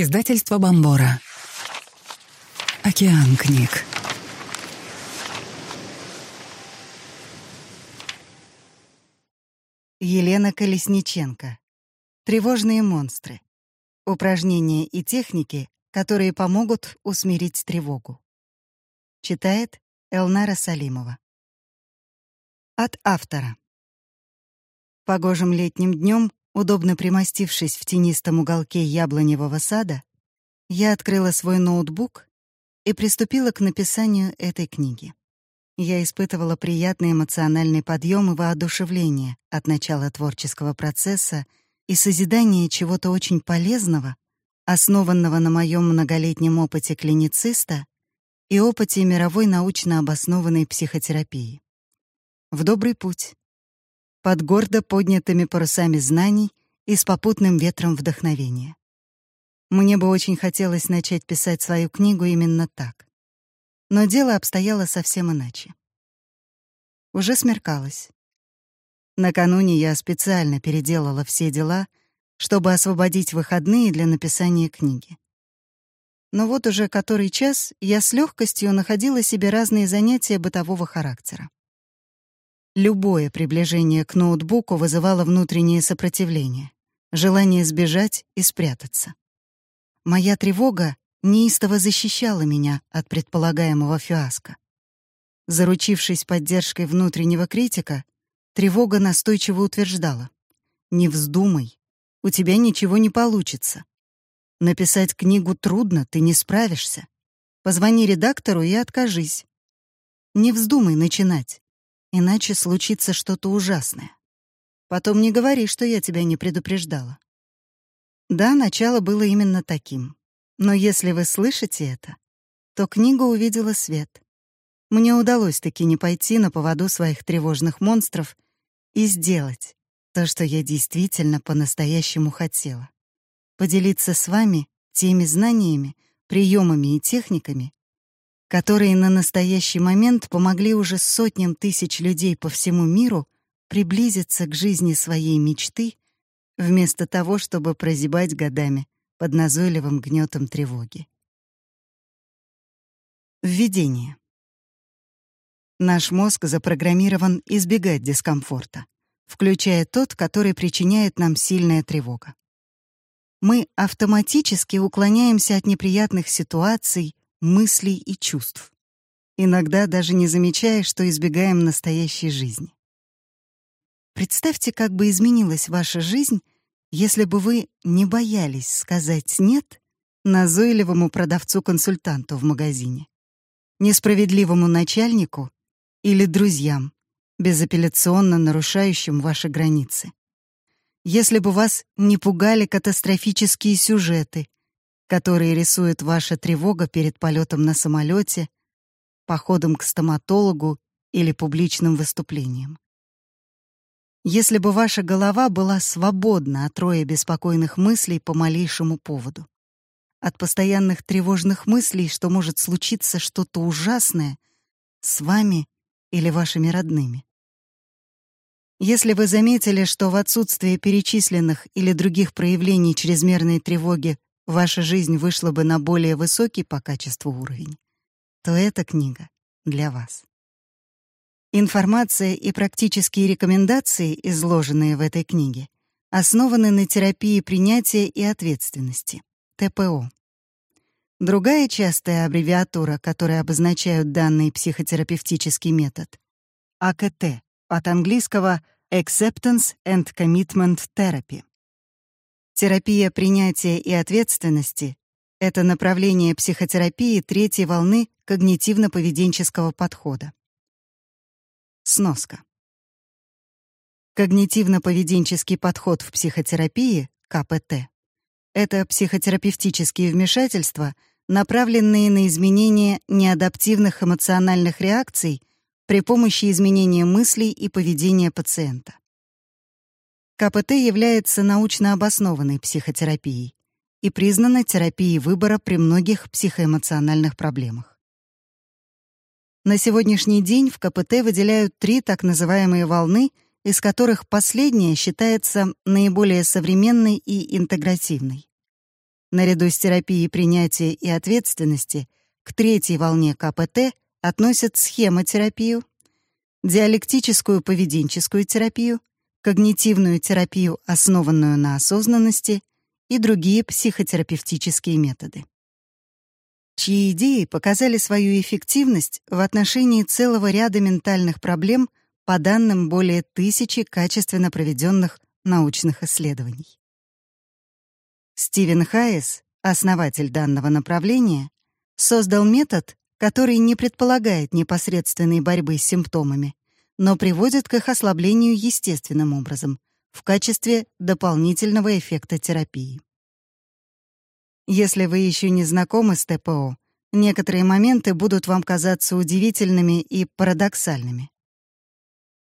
Издательство Бомбора. Океан книг. Елена Колесниченко. Тревожные монстры. Упражнения и техники, которые помогут усмирить тревогу. Читает Элнара Салимова. От автора. Погожим летним днем Удобно примостившись в тенистом уголке яблоневого сада, я открыла свой ноутбук и приступила к написанию этой книги. Я испытывала приятный эмоциональный подъем и воодушевление от начала творческого процесса и созидания чего-то очень полезного, основанного на моем многолетнем опыте клинициста и опыте мировой научно обоснованной психотерапии. В добрый путь под гордо поднятыми парусами знаний и с попутным ветром вдохновения. Мне бы очень хотелось начать писать свою книгу именно так. Но дело обстояло совсем иначе. Уже смеркалось. Накануне я специально переделала все дела, чтобы освободить выходные для написания книги. Но вот уже который час я с легкостью находила себе разные занятия бытового характера. Любое приближение к ноутбуку вызывало внутреннее сопротивление, желание сбежать и спрятаться. Моя тревога неистово защищала меня от предполагаемого фиаско. Заручившись поддержкой внутреннего критика, тревога настойчиво утверждала. «Не вздумай, у тебя ничего не получится. Написать книгу трудно, ты не справишься. Позвони редактору и откажись. Не вздумай начинать иначе случится что-то ужасное. Потом не говори, что я тебя не предупреждала. Да, начало было именно таким. Но если вы слышите это, то книга увидела свет. Мне удалось таки не пойти на поводу своих тревожных монстров и сделать то, что я действительно по-настоящему хотела. Поделиться с вами теми знаниями, приемами и техниками, которые на настоящий момент помогли уже сотням тысяч людей по всему миру приблизиться к жизни своей мечты, вместо того, чтобы прозябать годами под назойливым гнетом тревоги. Введение. Наш мозг запрограммирован избегать дискомфорта, включая тот, который причиняет нам сильная тревога. Мы автоматически уклоняемся от неприятных ситуаций, мыслей и чувств. Иногда даже не замечая, что избегаем настоящей жизни. Представьте, как бы изменилась ваша жизнь, если бы вы не боялись сказать «нет» назойливому продавцу-консультанту в магазине, несправедливому начальнику или друзьям, безапелляционно нарушающим ваши границы. Если бы вас не пугали катастрофические сюжеты, которые рисует ваша тревога перед полетом на самолете, походом к стоматологу или публичным выступлением. Если бы ваша голова была свободна от роя беспокойных мыслей по малейшему поводу, от постоянных тревожных мыслей, что может случиться что-то ужасное с вами или вашими родными. Если вы заметили, что в отсутствие перечисленных или других проявлений чрезмерной тревоги ваша жизнь вышла бы на более высокий по качеству уровень, то эта книга для вас. Информация и практические рекомендации, изложенные в этой книге, основаны на терапии принятия и ответственности, ТПО. Другая частая аббревиатура, которая обозначают данный психотерапевтический метод — АКТ, от английского Acceptance and Commitment Therapy. Терапия принятия и ответственности — это направление психотерапии третьей волны когнитивно-поведенческого подхода. Сноска. Когнитивно-поведенческий подход в психотерапии, КПТ, это психотерапевтические вмешательства, направленные на изменение неадаптивных эмоциональных реакций при помощи изменения мыслей и поведения пациента. КПТ является научно обоснованной психотерапией и признана терапией выбора при многих психоэмоциональных проблемах. На сегодняшний день в КПТ выделяют три так называемые волны, из которых последняя считается наиболее современной и интегративной. Наряду с терапией принятия и ответственности к третьей волне КПТ относят схемотерапию, диалектическую поведенческую терапию, когнитивную терапию, основанную на осознанности, и другие психотерапевтические методы. Чьи идеи показали свою эффективность в отношении целого ряда ментальных проблем по данным более тысячи качественно проведенных научных исследований. Стивен Хайес, основатель данного направления, создал метод, который не предполагает непосредственной борьбы с симптомами, но приводит к их ослаблению естественным образом, в качестве дополнительного эффекта терапии. Если вы еще не знакомы с ТПО, некоторые моменты будут вам казаться удивительными и парадоксальными.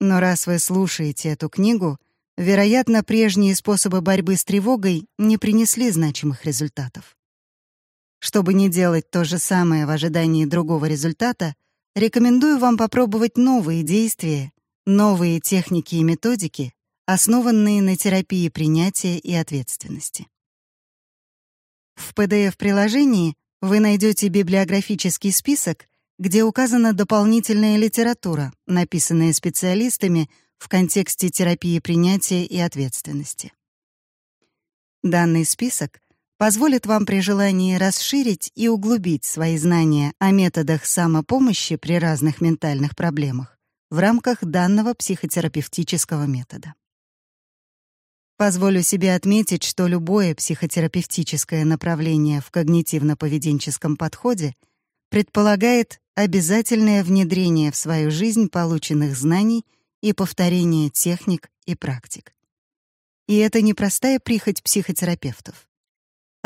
Но раз вы слушаете эту книгу, вероятно, прежние способы борьбы с тревогой не принесли значимых результатов. Чтобы не делать то же самое в ожидании другого результата, рекомендую вам попробовать новые действия, новые техники и методики, основанные на терапии принятия и ответственности. В PDF-приложении вы найдете библиографический список, где указана дополнительная литература, написанная специалистами в контексте терапии принятия и ответственности. Данный список позволит вам при желании расширить и углубить свои знания о методах самопомощи при разных ментальных проблемах в рамках данного психотерапевтического метода. Позволю себе отметить, что любое психотерапевтическое направление в когнитивно-поведенческом подходе предполагает обязательное внедрение в свою жизнь полученных знаний и повторение техник и практик. И это не простая прихоть психотерапевтов.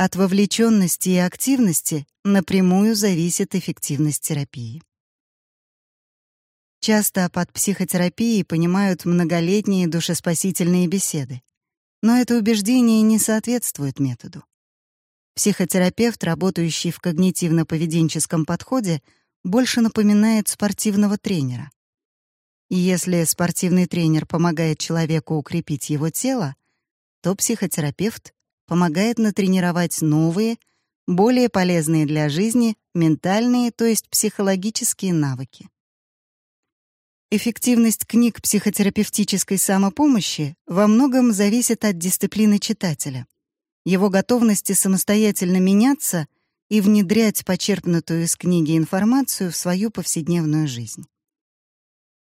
От вовлеченности и активности напрямую зависит эффективность терапии. Часто под психотерапией понимают многолетние душеспасительные беседы. Но это убеждение не соответствует методу. Психотерапевт, работающий в когнитивно-поведенческом подходе, больше напоминает спортивного тренера. И если спортивный тренер помогает человеку укрепить его тело, то психотерапевт помогает натренировать новые, более полезные для жизни ментальные, то есть психологические навыки. Эффективность книг психотерапевтической самопомощи во многом зависит от дисциплины читателя, его готовности самостоятельно меняться и внедрять почерпнутую из книги информацию в свою повседневную жизнь.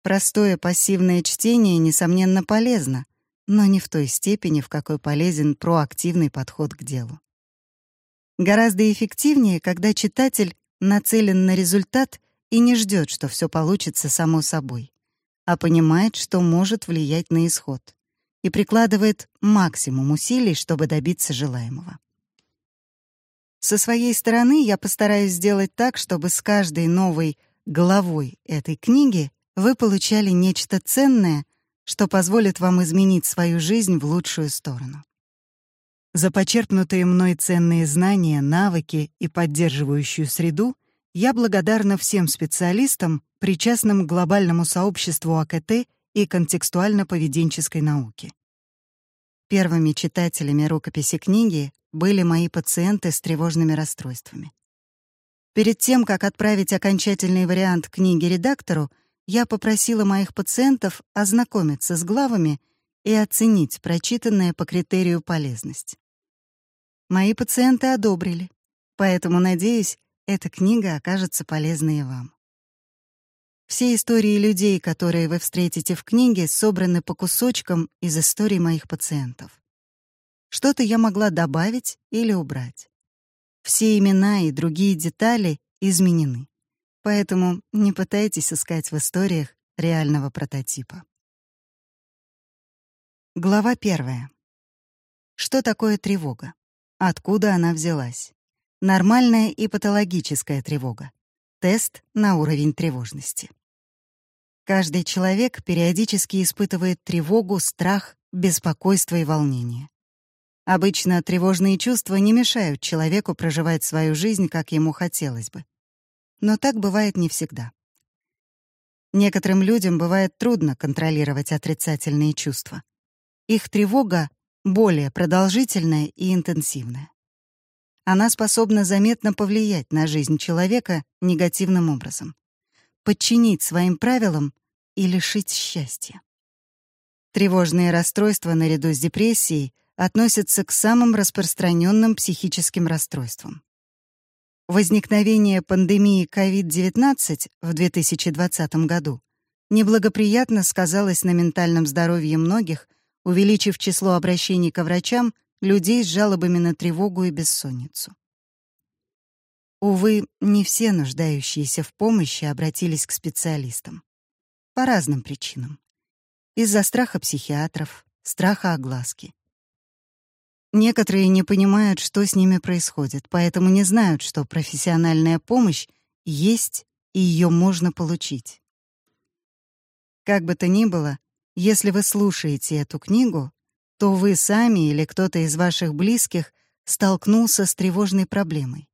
Простое пассивное чтение, несомненно, полезно, но не в той степени, в какой полезен проактивный подход к делу. Гораздо эффективнее, когда читатель нацелен на результат и не ждет, что все получится само собой, а понимает, что может влиять на исход, и прикладывает максимум усилий, чтобы добиться желаемого. Со своей стороны я постараюсь сделать так, чтобы с каждой новой главой этой книги вы получали нечто ценное, что позволит вам изменить свою жизнь в лучшую сторону. За почерпнутые мной ценные знания, навыки и поддерживающую среду я благодарна всем специалистам, причастным к глобальному сообществу АКТ и контекстуально-поведенческой науки. Первыми читателями рукописи книги были мои пациенты с тревожными расстройствами. Перед тем, как отправить окончательный вариант книги редактору, я попросила моих пациентов ознакомиться с главами и оценить прочитанное по критерию полезность. Мои пациенты одобрили, поэтому, надеюсь, эта книга окажется полезной и вам. Все истории людей, которые вы встретите в книге, собраны по кусочкам из историй моих пациентов. Что-то я могла добавить или убрать. Все имена и другие детали изменены. Поэтому не пытайтесь искать в историях реального прототипа. Глава первая. Что такое тревога? Откуда она взялась? Нормальная и патологическая тревога. Тест на уровень тревожности. Каждый человек периодически испытывает тревогу, страх, беспокойство и волнение. Обычно тревожные чувства не мешают человеку проживать свою жизнь, как ему хотелось бы но так бывает не всегда. Некоторым людям бывает трудно контролировать отрицательные чувства. Их тревога более продолжительная и интенсивная. она способна заметно повлиять на жизнь человека негативным образом, подчинить своим правилам и лишить счастья. Тревожные расстройства наряду с депрессией относятся к самым распространенным психическим расстройствам. Возникновение пандемии COVID-19 в 2020 году неблагоприятно сказалось на ментальном здоровье многих, увеличив число обращений к врачам людей с жалобами на тревогу и бессонницу. Увы, не все нуждающиеся в помощи обратились к специалистам. По разным причинам. Из-за страха психиатров, страха огласки. Некоторые не понимают, что с ними происходит, поэтому не знают, что профессиональная помощь есть и ее можно получить. Как бы то ни было, если вы слушаете эту книгу, то вы сами или кто-то из ваших близких столкнулся с тревожной проблемой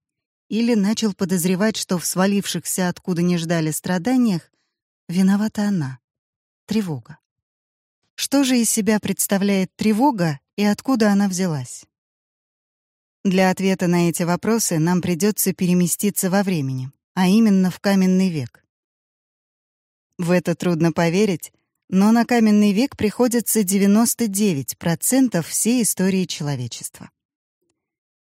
или начал подозревать, что в свалившихся откуда не ждали страданиях виновата она — тревога. Что же из себя представляет тревога и откуда она взялась? Для ответа на эти вопросы нам придется переместиться во времени, а именно в каменный век. В это трудно поверить, но на каменный век приходится 99% всей истории человечества.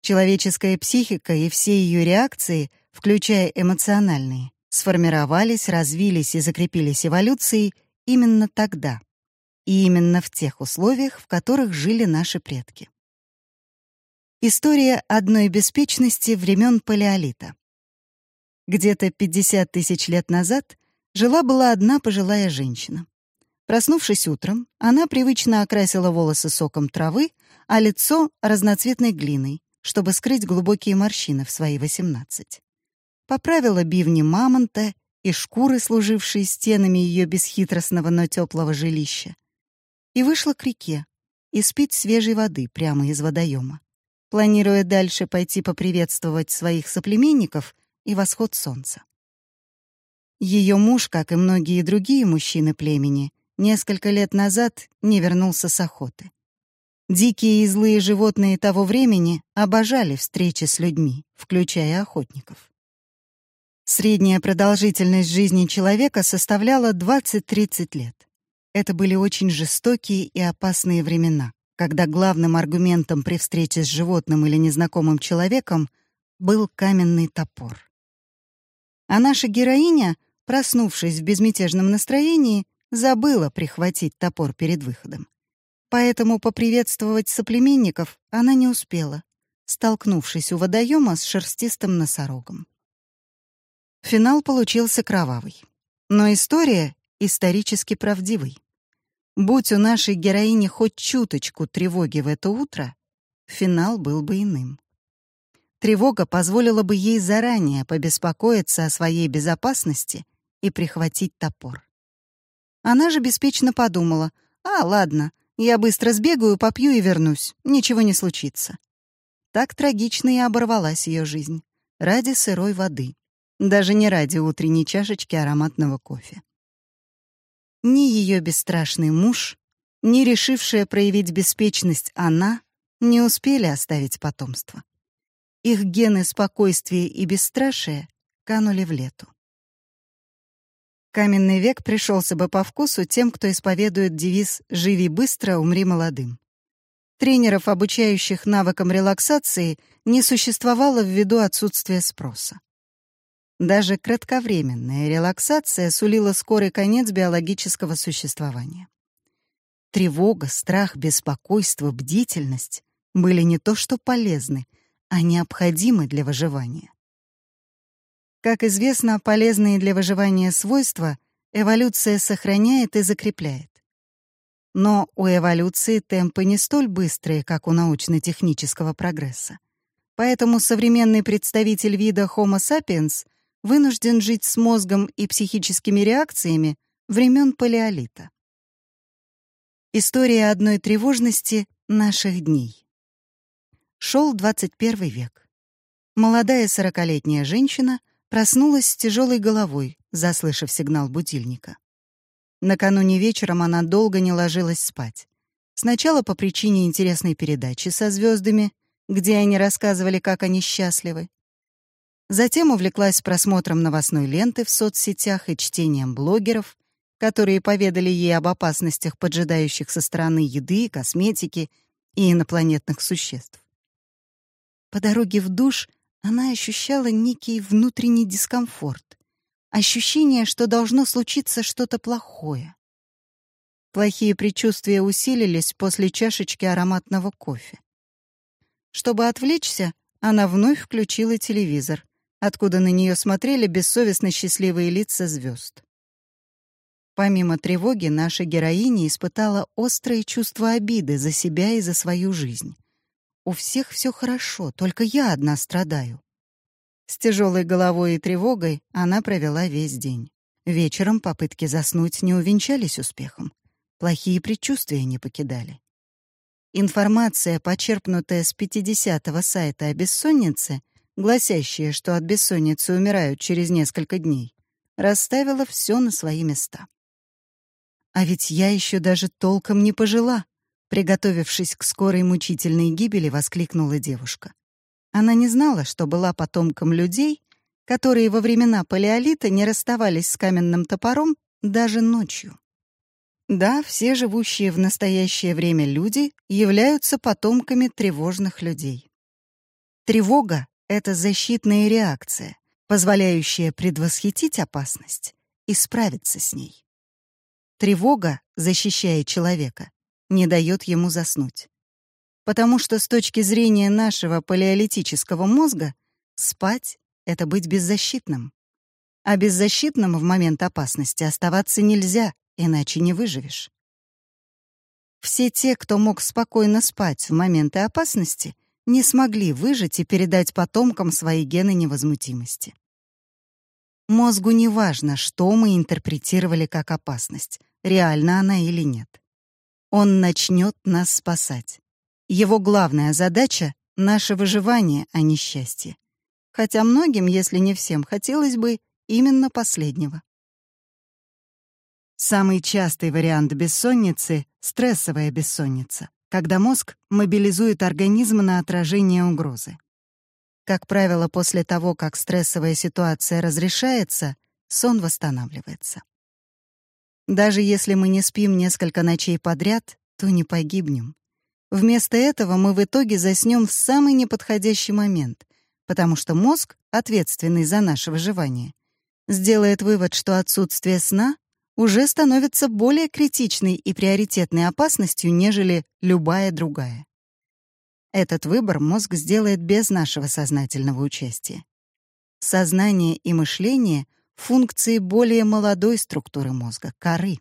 Человеческая психика и все ее реакции, включая эмоциональные, сформировались, развились и закрепились эволюцией именно тогда и именно в тех условиях, в которых жили наши предки. История одной беспечности времен Палеолита. Где-то 50 тысяч лет назад жила-была одна пожилая женщина. Проснувшись утром, она привычно окрасила волосы соком травы, а лицо — разноцветной глиной, чтобы скрыть глубокие морщины в свои 18. Поправила бивни мамонта и шкуры, служившие стенами ее бесхитростного, но теплого жилища, и вышла к реке испить свежей воды прямо из водоема, планируя дальше пойти поприветствовать своих соплеменников и восход солнца. Ее муж, как и многие другие мужчины племени, несколько лет назад не вернулся с охоты. Дикие и злые животные того времени обожали встречи с людьми, включая охотников. Средняя продолжительность жизни человека составляла 20-30 лет. Это были очень жестокие и опасные времена, когда главным аргументом при встрече с животным или незнакомым человеком был каменный топор. А наша героиня проснувшись в безмятежном настроении, забыла прихватить топор перед выходом. Поэтому поприветствовать соплеменников она не успела, столкнувшись у водоема с шерстистым носорогом. Финал получился кровавый. Но история исторически правдивой. Будь у нашей героини хоть чуточку тревоги в это утро, финал был бы иным. Тревога позволила бы ей заранее побеспокоиться о своей безопасности и прихватить топор. Она же беспечно подумала, «А, ладно, я быстро сбегаю, попью и вернусь, ничего не случится». Так трагично и оборвалась ее жизнь. Ради сырой воды. Даже не ради утренней чашечки ароматного кофе. Ни ее бесстрашный муж, ни решившая проявить беспечность она не успели оставить потомство. Их гены спокойствия и бесстрашия канули в лету. Каменный век пришелся бы по вкусу тем, кто исповедует девиз «Живи быстро, умри молодым». Тренеров, обучающих навыкам релаксации, не существовало ввиду отсутствия спроса. Даже кратковременная релаксация сулила скорый конец биологического существования. Тревога, страх, беспокойство, бдительность были не то что полезны, а необходимы для выживания. Как известно, полезные для выживания свойства эволюция сохраняет и закрепляет. Но у эволюции темпы не столь быстрые, как у научно-технического прогресса. Поэтому современный представитель вида Homo sapiens вынужден жить с мозгом и психическими реакциями времен палеолита. История одной тревожности наших дней. Шел 21 век. Молодая сорокалетняя женщина — Проснулась с тяжелой головой, заслышав сигнал будильника. Накануне вечером она долго не ложилась спать. Сначала по причине интересной передачи со звездами, где они рассказывали, как они счастливы. Затем увлеклась просмотром новостной ленты в соцсетях и чтением блогеров, которые поведали ей об опасностях, поджидающих со стороны еды, косметики и инопланетных существ. По дороге в душ она ощущала некий внутренний дискомфорт, ощущение, что должно случиться что-то плохое. Плохие предчувствия усилились после чашечки ароматного кофе. Чтобы отвлечься, она вновь включила телевизор, откуда на нее смотрели бессовестно счастливые лица звезд. Помимо тревоги, наша героиня испытала острое чувство обиды за себя и за свою жизнь. У всех все хорошо, только я одна страдаю. С тяжелой головой и тревогой она провела весь день. Вечером попытки заснуть не увенчались успехом. Плохие предчувствия не покидали. Информация, почерпнутая с 50-го сайта о бессоннице, гласящая, что от бессонницы умирают через несколько дней, расставила все на свои места. А ведь я еще даже толком не пожила, приготовившись к скорой мучительной гибели, воскликнула девушка. Она не знала, что была потомком людей, которые во времена палеолита не расставались с каменным топором даже ночью. Да, все живущие в настоящее время люди являются потомками тревожных людей. Тревога — это защитная реакция, позволяющая предвосхитить опасность и справиться с ней. Тревога, защищая человека, не дает ему заснуть. Потому что с точки зрения нашего палеолитического мозга спать — это быть беззащитным. А беззащитным в момент опасности оставаться нельзя, иначе не выживешь. Все те, кто мог спокойно спать в моменты опасности, не смогли выжить и передать потомкам свои гены невозмутимости. Мозгу не важно, что мы интерпретировали как опасность, реальна она или нет. Он начнет нас спасать. Его главная задача — наше выживание, а не счастье. Хотя многим, если не всем, хотелось бы именно последнего. Самый частый вариант бессонницы — стрессовая бессонница, когда мозг мобилизует организм на отражение угрозы. Как правило, после того, как стрессовая ситуация разрешается, сон восстанавливается. Даже если мы не спим несколько ночей подряд, то не погибнем. Вместо этого мы в итоге заснем в самый неподходящий момент, потому что мозг, ответственный за наше выживание, сделает вывод, что отсутствие сна уже становится более критичной и приоритетной опасностью, нежели любая другая. Этот выбор мозг сделает без нашего сознательного участия. Сознание и мышление — функции более молодой структуры мозга — коры.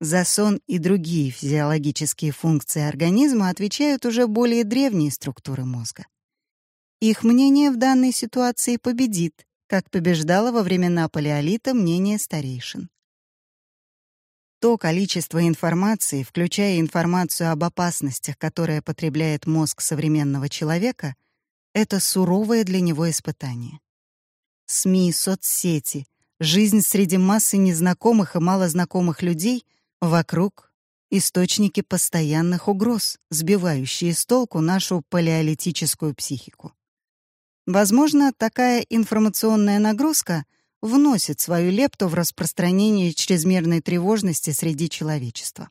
За сон и другие физиологические функции организма отвечают уже более древние структуры мозга. Их мнение в данной ситуации победит, как побеждало во времена палеолита мнение старейшин. То количество информации, включая информацию об опасностях, которые потребляет мозг современного человека, это суровое для него испытание. СМИ, соцсети, жизнь среди массы незнакомых и малознакомых людей вокруг — источники постоянных угроз, сбивающие с толку нашу палеолитическую психику. Возможно, такая информационная нагрузка — вносит свою лепту в распространение чрезмерной тревожности среди человечества.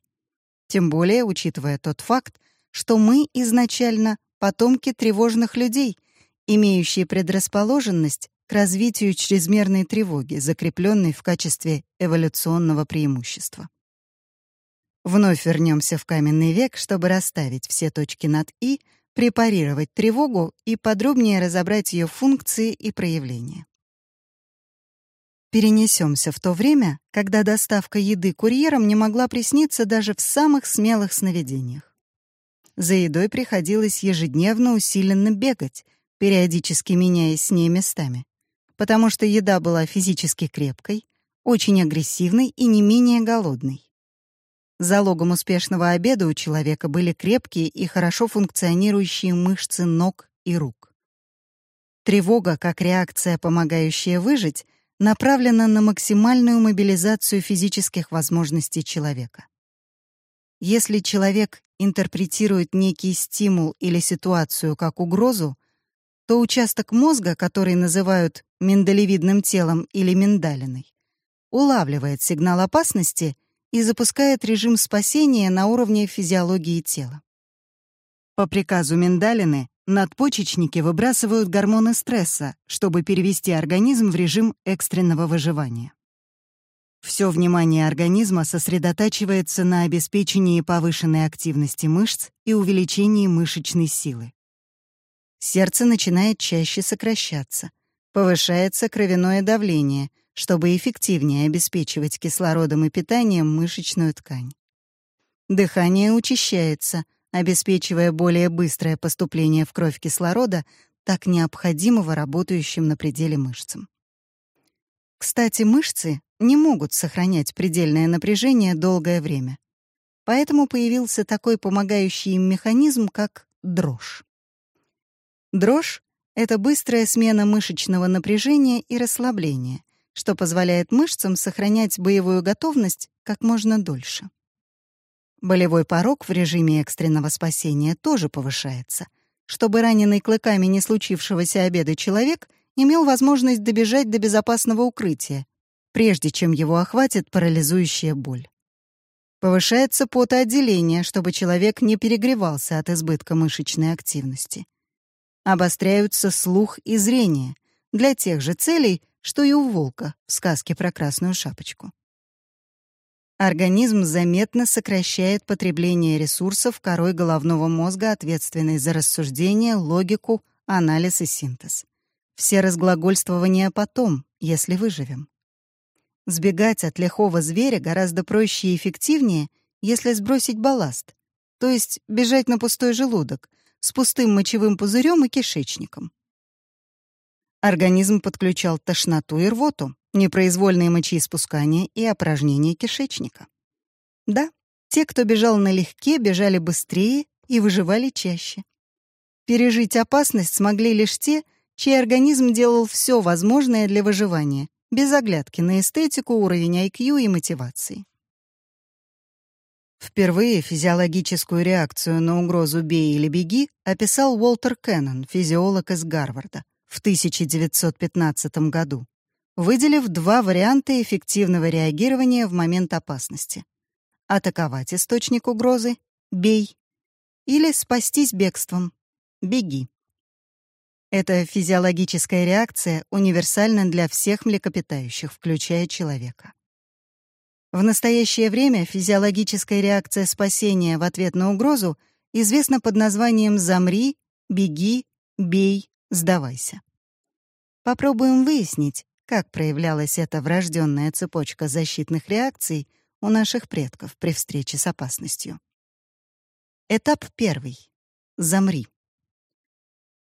Тем более, учитывая тот факт, что мы изначально потомки тревожных людей, имеющие предрасположенность к развитию чрезмерной тревоги, закрепленной в качестве эволюционного преимущества. Вновь вернемся в каменный век, чтобы расставить все точки над «и», препарировать тревогу и подробнее разобрать ее функции и проявления. Перенесемся в то время, когда доставка еды курьером не могла присниться даже в самых смелых сновидениях. За едой приходилось ежедневно усиленно бегать, периодически меняясь с ней местами, потому что еда была физически крепкой, очень агрессивной и не менее голодной. Залогом успешного обеда у человека были крепкие и хорошо функционирующие мышцы ног и рук. Тревога, как реакция, помогающая выжить, направлена на максимальную мобилизацию физических возможностей человека. Если человек интерпретирует некий стимул или ситуацию как угрозу, то участок мозга, который называют миндалевидным телом или миндалиной, улавливает сигнал опасности и запускает режим спасения на уровне физиологии тела. По приказу миндалины надпочечники выбрасывают гормоны стресса, чтобы перевести организм в режим экстренного выживания. Все внимание организма сосредотачивается на обеспечении повышенной активности мышц и увеличении мышечной силы. Сердце начинает чаще сокращаться, повышается кровяное давление, чтобы эффективнее обеспечивать кислородом и питанием мышечную ткань. Дыхание учащается, обеспечивая более быстрое поступление в кровь кислорода, так необходимого работающим на пределе мышцам. Кстати, мышцы не могут сохранять предельное напряжение долгое время. Поэтому появился такой помогающий им механизм, как дрожь. Дрожь — это быстрая смена мышечного напряжения и расслабления, что позволяет мышцам сохранять боевую готовность как можно дольше. Болевой порог в режиме экстренного спасения тоже повышается, чтобы раненый клыками не случившегося обеда человек имел возможность добежать до безопасного укрытия, прежде чем его охватит парализующая боль. Повышается потоотделение, чтобы человек не перегревался от избытка мышечной активности. Обостряются слух и зрение для тех же целей, что и у волка в сказке про красную шапочку. Организм заметно сокращает потребление ресурсов корой головного мозга, ответственной за рассуждение, логику, анализ и синтез. Все разглагольствования потом, если выживем. Сбегать от лихого зверя гораздо проще и эффективнее, если сбросить балласт, то есть бежать на пустой желудок, с пустым мочевым пузырем и кишечником. Организм подключал тошноту и рвоту, непроизвольные мочеиспускания и опорожнение кишечника. Да, те, кто бежал налегке, бежали быстрее и выживали чаще. Пережить опасность смогли лишь те, чей организм делал все возможное для выживания, без оглядки на эстетику, уровень IQ и мотивации. Впервые физиологическую реакцию на угрозу «бей или беги» описал Уолтер Кеннон, физиолог из Гарварда в 1915 году, выделив два варианта эффективного реагирования в момент опасности. Атаковать источник угрозы — бей. Или спастись бегством — беги. Эта физиологическая реакция универсальна для всех млекопитающих, включая человека. В настоящее время физиологическая реакция спасения в ответ на угрозу известна под названием «замри», «беги», «бей», Сдавайся. Попробуем выяснить, как проявлялась эта врожденная цепочка защитных реакций у наших предков при встрече с опасностью. Этап первый. Замри.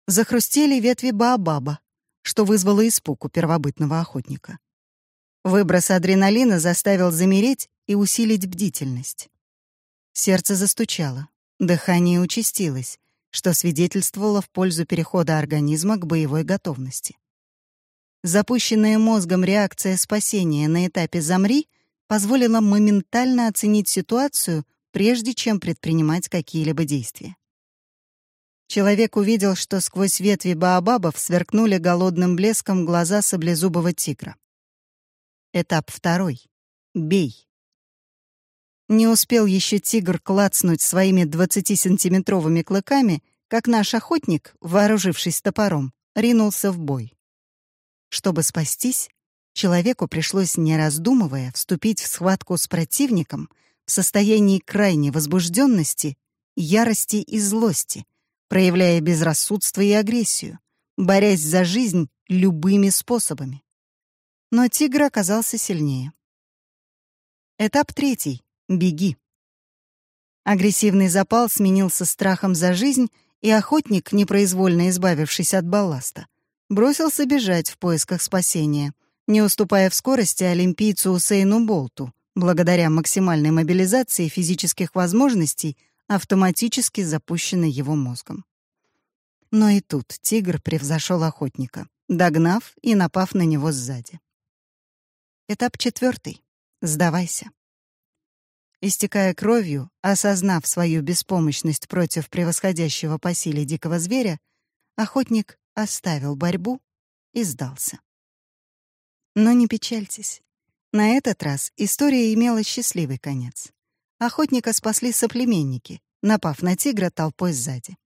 Захрустели ветви баобаба, что вызвало испуг у первобытного охотника. Выброс адреналина заставил замереть и усилить бдительность. Сердце застучало, дыхание участилось, что свидетельствовало в пользу перехода организма к боевой готовности. Запущенная мозгом реакция спасения на этапе «замри» позволила моментально оценить ситуацию, прежде чем предпринимать какие-либо действия. Человек увидел, что сквозь ветви баобабов сверкнули голодным блеском глаза саблезубого тигра. Этап второй. Бей. Не успел еще тигр клацнуть своими 20-сантиметровыми клыками, как наш охотник, вооружившись топором, ринулся в бой. Чтобы спастись, человеку пришлось, не раздумывая, вступить в схватку с противником в состоянии крайней возбужденности, ярости и злости, проявляя безрассудство и агрессию, борясь за жизнь любыми способами. Но тигр оказался сильнее. Этап третий. Беги. Агрессивный запал сменился страхом за жизнь, и охотник, непроизвольно избавившись от балласта, бросился бежать в поисках спасения, не уступая в скорости олимпийцу Усейну Болту, благодаря максимальной мобилизации физических возможностей, автоматически запущенной его мозгом. Но и тут тигр превзошел охотника, догнав и напав на него сзади. Этап четвертый. Сдавайся. Истекая кровью, осознав свою беспомощность против превосходящего по силе дикого зверя, охотник оставил борьбу и сдался. Но не печальтесь. На этот раз история имела счастливый конец. Охотника спасли соплеменники, напав на тигра толпой сзади.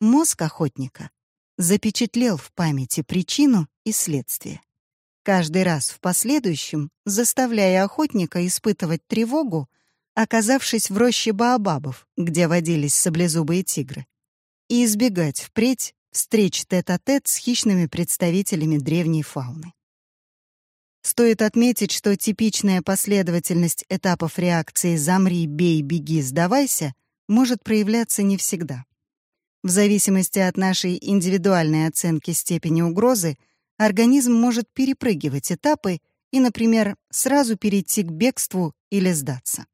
Мозг охотника запечатлел в памяти причину и следствие. Каждый раз в последующем заставляя охотника испытывать тревогу, оказавшись в роще баобабов, где водились саблезубые тигры, и избегать впредь встреч тет-а-тет -тет с хищными представителями древней фауны. Стоит отметить, что типичная последовательность этапов реакции «замри, бей, беги, сдавайся» может проявляться не всегда. В зависимости от нашей индивидуальной оценки степени угрозы, организм может перепрыгивать этапы и, например, сразу перейти к бегству или сдаться.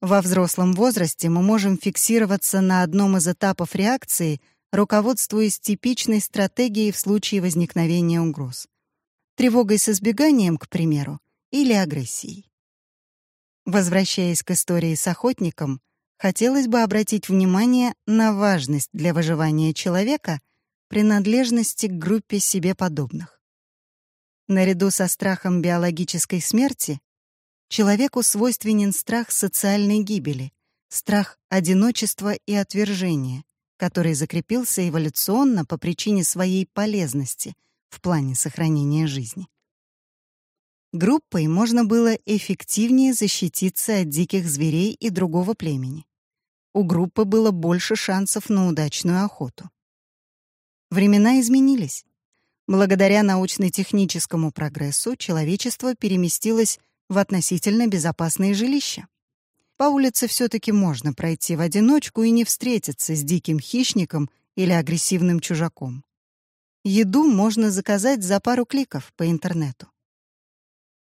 Во взрослом возрасте мы можем фиксироваться на одном из этапов реакции, руководствуясь типичной стратегией в случае возникновения угроз. Тревогой с избеганием, к примеру, или агрессией. Возвращаясь к истории с охотником, хотелось бы обратить внимание на важность для выживания человека принадлежности к группе себе подобных. Наряду со страхом биологической смерти человеку свойственен страх социальной гибели, страх одиночества и отвержения, который закрепился эволюционно по причине своей полезности в плане сохранения жизни. Группой можно было эффективнее защититься от диких зверей и другого племени у группы было больше шансов на удачную охоту. Времена изменились. Благодаря научно-техническому прогрессу человечество переместилось в относительно безопасные жилища. По улице все-таки можно пройти в одиночку и не встретиться с диким хищником или агрессивным чужаком. Еду можно заказать за пару кликов по интернету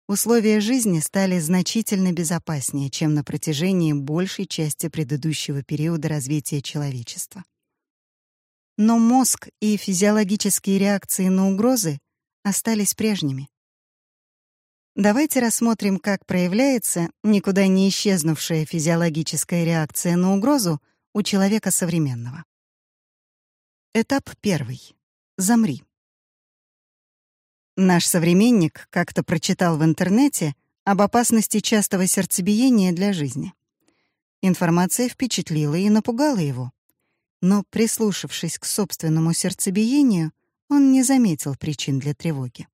условия жизни стали значительно безопаснее, чем на протяжении большей части предыдущего периода развития человечества. Но мозг и физиологические реакции на угрозы остались прежними. Давайте рассмотрим, как проявляется никуда не исчезнувшая физиологическая реакция на угрозу у человека современного. Этап первый. Замри. Наш современник как-то прочитал в интернете об опасности частого сердцебиения для жизни. Информация впечатлила и напугала его. Но, прислушавшись к собственному сердцебиению, он не заметил причин для тревоги.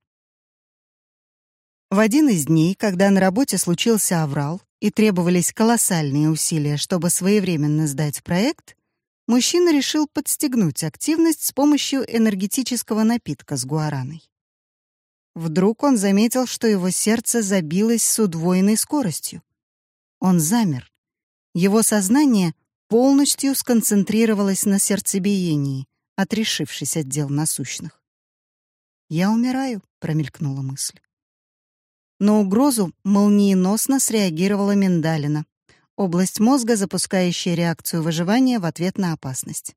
В один из дней, когда на работе случился аврал и требовались колоссальные усилия, чтобы своевременно сдать проект, мужчина решил подстегнуть активность с помощью энергетического напитка с гуараной. Вдруг он заметил, что его сердце забилось с удвоенной скоростью. Он замер. Его сознание полностью сконцентрировалось на сердцебиении, отрешившись от дел насущных. «Я умираю», — промелькнула мысль. На угрозу молниеносно среагировала миндалина, область мозга, запускающая реакцию выживания в ответ на опасность.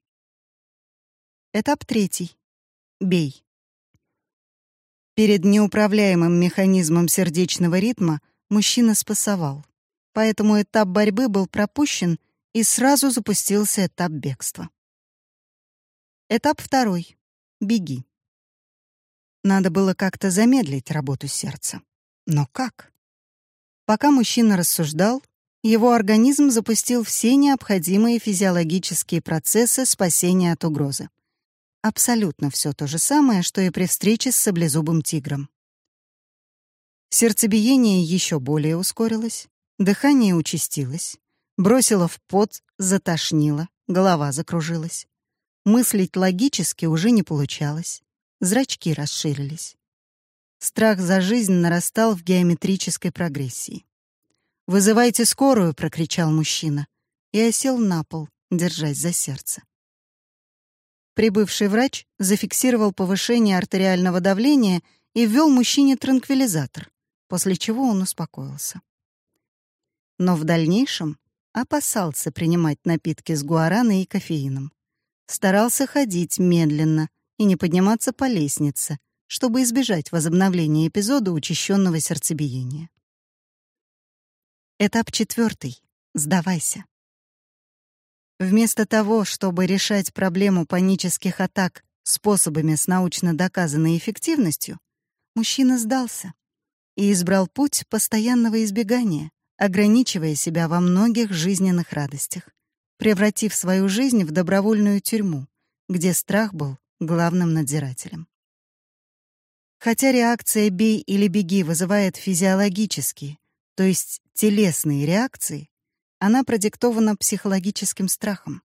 Этап третий. Бей. Перед неуправляемым механизмом сердечного ритма мужчина спасовал. Поэтому этап борьбы был пропущен, и сразу запустился этап бегства. Этап второй. Беги. Надо было как-то замедлить работу сердца. Но как? Пока мужчина рассуждал, его организм запустил все необходимые физиологические процессы спасения от угрозы. Абсолютно все то же самое, что и при встрече с саблезубым тигром. Сердцебиение еще более ускорилось, дыхание участилось, бросило в пот, затошнило, голова закружилась. Мыслить логически уже не получалось, зрачки расширились. Страх за жизнь нарастал в геометрической прогрессии. «Вызывайте скорую!» — прокричал мужчина и осел на пол, держась за сердце. Прибывший врач зафиксировал повышение артериального давления и ввел мужчине транквилизатор, после чего он успокоился. Но в дальнейшем опасался принимать напитки с гуараной и кофеином. Старался ходить медленно и не подниматься по лестнице, чтобы избежать возобновления эпизода учащенного сердцебиения. Этап четвертый. Сдавайся. Вместо того, чтобы решать проблему панических атак способами с научно доказанной эффективностью, мужчина сдался и избрал путь постоянного избегания, ограничивая себя во многих жизненных радостях, превратив свою жизнь в добровольную тюрьму, где страх был главным надзирателем. Хотя реакция «бей или беги» вызывает физиологические, то есть телесные реакции, она продиктована психологическим страхом.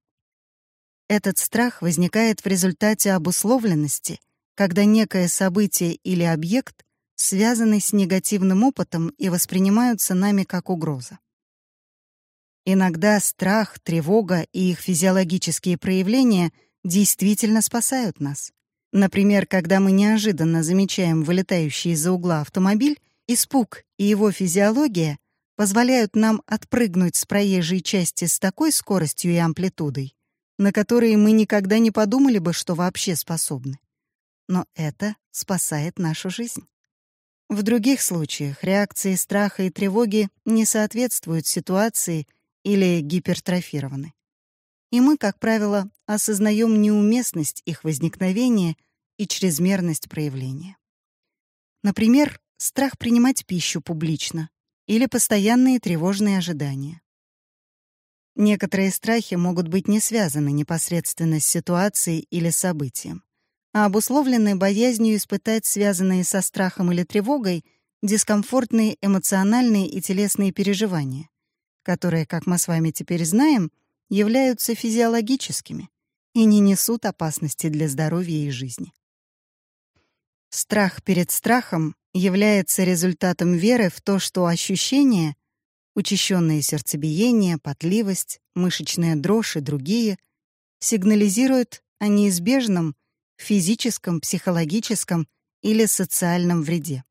Этот страх возникает в результате обусловленности, когда некое событие или объект связаны с негативным опытом и воспринимаются нами как угроза. Иногда страх, тревога и их физиологические проявления действительно спасают нас. Например, когда мы неожиданно замечаем вылетающий из-за угла автомобиль, испуг и его физиология позволяют нам отпрыгнуть с проезжей части с такой скоростью и амплитудой, на которые мы никогда не подумали бы, что вообще способны. Но это спасает нашу жизнь. В других случаях реакции страха и тревоги не соответствуют ситуации или гипертрофированы. И мы, как правило, осознаем неуместность их возникновения и чрезмерность проявления. Например, страх принимать пищу публично или постоянные тревожные ожидания. Некоторые страхи могут быть не связаны непосредственно с ситуацией или событием, а обусловлены боязнью испытать связанные со страхом или тревогой дискомфортные эмоциональные и телесные переживания, которые, как мы с вами теперь знаем, являются физиологическими и не несут опасности для здоровья и жизни. Страх перед страхом является результатом веры в то, что ощущения — учащенное сердцебиение, потливость, мышечная дрожь и другие — сигнализируют о неизбежном физическом, психологическом или социальном вреде.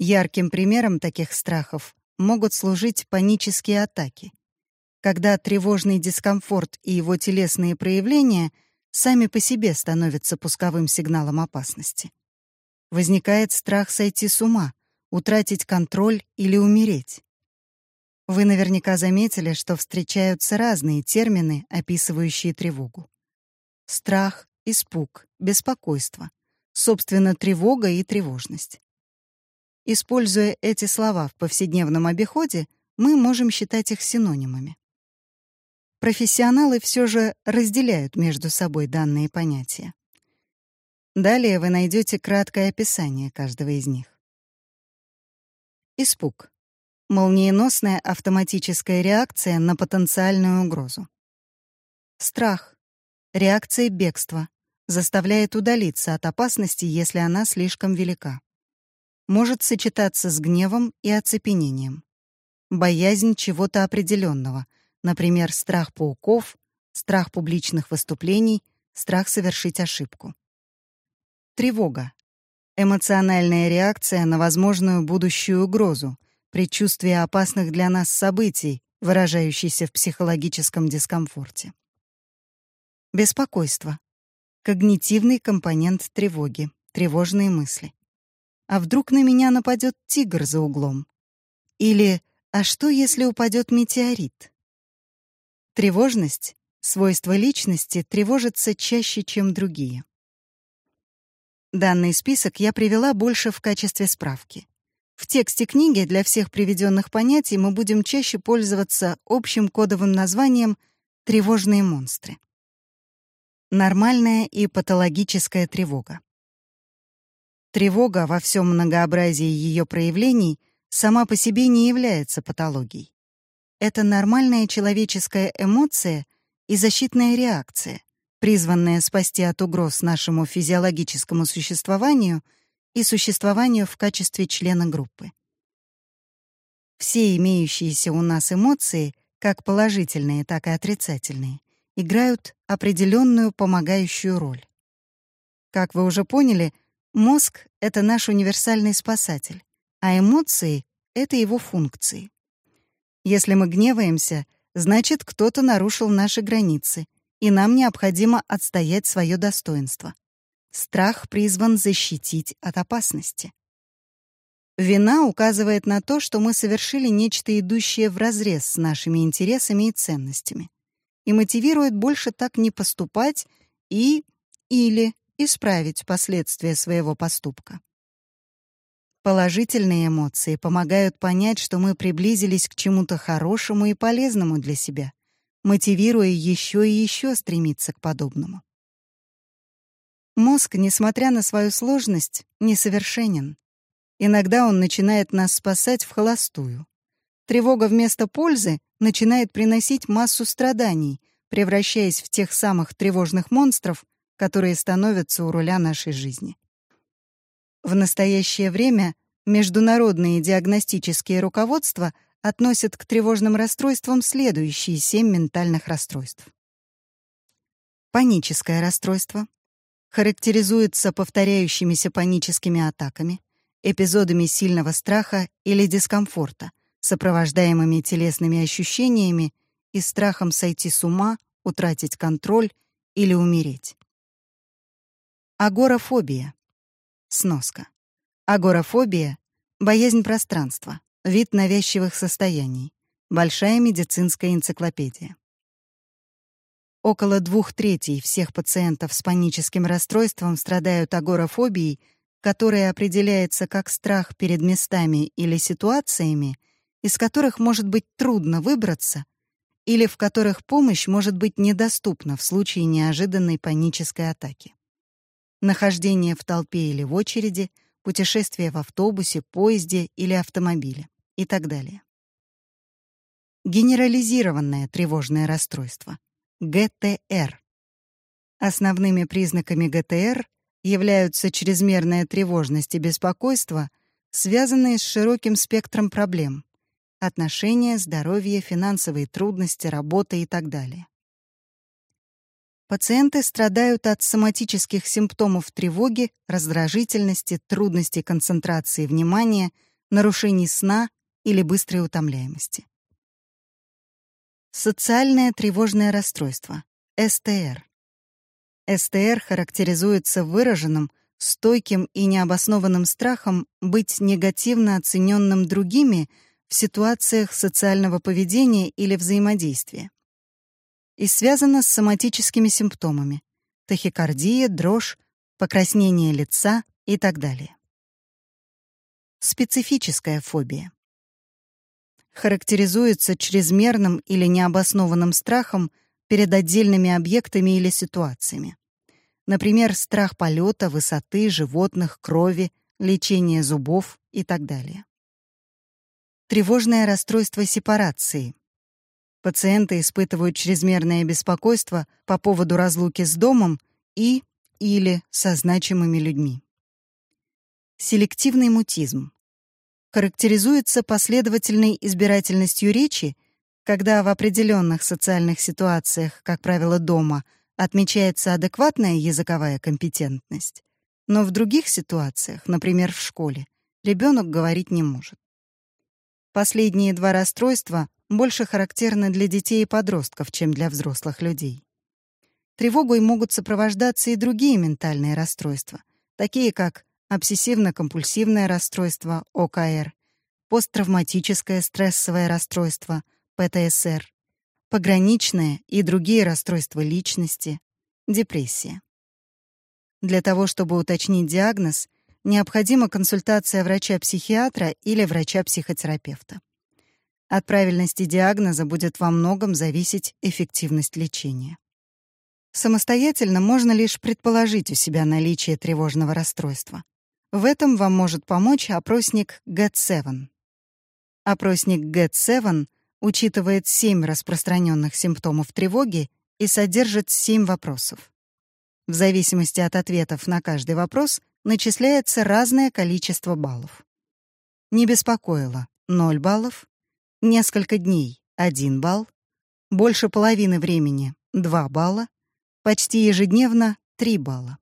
Ярким примером таких страхов могут служить панические атаки, когда тревожный дискомфорт и его телесные проявления сами по себе становятся пусковым сигналом опасности. Возникает страх сойти с ума, утратить контроль или умереть. Вы наверняка заметили, что встречаются разные термины, описывающие тревогу. Страх, испуг, беспокойство, собственно, тревога и тревожность. Используя эти слова в повседневном обиходе, мы можем считать их синонимами. Профессионалы все же разделяют между собой данные понятия. Далее вы найдете краткое описание каждого из них. Испуг. Молниеносная автоматическая реакция на потенциальную угрозу. Страх. Реакция бегства. Заставляет удалиться от опасности, если она слишком велика. Может сочетаться с гневом и оцепенением. Боязнь чего-то определенного, например, страх пауков, страх публичных выступлений, страх совершить ошибку. Тревога. Эмоциональная реакция на возможную будущую угрозу, предчувствие опасных для нас событий, выражающийся в психологическом дискомфорте. Беспокойство. Когнитивный компонент тревоги, тревожные мысли. А вдруг на меня нападет тигр за углом? Или «А что, если упадет метеорит?» Тревожность — свойство личности, тревожится чаще, чем другие. Данный список я привела больше в качестве справки. В тексте книги для всех приведенных понятий мы будем чаще пользоваться общим кодовым названием «тревожные монстры». Нормальная и патологическая тревога. Тревога во всем многообразии ее проявлений сама по себе не является патологией. Это нормальная человеческая эмоция и защитная реакция, призванная спасти от угроз нашему физиологическому существованию и существованию в качестве члена группы. Все имеющиеся у нас эмоции, как положительные, так и отрицательные, играют определенную помогающую роль. Как вы уже поняли, мозг — это наш универсальный спасатель, а эмоции — это его функции. Если мы гневаемся, значит, кто-то нарушил наши границы — и нам необходимо отстоять свое достоинство. Страх призван защитить от опасности. Вина указывает на то, что мы совершили нечто идущее вразрез с нашими интересами и ценностями, и мотивирует больше так не поступать и или исправить последствия своего поступка. Положительные эмоции помогают понять, что мы приблизились к чему-то хорошему и полезному для себя, мотивируя еще и еще стремиться к подобному. Мозг, несмотря на свою сложность, несовершенен. Иногда он начинает нас спасать в холостую. Тревога вместо пользы начинает приносить массу страданий, превращаясь в тех самых тревожных монстров, которые становятся у руля нашей жизни. В настоящее время международные диагностические руководства относят к тревожным расстройствам следующие семь ментальных расстройств. Паническое расстройство характеризуется повторяющимися паническими атаками, эпизодами сильного страха или дискомфорта, сопровождаемыми телесными ощущениями и страхом сойти с ума, утратить контроль или умереть. Агорафобия. Сноска. Агорафобия — боязнь пространства, вид навязчивых состояний. Большая медицинская энциклопедия. Около двух третей всех пациентов с паническим расстройством страдают агорафобией — которое определяется как страх перед местами или ситуациями, из которых может быть трудно выбраться или в которых помощь может быть недоступна в случае неожиданной панической атаки. Нахождение в толпе или в очереди, путешествие в автобусе, поезде или автомобиле и так далее. Генерализированное тревожное расстройство — ГТР. Основными признаками ГТР являются чрезмерная тревожность и беспокойство, связанные с широким спектром проблем — отношения, здоровье, финансовые трудности, работа и так далее. Пациенты страдают от соматических симптомов тревоги, раздражительности, трудностей концентрации внимания, нарушений сна или быстрой утомляемости. Социальное тревожное расстройство — СТР. СТР характеризуется выраженным, стойким и необоснованным страхом быть негативно оцененным другими в ситуациях социального поведения или взаимодействия. И связано с соматическими симптомами — тахикардия, дрожь, покраснение лица и так далее. Специфическая фобия характеризуется чрезмерным или необоснованным страхом перед отдельными объектами или ситуациями. Например, страх полета, высоты, животных, крови, лечение зубов и так далее. Тревожное расстройство сепарации. Пациенты испытывают чрезмерное беспокойство по поводу разлуки с домом и или со значимыми людьми. Селективный мутизм. Характеризуется последовательной избирательностью речи когда в определенных социальных ситуациях, как правило, дома, отмечается адекватная языковая компетентность, но в других ситуациях, например, в школе, ребенок говорить не может. Последние два расстройства больше характерны для детей и подростков, чем для взрослых людей. Тревогой могут сопровождаться и другие ментальные расстройства, такие как обсессивно-компульсивное расстройство, ОКР, посттравматическое стрессовое расстройство — ПТСР, пограничное и другие расстройства личности, депрессия. Для того, чтобы уточнить диагноз, необходима консультация врача-психиатра или врача-психотерапевта. От правильности диагноза будет во многом зависеть эффективность лечения. Самостоятельно можно лишь предположить у себя наличие тревожного расстройства. В этом вам может помочь опросник GET7. Опросник GET7 учитывает семь распространенных симптомов тревоги и содержит семь вопросов. В зависимости от ответов на каждый вопрос начисляется разное количество баллов. Не беспокоило — 0 баллов, несколько дней — 1 балл, больше половины времени — 2 балла, почти ежедневно — 3 балла.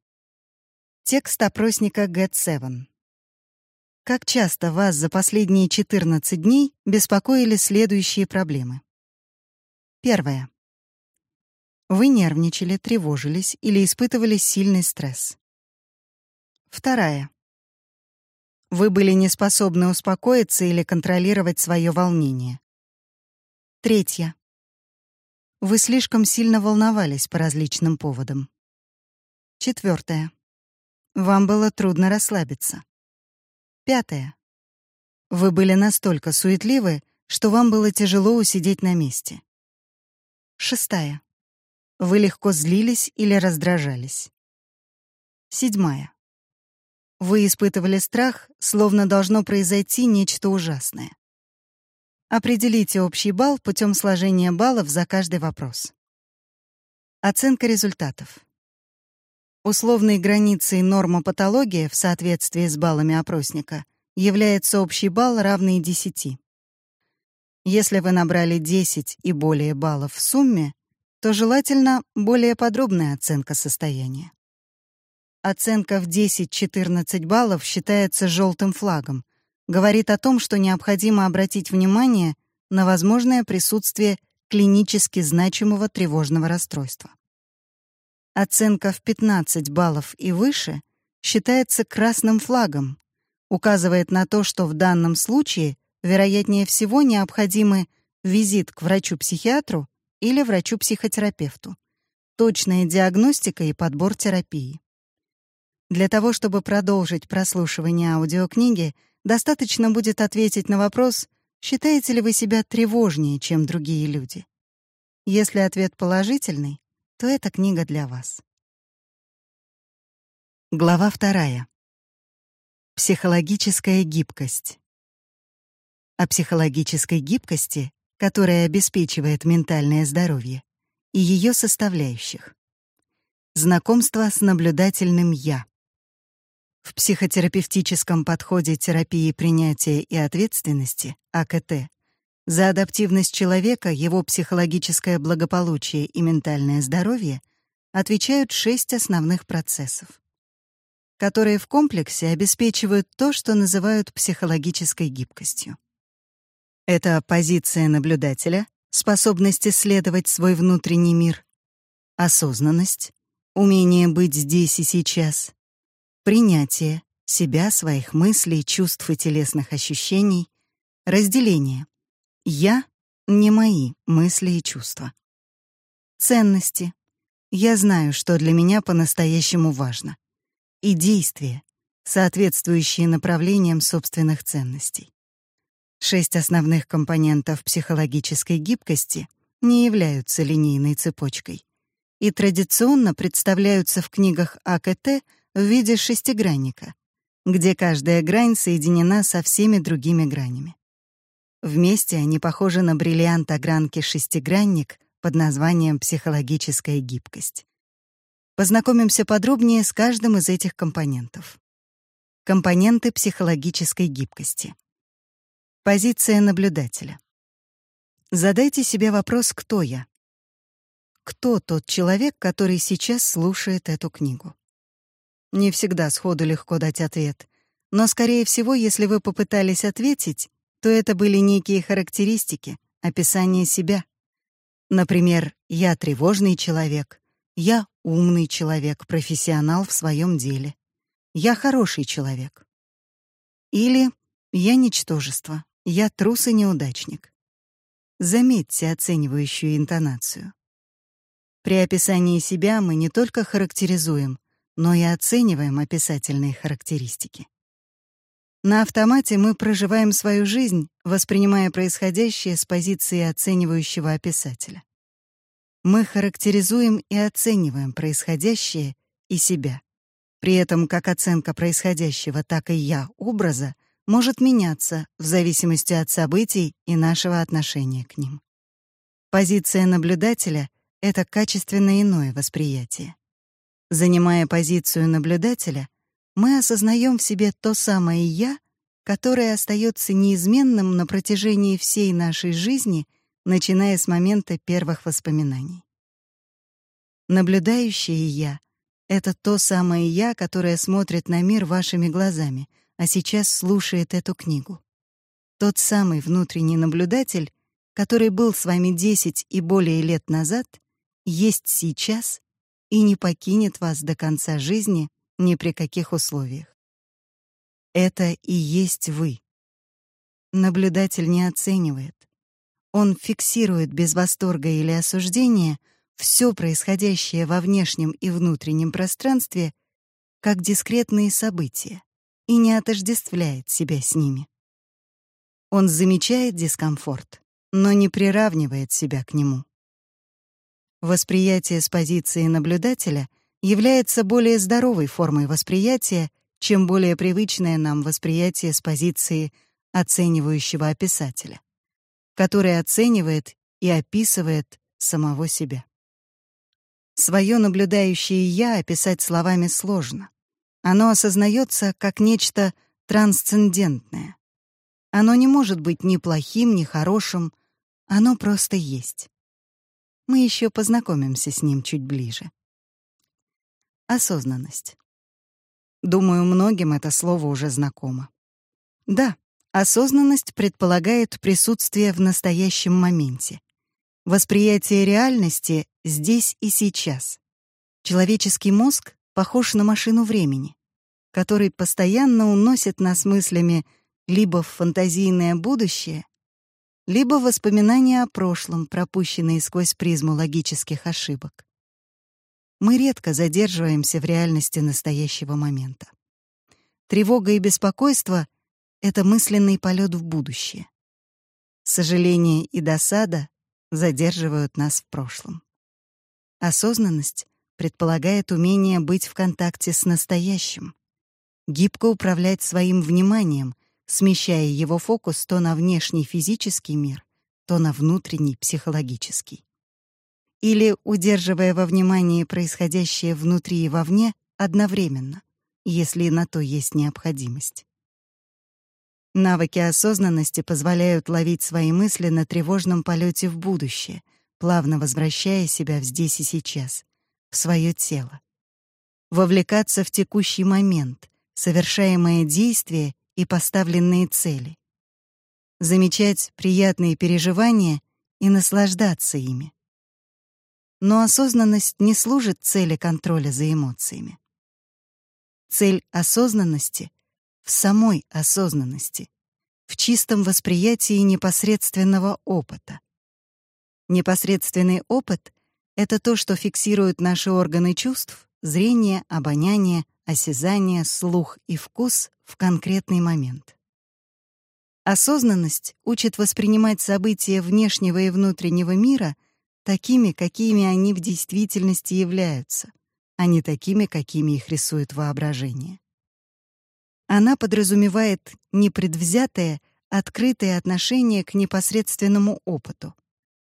Текст опросника GET7. Как часто вас за последние 14 дней беспокоили следующие проблемы? Первое. Вы нервничали, тревожились или испытывали сильный стресс. Вторая. Вы были не способны успокоиться или контролировать свое волнение. Третье. Вы слишком сильно волновались по различным поводам. Четвертое. Вам было трудно расслабиться. Пятое. Вы были настолько суетливы, что вам было тяжело усидеть на месте. Шестая. Вы легко злились или раздражались. Седьмая. Вы испытывали страх, словно должно произойти нечто ужасное. Определите общий балл путем сложения баллов за каждый вопрос. Оценка результатов. Условной границей норма патология в соответствии с баллами опросника является общий балл, равный 10. Если вы набрали 10 и более баллов в сумме, то желательно более подробная оценка состояния. Оценка в 10-14 баллов считается желтым флагом, говорит о том, что необходимо обратить внимание на возможное присутствие клинически значимого тревожного расстройства. Оценка в 15 баллов и выше считается красным флагом, указывает на то, что в данном случае, вероятнее всего, необходимы визит к врачу-психиатру или врачу-психотерапевту, точная диагностика и подбор терапии. Для того, чтобы продолжить прослушивание аудиокниги, достаточно будет ответить на вопрос, считаете ли вы себя тревожнее, чем другие люди. Если ответ положительный, то эта книга для вас. Глава вторая. Психологическая гибкость. О психологической гибкости, которая обеспечивает ментальное здоровье, и ее составляющих. Знакомство с наблюдательным «я». В психотерапевтическом подходе терапии принятия и ответственности, АКТ, за адаптивность человека, его психологическое благополучие и ментальное здоровье отвечают шесть основных процессов, которые в комплексе обеспечивают то, что называют психологической гибкостью. Это позиция наблюдателя, способность исследовать свой внутренний мир, осознанность, умение быть здесь и сейчас, принятие себя, своих мыслей, чувств и телесных ощущений, разделение. Я — не мои мысли и чувства. Ценности. Я знаю, что для меня по-настоящему важно. И действия, соответствующие направлениям собственных ценностей. Шесть основных компонентов психологической гибкости не являются линейной цепочкой и традиционно представляются в книгах АКТ в виде шестигранника, где каждая грань соединена со всеми другими гранями. Вместе они похожи на бриллиант огранки шестигранник под названием «психологическая гибкость». Познакомимся подробнее с каждым из этих компонентов. Компоненты психологической гибкости. Позиция наблюдателя. Задайте себе вопрос «Кто я?». Кто тот человек, который сейчас слушает эту книгу? Не всегда сходу легко дать ответ. Но, скорее всего, если вы попытались ответить, то это были некие характеристики, описание себя. Например, «я тревожный человек», «я умный человек, профессионал в своем деле», «я хороший человек». Или «я ничтожество», «я трус и неудачник». Заметьте оценивающую интонацию. При описании себя мы не только характеризуем, но и оцениваем описательные характеристики. На автомате мы проживаем свою жизнь, воспринимая происходящее с позиции оценивающего описателя. Мы характеризуем и оцениваем происходящее и себя. При этом как оценка происходящего, так и я образа может меняться в зависимости от событий и нашего отношения к ним. Позиция наблюдателя — это качественно иное восприятие. Занимая позицию наблюдателя, мы осознаем в себе то самое «я», которое остается неизменным на протяжении всей нашей жизни, начиная с момента первых воспоминаний. Наблюдающее «я» — это то самое «я», которое смотрит на мир вашими глазами, а сейчас слушает эту книгу. Тот самый внутренний наблюдатель, который был с вами 10 и более лет назад, есть сейчас и не покинет вас до конца жизни ни при каких условиях. Это и есть вы. Наблюдатель не оценивает. Он фиксирует без восторга или осуждения все происходящее во внешнем и внутреннем пространстве как дискретные события и не отождествляет себя с ними. Он замечает дискомфорт, но не приравнивает себя к нему. Восприятие с позиции наблюдателя является более здоровой формой восприятия, чем более привычное нам восприятие с позиции оценивающего описателя, который оценивает и описывает самого себя. Своё наблюдающее «я» описать словами сложно. Оно осознается как нечто трансцендентное. Оно не может быть ни плохим, ни хорошим, оно просто есть. Мы еще познакомимся с ним чуть ближе. Осознанность. Думаю, многим это слово уже знакомо. Да, осознанность предполагает присутствие в настоящем моменте. Восприятие реальности здесь и сейчас. Человеческий мозг похож на машину времени, который постоянно уносит нас мыслями либо в фантазийное будущее, либо воспоминания о прошлом, пропущенные сквозь призму логических ошибок мы редко задерживаемся в реальности настоящего момента. Тревога и беспокойство — это мысленный полет в будущее. Сожаление и досада задерживают нас в прошлом. Осознанность предполагает умение быть в контакте с настоящим, гибко управлять своим вниманием, смещая его фокус то на внешний физический мир, то на внутренний психологический или удерживая во внимании происходящее внутри и вовне одновременно, если на то есть необходимость. Навыки осознанности позволяют ловить свои мысли на тревожном полете в будущее, плавно возвращая себя в здесь и сейчас, в свое тело. Вовлекаться в текущий момент, совершаемое действие и поставленные цели. Замечать приятные переживания и наслаждаться ими. Но осознанность не служит цели контроля за эмоциями. Цель осознанности в самой осознанности, в чистом восприятии непосредственного опыта. Непосредственный опыт — это то, что фиксируют наши органы чувств, зрение, обоняние, осязание, слух и вкус в конкретный момент. Осознанность учит воспринимать события внешнего и внутреннего мира такими, какими они в действительности являются, а не такими, какими их рисует воображение. Она подразумевает непредвзятое, открытое отношение к непосредственному опыту,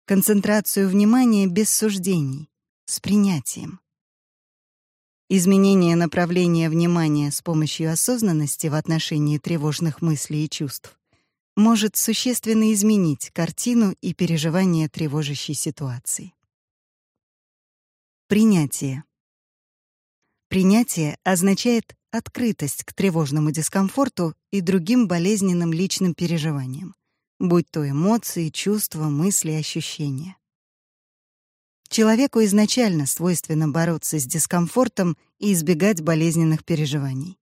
концентрацию внимания без суждений, с принятием. Изменение направления внимания с помощью осознанности в отношении тревожных мыслей и чувств может существенно изменить картину и переживание тревожащей ситуации. Принятие. Принятие означает открытость к тревожному дискомфорту и другим болезненным личным переживаниям, будь то эмоции, чувства, мысли, ощущения. Человеку изначально свойственно бороться с дискомфортом и избегать болезненных переживаний.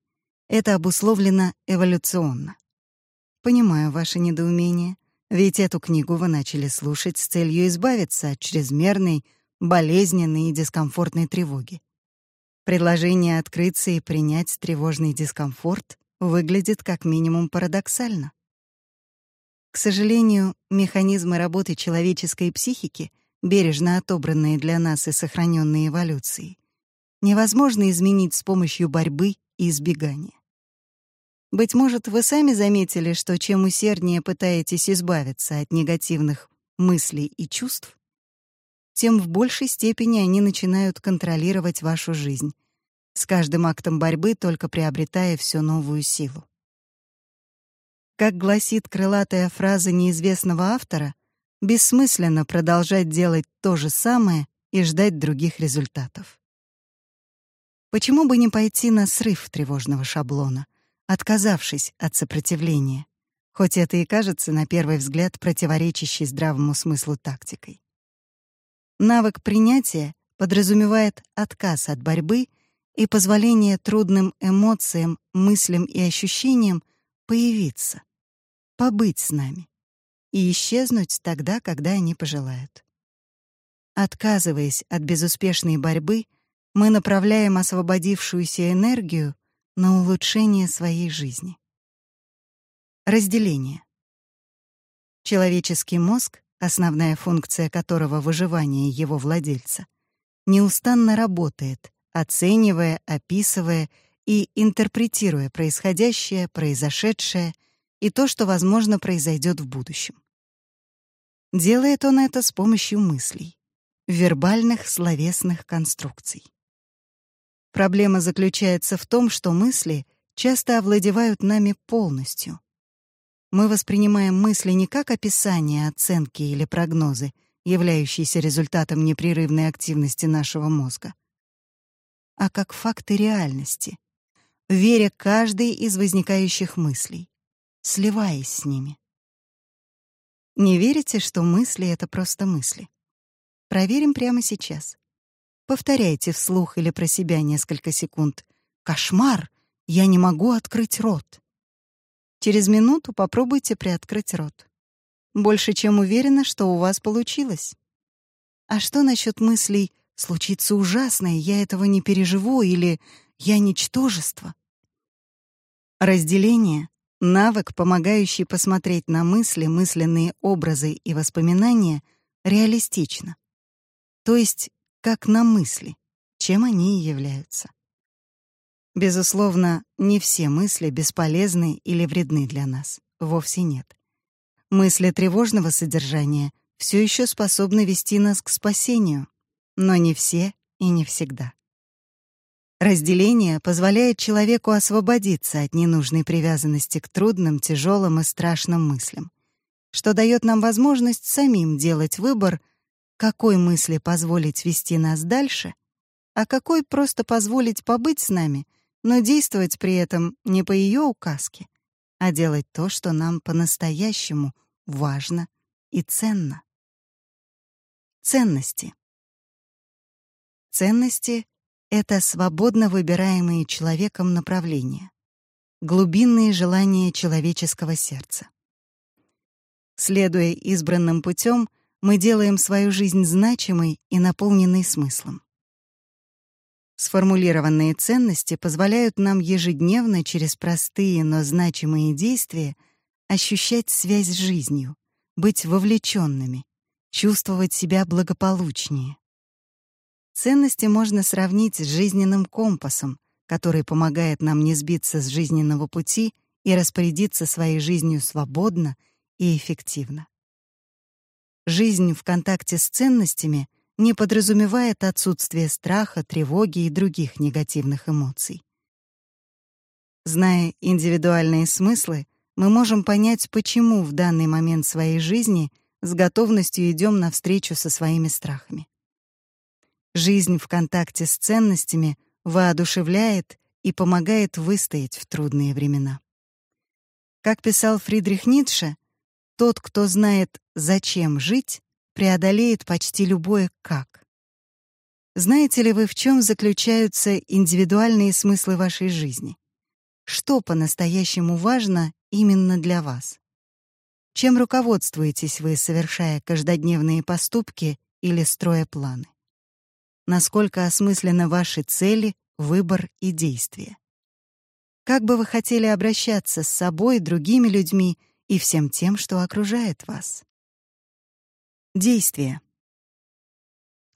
Это обусловлено эволюционно. Понимаю ваше недоумение, ведь эту книгу вы начали слушать с целью избавиться от чрезмерной, болезненной и дискомфортной тревоги. Предложение открыться и принять тревожный дискомфорт выглядит как минимум парадоксально. К сожалению, механизмы работы человеческой психики, бережно отобранные для нас и сохраненные эволюцией, невозможно изменить с помощью борьбы и избегания. Быть может, вы сами заметили, что чем усерднее пытаетесь избавиться от негативных мыслей и чувств, тем в большей степени они начинают контролировать вашу жизнь, с каждым актом борьбы только приобретая все новую силу. Как гласит крылатая фраза неизвестного автора, бессмысленно продолжать делать то же самое и ждать других результатов. Почему бы не пойти на срыв тревожного шаблона — отказавшись от сопротивления, хоть это и кажется на первый взгляд противоречащей здравому смыслу тактикой. Навык принятия подразумевает отказ от борьбы и позволение трудным эмоциям, мыслям и ощущениям появиться, побыть с нами и исчезнуть тогда, когда они пожелают. Отказываясь от безуспешной борьбы, мы направляем освободившуюся энергию на улучшение своей жизни. Разделение. Человеческий мозг, основная функция которого — выживание его владельца, неустанно работает, оценивая, описывая и интерпретируя происходящее, произошедшее и то, что, возможно, произойдет в будущем. Делает он это с помощью мыслей, вербальных словесных конструкций. Проблема заключается в том, что мысли часто овладевают нами полностью. Мы воспринимаем мысли не как описание, оценки или прогнозы, являющиеся результатом непрерывной активности нашего мозга, а как факты реальности, веря каждой из возникающих мыслей, сливаясь с ними. Не верите, что мысли — это просто мысли? Проверим прямо сейчас. Повторяйте вслух или про себя несколько секунд. «Кошмар! Я не могу открыть рот!» Через минуту попробуйте приоткрыть рот. Больше чем уверена, что у вас получилось. А что насчет мыслей «случится ужасное, я этого не переживу» или «я ничтожество»? Разделение Навык, помогающий посмотреть на мысли, мысленные образы и воспоминания реалистично. То есть, как на мысли, чем они и являются. Безусловно, не все мысли бесполезны или вредны для нас. Вовсе нет. Мысли тревожного содержания все еще способны вести нас к спасению, но не все и не всегда. Разделение позволяет человеку освободиться от ненужной привязанности к трудным, тяжелым и страшным мыслям, что дает нам возможность самим делать выбор, какой мысли позволить вести нас дальше, а какой просто позволить побыть с нами, но действовать при этом не по ее указке, а делать то, что нам по-настоящему важно и ценно. Ценности. Ценности это свободно выбираемые человеком направления, глубинные желания человеческого сердца. Следуя избранным путем, мы делаем свою жизнь значимой и наполненной смыслом. Сформулированные ценности позволяют нам ежедневно через простые, но значимые действия ощущать связь с жизнью, быть вовлеченными, чувствовать себя благополучнее. Ценности можно сравнить с жизненным компасом, который помогает нам не сбиться с жизненного пути и распорядиться своей жизнью свободно и эффективно. Жизнь в контакте с ценностями не подразумевает отсутствие страха, тревоги и других негативных эмоций. Зная индивидуальные смыслы, мы можем понять, почему в данный момент своей жизни с готовностью идем навстречу со своими страхами. Жизнь в контакте с ценностями воодушевляет и помогает выстоять в трудные времена. Как писал Фридрих Ницше, тот, кто знает, зачем жить, преодолеет почти любое «как». Знаете ли вы, в чем заключаются индивидуальные смыслы вашей жизни? Что по-настоящему важно именно для вас? Чем руководствуетесь вы, совершая каждодневные поступки или строя планы? Насколько осмысленны ваши цели, выбор и действия. Как бы вы хотели обращаться с собой, другими людьми и всем тем, что окружает вас? Действия.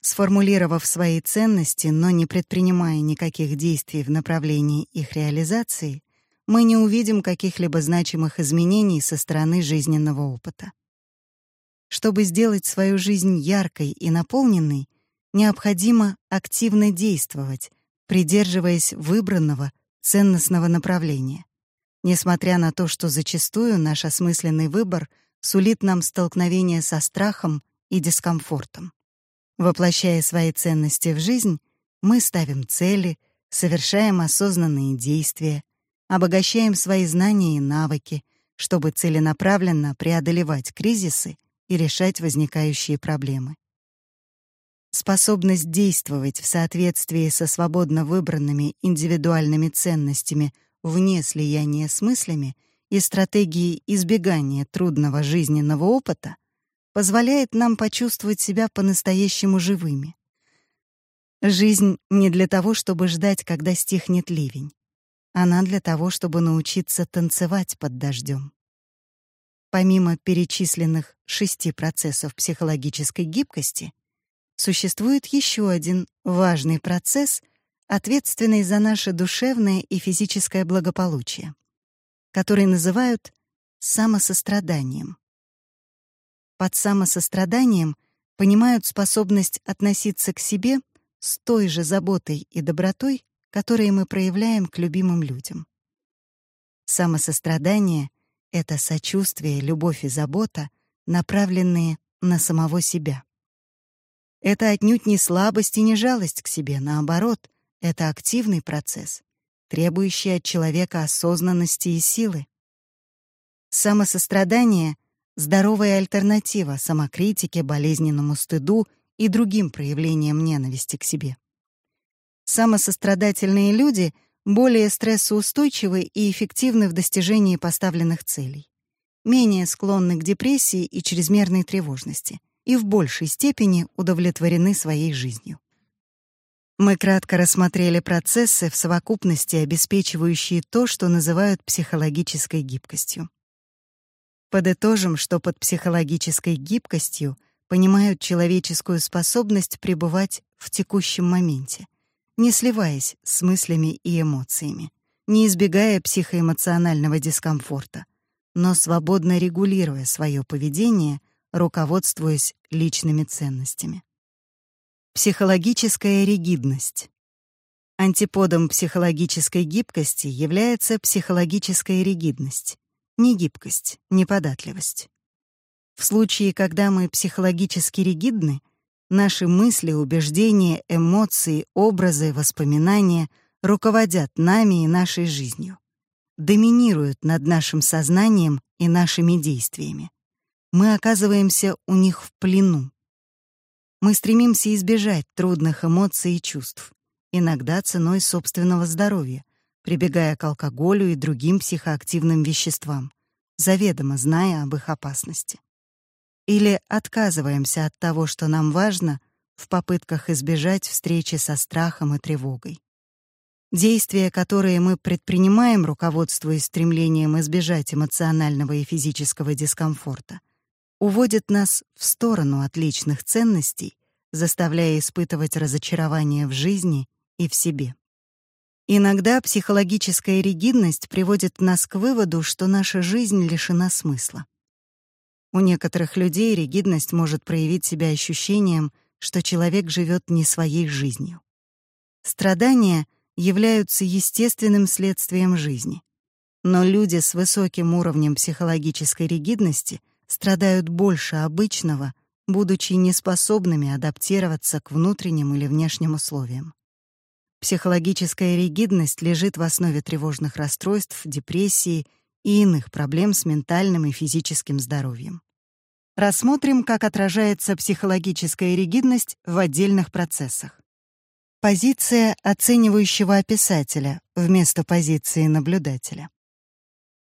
Сформулировав свои ценности, но не предпринимая никаких действий в направлении их реализации, мы не увидим каких-либо значимых изменений со стороны жизненного опыта. Чтобы сделать свою жизнь яркой и наполненной, необходимо активно действовать, придерживаясь выбранного ценностного направления. Несмотря на то, что зачастую наш осмысленный выбор сулит нам столкновение со страхом и дискомфортом. Воплощая свои ценности в жизнь, мы ставим цели, совершаем осознанные действия, обогащаем свои знания и навыки, чтобы целенаправленно преодолевать кризисы и решать возникающие проблемы. Способность действовать в соответствии со свободно выбранными индивидуальными ценностями вне слияния с мыслями и стратегии избегания трудного жизненного опыта позволяет нам почувствовать себя по-настоящему живыми. Жизнь не для того, чтобы ждать, когда стихнет ливень. Она для того, чтобы научиться танцевать под дождем. Помимо перечисленных шести процессов психологической гибкости, существует еще один важный процесс, ответственный за наше душевное и физическое благополучие, который называют самосостраданием. Под самосостраданием понимают способность относиться к себе с той же заботой и добротой, которые мы проявляем к любимым людям. Самосострадание — это сочувствие, любовь и забота, направленные на самого себя. Это отнюдь не слабость и не жалость к себе, наоборот, это активный процесс, требующий от человека осознанности и силы. Самосострадание — здоровая альтернатива самокритике, болезненному стыду и другим проявлениям ненависти к себе. Самосострадательные люди более стрессоустойчивы и эффективны в достижении поставленных целей, менее склонны к депрессии и чрезмерной тревожности и в большей степени удовлетворены своей жизнью. Мы кратко рассмотрели процессы в совокупности, обеспечивающие то, что называют психологической гибкостью. Подытожим, что под психологической гибкостью понимают человеческую способность пребывать в текущем моменте, не сливаясь с мыслями и эмоциями, не избегая психоэмоционального дискомфорта, но свободно регулируя свое поведение, руководствуясь личными ценностями. Психологическая ригидность. Антиподом психологической гибкости является психологическая ригидность, негибкость, неподатливость. В случае, когда мы психологически ригидны, Наши мысли, убеждения, эмоции, образы, воспоминания руководят нами и нашей жизнью, доминируют над нашим сознанием и нашими действиями. Мы оказываемся у них в плену. Мы стремимся избежать трудных эмоций и чувств, иногда ценой собственного здоровья, прибегая к алкоголю и другим психоактивным веществам, заведомо зная об их опасности или отказываемся от того, что нам важно, в попытках избежать встречи со страхом и тревогой. Действия, которые мы предпринимаем, руководствуясь стремлением избежать эмоционального и физического дискомфорта, уводят нас в сторону от личных ценностей, заставляя испытывать разочарование в жизни и в себе. Иногда психологическая ригидность приводит нас к выводу, что наша жизнь лишена смысла. У некоторых людей ригидность может проявить себя ощущением, что человек живет не своей жизнью. Страдания являются естественным следствием жизни. Но люди с высоким уровнем психологической ригидности страдают больше обычного, будучи неспособными адаптироваться к внутренним или внешним условиям. Психологическая ригидность лежит в основе тревожных расстройств, депрессии и иных проблем с ментальным и физическим здоровьем. Рассмотрим, как отражается психологическая ригидность в отдельных процессах. Позиция оценивающего описателя вместо позиции наблюдателя.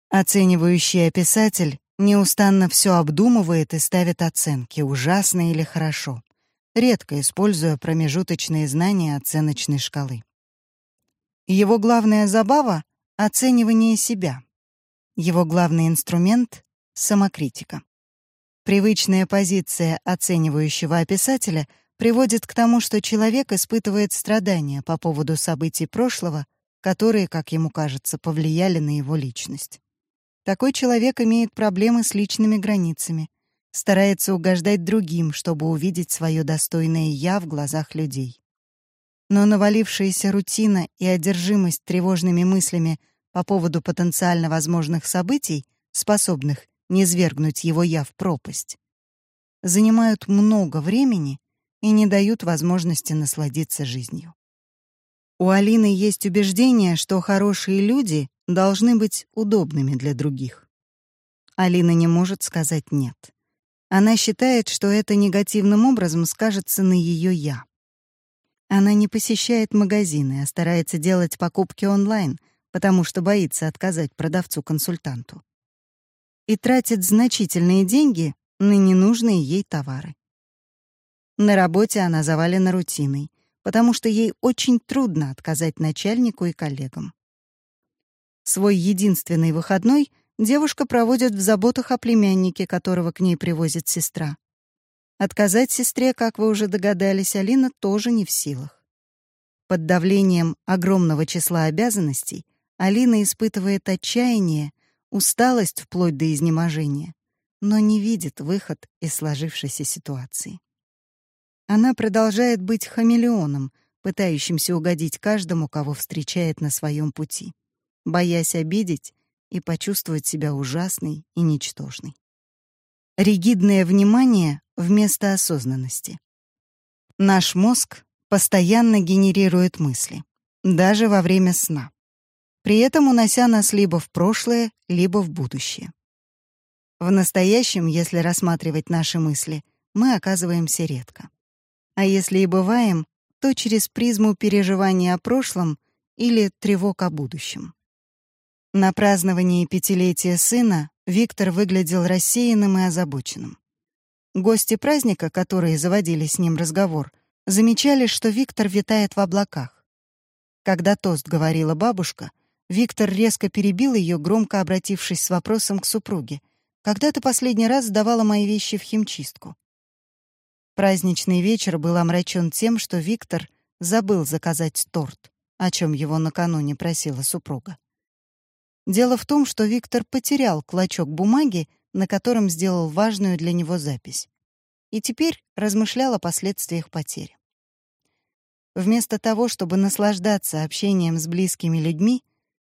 Оценивающий описатель неустанно все обдумывает и ставит оценки, ужасно или хорошо, редко используя промежуточные знания оценочной шкалы. Его главная забава — оценивание себя. Его главный инструмент — самокритика. Привычная позиция оценивающего описателя приводит к тому, что человек испытывает страдания по поводу событий прошлого, которые, как ему кажется, повлияли на его личность. Такой человек имеет проблемы с личными границами, старается угождать другим, чтобы увидеть свое достойное «я» в глазах людей. Но навалившаяся рутина и одержимость тревожными мыслями по поводу потенциально возможных событий, способных низвергнуть его «я» в пропасть, занимают много времени и не дают возможности насладиться жизнью. У Алины есть убеждение, что хорошие люди должны быть удобными для других. Алина не может сказать «нет». Она считает, что это негативным образом скажется на ее «я». Она не посещает магазины, а старается делать покупки онлайн, потому что боится отказать продавцу-консультанту. И тратит значительные деньги на ненужные ей товары. На работе она завалена рутиной, потому что ей очень трудно отказать начальнику и коллегам. Свой единственный выходной девушка проводит в заботах о племяннике, которого к ней привозит сестра. Отказать сестре, как вы уже догадались, Алина тоже не в силах. Под давлением огромного числа обязанностей Алина испытывает отчаяние, усталость вплоть до изнеможения, но не видит выход из сложившейся ситуации. Она продолжает быть хамелеоном, пытающимся угодить каждому, кого встречает на своем пути, боясь обидеть и почувствовать себя ужасной и ничтожной. Ригидное внимание вместо осознанности. Наш мозг постоянно генерирует мысли, даже во время сна, при этом унося нас либо в прошлое, либо в будущее. В настоящем, если рассматривать наши мысли, мы оказываемся редко. А если и бываем, то через призму переживания о прошлом или тревог о будущем. На праздновании пятилетия сына Виктор выглядел рассеянным и озабоченным. Гости праздника, которые заводили с ним разговор, замечали, что Виктор витает в облаках. Когда тост говорила бабушка, Виктор резко перебил ее, громко обратившись с вопросом к супруге. «Когда ты последний раз сдавала мои вещи в химчистку?» Праздничный вечер был омрачен тем, что Виктор забыл заказать торт, о чем его накануне просила супруга. Дело в том, что Виктор потерял клочок бумаги, на котором сделал важную для него запись, и теперь размышлял о последствиях потери. Вместо того, чтобы наслаждаться общением с близкими людьми,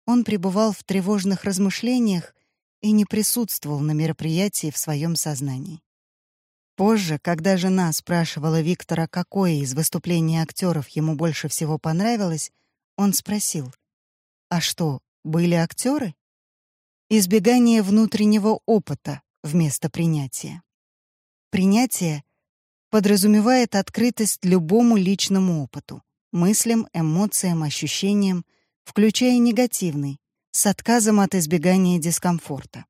он пребывал в тревожных размышлениях и не присутствовал на мероприятии в своем сознании. Позже, когда жена спрашивала Виктора, какое из выступлений актеров ему больше всего понравилось, он спросил, «А что, были актеры? Избегание внутреннего опыта вместо принятия. Принятие подразумевает открытость любому личному опыту, мыслям, эмоциям, ощущениям, включая негативный, с отказом от избегания дискомфорта.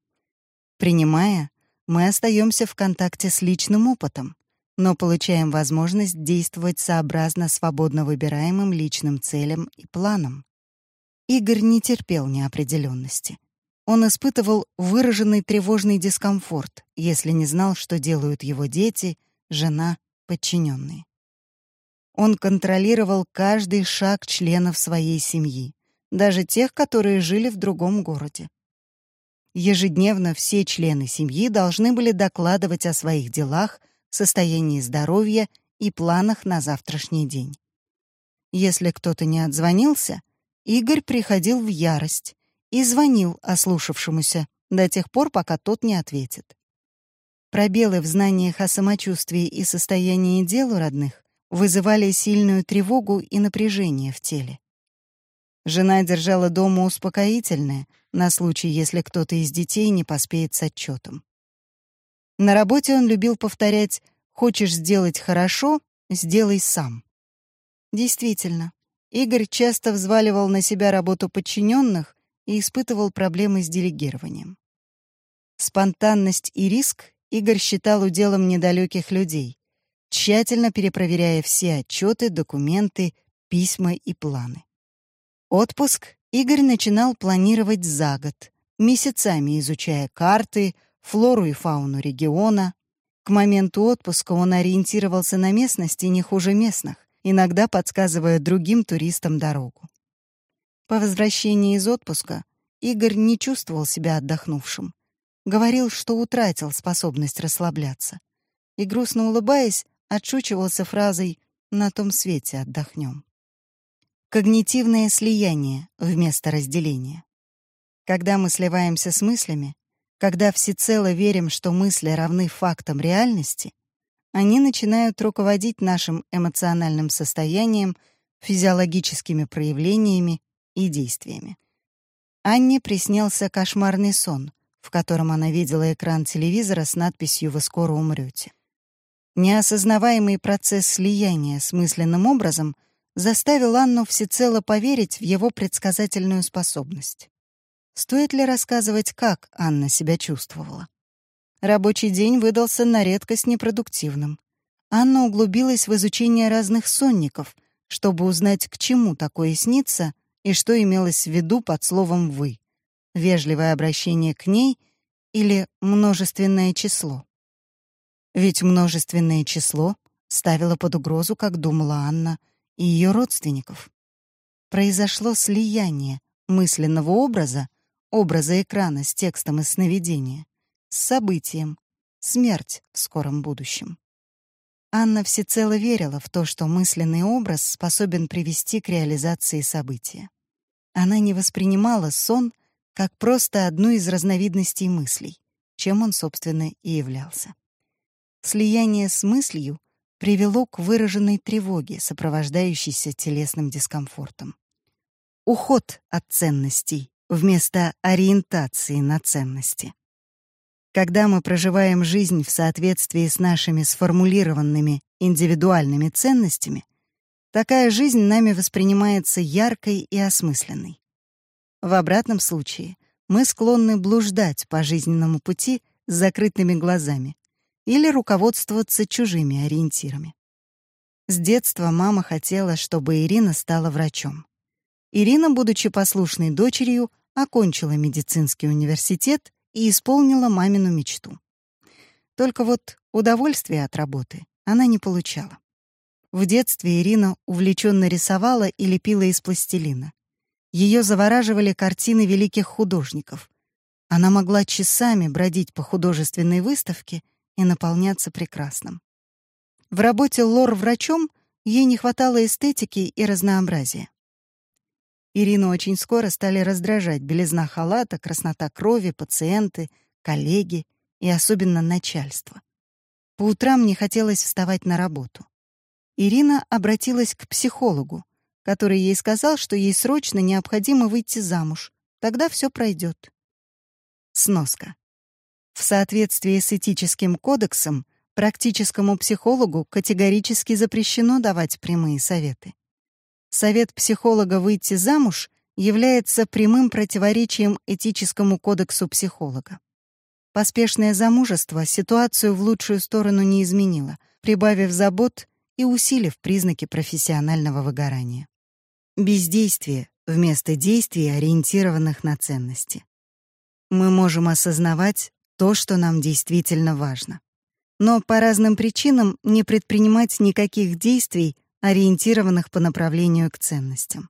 Принимая, мы остаемся в контакте с личным опытом, но получаем возможность действовать сообразно свободно выбираемым личным целям и планам. Игорь не терпел неопределенности. Он испытывал выраженный тревожный дискомфорт, если не знал, что делают его дети, жена, подчиненные. Он контролировал каждый шаг членов своей семьи, даже тех, которые жили в другом городе. Ежедневно все члены семьи должны были докладывать о своих делах, состоянии здоровья и планах на завтрашний день. Если кто-то не отзвонился — Игорь приходил в ярость и звонил ослушавшемуся до тех пор, пока тот не ответит. Пробелы в знаниях о самочувствии и состоянии дел у родных вызывали сильную тревогу и напряжение в теле. Жена держала дома успокоительное на случай, если кто-то из детей не поспеет с отчетом. На работе он любил повторять «хочешь сделать хорошо — сделай сам». Действительно, Игорь часто взваливал на себя работу подчиненных и испытывал проблемы с делегированием. Спонтанность и риск Игорь считал уделом недалеких людей, тщательно перепроверяя все отчеты, документы, письма и планы. Отпуск Игорь начинал планировать за год, месяцами изучая карты, флору и фауну региона. К моменту отпуска он ориентировался на местности не хуже местных иногда подсказывая другим туристам дорогу. По возвращении из отпуска Игорь не чувствовал себя отдохнувшим. Говорил, что утратил способность расслабляться. И, грустно улыбаясь, отшучивался фразой «на том свете отдохнем». Когнитивное слияние вместо разделения. Когда мы сливаемся с мыслями, когда всецело верим, что мысли равны фактам реальности, они начинают руководить нашим эмоциональным состоянием, физиологическими проявлениями и действиями. Анне приснился кошмарный сон, в котором она видела экран телевизора с надписью «Вы скоро умрете». Неосознаваемый процесс слияния с мысленным образом заставил Анну всецело поверить в его предсказательную способность. Стоит ли рассказывать, как Анна себя чувствовала? Рабочий день выдался на редкость непродуктивным. Анна углубилась в изучение разных сонников, чтобы узнать, к чему такое снится и что имелось в виду под словом «вы» — вежливое обращение к ней или множественное число. Ведь множественное число ставило под угрозу, как думала Анна, и ее родственников. Произошло слияние мысленного образа, образа экрана с текстом из сновидения, с событием, смерть в скором будущем. Анна всецело верила в то, что мысленный образ способен привести к реализации события. Она не воспринимала сон как просто одну из разновидностей мыслей, чем он, собственно, и являлся. Слияние с мыслью привело к выраженной тревоге, сопровождающейся телесным дискомфортом. Уход от ценностей вместо ориентации на ценности. Когда мы проживаем жизнь в соответствии с нашими сформулированными индивидуальными ценностями, такая жизнь нами воспринимается яркой и осмысленной. В обратном случае мы склонны блуждать по жизненному пути с закрытыми глазами или руководствоваться чужими ориентирами. С детства мама хотела, чтобы Ирина стала врачом. Ирина, будучи послушной дочерью, окончила медицинский университет и исполнила мамину мечту. Только вот удовольствия от работы она не получала. В детстве Ирина увлеченно рисовала и лепила из пластилина. Ее завораживали картины великих художников. Она могла часами бродить по художественной выставке и наполняться прекрасным. В работе лор-врачом ей не хватало эстетики и разнообразия. Ирину очень скоро стали раздражать белизна халата, краснота крови, пациенты, коллеги и особенно начальство. По утрам не хотелось вставать на работу. Ирина обратилась к психологу, который ей сказал, что ей срочно необходимо выйти замуж, тогда все пройдет. Сноска. В соответствии с этическим кодексом практическому психологу категорически запрещено давать прямые советы. Совет психолога выйти замуж является прямым противоречием этическому кодексу психолога. Поспешное замужество ситуацию в лучшую сторону не изменило, прибавив забот и усилив признаки профессионального выгорания. Бездействие вместо действий, ориентированных на ценности. Мы можем осознавать то, что нам действительно важно. Но по разным причинам не предпринимать никаких действий, ориентированных по направлению к ценностям.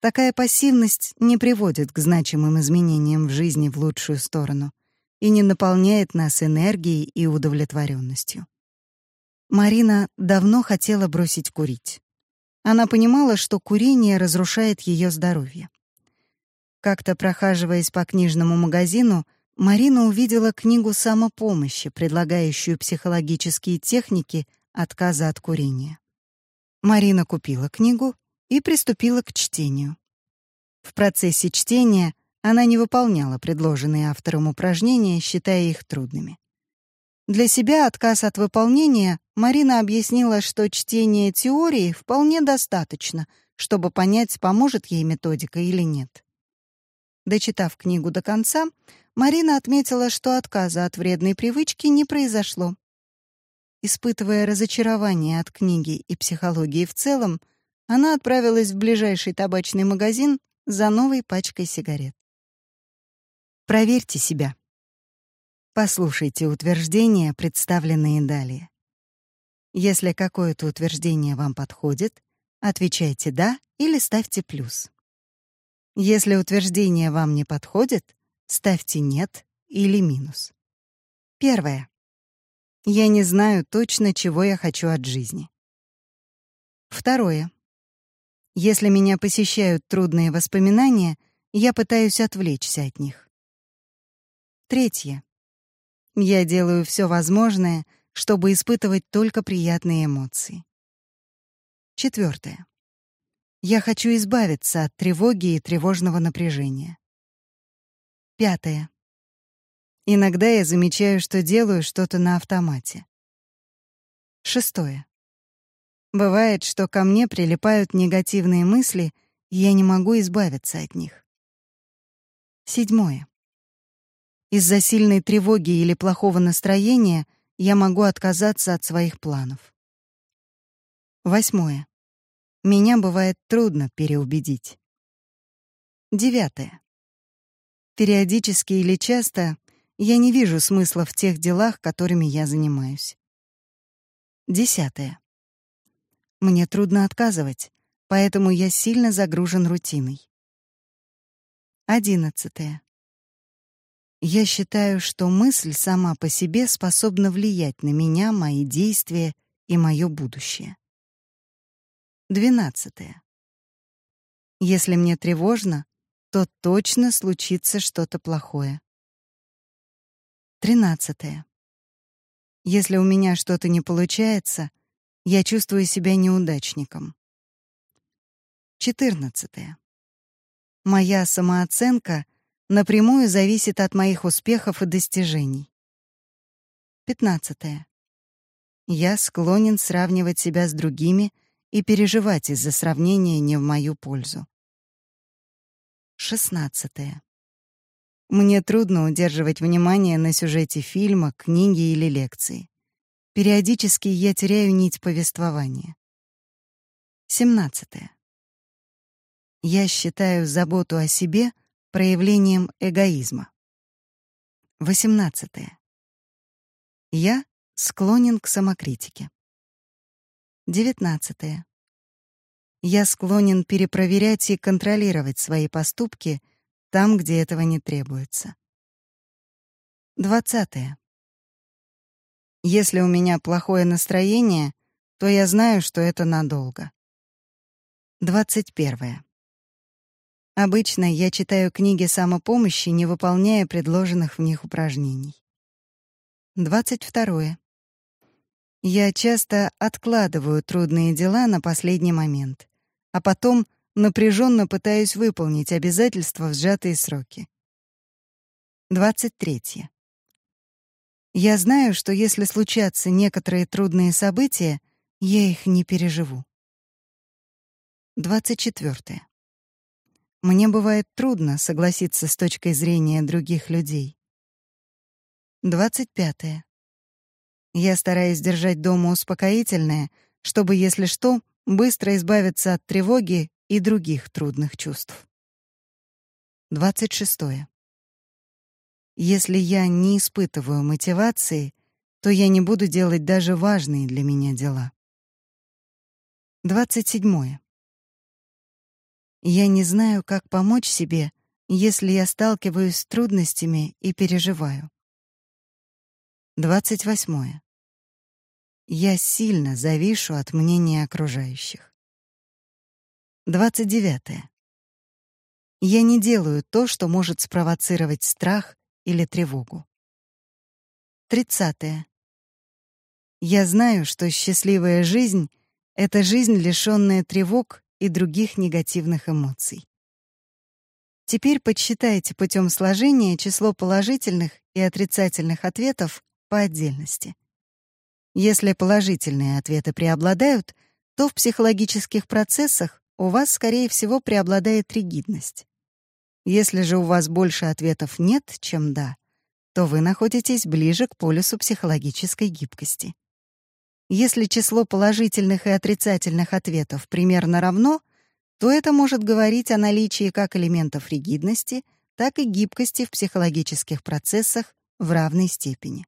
Такая пассивность не приводит к значимым изменениям в жизни в лучшую сторону и не наполняет нас энергией и удовлетворенностью. Марина давно хотела бросить курить. Она понимала, что курение разрушает ее здоровье. Как-то прохаживаясь по книжному магазину, Марина увидела книгу самопомощи, предлагающую психологические техники отказа от курения. Марина купила книгу и приступила к чтению. В процессе чтения она не выполняла предложенные автором упражнения, считая их трудными. Для себя отказ от выполнения Марина объяснила, что чтение теории вполне достаточно, чтобы понять, поможет ей методика или нет. Дочитав книгу до конца, Марина отметила, что отказа от вредной привычки не произошло. Испытывая разочарование от книги и психологии в целом, она отправилась в ближайший табачный магазин за новой пачкой сигарет. Проверьте себя. Послушайте утверждения, представленные далее. Если какое-то утверждение вам подходит, отвечайте «да» или ставьте плюс. Если утверждение вам не подходит, ставьте «нет» или «минус». Первое. Я не знаю точно, чего я хочу от жизни. Второе. Если меня посещают трудные воспоминания, я пытаюсь отвлечься от них. Третье. Я делаю все возможное, чтобы испытывать только приятные эмоции. Четвертое. Я хочу избавиться от тревоги и тревожного напряжения. Пятое. Иногда я замечаю, что делаю что-то на автомате. Шестое. Бывает, что ко мне прилипают негативные мысли, и я не могу избавиться от них. Седьмое. Из-за сильной тревоги или плохого настроения я могу отказаться от своих планов. Восьмое. Меня бывает трудно переубедить. Девятое. Периодически или часто я не вижу смысла в тех делах, которыми я занимаюсь. Десятое. Мне трудно отказывать, поэтому я сильно загружен рутиной. Одиннадцатое. Я считаю, что мысль сама по себе способна влиять на меня, мои действия и мое будущее. Двенадцатое. Если мне тревожно, то точно случится что-то плохое. Тринадцатое. Если у меня что-то не получается, я чувствую себя неудачником. 14. Моя самооценка напрямую зависит от моих успехов и достижений. 15. Я склонен сравнивать себя с другими и переживать из-за сравнения не в мою пользу. 16. Мне трудно удерживать внимание на сюжете фильма, книги или лекции. Периодически я теряю нить повествования. 17. Я считаю заботу о себе проявлением эгоизма. 18. Я склонен к самокритике. 19. Я склонен перепроверять и контролировать свои поступки там, где этого не требуется. 20. Если у меня плохое настроение, то я знаю, что это надолго. 21. Обычно я читаю книги самопомощи, не выполняя предложенных в них упражнений. 22. Я часто откладываю трудные дела на последний момент, а потом напряженно пытаюсь выполнить обязательства в сжатые сроки. 23. Я знаю, что если случатся некоторые трудные события, я их не переживу. 24. Мне бывает трудно согласиться с точкой зрения других людей. 25. Я стараюсь держать дома успокоительное, чтобы, если что, быстро избавиться от тревоги и других трудных чувств. 26. Если я не испытываю мотивации, то я не буду делать даже важные для меня дела. 27. Я не знаю, как помочь себе, если я сталкиваюсь с трудностями и переживаю. 28. Я сильно завишу от мнения окружающих. 29. Я не делаю то, что может спровоцировать страх или тревогу. 30. Я знаю, что счастливая жизнь — это жизнь, лишённая тревог и других негативных эмоций. Теперь подсчитайте путем сложения число положительных и отрицательных ответов по отдельности. Если положительные ответы преобладают, то в психологических процессах у вас, скорее всего, преобладает ригидность. Если же у вас больше ответов «нет», чем «да», то вы находитесь ближе к полюсу психологической гибкости. Если число положительных и отрицательных ответов примерно равно, то это может говорить о наличии как элементов ригидности, так и гибкости в психологических процессах в равной степени.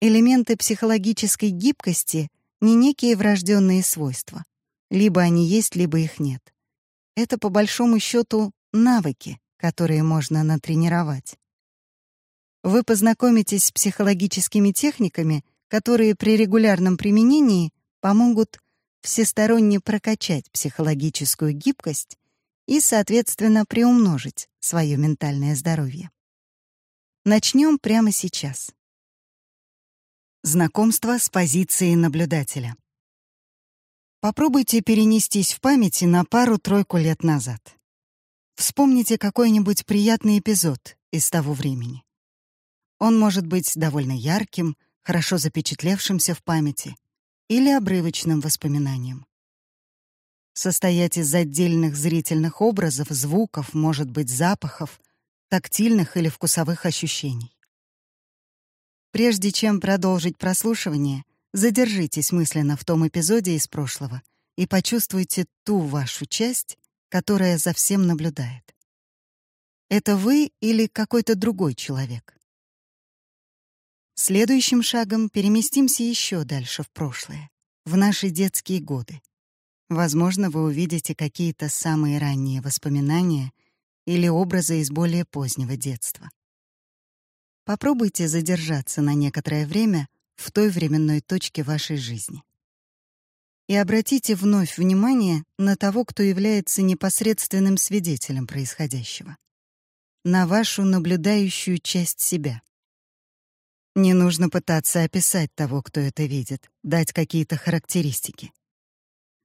Элементы психологической гибкости — не некие врожденные свойства. Либо они есть, либо их нет. Это, по большому счету, навыки, которые можно натренировать. Вы познакомитесь с психологическими техниками, которые при регулярном применении помогут всесторонне прокачать психологическую гибкость и, соответственно, приумножить свое ментальное здоровье. Начнем прямо сейчас. Знакомство с позицией наблюдателя. Попробуйте перенестись в памяти на пару-тройку лет назад. Вспомните какой-нибудь приятный эпизод из того времени. Он может быть довольно ярким, хорошо запечатлевшимся в памяти или обрывочным воспоминанием. Состоять из отдельных зрительных образов, звуков, может быть, запахов, тактильных или вкусовых ощущений. Прежде чем продолжить прослушивание, задержитесь мысленно в том эпизоде из прошлого и почувствуйте ту вашу часть, которая за всем наблюдает. Это вы или какой-то другой человек? Следующим шагом переместимся еще дальше в прошлое, в наши детские годы. Возможно, вы увидите какие-то самые ранние воспоминания или образы из более позднего детства. Попробуйте задержаться на некоторое время в той временной точке вашей жизни. И обратите вновь внимание на того, кто является непосредственным свидетелем происходящего. На вашу наблюдающую часть себя. Не нужно пытаться описать того, кто это видит, дать какие-то характеристики.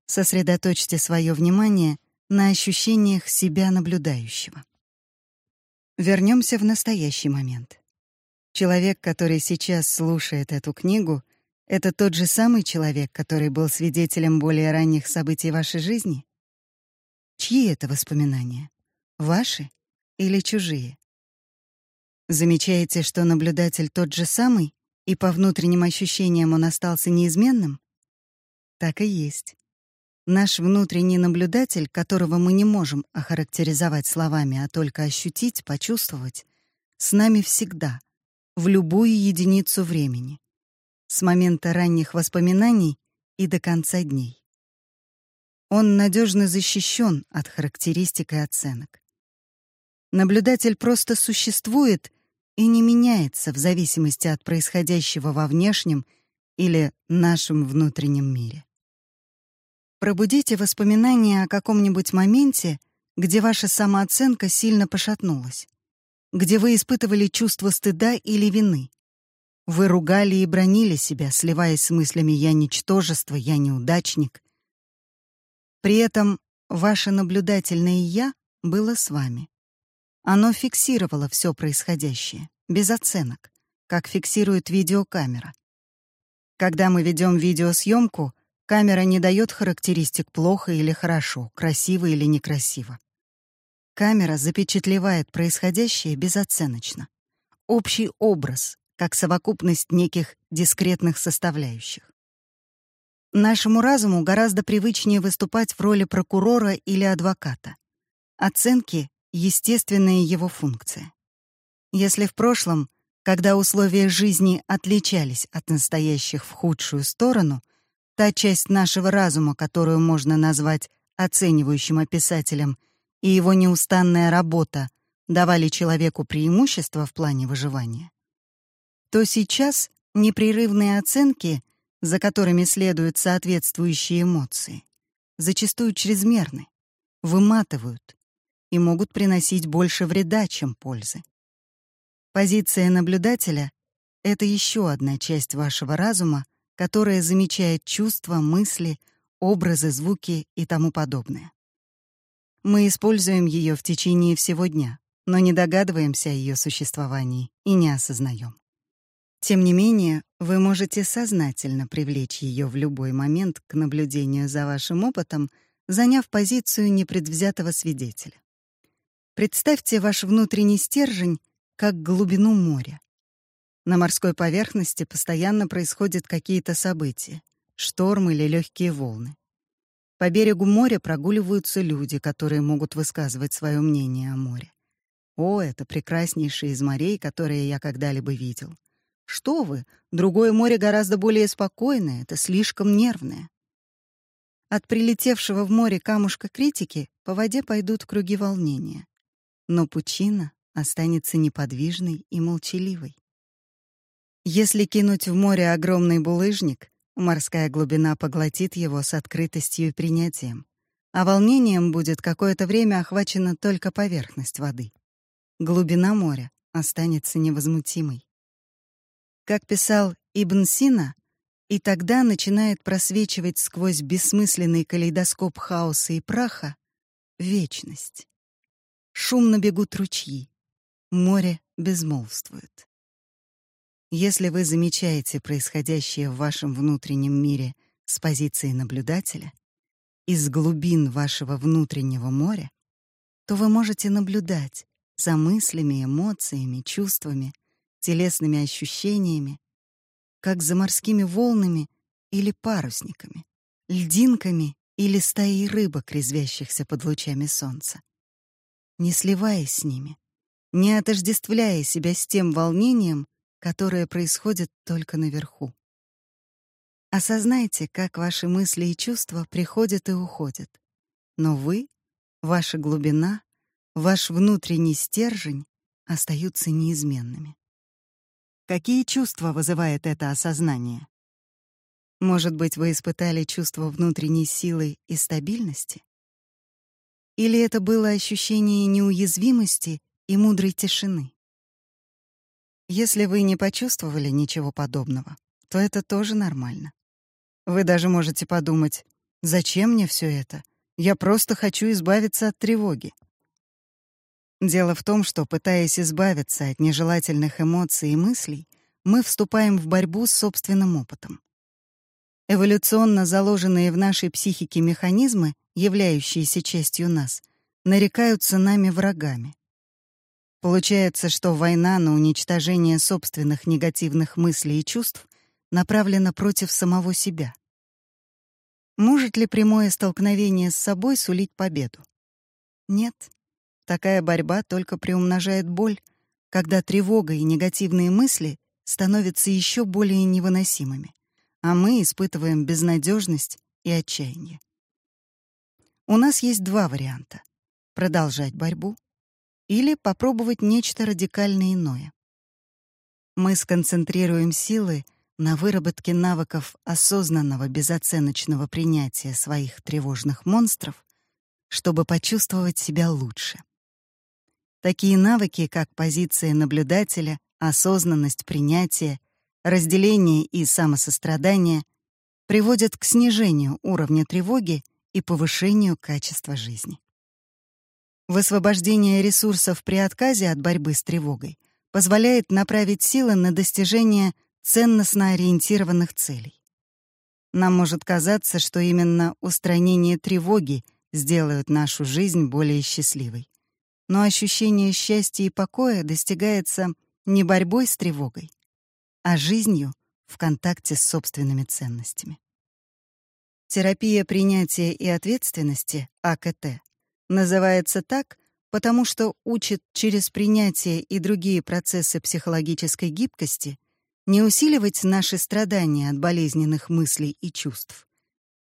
Сосредоточьте свое внимание на ощущениях себя наблюдающего. Вернемся в настоящий момент. Человек, который сейчас слушает эту книгу, это тот же самый человек, который был свидетелем более ранних событий вашей жизни? Чьи это воспоминания? Ваши или чужие? Замечаете, что наблюдатель тот же самый, и по внутренним ощущениям он остался неизменным? Так и есть. Наш внутренний наблюдатель, которого мы не можем охарактеризовать словами, а только ощутить, почувствовать, с нами всегда, в любую единицу времени, с момента ранних воспоминаний и до конца дней. Он надежно защищен от характеристик и оценок. Наблюдатель просто существует и не меняется в зависимости от происходящего во внешнем или нашем внутреннем мире. Пробудите воспоминания о каком-нибудь моменте, где ваша самооценка сильно пошатнулась, где вы испытывали чувство стыда или вины. Вы ругали и бронили себя, сливаясь с мыслями «я ничтожество», «я неудачник». При этом ваше наблюдательное «я» было с вами. Оно фиксировало все происходящее, без оценок, как фиксирует видеокамера. Когда мы ведем видеосъемку, Камера не дает характеристик плохо или хорошо, красиво или некрасиво. Камера запечатлевает происходящее безоценочно. Общий образ, как совокупность неких дискретных составляющих. Нашему разуму гораздо привычнее выступать в роли прокурора или адвоката. Оценки — естественная его функция. Если в прошлом, когда условия жизни отличались от настоящих в худшую сторону — Та часть нашего разума, которую можно назвать оценивающим описателем, и его неустанная работа давали человеку преимущество в плане выживания, то сейчас непрерывные оценки, за которыми следуют соответствующие эмоции, зачастую чрезмерны, выматывают и могут приносить больше вреда, чем пользы. Позиция наблюдателя — это еще одна часть вашего разума, которая замечает чувства, мысли, образы, звуки и тому подобное. Мы используем ее в течение всего дня, но не догадываемся о ее существовании и не осознаем. Тем не менее, вы можете сознательно привлечь ее в любой момент к наблюдению за вашим опытом, заняв позицию непредвзятого свидетеля. Представьте ваш внутренний стержень как глубину моря. На морской поверхности постоянно происходят какие-то события, шторм или легкие волны. По берегу моря прогуливаются люди, которые могут высказывать свое мнение о море. О, это прекраснейшее из морей, которые я когда-либо видел. Что вы, другое море гораздо более спокойное, это слишком нервное. От прилетевшего в море камушка критики по воде пойдут круги волнения. Но пучина останется неподвижной и молчаливой. Если кинуть в море огромный булыжник, морская глубина поглотит его с открытостью и принятием, а волнением будет какое-то время охвачена только поверхность воды. Глубина моря останется невозмутимой. Как писал Ибн Сина, и тогда начинает просвечивать сквозь бессмысленный калейдоскоп хаоса и праха вечность. Шумно бегут ручьи, море безмолвствует. Если вы замечаете происходящее в вашем внутреннем мире с позиции наблюдателя, из глубин вашего внутреннего моря, то вы можете наблюдать за мыслями, эмоциями, чувствами, телесными ощущениями, как за морскими волнами или парусниками, льдинками или стаей рыбок, резвящихся под лучами солнца. Не сливаясь с ними, не отождествляя себя с тем волнением, которое происходит только наверху. Осознайте, как ваши мысли и чувства приходят и уходят. Но вы, ваша глубина, ваш внутренний стержень остаются неизменными. Какие чувства вызывает это осознание? Может быть, вы испытали чувство внутренней силы и стабильности? Или это было ощущение неуязвимости и мудрой тишины? Если вы не почувствовали ничего подобного, то это тоже нормально. Вы даже можете подумать, зачем мне все это? Я просто хочу избавиться от тревоги. Дело в том, что, пытаясь избавиться от нежелательных эмоций и мыслей, мы вступаем в борьбу с собственным опытом. Эволюционно заложенные в нашей психике механизмы, являющиеся частью нас, нарекаются нами врагами. Получается, что война на уничтожение собственных негативных мыслей и чувств направлена против самого себя. Может ли прямое столкновение с собой сулить победу? Нет. Такая борьба только приумножает боль, когда тревога и негативные мысли становятся еще более невыносимыми а мы испытываем безнадежность и отчаяние. У нас есть два варианта — продолжать борьбу или попробовать нечто радикально иное. Мы сконцентрируем силы на выработке навыков осознанного безоценочного принятия своих тревожных монстров, чтобы почувствовать себя лучше. Такие навыки, как позиция наблюдателя, осознанность принятия разделение и самосострадание приводят к снижению уровня тревоги и повышению качества жизни. Высвобождение ресурсов при отказе от борьбы с тревогой позволяет направить силы на достижение ценностно ориентированных целей. Нам может казаться, что именно устранение тревоги сделает нашу жизнь более счастливой. Но ощущение счастья и покоя достигается не борьбой с тревогой, а жизнью в контакте с собственными ценностями. Терапия принятия и ответственности, АКТ, называется так, потому что учит через принятие и другие процессы психологической гибкости не усиливать наши страдания от болезненных мыслей и чувств,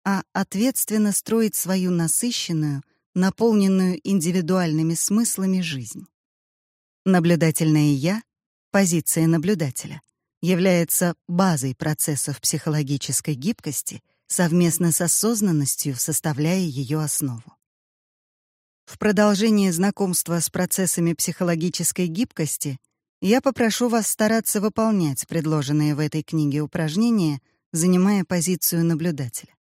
а ответственно строить свою насыщенную, наполненную индивидуальными смыслами жизнь. Наблюдательное «я» — позиция наблюдателя — является базой процессов психологической гибкости совместно с осознанностью, составляя ее основу. В продолжение знакомства с процессами психологической гибкости я попрошу вас стараться выполнять предложенные в этой книге упражнения, занимая позицию наблюдателя.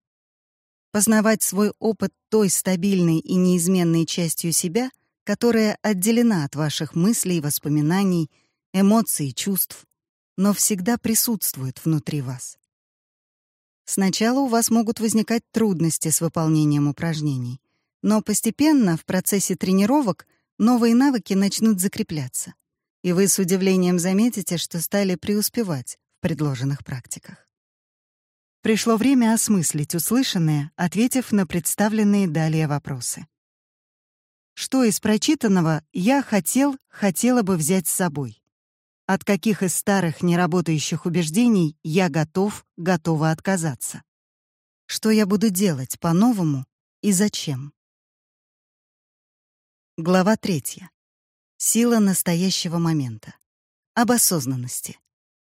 Познавать свой опыт той стабильной и неизменной частью себя, которая отделена от ваших мыслей, воспоминаний, эмоций, чувств, но всегда присутствует внутри вас. Сначала у вас могут возникать трудности с выполнением упражнений, но постепенно в процессе тренировок новые навыки начнут закрепляться, и вы с удивлением заметите, что стали преуспевать в предложенных практиках. Пришло время осмыслить услышанное, ответив на представленные далее вопросы. Что из прочитанного я хотел, хотела бы взять с собой? От каких из старых неработающих убеждений я готов, готова отказаться? Что я буду делать по-новому и зачем? Глава третья. Сила настоящего момента. Об осознанности.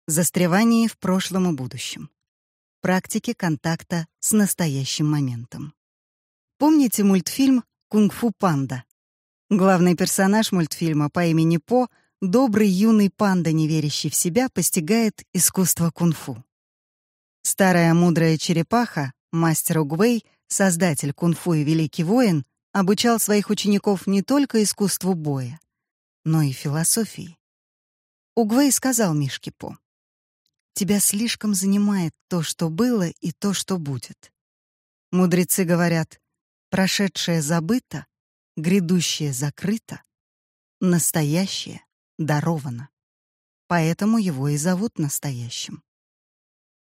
Застревании в прошлом и будущем. Практике контакта с настоящим моментом. Помните мультфильм «Кунг-фу панда»? Главный персонаж мультфильма по имени По — добрый юный панда, не верящий в себя, постигает искусство кунг-фу. Старая мудрая черепаха, мастер Угвей, создатель кунг-фу и великий воин, обучал своих учеников не только искусству боя, но и философии. Угвей сказал Мишке По, тебя слишком занимает то, что было, и то, что будет. Мудрецы говорят, прошедшее забыто, грядущее закрыто, настоящее даровано. Поэтому его и зовут настоящим.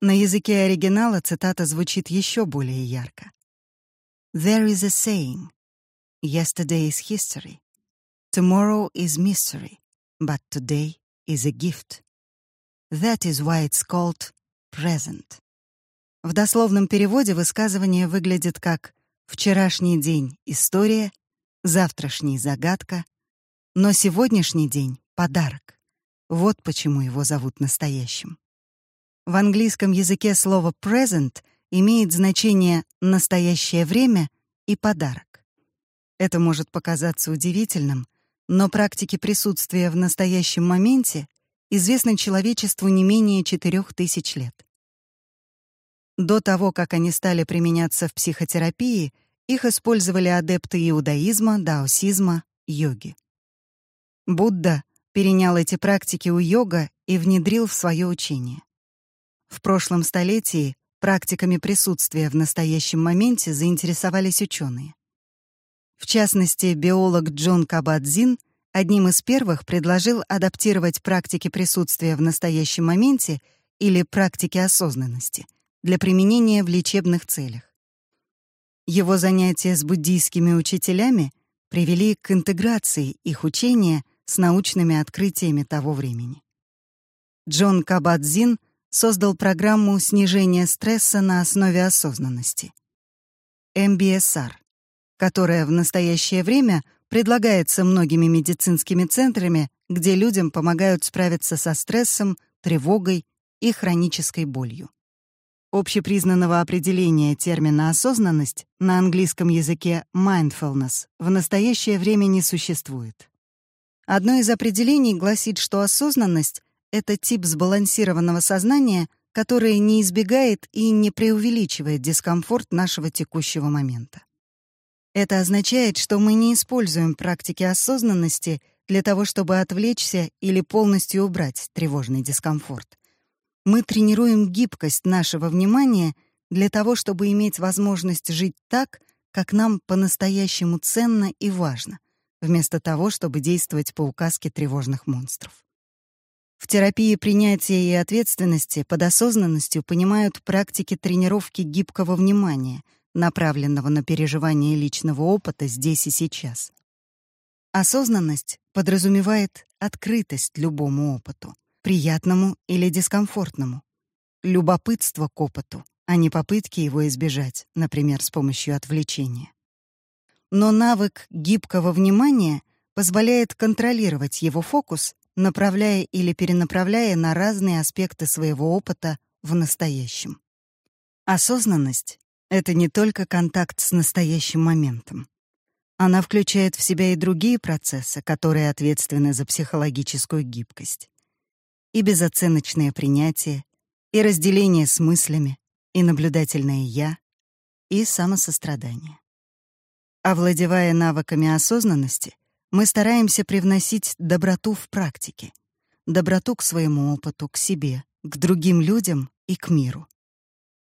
На языке оригинала цитата звучит еще более ярко. There is a saying, yesterday is history, tomorrow is mystery, but today is a gift. That is why it's called present. В дословном переводе высказывание выглядит как «вчерашний день — история», «завтрашний — загадка», но сегодняшний день — подарок. Вот почему его зовут настоящим. В английском языке слово present имеет значение «настоящее время» и «подарок». Это может показаться удивительным, но практики присутствия в настоящем моменте известны человечеству не менее четырех тысяч лет. До того, как они стали применяться в психотерапии, их использовали адепты иудаизма, даосизма, йоги. Будда перенял эти практики у йога и внедрил в свое учение. В прошлом столетии практиками присутствия в настоящем моменте заинтересовались ученые. В частности, биолог Джон Кабадзин одним из первых предложил адаптировать практики присутствия в настоящем моменте или практики осознанности для применения в лечебных целях. Его занятия с буддийскими учителями привели к интеграции их учения с научными открытиями того времени. Джон Кабадзин создал программу снижения стресса на основе осознанности MBSR, которая в настоящее время предлагается многими медицинскими центрами, где людям помогают справиться со стрессом, тревогой и хронической болью. Общепризнанного определения термина «осознанность» на английском языке «mindfulness» в настоящее время не существует. Одно из определений гласит, что осознанность — это тип сбалансированного сознания, которое не избегает и не преувеличивает дискомфорт нашего текущего момента. Это означает, что мы не используем практики осознанности для того, чтобы отвлечься или полностью убрать тревожный дискомфорт. Мы тренируем гибкость нашего внимания для того, чтобы иметь возможность жить так, как нам по-настоящему ценно и важно — вместо того, чтобы действовать по указке тревожных монстров. В терапии принятия и ответственности под осознанностью понимают практики тренировки гибкого внимания, направленного на переживание личного опыта здесь и сейчас. Осознанность подразумевает открытость любому опыту, приятному или дискомфортному, любопытство к опыту, а не попытки его избежать, например, с помощью отвлечения но навык гибкого внимания позволяет контролировать его фокус, направляя или перенаправляя на разные аспекты своего опыта в настоящем. Осознанность — это не только контакт с настоящим моментом. Она включает в себя и другие процессы, которые ответственны за психологическую гибкость. И безоценочное принятие, и разделение с мыслями, и наблюдательное «я», и самосострадание. Овладевая навыками осознанности, мы стараемся привносить доброту в практике, доброту к своему опыту, к себе, к другим людям и к миру.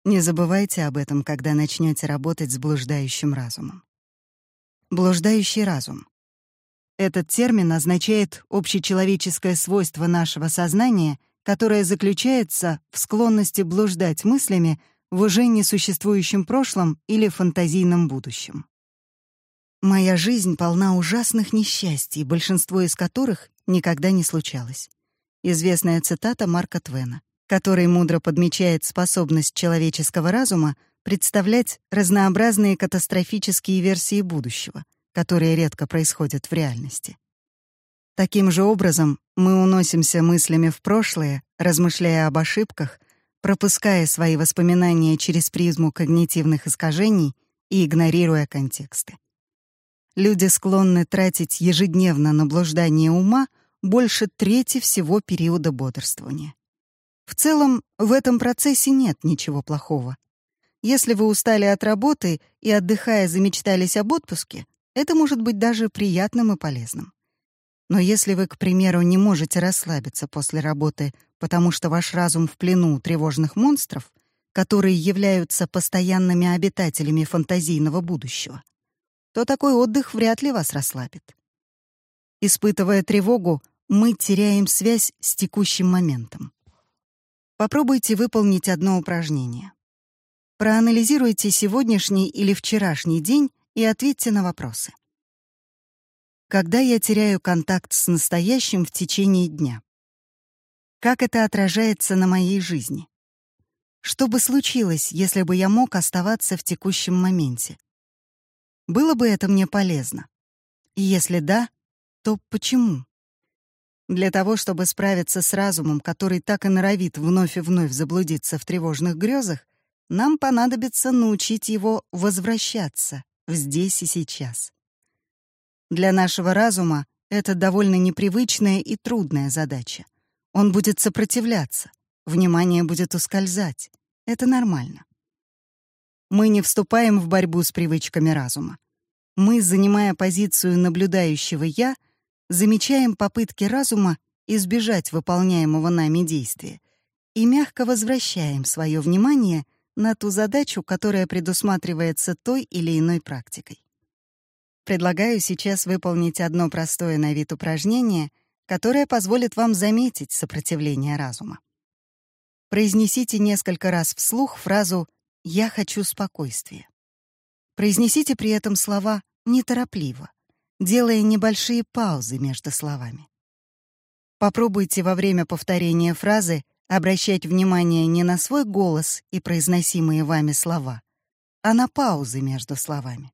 Не забывайте об этом, когда начнете работать с блуждающим разумом. Блуждающий разум. Этот термин означает общечеловеческое свойство нашего сознания, которое заключается в склонности блуждать мыслями в уже несуществующем прошлом или фантазийном будущем. Моя жизнь полна ужасных несчастий, большинство из которых никогда не случалось. Известная цитата Марка Твена, который мудро подмечает способность человеческого разума представлять разнообразные катастрофические версии будущего, которые редко происходят в реальности. Таким же образом мы уносимся мыслями в прошлое, размышляя об ошибках, пропуская свои воспоминания через призму когнитивных искажений и игнорируя контексты. Люди склонны тратить ежедневно на блуждание ума больше трети всего периода бодрствования. В целом, в этом процессе нет ничего плохого. Если вы устали от работы и, отдыхая, замечтались об отпуске, это может быть даже приятным и полезным. Но если вы, к примеру, не можете расслабиться после работы потому что ваш разум в плену тревожных монстров, которые являются постоянными обитателями фантазийного будущего, то такой отдых вряд ли вас расслабит. Испытывая тревогу, мы теряем связь с текущим моментом. Попробуйте выполнить одно упражнение. Проанализируйте сегодняшний или вчерашний день и ответьте на вопросы. Когда я теряю контакт с настоящим в течение дня? Как это отражается на моей жизни? Что бы случилось, если бы я мог оставаться в текущем моменте? Было бы это мне полезно? И если да, то почему? Для того, чтобы справиться с разумом, который так и норовит вновь и вновь заблудиться в тревожных грезах, нам понадобится научить его возвращаться в здесь и сейчас. Для нашего разума это довольно непривычная и трудная задача. Он будет сопротивляться, внимание будет ускользать. Это нормально. Мы не вступаем в борьбу с привычками разума. Мы, занимая позицию наблюдающего «я», замечаем попытки разума избежать выполняемого нами действия и мягко возвращаем свое внимание на ту задачу, которая предусматривается той или иной практикой. Предлагаю сейчас выполнить одно простое на вид упражнение — которая позволит вам заметить сопротивление разума. Произнесите несколько раз вслух фразу «Я хочу спокойствия». Произнесите при этом слова неторопливо, делая небольшие паузы между словами. Попробуйте во время повторения фразы обращать внимание не на свой голос и произносимые вами слова, а на паузы между словами.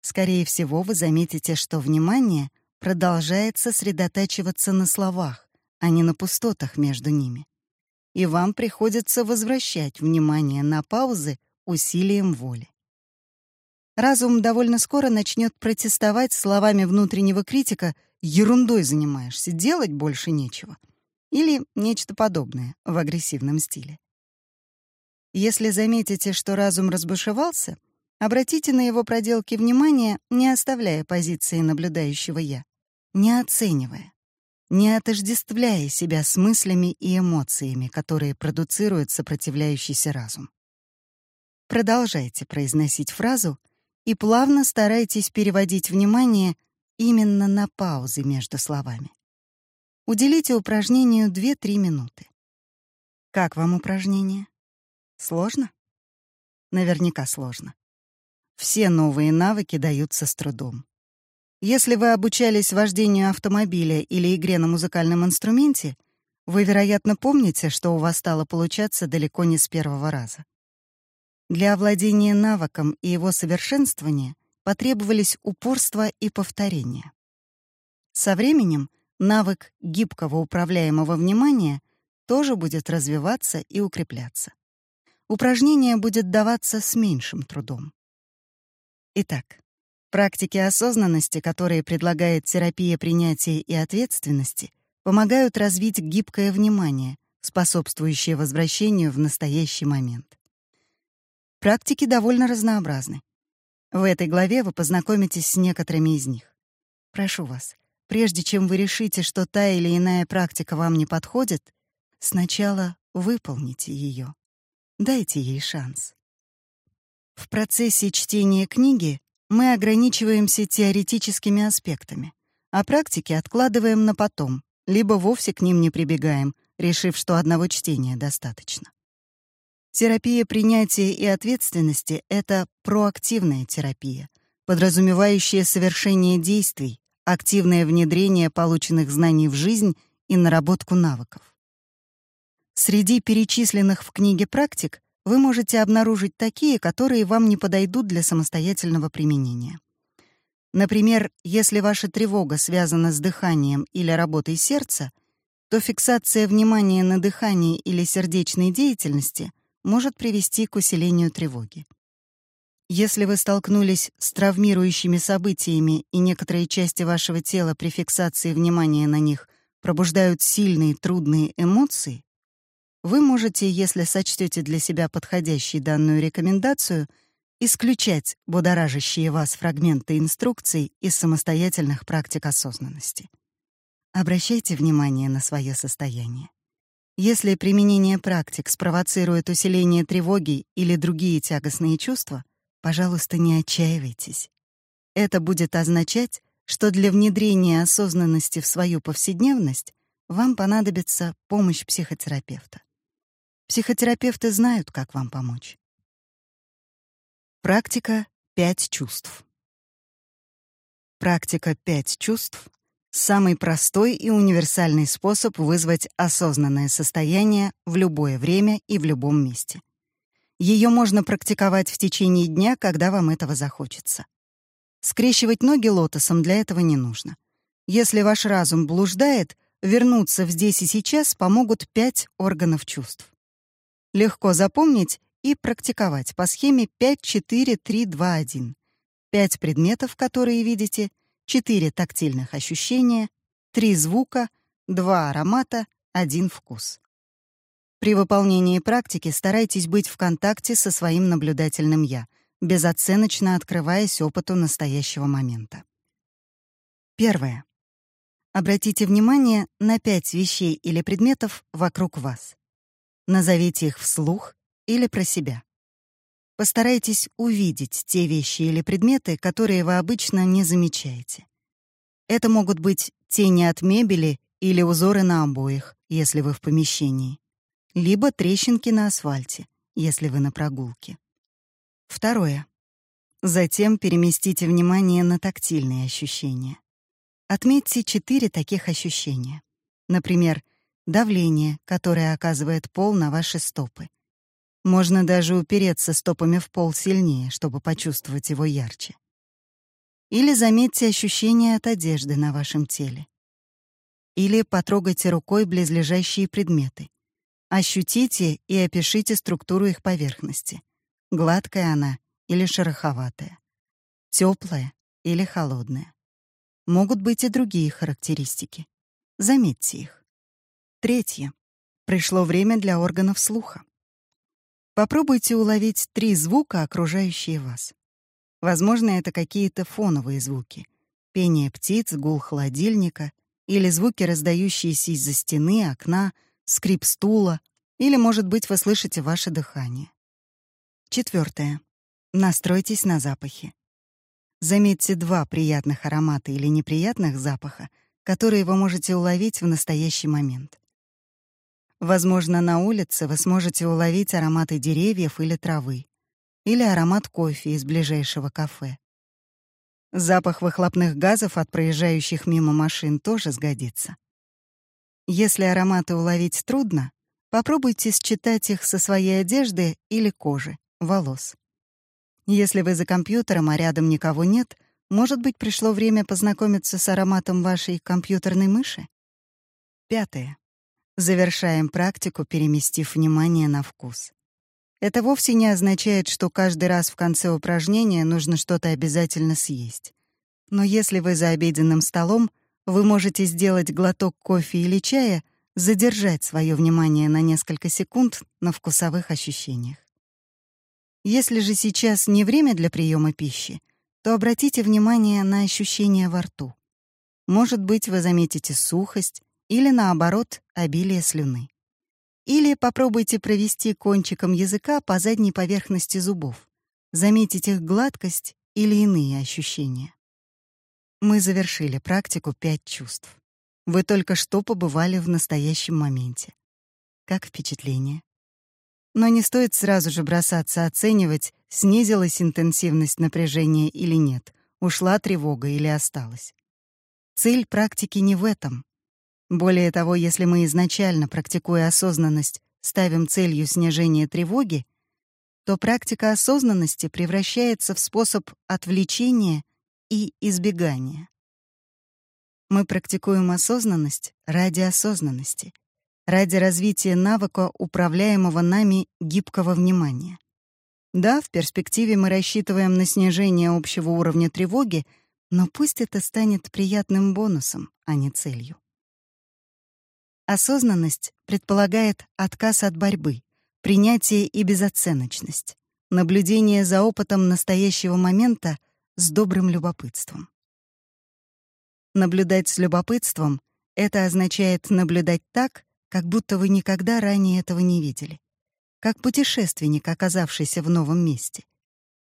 Скорее всего, вы заметите, что внимание продолжает сосредотачиваться на словах, а не на пустотах между ними. И вам приходится возвращать внимание на паузы усилием воли. Разум довольно скоро начнет протестовать словами внутреннего критика «ерундой занимаешься, делать больше нечего» или нечто подобное в агрессивном стиле. Если заметите, что разум разбушевался, обратите на его проделки внимание, не оставляя позиции наблюдающего «я» не оценивая, не отождествляя себя с мыслями и эмоциями, которые продуцирует сопротивляющийся разум. Продолжайте произносить фразу и плавно старайтесь переводить внимание именно на паузы между словами. Уделите упражнению 2-3 минуты. Как вам упражнение? Сложно? Наверняка сложно. Все новые навыки даются с трудом. Если вы обучались вождению автомобиля или игре на музыкальном инструменте, вы, вероятно, помните, что у вас стало получаться далеко не с первого раза. Для овладения навыком и его совершенствования потребовались упорство и повторение. Со временем навык гибкого управляемого внимания тоже будет развиваться и укрепляться. Упражнение будет даваться с меньшим трудом. Итак, Практики осознанности, которые предлагает терапия принятия и ответственности, помогают развить гибкое внимание, способствующее возвращению в настоящий момент. Практики довольно разнообразны. В этой главе вы познакомитесь с некоторыми из них. Прошу вас, прежде чем вы решите, что та или иная практика вам не подходит, сначала выполните ее. Дайте ей шанс. В процессе чтения книги мы ограничиваемся теоретическими аспектами, а практики откладываем на потом, либо вовсе к ним не прибегаем, решив, что одного чтения достаточно. Терапия принятия и ответственности — это проактивная терапия, подразумевающая совершение действий, активное внедрение полученных знаний в жизнь и наработку навыков. Среди перечисленных в книге практик вы можете обнаружить такие, которые вам не подойдут для самостоятельного применения. Например, если ваша тревога связана с дыханием или работой сердца, то фиксация внимания на дыхании или сердечной деятельности может привести к усилению тревоги. Если вы столкнулись с травмирующими событиями и некоторые части вашего тела при фиксации внимания на них пробуждают сильные трудные эмоции, вы можете, если сочтете для себя подходящей данную рекомендацию, исключать будоражащие вас фрагменты инструкций из самостоятельных практик осознанности. Обращайте внимание на свое состояние. Если применение практик спровоцирует усиление тревоги или другие тягостные чувства, пожалуйста, не отчаивайтесь. Это будет означать, что для внедрения осознанности в свою повседневность вам понадобится помощь психотерапевта. Психотерапевты знают, как вам помочь. Практика «Пять чувств». Практика «Пять чувств» — самый простой и универсальный способ вызвать осознанное состояние в любое время и в любом месте. Ее можно практиковать в течение дня, когда вам этого захочется. Скрещивать ноги лотосом для этого не нужно. Если ваш разум блуждает, вернуться в здесь и сейчас помогут пять органов чувств. Легко запомнить и практиковать по схеме 5-4-3-2-1. Пять предметов, которые видите, четыре тактильных ощущения, три звука, два аромата, один вкус. При выполнении практики старайтесь быть в контакте со своим наблюдательным «я», безоценочно открываясь опыту настоящего момента. Первое. Обратите внимание на пять вещей или предметов вокруг вас. Назовите их вслух или про себя. Постарайтесь увидеть те вещи или предметы, которые вы обычно не замечаете. Это могут быть тени от мебели или узоры на обоях, если вы в помещении, либо трещинки на асфальте, если вы на прогулке. Второе. Затем переместите внимание на тактильные ощущения. Отметьте четыре таких ощущения. Например, давление, которое оказывает пол на ваши стопы, можно даже упереться стопами в пол сильнее, чтобы почувствовать его ярче. Или заметьте ощущение от одежды на вашем теле. Или потрогайте рукой близлежащие предметы. Ощутите и опишите структуру их поверхности. Гладкая она или шероховатая. Теплая или холодная. Могут быть и другие характеристики. Заметьте их. Третье. Пришло время для органов слуха. Попробуйте уловить три звука, окружающие вас. Возможно, это какие-то фоновые звуки. Пение птиц, гул холодильника или звуки, раздающиеся из-за стены, окна, скрип стула, или, может быть, вы слышите ваше дыхание. Четвертое. Настройтесь на запахи. Заметьте два приятных аромата или неприятных запаха, которые вы можете уловить в настоящий момент. Возможно, на улице вы сможете уловить ароматы деревьев или травы, или аромат кофе из ближайшего кафе. Запах выхлопных газов от проезжающих мимо машин тоже сгодится. Если ароматы уловить трудно, попробуйте считать их со своей одежды или кожи, волос. Если вы за компьютером, а рядом никого нет, может быть, пришло время познакомиться с ароматом вашей компьютерной мыши? Пятое. Завершаем практику, переместив внимание на вкус. Это вовсе не означает, что каждый раз в конце упражнения нужно что-то обязательно съесть. Но если вы за обеденным столом, вы можете сделать глоток кофе или чая, задержать свое внимание на несколько секунд на вкусовых ощущениях. Если же сейчас не время для приема пищи, то обратите внимание на ощущения во рту. Может быть, вы заметите сухость, или, наоборот, обилие слюны. Или попробуйте провести кончиком языка по задней поверхности зубов, заметить их гладкость или иные ощущения. Мы завершили практику «Пять чувств». Вы только что побывали в настоящем моменте. Как впечатление? Но не стоит сразу же бросаться оценивать, снизилась интенсивность напряжения или нет, ушла тревога или осталась. Цель практики не в этом. Более того, если мы изначально, практикуя осознанность, ставим целью снижение тревоги, то практика осознанности превращается в способ отвлечения и избегания. Мы практикуем осознанность ради осознанности, ради развития навыка управляемого нами гибкого внимания. Да, в перспективе мы рассчитываем на снижение общего уровня тревоги, но пусть это станет приятным бонусом, а не целью. Осознанность предполагает отказ от борьбы, принятие и безоценочность, наблюдение за опытом настоящего момента с добрым любопытством. Наблюдать с любопытством — это означает наблюдать так, как будто вы никогда ранее этого не видели, как путешественник, оказавшийся в новом месте,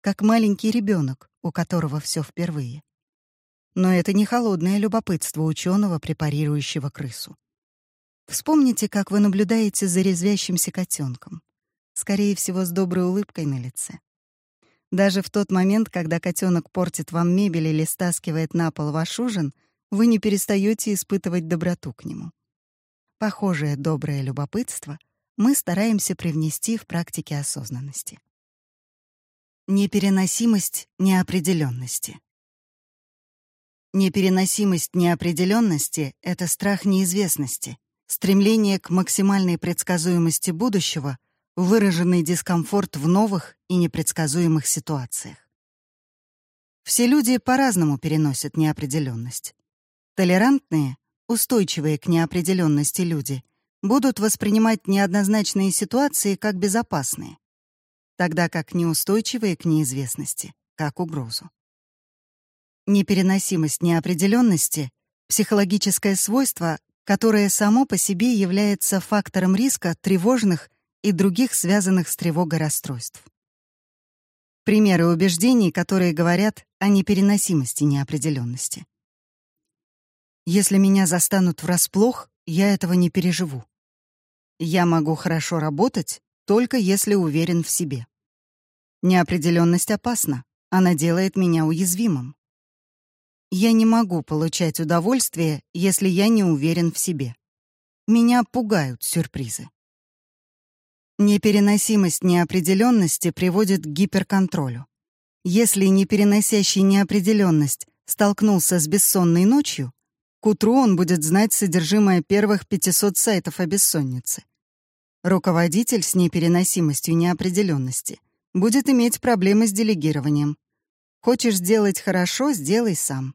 как маленький ребенок, у которого все впервые. Но это не холодное любопытство ученого, препарирующего крысу. Вспомните, как вы наблюдаете за резвящимся котенком, скорее всего, с доброй улыбкой на лице. Даже в тот момент, когда котенок портит вам мебель или стаскивает на пол ваш ужин, вы не перестаете испытывать доброту к нему. Похожее доброе любопытство мы стараемся привнести в практике осознанности. Непереносимость неопределенности. Непереносимость неопределенности — это страх неизвестности, стремление к максимальной предсказуемости будущего — выраженный дискомфорт в новых и непредсказуемых ситуациях. Все люди по-разному переносят неопределенность. Толерантные, устойчивые к неопределенности люди будут воспринимать неоднозначные ситуации как безопасные, тогда как неустойчивые к неизвестности — как угрозу. Непереносимость неопределенности — психологическое свойство, которое само по себе является фактором риска тревожных и других связанных с тревогой расстройств. Примеры убеждений, которые говорят о непереносимости неопределенности. Если меня застанут врасплох, я этого не переживу. Я могу хорошо работать, только если уверен в себе. Неопределенность опасна, она делает меня уязвимым. Я не могу получать удовольствие, если я не уверен в себе. Меня пугают сюрпризы. Непереносимость неопределенности приводит к гиперконтролю. Если непереносящий неопределенность столкнулся с бессонной ночью, к утру он будет знать содержимое первых 500 сайтов о бессоннице. Руководитель с непереносимостью неопределенности будет иметь проблемы с делегированием. Хочешь сделать хорошо — сделай сам.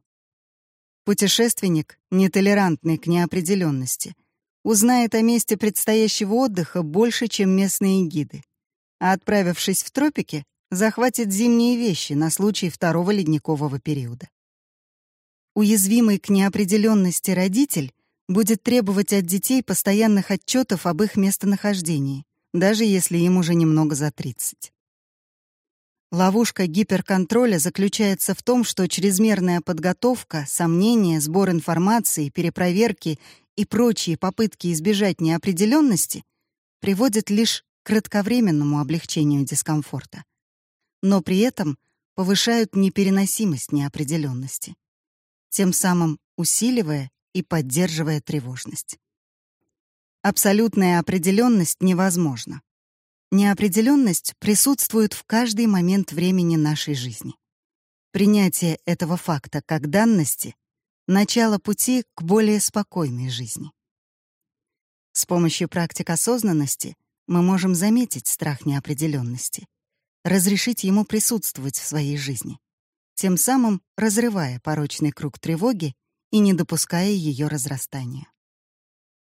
Путешественник, нетолерантный к неопределенности, узнает о месте предстоящего отдыха больше, чем местные гиды. А отправившись в тропики, захватит зимние вещи на случай второго ледникового периода. Уязвимый к неопределенности родитель будет требовать от детей постоянных отчетов об их местонахождении, даже если им уже немного за 30. Ловушка гиперконтроля заключается в том, что чрезмерная подготовка, сомнения, сбор информации, перепроверки и прочие попытки избежать неопределенности приводят лишь к кратковременному облегчению дискомфорта, но при этом повышают непереносимость неопределенности, тем самым усиливая и поддерживая тревожность. Абсолютная определенность невозможна. Неопределенность присутствует в каждый момент времени нашей жизни. Принятие этого факта как данности начало пути к более спокойной жизни. С помощью практик осознанности мы можем заметить страх неопределенности, разрешить ему присутствовать в своей жизни, тем самым разрывая порочный круг тревоги и не допуская ее разрастания.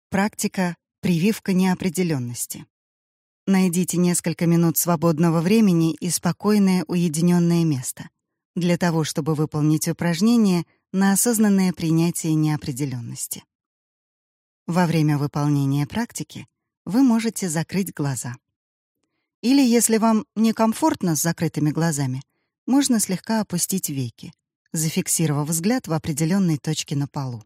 Практика «Прививка неопределенности». Найдите несколько минут свободного времени и спокойное уединенное место для того, чтобы выполнить упражнение — на осознанное принятие неопределенности. Во время выполнения практики вы можете закрыть глаза. Или, если вам некомфортно с закрытыми глазами, можно слегка опустить веки, зафиксировав взгляд в определенной точке на полу.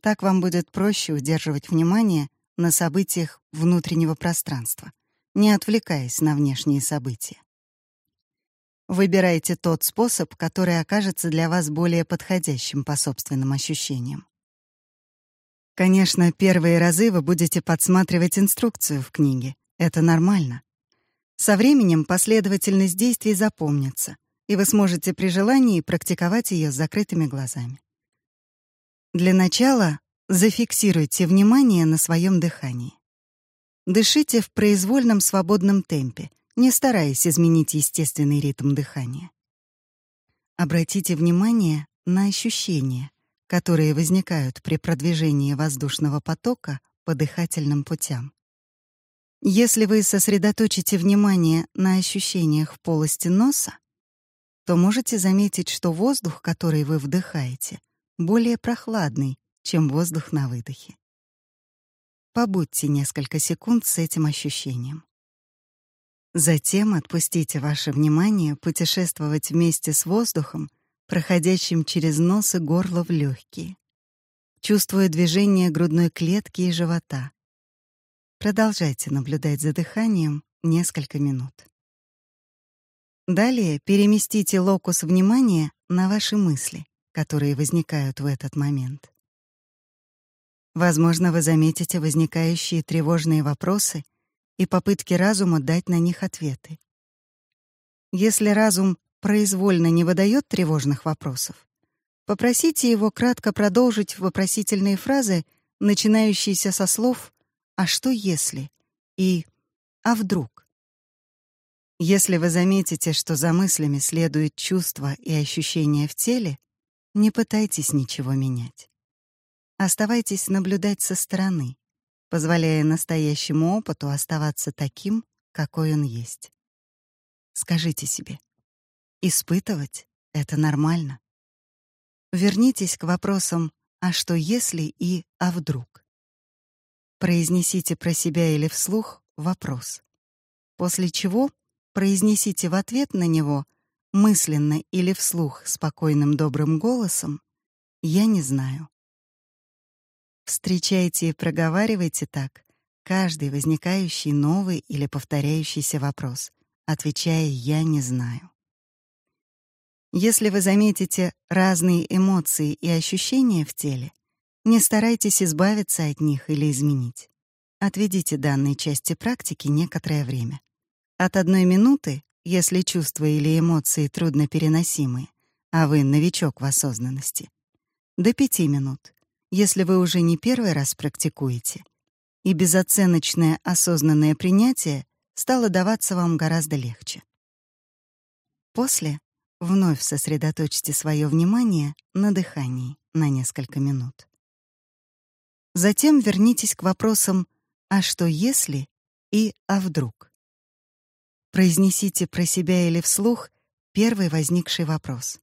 Так вам будет проще удерживать внимание на событиях внутреннего пространства, не отвлекаясь на внешние события. Выбирайте тот способ, который окажется для вас более подходящим по собственным ощущениям. Конечно, первые разы вы будете подсматривать инструкцию в книге. Это нормально. Со временем последовательность действий запомнится, и вы сможете при желании практиковать ее с закрытыми глазами. Для начала зафиксируйте внимание на своем дыхании. Дышите в произвольном свободном темпе, не стараясь изменить естественный ритм дыхания. Обратите внимание на ощущения, которые возникают при продвижении воздушного потока по дыхательным путям. Если вы сосредоточите внимание на ощущениях в полости носа, то можете заметить, что воздух, который вы вдыхаете, более прохладный, чем воздух на выдохе. Побудьте несколько секунд с этим ощущением. Затем отпустите ваше внимание путешествовать вместе с воздухом, проходящим через нос и горло в легкие, чувствуя движение грудной клетки и живота. Продолжайте наблюдать за дыханием несколько минут. Далее переместите локус внимания на ваши мысли, которые возникают в этот момент. Возможно, вы заметите возникающие тревожные вопросы и попытки разума дать на них ответы. Если разум произвольно не выдает тревожных вопросов, попросите его кратко продолжить вопросительные фразы, начинающиеся со слов «а что если?» и «а вдруг?». Если вы заметите, что за мыслями следуют чувства и ощущения в теле, не пытайтесь ничего менять. Оставайтесь наблюдать со стороны, позволяя настоящему опыту оставаться таким, какой он есть. Скажите себе, испытывать — это нормально. Вернитесь к вопросам «а что если» и «а вдруг?». Произнесите про себя или вслух вопрос, после чего произнесите в ответ на него мысленно или вслух спокойным добрым голосом «я не знаю». Встречайте и проговаривайте так каждый возникающий новый или повторяющийся вопрос, отвечая «я не знаю». Если вы заметите разные эмоции и ощущения в теле, не старайтесь избавиться от них или изменить. Отведите данной части практики некоторое время. От одной минуты, если чувства или эмоции труднопереносимые, а вы новичок в осознанности, до пяти минут, если вы уже не первый раз практикуете, и безоценочное осознанное принятие стало даваться вам гораздо легче. После вновь сосредоточьте свое внимание на дыхании на несколько минут. Затем вернитесь к вопросам «а что если» и «а вдруг?». Произнесите про себя или вслух первый возникший вопрос.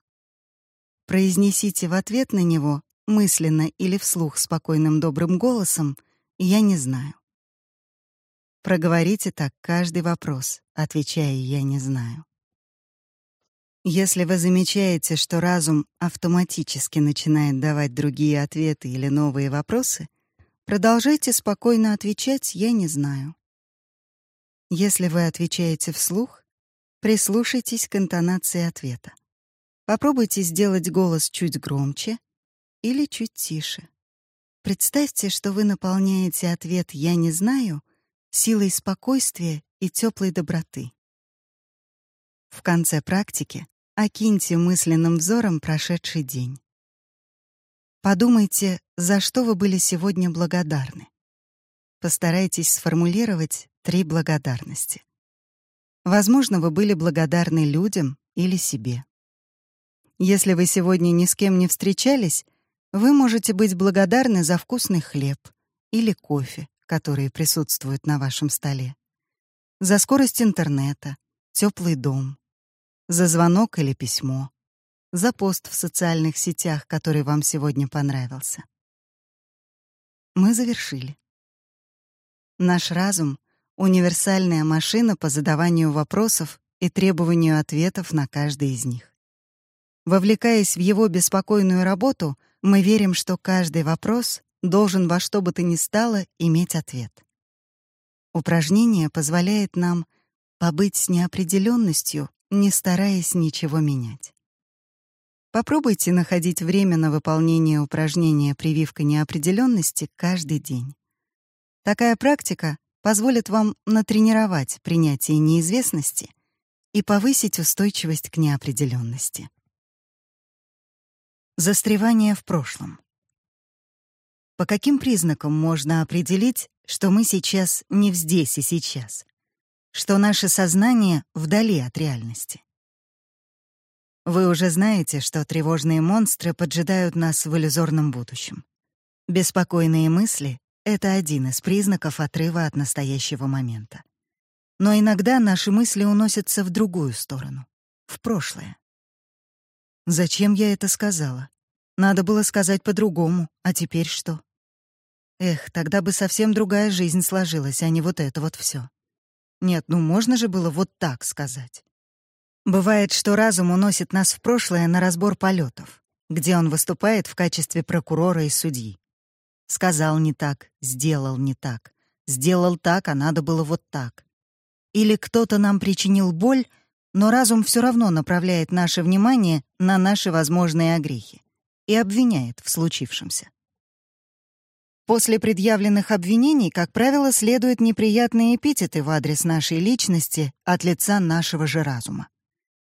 Произнесите в ответ на него мысленно или вслух спокойным добрым голосом, я не знаю. Проговорите так каждый вопрос, отвечая «я не знаю». Если вы замечаете, что разум автоматически начинает давать другие ответы или новые вопросы, продолжайте спокойно отвечать «я не знаю». Если вы отвечаете вслух, прислушайтесь к интонации ответа. Попробуйте сделать голос чуть громче или чуть тише. Представьте, что вы наполняете ответ «я не знаю» силой спокойствия и теплой доброты. В конце практики окиньте мысленным взором прошедший день. Подумайте, за что вы были сегодня благодарны. Постарайтесь сформулировать три благодарности. Возможно, вы были благодарны людям или себе. Если вы сегодня ни с кем не встречались, вы можете быть благодарны за вкусный хлеб или кофе, которые присутствуют на вашем столе, за скорость интернета, теплый дом, за звонок или письмо, за пост в социальных сетях, который вам сегодня понравился. Мы завершили. Наш разум — универсальная машина по задаванию вопросов и требованию ответов на каждый из них. Вовлекаясь в его беспокойную работу, мы верим, что каждый вопрос должен во что бы то ни стало иметь ответ. Упражнение позволяет нам побыть с неопределенностью, не стараясь ничего менять. Попробуйте находить время на выполнение упражнения «Прививка неопределенности» каждый день. Такая практика позволит вам натренировать принятие неизвестности и повысить устойчивость к неопределенности. Застревание в прошлом. По каким признакам можно определить, что мы сейчас не в здесь и сейчас? Что наше сознание вдали от реальности? Вы уже знаете, что тревожные монстры поджидают нас в иллюзорном будущем. Беспокойные мысли — это один из признаков отрыва от настоящего момента. Но иногда наши мысли уносятся в другую сторону, в прошлое. Зачем я это сказала? Надо было сказать по-другому, а теперь что? Эх, тогда бы совсем другая жизнь сложилась, а не вот это вот все. Нет, ну можно же было вот так сказать. Бывает, что разум уносит нас в прошлое на разбор полетов, где он выступает в качестве прокурора и судьи. Сказал не так, сделал не так. Сделал так, а надо было вот так. Или кто-то нам причинил боль, но разум все равно направляет наше внимание на наши возможные огрехи и обвиняет в случившемся. После предъявленных обвинений, как правило, следуют неприятные эпитеты в адрес нашей личности от лица нашего же разума.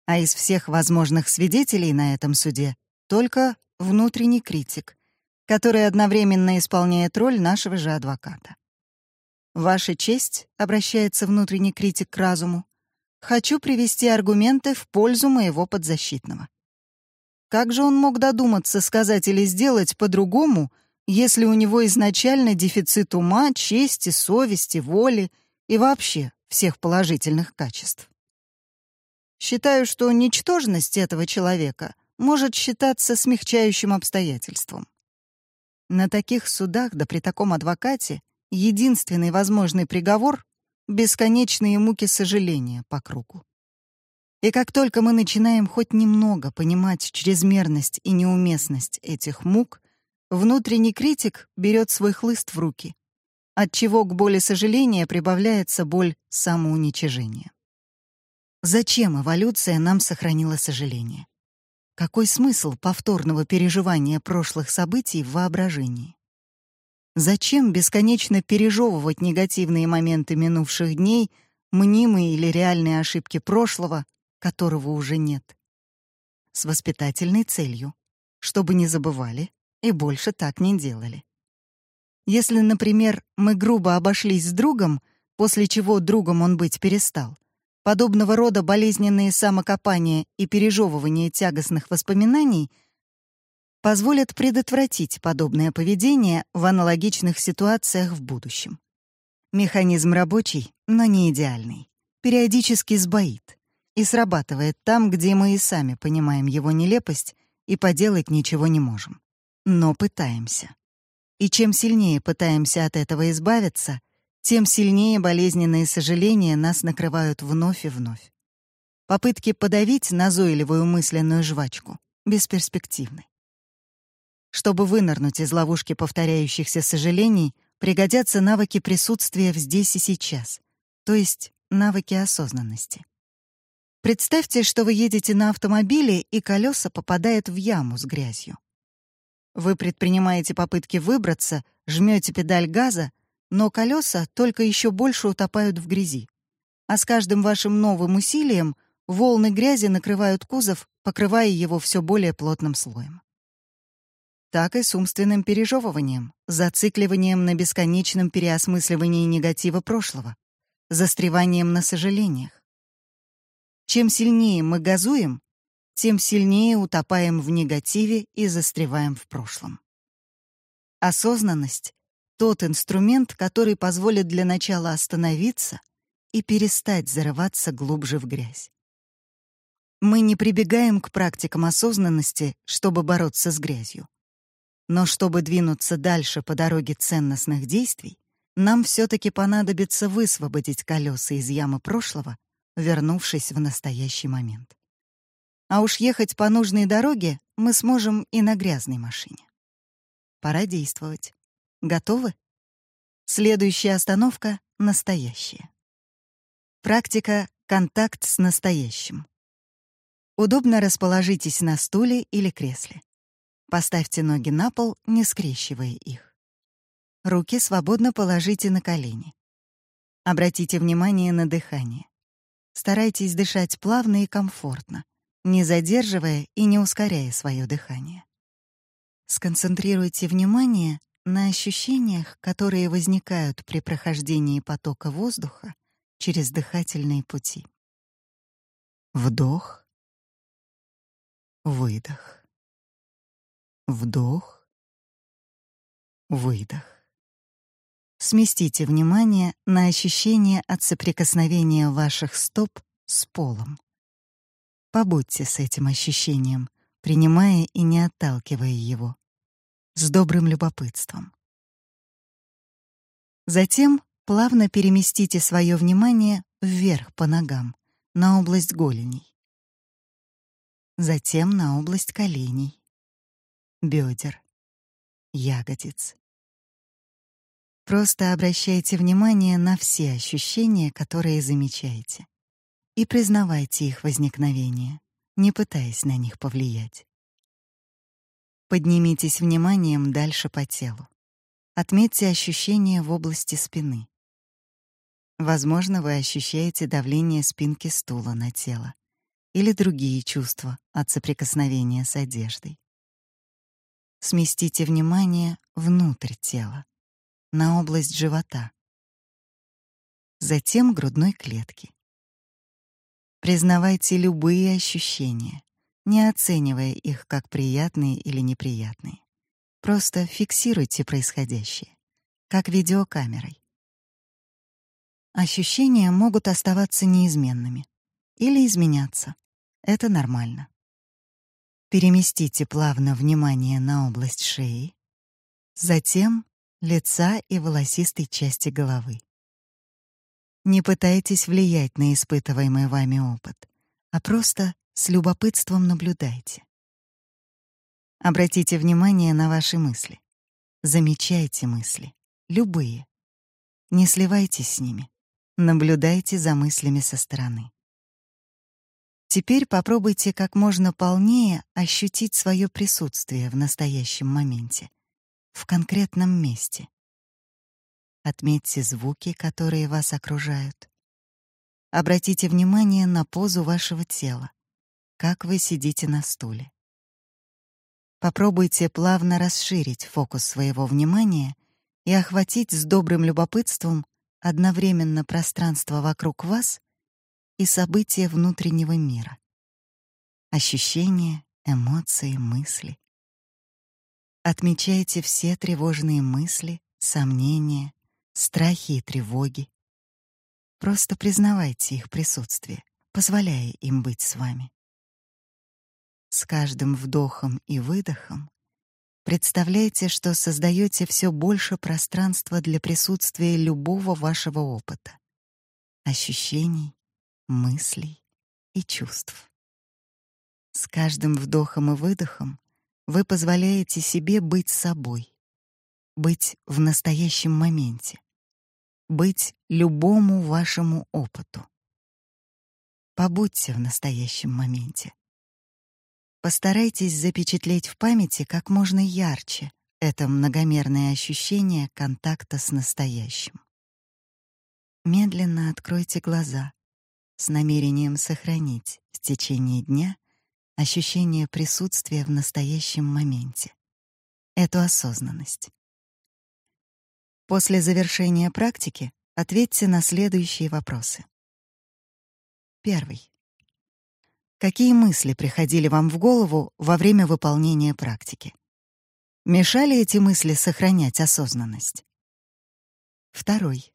А из всех возможных свидетелей на этом суде только внутренний критик, который одновременно исполняет роль нашего же адвоката. «Ваша честь», — обращается внутренний критик к разуму, «хочу привести аргументы в пользу моего подзащитного». Как же он мог додуматься сказать или сделать по-другому, если у него изначально дефицит ума, чести, совести, воли и вообще всех положительных качеств? Считаю, что ничтожность этого человека может считаться смягчающим обстоятельством. На таких судах, да при таком адвокате, единственный возможный приговор — бесконечные муки сожаления по кругу. И как только мы начинаем хоть немного понимать чрезмерность и неуместность этих мук, внутренний критик берет свой хлыст в руки, отчего к боли сожаления прибавляется боль самоуничижения. Зачем эволюция нам сохранила сожаление? Какой смысл повторного переживания прошлых событий в воображении? Зачем бесконечно пережевывать негативные моменты минувших дней, мнимые или реальные ошибки прошлого, которого уже нет. С воспитательной целью, чтобы не забывали и больше так не делали. Если, например, мы грубо обошлись с другом, после чего другом он быть перестал, подобного рода болезненные самокопания и пережевывание тягостных воспоминаний позволят предотвратить подобное поведение в аналогичных ситуациях в будущем. Механизм рабочий, но не идеальный. Периодически сбоит и срабатывает там, где мы и сами понимаем его нелепость и поделать ничего не можем. Но пытаемся. И чем сильнее пытаемся от этого избавиться, тем сильнее болезненные сожаления нас накрывают вновь и вновь. Попытки подавить назойливую мысленную жвачку бесперспективны. Чтобы вынырнуть из ловушки повторяющихся сожалений, пригодятся навыки присутствия в здесь и сейчас, то есть навыки осознанности. Представьте, что вы едете на автомобиле, и колеса попадают в яму с грязью. Вы предпринимаете попытки выбраться, жмете педаль газа, но колеса только еще больше утопают в грязи. А с каждым вашим новым усилием волны грязи накрывают кузов, покрывая его все более плотным слоем. Так и с умственным пережевыванием, зацикливанием на бесконечном переосмысливании негатива прошлого, застреванием на сожалениях. Чем сильнее мы газуем, тем сильнее утопаем в негативе и застреваем в прошлом. Осознанность — тот инструмент, который позволит для начала остановиться и перестать зарываться глубже в грязь. Мы не прибегаем к практикам осознанности, чтобы бороться с грязью. Но чтобы двинуться дальше по дороге ценностных действий, нам все таки понадобится высвободить колеса из ямы прошлого вернувшись в настоящий момент. А уж ехать по нужной дороге мы сможем и на грязной машине. Пора действовать. Готовы? Следующая остановка — настоящая. Практика «Контакт с настоящим». Удобно расположитесь на стуле или кресле. Поставьте ноги на пол, не скрещивая их. Руки свободно положите на колени. Обратите внимание на дыхание. Старайтесь дышать плавно и комфортно, не задерживая и не ускоряя свое дыхание. Сконцентрируйте внимание на ощущениях, которые возникают при прохождении потока воздуха через дыхательные пути. Вдох, выдох. Вдох, выдох. Сместите внимание на ощущение от соприкосновения ваших стоп с полом. Побудьте с этим ощущением, принимая и не отталкивая его, с добрым любопытством. Затем плавно переместите свое внимание вверх по ногам, на область голеней. Затем на область коленей, бедер, ягодиц. Просто обращайте внимание на все ощущения, которые замечаете, и признавайте их возникновение, не пытаясь на них повлиять. Поднимитесь вниманием дальше по телу. Отметьте ощущения в области спины. Возможно, вы ощущаете давление спинки стула на тело или другие чувства от соприкосновения с одеждой. Сместите внимание внутрь тела на область живота, затем грудной клетки. Признавайте любые ощущения, не оценивая их как приятные или неприятные. Просто фиксируйте происходящее, как видеокамерой. Ощущения могут оставаться неизменными или изменяться. Это нормально. Переместите плавно внимание на область шеи, затем лица и волосистой части головы. Не пытайтесь влиять на испытываемый вами опыт, а просто с любопытством наблюдайте. Обратите внимание на ваши мысли. Замечайте мысли, любые. Не сливайтесь с ними. Наблюдайте за мыслями со стороны. Теперь попробуйте как можно полнее ощутить свое присутствие в настоящем моменте в конкретном месте. Отметьте звуки, которые вас окружают. Обратите внимание на позу вашего тела, как вы сидите на стуле. Попробуйте плавно расширить фокус своего внимания и охватить с добрым любопытством одновременно пространство вокруг вас и события внутреннего мира. Ощущения, эмоции, мысли. Отмечайте все тревожные мысли, сомнения, страхи и тревоги. Просто признавайте их присутствие, позволяя им быть с вами. С каждым вдохом и выдохом представляйте, что создаете все больше пространства для присутствия любого вашего опыта, ощущений, мыслей и чувств. С каждым вдохом и выдохом вы позволяете себе быть собой, быть в настоящем моменте, быть любому вашему опыту. Побудьте в настоящем моменте. Постарайтесь запечатлеть в памяти как можно ярче это многомерное ощущение контакта с настоящим. Медленно откройте глаза с намерением сохранить в течение дня ощущение присутствия в настоящем моменте, эту осознанность. После завершения практики ответьте на следующие вопросы. Первый. Какие мысли приходили вам в голову во время выполнения практики? Мешали эти мысли сохранять осознанность? Второй.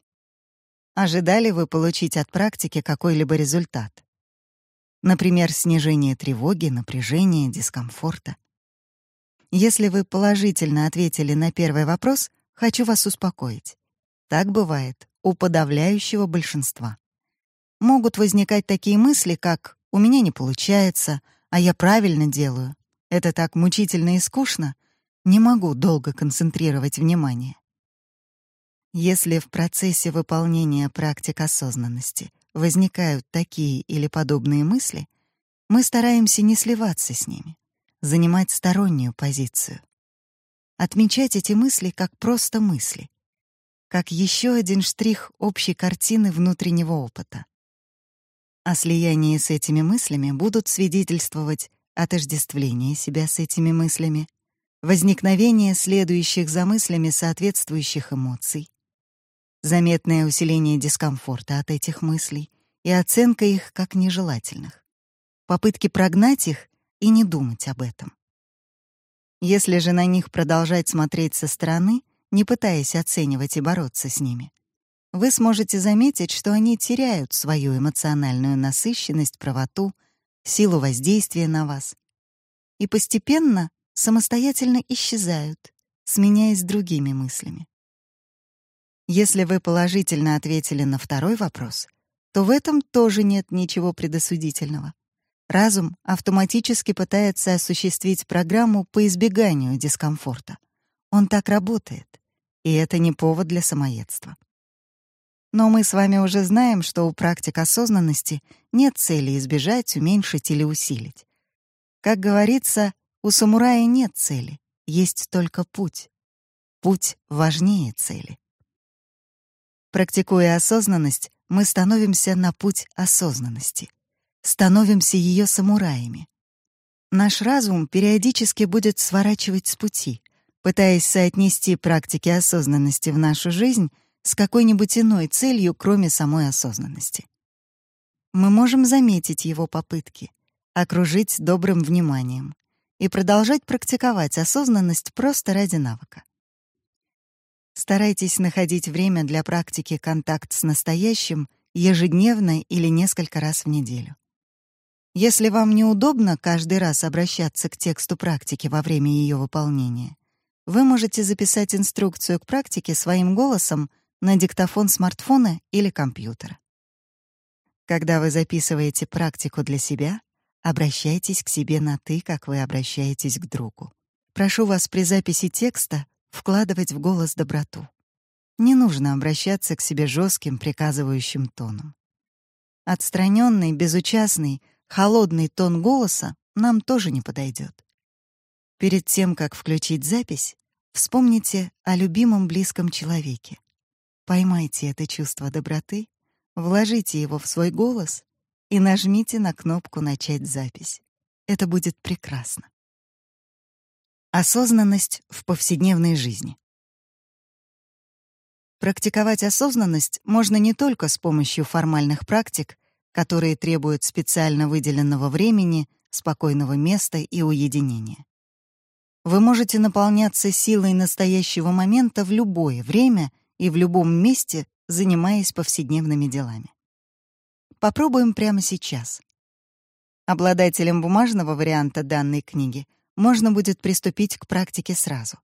Ожидали вы получить от практики какой-либо результат? Например, снижение тревоги, напряжения, дискомфорта. Если вы положительно ответили на первый вопрос, хочу вас успокоить. Так бывает у подавляющего большинства. Могут возникать такие мысли, как «у меня не получается», «а я правильно делаю», «это так мучительно и скучно», «не могу долго концентрировать внимание». Если в процессе выполнения практик осознанности возникают такие или подобные мысли, мы стараемся не сливаться с ними, занимать стороннюю позицию. Отмечать эти мысли как просто мысли, как еще один штрих общей картины внутреннего опыта. О слиянии с этими мыслями будут свидетельствовать отождествление себя с этими мыслями, возникновение следующих за мыслями соответствующих эмоций, заметное усиление дискомфорта от этих мыслей и оценка их как нежелательных, попытки прогнать их и не думать об этом. Если же на них продолжать смотреть со стороны, не пытаясь оценивать и бороться с ними, вы сможете заметить, что они теряют свою эмоциональную насыщенность, правоту, силу воздействия на вас и постепенно самостоятельно исчезают, сменяясь другими мыслями. Если вы положительно ответили на второй вопрос, то в этом тоже нет ничего предосудительного. Разум автоматически пытается осуществить программу по избеганию дискомфорта. Он так работает, и это не повод для самоедства. Но мы с вами уже знаем, что у практик осознанности нет цели избежать, уменьшить или усилить. Как говорится, у самурая нет цели, есть только путь. Путь важнее цели. Практикуя осознанность, мы становимся на путь осознанности, становимся ее самураями. Наш разум периодически будет сворачивать с пути, пытаясь соотнести практики осознанности в нашу жизнь с какой-нибудь иной целью, кроме самой осознанности. Мы можем заметить его попытки, окружить добрым вниманием и продолжать практиковать осознанность просто ради навыка. Старайтесь находить время для практики контакт с настоящим ежедневно или несколько раз в неделю. Если вам неудобно каждый раз обращаться к тексту практики во время ее выполнения, вы можете записать инструкцию к практике своим голосом на диктофон смартфона или компьютера. Когда вы записываете практику для себя, обращайтесь к себе на «ты», как вы обращаетесь к другу. Прошу вас при записи текста вкладывать в голос доброту. Не нужно обращаться к себе жестким, приказывающим тоном. Отстраненный, безучастный, холодный тон голоса нам тоже не подойдет. Перед тем, как включить запись, вспомните о любимом близком человеке, Поймайте это чувство доброты, вложите его в свой голос и нажмите на кнопку «Начать запись». Это будет прекрасно. Осознанность в повседневной жизни. Практиковать осознанность можно не только с помощью формальных практик, которые требуют специально выделенного времени, спокойного места и уединения. Вы можете наполняться силой настоящего момента в любое время и в любом месте, занимаясь повседневными делами. Попробуем прямо сейчас. Обладателям бумажного варианта данной книги можно будет приступить к практике сразу.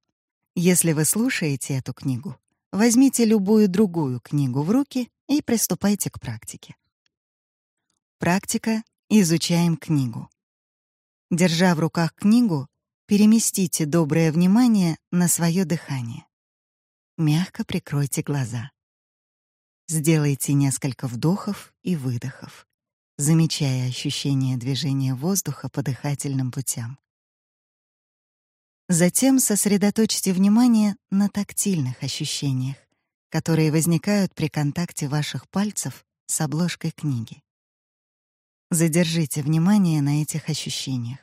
Если вы слушаете эту книгу, возьмите любую другую книгу в руки и приступайте к практике. Практика «Изучаем книгу». Держа в руках книгу, переместите доброе внимание на свое дыхание. Мягко прикройте глаза. Сделайте несколько вдохов и выдохов, замечая ощущение движения воздуха по дыхательным путям. Затем сосредоточьте внимание на тактильных ощущениях, которые возникают при контакте ваших пальцев с обложкой книги. Задержите внимание на этих ощущениях.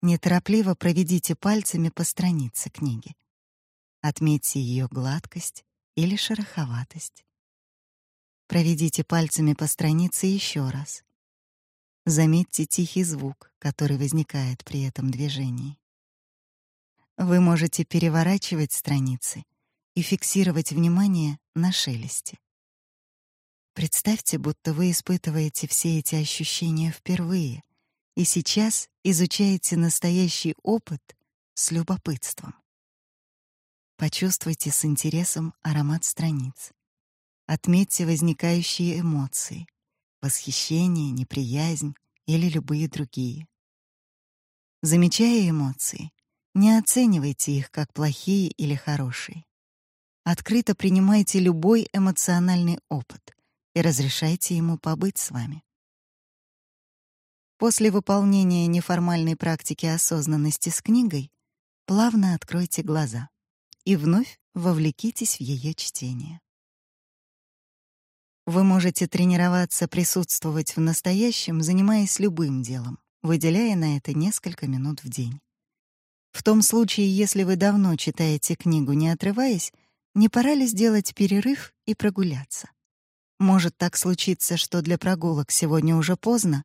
Неторопливо проведите пальцами по странице книги. Отметьте ее гладкость или шероховатость. Проведите пальцами по странице еще раз. Заметьте тихий звук, который возникает при этом движении. Вы можете переворачивать страницы и фиксировать внимание на шелесте. Представьте, будто вы испытываете все эти ощущения впервые и сейчас изучаете настоящий опыт с любопытством. Почувствуйте с интересом аромат страниц. Отметьте возникающие эмоции — восхищение, неприязнь или любые другие. Замечая эмоции, не оценивайте их как плохие или хорошие. Открыто принимайте любой эмоциональный опыт и разрешайте ему побыть с вами. После выполнения неформальной практики осознанности с книгой плавно откройте глаза и вновь вовлекитесь в ее чтение. Вы можете тренироваться присутствовать в настоящем, занимаясь любым делом, выделяя на это несколько минут в день. В том случае, если вы давно читаете книгу, не отрываясь, не пора ли сделать перерыв и прогуляться? Может так случиться, что для прогулок сегодня уже поздно?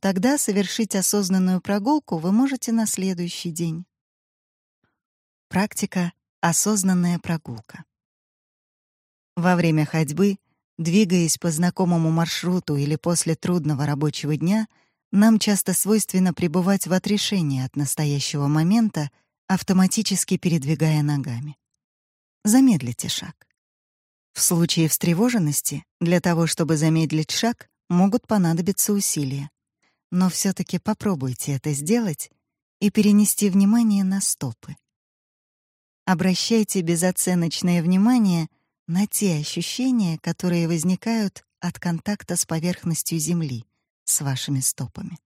Тогда совершить осознанную прогулку вы можете на следующий день. Практика Осознанная прогулка. Во время ходьбы, двигаясь по знакомому маршруту или после трудного рабочего дня, нам часто свойственно пребывать в отрешении от настоящего момента, автоматически передвигая ногами. замедлите шаг. В случае встревоженности для того, чтобы замедлить шаг, могут понадобиться усилия. Но все таки попробуйте это сделать и перенести внимание на стопы. Обращайте безоценочное внимание на те ощущения, которые возникают от контакта с поверхностью земли, с вашими стопами.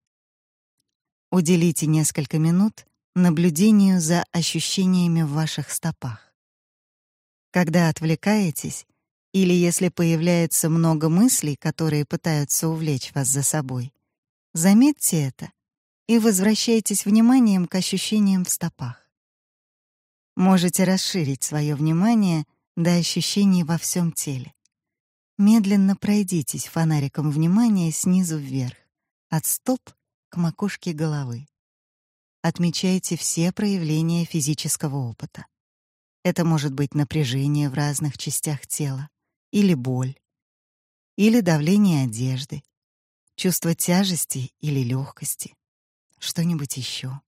Уделите несколько минут наблюдению за ощущениями в ваших стопах. Когда отвлекаетесь, или если появляется много мыслей, которые пытаются увлечь вас за собой, заметьте это и возвращайтесь вниманием к ощущениям в стопах. Можете расширить свое внимание до ощущений во всем теле. Медленно пройдитесь фонариком внимания снизу вверх, от стоп к макушке головы. Отмечайте все проявления физического опыта. Это может быть напряжение в разных частях тела, или боль, или давление одежды, чувство тяжести или легкости, что-нибудь еще.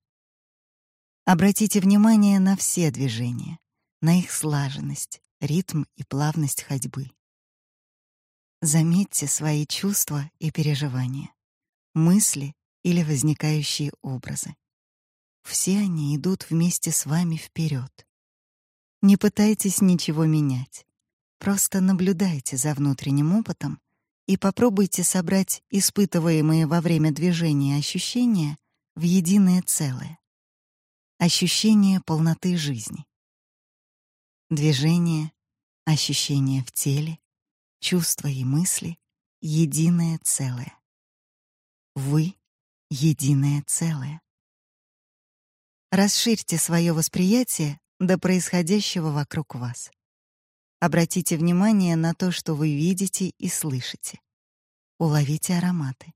Обратите внимание на все движения, на их слаженность, ритм и плавность ходьбы. Заметьте свои чувства и переживания, мысли или возникающие образы. Все они идут вместе с вами вперед. Не пытайтесь ничего менять. Просто наблюдайте за внутренним опытом и попробуйте собрать испытываемые во время движения ощущения в единое целое. Ощущение полноты жизни. Движение, ощущения в теле, чувства и мысли — единое целое. Вы — единое целое. Расширьте свое восприятие до происходящего вокруг вас. Обратите внимание на то, что вы видите и слышите. Уловите ароматы.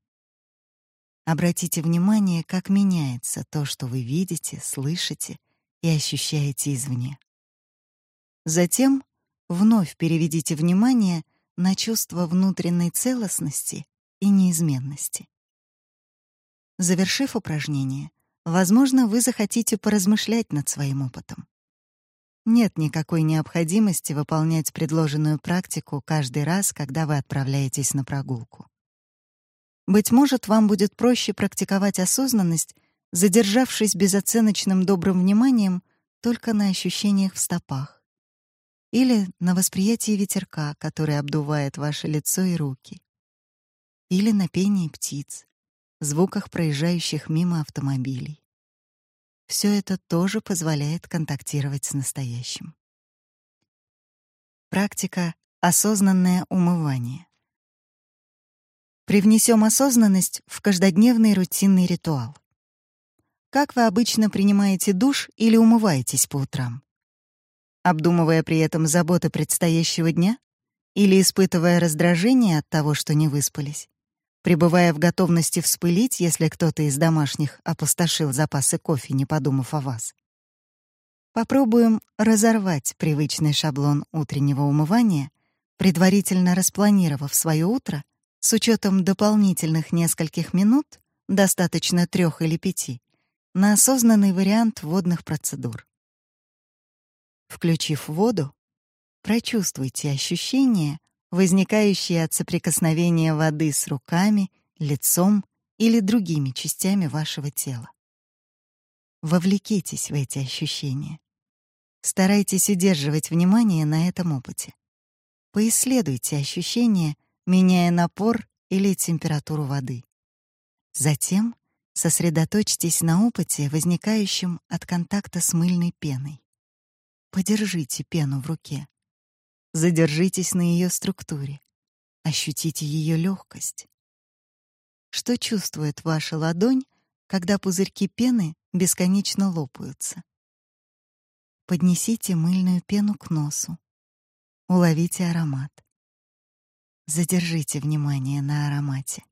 Обратите внимание, как меняется то, что вы видите, слышите и ощущаете извне. Затем вновь переведите внимание на чувство внутренней целостности и неизменности. Завершив упражнение, возможно, вы захотите поразмышлять над своим опытом. Нет никакой необходимости выполнять предложенную практику каждый раз, когда вы отправляетесь на прогулку. Быть может, вам будет проще практиковать осознанность, задержавшись безоценочным добрым вниманием только на ощущениях в стопах или на восприятии ветерка, который обдувает ваше лицо и руки, или на пении птиц, звуках проезжающих мимо автомобилей все это тоже позволяет контактировать с настоящим. Практика осознанное умывание. Привнесем осознанность в каждодневный рутинный ритуал. Как вы обычно принимаете душ или умываетесь по утрам? Обдумывая при этом заботы предстоящего дня или испытывая раздражение от того, что не выспались? пребывая в готовности вспылить, если кто-то из домашних опустошил запасы кофе, не подумав о вас. Попробуем разорвать привычный шаблон утреннего умывания, предварительно распланировав свое утро с учетом дополнительных нескольких минут, достаточно трех или пяти, на осознанный вариант водных процедур. Включив воду, прочувствуйте ощущение, возникающие от соприкосновения воды с руками, лицом или другими частями вашего тела. Вовлекитесь в эти ощущения. Старайтесь удерживать внимание на этом опыте. Поисследуйте ощущения, меняя напор или температуру воды. Затем сосредоточьтесь на опыте, возникающем от контакта с мыльной пеной. Подержите пену в руке. Задержитесь на ее структуре. Ощутите ее легкость. Что чувствует ваша ладонь, когда пузырьки пены бесконечно лопаются? Поднесите мыльную пену к носу. Уловите аромат. Задержите внимание на аромате.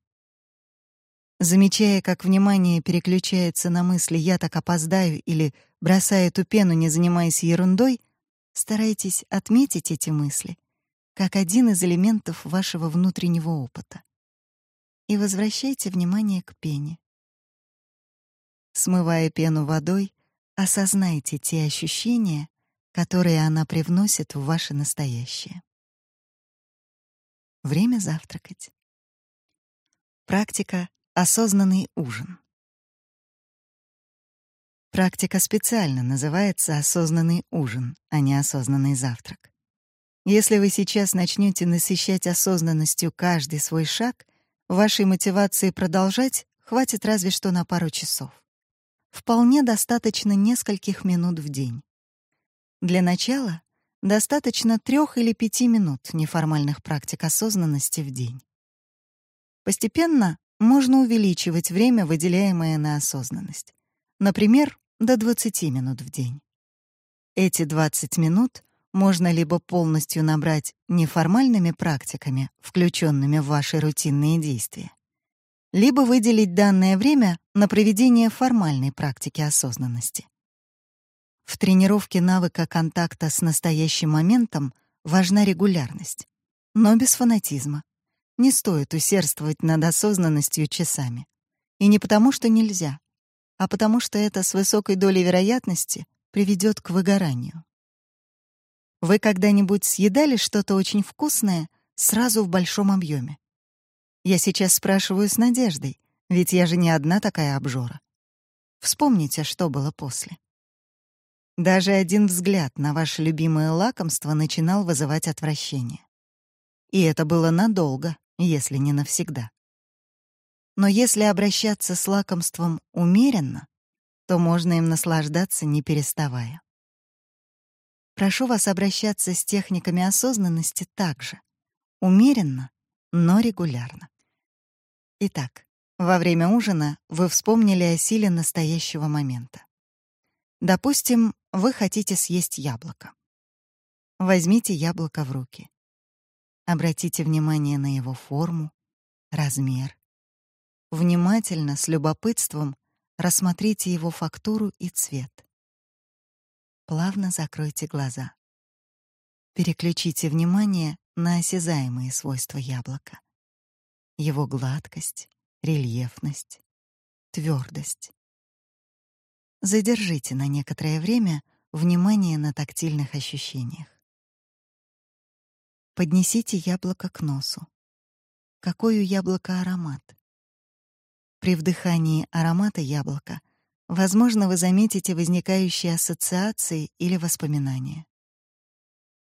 Замечая, как внимание переключается на мысли «я так опоздаю» или «бросая эту пену, не занимаясь ерундой», Старайтесь отметить эти мысли как один из элементов вашего внутреннего опыта. И возвращайте внимание к пене. Смывая пену водой, осознайте те ощущения, которые она привносит в ваше настоящее. Время завтракать. Практика «Осознанный ужин». Практика специально называется «осознанный ужин», а не «осознанный завтрак». Если вы сейчас начнете насыщать осознанностью каждый свой шаг, вашей мотивации продолжать хватит разве что на пару часов. Вполне достаточно нескольких минут в день. Для начала достаточно трех или пяти минут неформальных практик осознанности в день. Постепенно можно увеличивать время, выделяемое на осознанность. Например, до 20 минут в день. Эти 20 минут можно либо полностью набрать неформальными практиками, включенными в ваши рутинные действия, либо выделить данное время на проведение формальной практики осознанности. В тренировке навыка контакта с настоящим моментом важна регулярность, но без фанатизма. Не стоит усердствовать над осознанностью часами. И не потому, что нельзя, а потому что это с высокой долей вероятности приведет к выгоранию. Вы когда-нибудь съедали что-то очень вкусное сразу в большом объеме? Я сейчас спрашиваю с надеждой, ведь я же не одна такая обжора. Вспомните, что было после. Даже один взгляд на ваше любимое лакомство начинал вызывать отвращение. И это было надолго, если не навсегда. Но если обращаться с лакомством умеренно, то можно им наслаждаться, не переставая. Прошу вас обращаться с техниками осознанности также. Умеренно, но регулярно. Итак, во время ужина вы вспомнили о силе настоящего момента. Допустим, вы хотите съесть яблоко. Возьмите яблоко в руки. Обратите внимание на его форму, размер. Внимательно, с любопытством рассмотрите его фактуру и цвет. Плавно закройте глаза. Переключите внимание на осязаемые свойства яблока. Его гладкость, рельефность, твердость. Задержите на некоторое время внимание на тактильных ощущениях. Поднесите яблоко к носу. Какой у яблока аромат? При вдыхании аромата яблока, возможно, вы заметите возникающие ассоциации или воспоминания.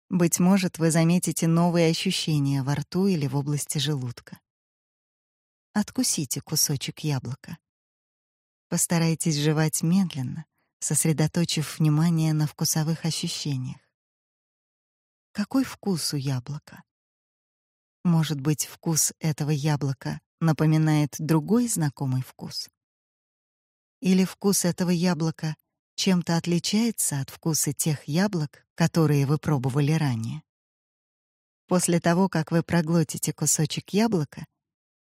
Быть может, вы заметите новые ощущения во рту или в области желудка. Откусите кусочек яблока. Постарайтесь жевать медленно, сосредоточив внимание на вкусовых ощущениях. Какой вкус у яблока? Может быть, вкус этого яблока напоминает другой знакомый вкус? Или вкус этого яблока чем-то отличается от вкуса тех яблок, которые вы пробовали ранее? После того, как вы проглотите кусочек яблока,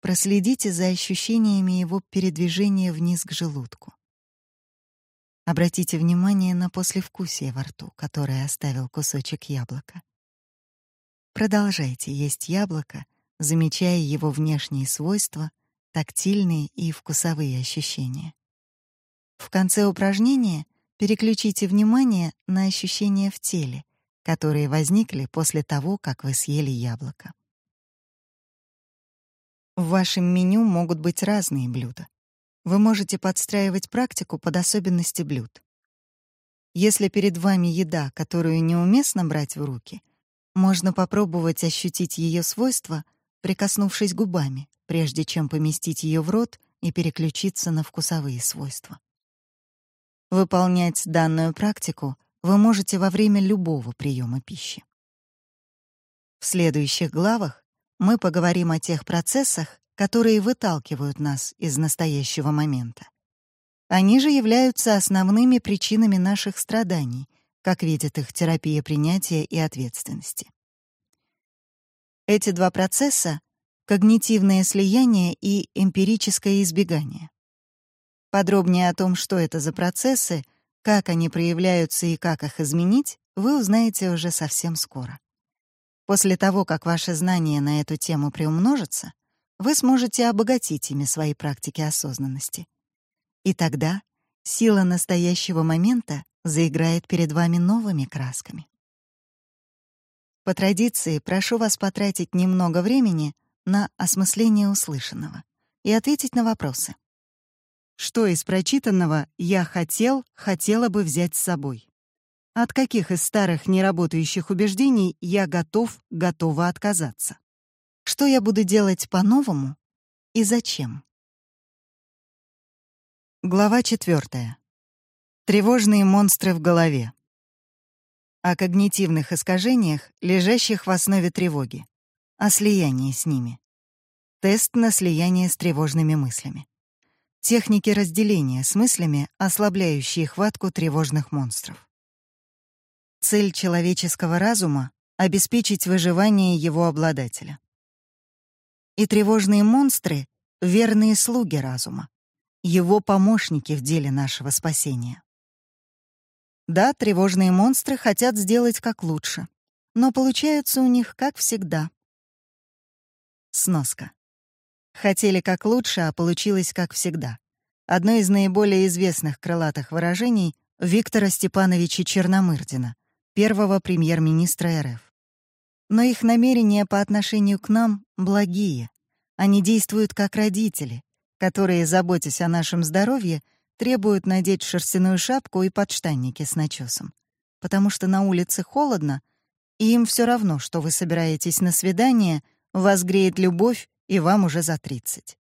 Проследите за ощущениями его передвижения вниз к желудку. Обратите внимание на послевкусие во рту, которое оставил кусочек яблока. Продолжайте есть яблоко, замечая его внешние свойства, тактильные и вкусовые ощущения. В конце упражнения переключите внимание на ощущения в теле, которые возникли после того, как вы съели яблоко. В вашем меню могут быть разные блюда. Вы можете подстраивать практику под особенности блюд. Если перед вами еда, которую неуместно брать в руки, можно попробовать ощутить ее свойства, прикоснувшись губами, прежде чем поместить ее в рот и переключиться на вкусовые свойства. Выполнять данную практику вы можете во время любого приема пищи. В следующих главах мы поговорим о тех процессах, которые выталкивают нас из настоящего момента. Они же являются основными причинами наших страданий, как видит их терапия принятия и ответственности. Эти два процесса — когнитивное слияние и эмпирическое избегание. Подробнее о том, что это за процессы, как они проявляются и как их изменить, вы узнаете уже совсем скоро. После того, как ваше знание на эту тему приумножится, вы сможете обогатить ими свои практики осознанности. И тогда сила настоящего момента заиграет перед вами новыми красками. По традиции прошу вас потратить немного времени на осмысление услышанного и ответить на вопросы. Что из прочитанного я хотел, хотела бы взять с собой? От каких из старых неработающих убеждений я готов, готова отказаться? Что я буду делать по-новому и зачем? Глава четвертая. Тревожные монстры в голове. О когнитивных искажениях, лежащих в основе тревоги. О слиянии с ними. Тест на слияние с тревожными мыслями. Техники разделения с мыслями, ослабляющие хватку тревожных монстров. Цель человеческого разума — обеспечить выживание его обладателя. И тревожные монстры — верные слуги разума, его помощники в деле нашего спасения. Да, тревожные монстры хотят сделать как лучше, но получается у них как всегда. Сноска. Хотели как лучше, а получилось как всегда. Одно из наиболее известных крылатых выражений Виктора Степановича Черномырдина, первого премьер-министра РФ. Но их намерения по отношению к нам благие. Они действуют как родители, которые, заботясь о нашем здоровье, требуют надеть шерстяную шапку и подштанники с начесом. Потому что на улице холодно, и им все равно, что вы собираетесь на свидание, вас греет любовь и вам уже за 30.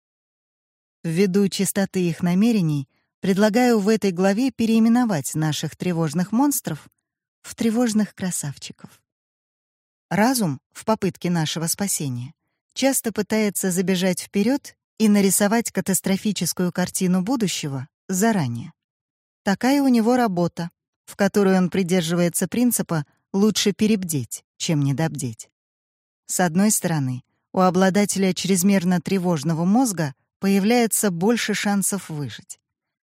Ввиду чистоты их намерений, предлагаю в этой главе переименовать наших тревожных монстров в тревожных красавчиков. Разум в попытке нашего спасения часто пытается забежать вперед и нарисовать катастрофическую картину будущего заранее. Такая у него работа, в которой он придерживается принципа «лучше перебдеть, чем недобдеть». С одной стороны, у обладателя чрезмерно тревожного мозга появляется больше шансов выжить.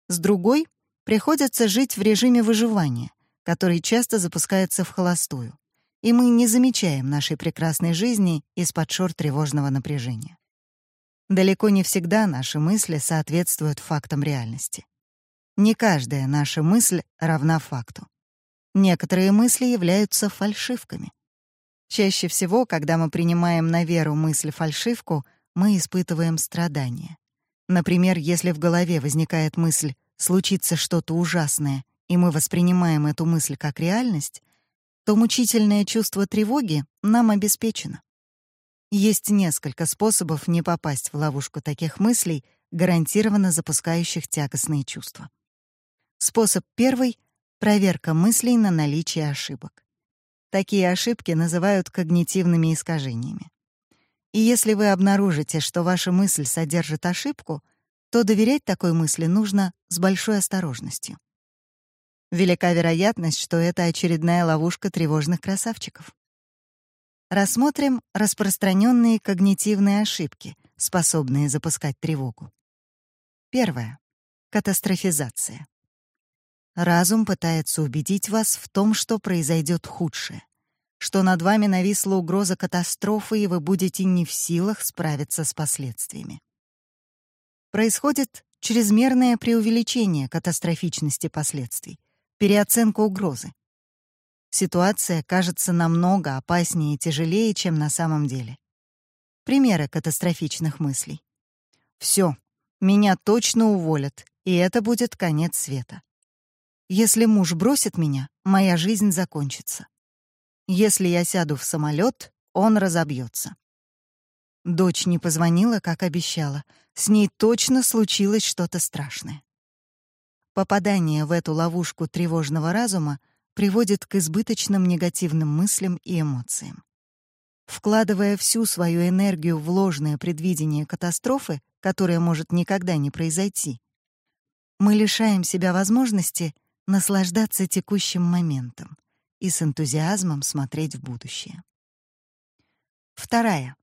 С другой — приходится жить в режиме выживания, который часто запускается в холостую, и мы не замечаем нашей прекрасной жизни из-под шор тревожного напряжения. Далеко не всегда наши мысли соответствуют фактам реальности. Не каждая наша мысль равна факту. Некоторые мысли являются фальшивками. Чаще всего, когда мы принимаем на веру мысль-фальшивку, мы испытываем страдания. Например, если в голове возникает мысль «случится что-то ужасное», и мы воспринимаем эту мысль как реальность, то мучительное чувство тревоги нам обеспечено. Есть несколько способов не попасть в ловушку таких мыслей, гарантированно запускающих тягостные чувства. Способ первый — проверка мыслей на наличие ошибок. Такие ошибки называют когнитивными искажениями. И если вы обнаружите, что ваша мысль содержит ошибку, то доверять такой мысли нужно с большой осторожностью. Велика вероятность, что это очередная ловушка тревожных красавчиков. Рассмотрим распространенные когнитивные ошибки, способные запускать тревогу. Первое. Катастрофизация. Разум пытается убедить вас в том, что произойдет худшее, что над вами нависла угроза катастрофы, и вы будете не в силах справиться с последствиями. Происходит чрезмерное преувеличение катастрофичности последствий, переоценка угрозы. Ситуация кажется намного опаснее и тяжелее, чем на самом деле. Примеры катастрофичных мыслей. Все, меня точно уволят, и это будет конец света. Если муж бросит меня, моя жизнь закончится. Если я сяду в самолет, он разобьется. Дочь не позвонила, как обещала. С ней точно случилось что-то страшное. Попадание в эту ловушку тревожного разума приводит к избыточным негативным мыслям и эмоциям. Вкладывая всю свою энергию в ложное предвидение катастрофы, которая может никогда не произойти, мы лишаем себя возможности — наслаждаться текущим моментом и с энтузиазмом смотреть в будущее. Вторая.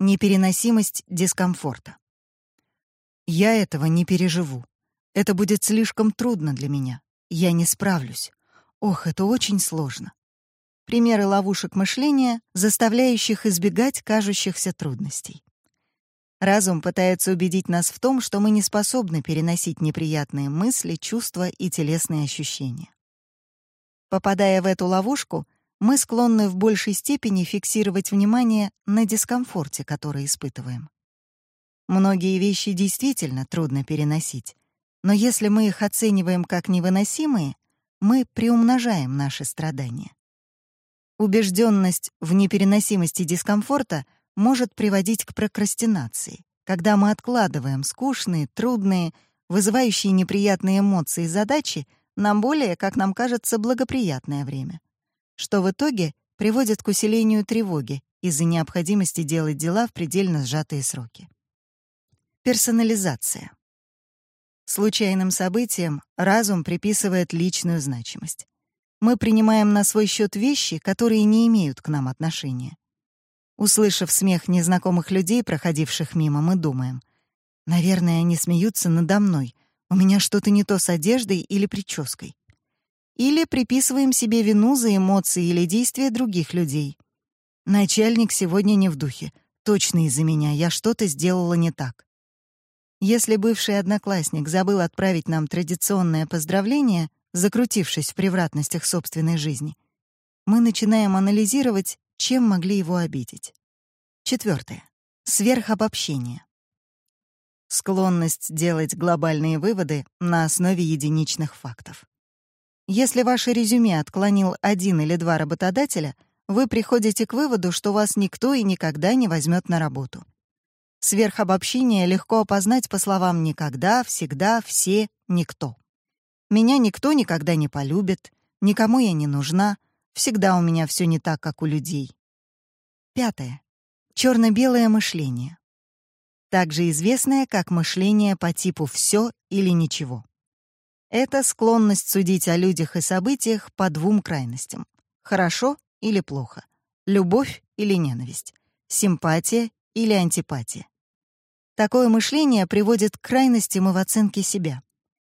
Непереносимость дискомфорта. Я этого не переживу. Это будет слишком трудно для меня. Я не справлюсь. Ох, это очень сложно. Примеры ловушек мышления, заставляющих избегать кажущихся трудностей. Разум пытается убедить нас в том, что мы не способны переносить неприятные мысли, чувства и телесные ощущения. Попадая в эту ловушку, мы склонны в большей степени фиксировать внимание на дискомфорте, который испытываем. Многие вещи действительно трудно переносить, но если мы их оцениваем как невыносимые, мы приумножаем наши страдания. Убежденность в непереносимости дискомфорта может приводить к прокрастинации, когда мы откладываем скучные, трудные, вызывающие неприятные эмоции задачи на более, как нам кажется, благоприятное время, что в итоге приводит к усилению тревоги из-за необходимости делать дела в предельно сжатые сроки. Персонализация. Случайным событиям разум приписывает личную значимость. Мы принимаем на свой счет вещи, которые не имеют к нам отношения. Услышав смех незнакомых людей, проходивших мимо, мы думаем, «Наверное, они смеются надо мной. У меня что-то не то с одеждой или прической». Или приписываем себе вину за эмоции или действия других людей. Начальник сегодня не в духе. Точно из-за меня я что-то сделала не так. Если бывший одноклассник забыл отправить нам традиционное поздравление, закрутившись в превратностях собственной жизни, мы начинаем анализировать, чем могли его обидеть. Четвертое. Сверхобобщение. Склонность делать глобальные выводы на основе единичных фактов. Если ваше резюме отклонил один или два работодателя, вы приходите к выводу, что вас никто и никогда не возьмет на работу. Сверхобобщение легко опознать по словам «никогда», «всегда», «все», «никто». Меня никто никогда не полюбит, никому я не нужна, всегда у меня все не так, как у людей. Пятое. Черно-белое мышление. Также известное как мышление по типу «все» или «ничего». Это склонность судить о людях и событиях по двум крайностям — хорошо или плохо, любовь или ненависть, симпатия или антипатия. Такое мышление приводит к крайностям и в оценке себя.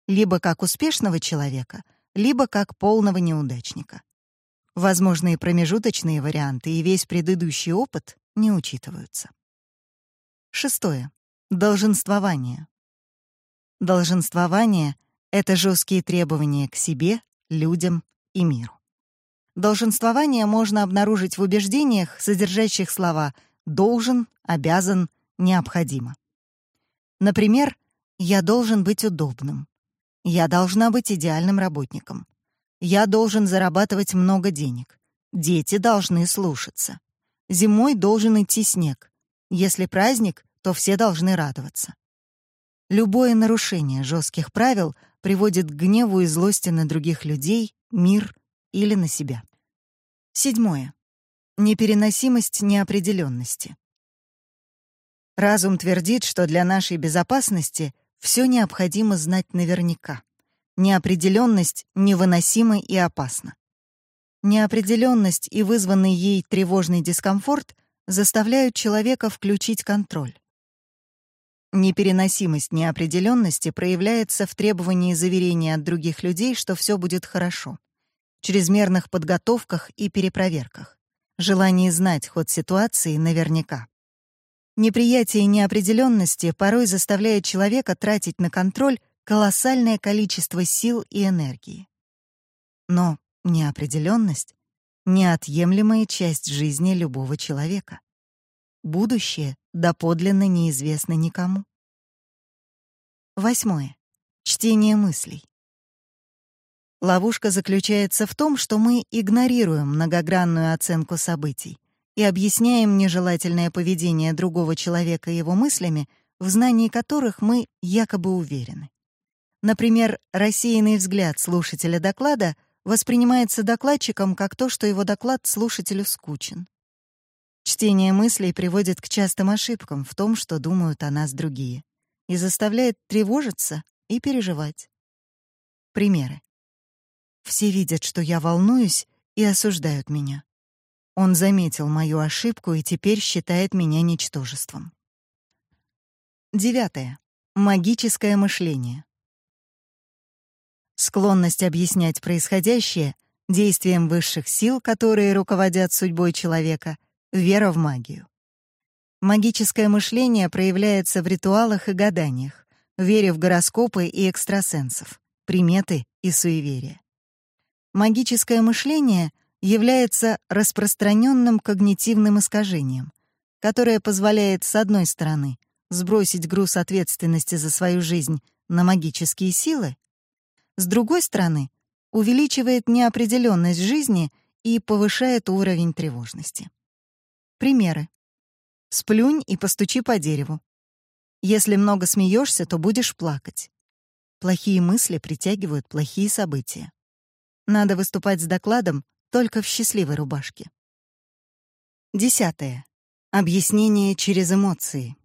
Либо как успешного человека, либо как полного неудачника. Возможные промежуточные варианты и весь предыдущий опыт не учитываются. Шестое. Долженствование. Долженствование — это жесткие требования к себе, людям и миру. Долженствование можно обнаружить в убеждениях, содержащих слова «должен», «обязан», «необходимо». Например, «я должен быть удобным», «я должна быть идеальным работником», «я должен зарабатывать много денег», «дети должны слушаться», «зимой должен идти снег», «если праздник, то все должны радоваться». Любое нарушение жестких правил приводит к гневу и злости на других людей, мир или на себя. Седьмое. Непереносимость неопределенности. Разум твердит, что для нашей безопасности все необходимо знать наверняка. Неопределенность невыносима и опасна. Неопределенность и вызванный ей тревожный дискомфорт заставляют человека включить контроль. Непереносимость неопределенности проявляется в требовании заверения от других людей, что все будет хорошо, чрезмерных подготовках и перепроверках, желании знать ход ситуации наверняка. Неприятие неопределенности порой заставляет человека тратить на контроль колоссальное количество сил и энергии. Но неопределенность — неотъемлемая часть жизни любого человека. Будущее доподлинно неизвестно никому. Восьмое. Чтение мыслей. Ловушка заключается в том, что мы игнорируем многогранную оценку событий и объясняем нежелательное поведение другого человека его мыслями, в знании которых мы якобы уверены. Например, рассеянный взгляд слушателя доклада воспринимается докладчиком как то, что его доклад слушателю скучен. Чтение мыслей приводит к частым ошибкам в том, что думают о нас другие, и заставляет тревожиться и переживать. Примеры. Все видят, что я волнуюсь, и осуждают меня. Он заметил мою ошибку и теперь считает меня ничтожеством. Девятое. Магическое мышление. Склонность объяснять происходящее действием высших сил, которые руководят судьбой человека, вера в магию. Магическое мышление проявляется в ритуалах и гаданиях, вере в гороскопы и экстрасенсов, приметы и суеверия. магическое мышление является распространенным когнитивным искажением, которое позволяет, с одной стороны, сбросить груз ответственности за свою жизнь на магические силы, с другой стороны, увеличивает неопределенность жизни и повышает уровень тревожности. Примеры. Сплюнь и постучи по дереву. Если много смеешься, то будешь плакать. Плохие мысли притягивают плохие события. Надо выступать с докладом только в счастливой рубашке. Десятое. Объяснение через эмоции.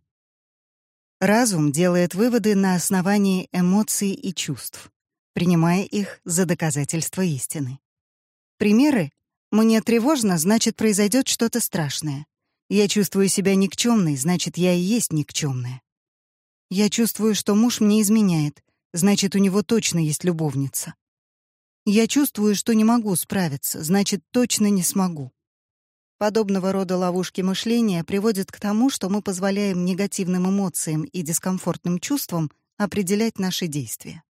Разум делает выводы на основании эмоций и чувств, принимая их за доказательство истины. Примеры «мне тревожно, значит, произойдет что-то страшное». «Я чувствую себя никчемной, значит, я и есть никчемная». «Я чувствую, что муж мне изменяет, значит, у него точно есть любовница». «Я чувствую, что не могу справиться, значит, точно не смогу». Подобного рода ловушки мышления приводят к тому, что мы позволяем негативным эмоциям и дискомфортным чувствам определять наши действия.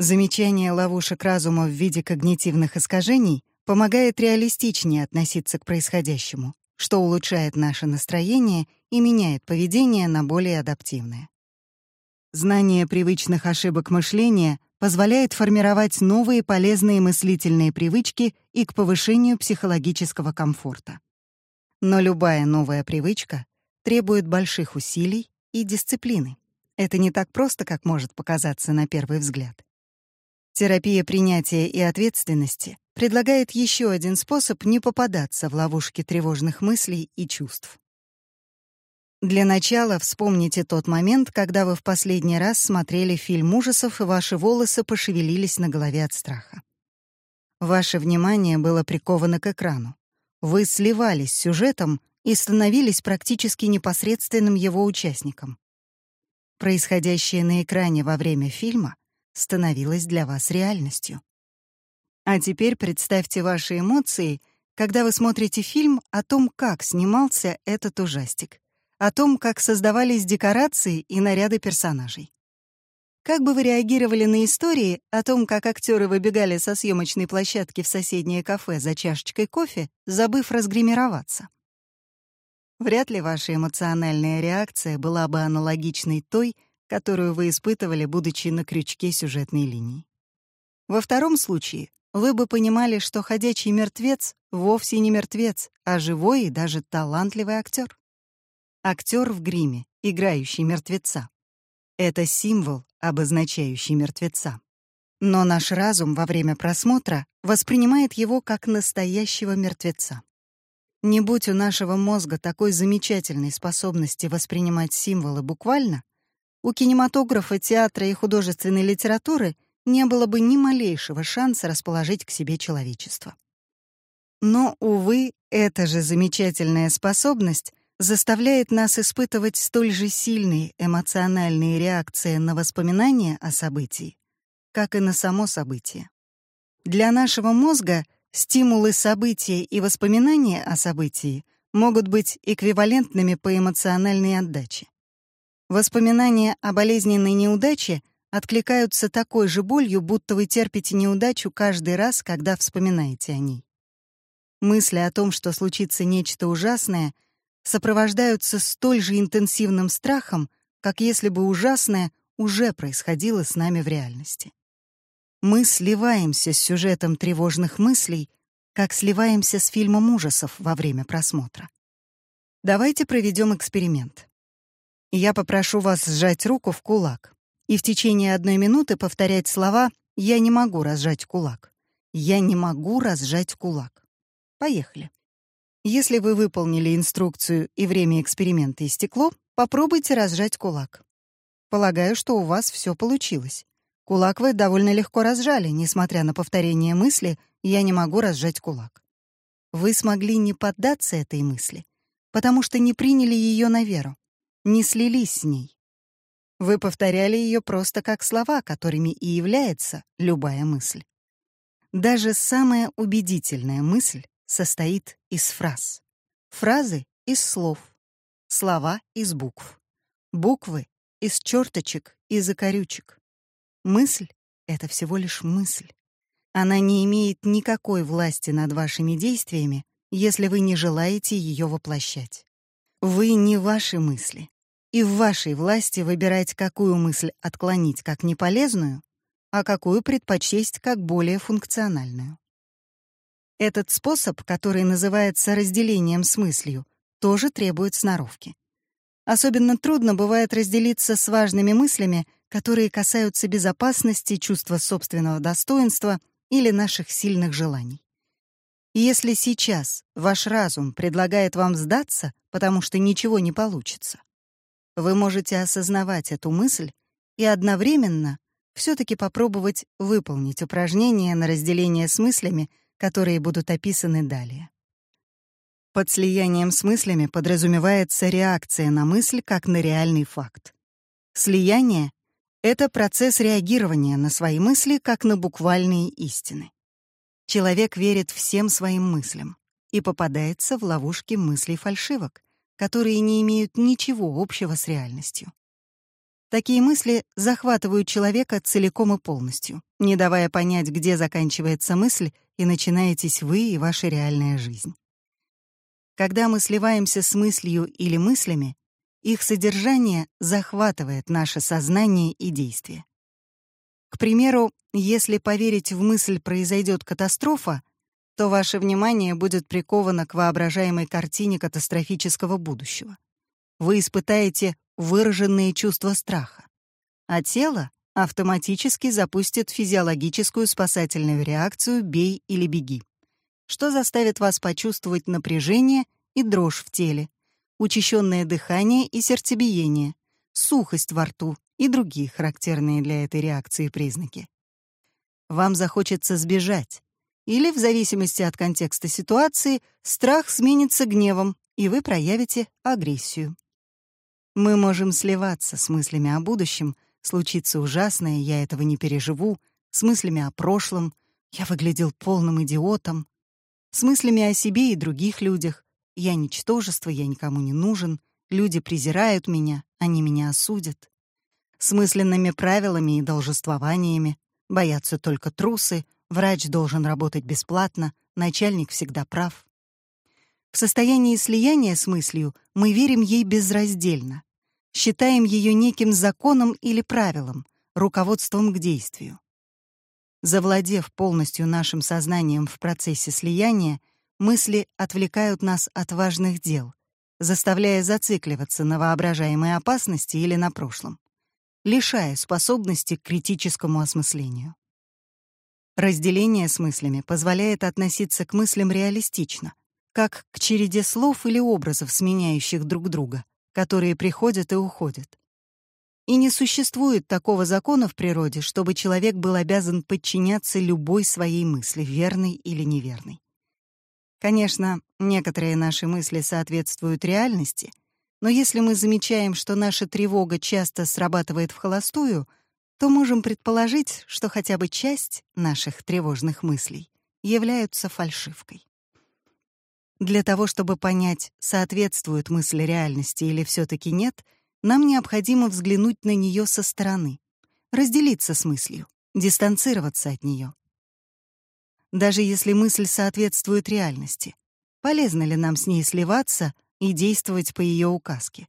Замечание ловушек разума в виде когнитивных искажений помогает реалистичнее относиться к происходящему, что улучшает наше настроение и меняет поведение на более адаптивное. Знание привычных ошибок мышления позволяет формировать новые полезные мыслительные привычки и к повышению психологического комфорта. Но любая новая привычка требует больших усилий и дисциплины. Это не так просто, как может показаться на первый взгляд. Терапия принятия и ответственности предлагает еще один способ не попадаться в ловушки тревожных мыслей и чувств. Для начала вспомните тот момент, когда вы в последний раз смотрели фильм ужасов, и ваши волосы пошевелились на голове от страха. Ваше внимание было приковано к экрану. Вы сливались с сюжетом и становились практически непосредственным его участником. Происходящее на экране во время фильма становилось для вас реальностью. А теперь представьте ваши эмоции, когда вы смотрите фильм о том, как снимался этот ужастик о том, как создавались декорации и наряды персонажей. Как бы вы реагировали на истории о том, как актеры выбегали со съемочной площадки в соседнее кафе за чашечкой кофе, забыв разгримироваться? Вряд ли ваша эмоциональная реакция была бы аналогичной той, которую вы испытывали, будучи на крючке сюжетной линии. Во втором случае вы бы понимали, что ходячий мертвец вовсе не мертвец, а живой и даже талантливый актер. Актер в гриме, играющий мертвеца. Это символ, обозначающий мертвеца. Но наш разум во время просмотра воспринимает его как настоящего мертвеца. Не будь у нашего мозга такой замечательной способности воспринимать символы буквально, у кинематографа, театра и художественной литературы не было бы ни малейшего шанса расположить к себе человечество. Но, увы, эта же замечательная способность заставляет нас испытывать столь же сильные эмоциональные реакции на воспоминания о событии, как и на само событие. Для нашего мозга стимулы события и воспоминания о событии могут быть эквивалентными по эмоциональной отдаче. Воспоминания о болезненной неудаче откликаются такой же болью, будто вы терпите неудачу каждый раз, когда вспоминаете о ней. Мысли о том, что случится нечто ужасное — сопровождаются столь же интенсивным страхом, как если бы ужасное уже происходило с нами в реальности. Мы сливаемся с сюжетом тревожных мыслей, как сливаемся с фильмом ужасов во время просмотра. Давайте проведем эксперимент. Я попрошу вас сжать руку в кулак и в течение одной минуты повторять слова «Я не могу разжать кулак». «Я не могу разжать кулак». Поехали. Если вы выполнили инструкцию и время эксперимента истекло, попробуйте разжать кулак. Полагаю, что у вас все получилось. Кулак вы довольно легко разжали, несмотря на повторение мысли «я не могу разжать кулак». Вы смогли не поддаться этой мысли, потому что не приняли ее на веру, не слились с ней. Вы повторяли ее просто как слова, которыми и является любая мысль. Даже самая убедительная мысль состоит из фраз. Фразы — из слов. Слова — из букв. Буквы — из черточек и закорючек. Мысль — это всего лишь мысль. Она не имеет никакой власти над вашими действиями, если вы не желаете ее воплощать. Вы не ваши мысли. И в вашей власти выбирать, какую мысль отклонить как неполезную, а какую предпочесть как более функциональную. Этот способ, который называется разделением с мыслью, тоже требует сноровки. Особенно трудно бывает разделиться с важными мыслями, которые касаются безопасности, чувства собственного достоинства или наших сильных желаний. И если сейчас ваш разум предлагает вам сдаться, потому что ничего не получится, вы можете осознавать эту мысль и одновременно все таки попробовать выполнить упражнение на разделение с мыслями, которые будут описаны далее. Под слиянием с мыслями подразумевается реакция на мысль как на реальный факт. Слияние — это процесс реагирования на свои мысли как на буквальные истины. Человек верит всем своим мыслям и попадается в ловушки мыслей фальшивок, которые не имеют ничего общего с реальностью. Такие мысли захватывают человека целиком и полностью, не давая понять, где заканчивается мысль и начинаетесь вы и ваша реальная жизнь. Когда мы сливаемся с мыслью или мыслями, их содержание захватывает наше сознание и действие. К примеру, если поверить в мысль «произойдет катастрофа», то ваше внимание будет приковано к воображаемой картине катастрофического будущего. Вы испытаете выраженные чувства страха, а тело автоматически запустит физиологическую спасательную реакцию «бей или беги» что заставит вас почувствовать напряжение и дрожь в теле, учащенное дыхание и сердцебиение, сухость во рту и другие характерные для этой реакции признаки. Вам захочется сбежать, или, в зависимости от контекста ситуации, страх сменится гневом, и вы проявите агрессию. Мы можем сливаться с мыслями о будущем, случится ужасное, я этого не переживу, с мыслями о прошлом, я выглядел полным идиотом, с мыслями о себе и других людях. Я ничтожество, я никому не нужен, люди презирают меня, они меня осудят. С мысленными правилами и должествованиями. Боятся только трусы, врач должен работать бесплатно, начальник всегда прав. В состоянии слияния с мыслью мы верим ей безраздельно, считаем ее неким законом или правилом, руководством к действию. Завладев полностью нашим сознанием в процессе слияния, мысли отвлекают нас от важных дел, заставляя зацикливаться на воображаемой опасности или на прошлом, лишая способности к критическому осмыслению. Разделение с мыслями позволяет относиться к мыслям реалистично, как к череде слов или образов, сменяющих друг друга, которые приходят и уходят. И не существует такого закона в природе, чтобы человек был обязан подчиняться любой своей мысли, верной или неверной. Конечно, некоторые наши мысли соответствуют реальности, но если мы замечаем, что наша тревога часто срабатывает в холостую, то можем предположить, что хотя бы часть наших тревожных мыслей являются фальшивкой. Для того, чтобы понять, соответствует мысль реальности или все таки нет — нам необходимо взглянуть на нее со стороны, разделиться с мыслью, дистанцироваться от нее. Даже если мысль соответствует реальности, полезно ли нам с ней сливаться и действовать по ее указке?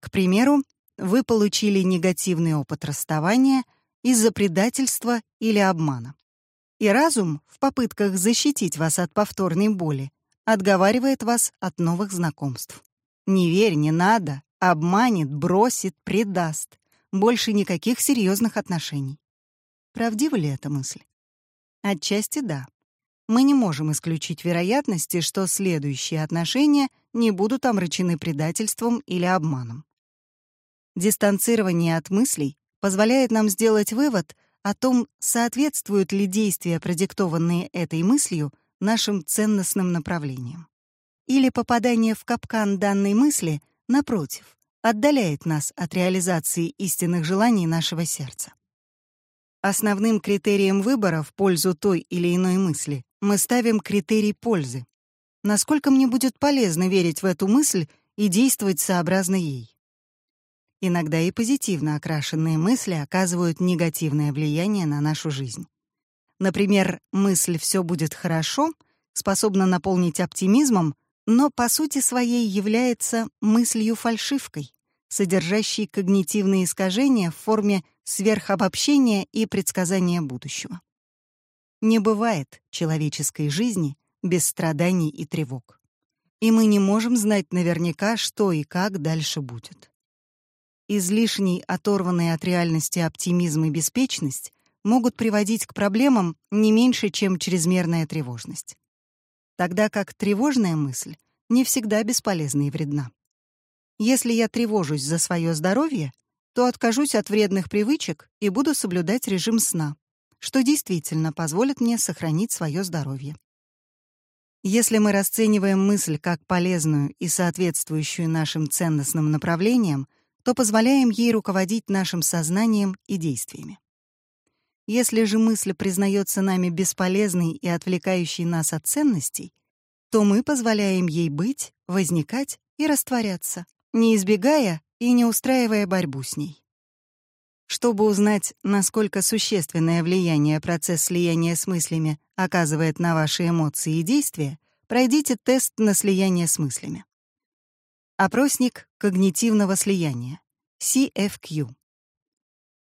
К примеру, вы получили негативный опыт расставания из-за предательства или обмана. И разум, в попытках защитить вас от повторной боли, отговаривает вас от новых знакомств. Не верь, не надо, Обманет, бросит, предаст. Больше никаких серьезных отношений. Правдива ли эта мысль? Отчасти да. Мы не можем исключить вероятности, что следующие отношения не будут омрачены предательством или обманом. Дистанцирование от мыслей позволяет нам сделать вывод о том, соответствуют ли действия, продиктованные этой мыслью, нашим ценностным направлениям. Или попадание в капкан данной мысли — напротив, отдаляет нас от реализации истинных желаний нашего сердца. Основным критерием выбора в пользу той или иной мысли мы ставим критерий пользы. Насколько мне будет полезно верить в эту мысль и действовать сообразно ей. Иногда и позитивно окрашенные мысли оказывают негативное влияние на нашу жизнь. Например, мысль «все будет хорошо» способна наполнить оптимизмом, но по сути своей является мыслью-фальшивкой, содержащей когнитивные искажения в форме сверхобобщения и предсказания будущего. Не бывает человеческой жизни без страданий и тревог. И мы не можем знать наверняка, что и как дальше будет. Излишний, оторванный от реальности оптимизм и беспечность могут приводить к проблемам не меньше, чем чрезмерная тревожность. Тогда как тревожная мысль не всегда бесполезна и вредна. Если я тревожусь за свое здоровье, то откажусь от вредных привычек и буду соблюдать режим сна, что действительно позволит мне сохранить свое здоровье. Если мы расцениваем мысль как полезную и соответствующую нашим ценностным направлениям, то позволяем ей руководить нашим сознанием и действиями. Если же мысль признается нами бесполезной и отвлекающей нас от ценностей, то мы позволяем ей быть, возникать и растворяться, не избегая и не устраивая борьбу с ней. Чтобы узнать, насколько существенное влияние процесс слияния с мыслями оказывает на ваши эмоции и действия, пройдите тест на слияние с мыслями. Опросник когнитивного слияния, CFQ.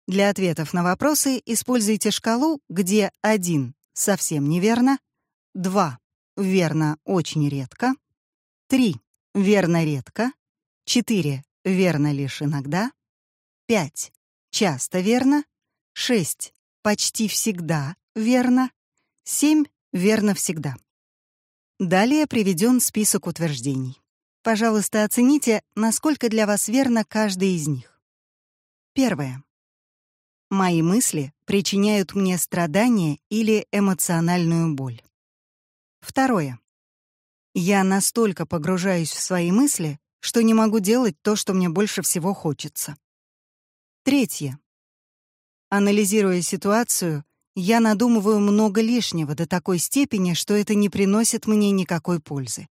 Для ответов на вопросы используйте шкалу, где 1 — совсем неверно, 2 — верно очень редко, 3 — верно редко, 4 — верно лишь иногда, 5 — часто верно, 6 — почти всегда верно, 7 — верно всегда. Далее приведен список утверждений. Пожалуйста, оцените, насколько для вас верно каждый из них. Первое. Мои мысли причиняют мне страдания или эмоциональную боль. Второе. Я настолько погружаюсь в свои мысли, что не могу делать то, что мне больше всего хочется. Третье. Анализируя ситуацию, я надумываю много лишнего до такой степени, что это не приносит мне никакой пользы.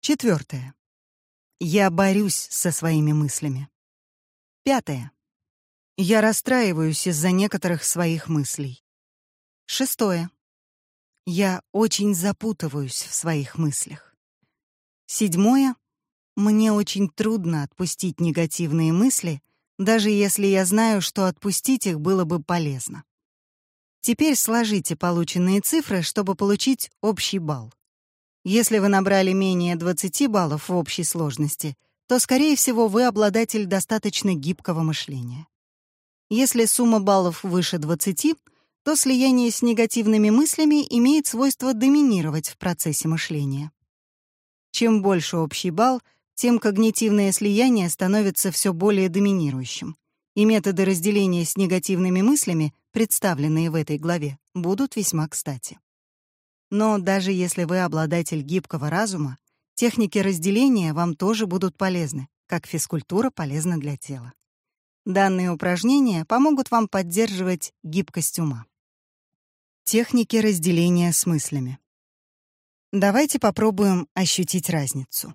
Четвертое. Я борюсь со своими мыслями. Пятое. Я расстраиваюсь из-за некоторых своих мыслей. Шестое. Я очень запутываюсь в своих мыслях. Седьмое. Мне очень трудно отпустить негативные мысли, даже если я знаю, что отпустить их было бы полезно. Теперь сложите полученные цифры, чтобы получить общий балл. Если вы набрали менее 20 баллов в общей сложности, то, скорее всего, вы обладатель достаточно гибкого мышления. Если сумма баллов выше 20, то слияние с негативными мыслями имеет свойство доминировать в процессе мышления. Чем больше общий балл, тем когнитивное слияние становится все более доминирующим, и методы разделения с негативными мыслями, представленные в этой главе, будут весьма кстати. Но даже если вы обладатель гибкого разума, техники разделения вам тоже будут полезны, как физкультура полезна для тела. Данные упражнения помогут вам поддерживать гибкость ума. Техники разделения с мыслями. Давайте попробуем ощутить разницу.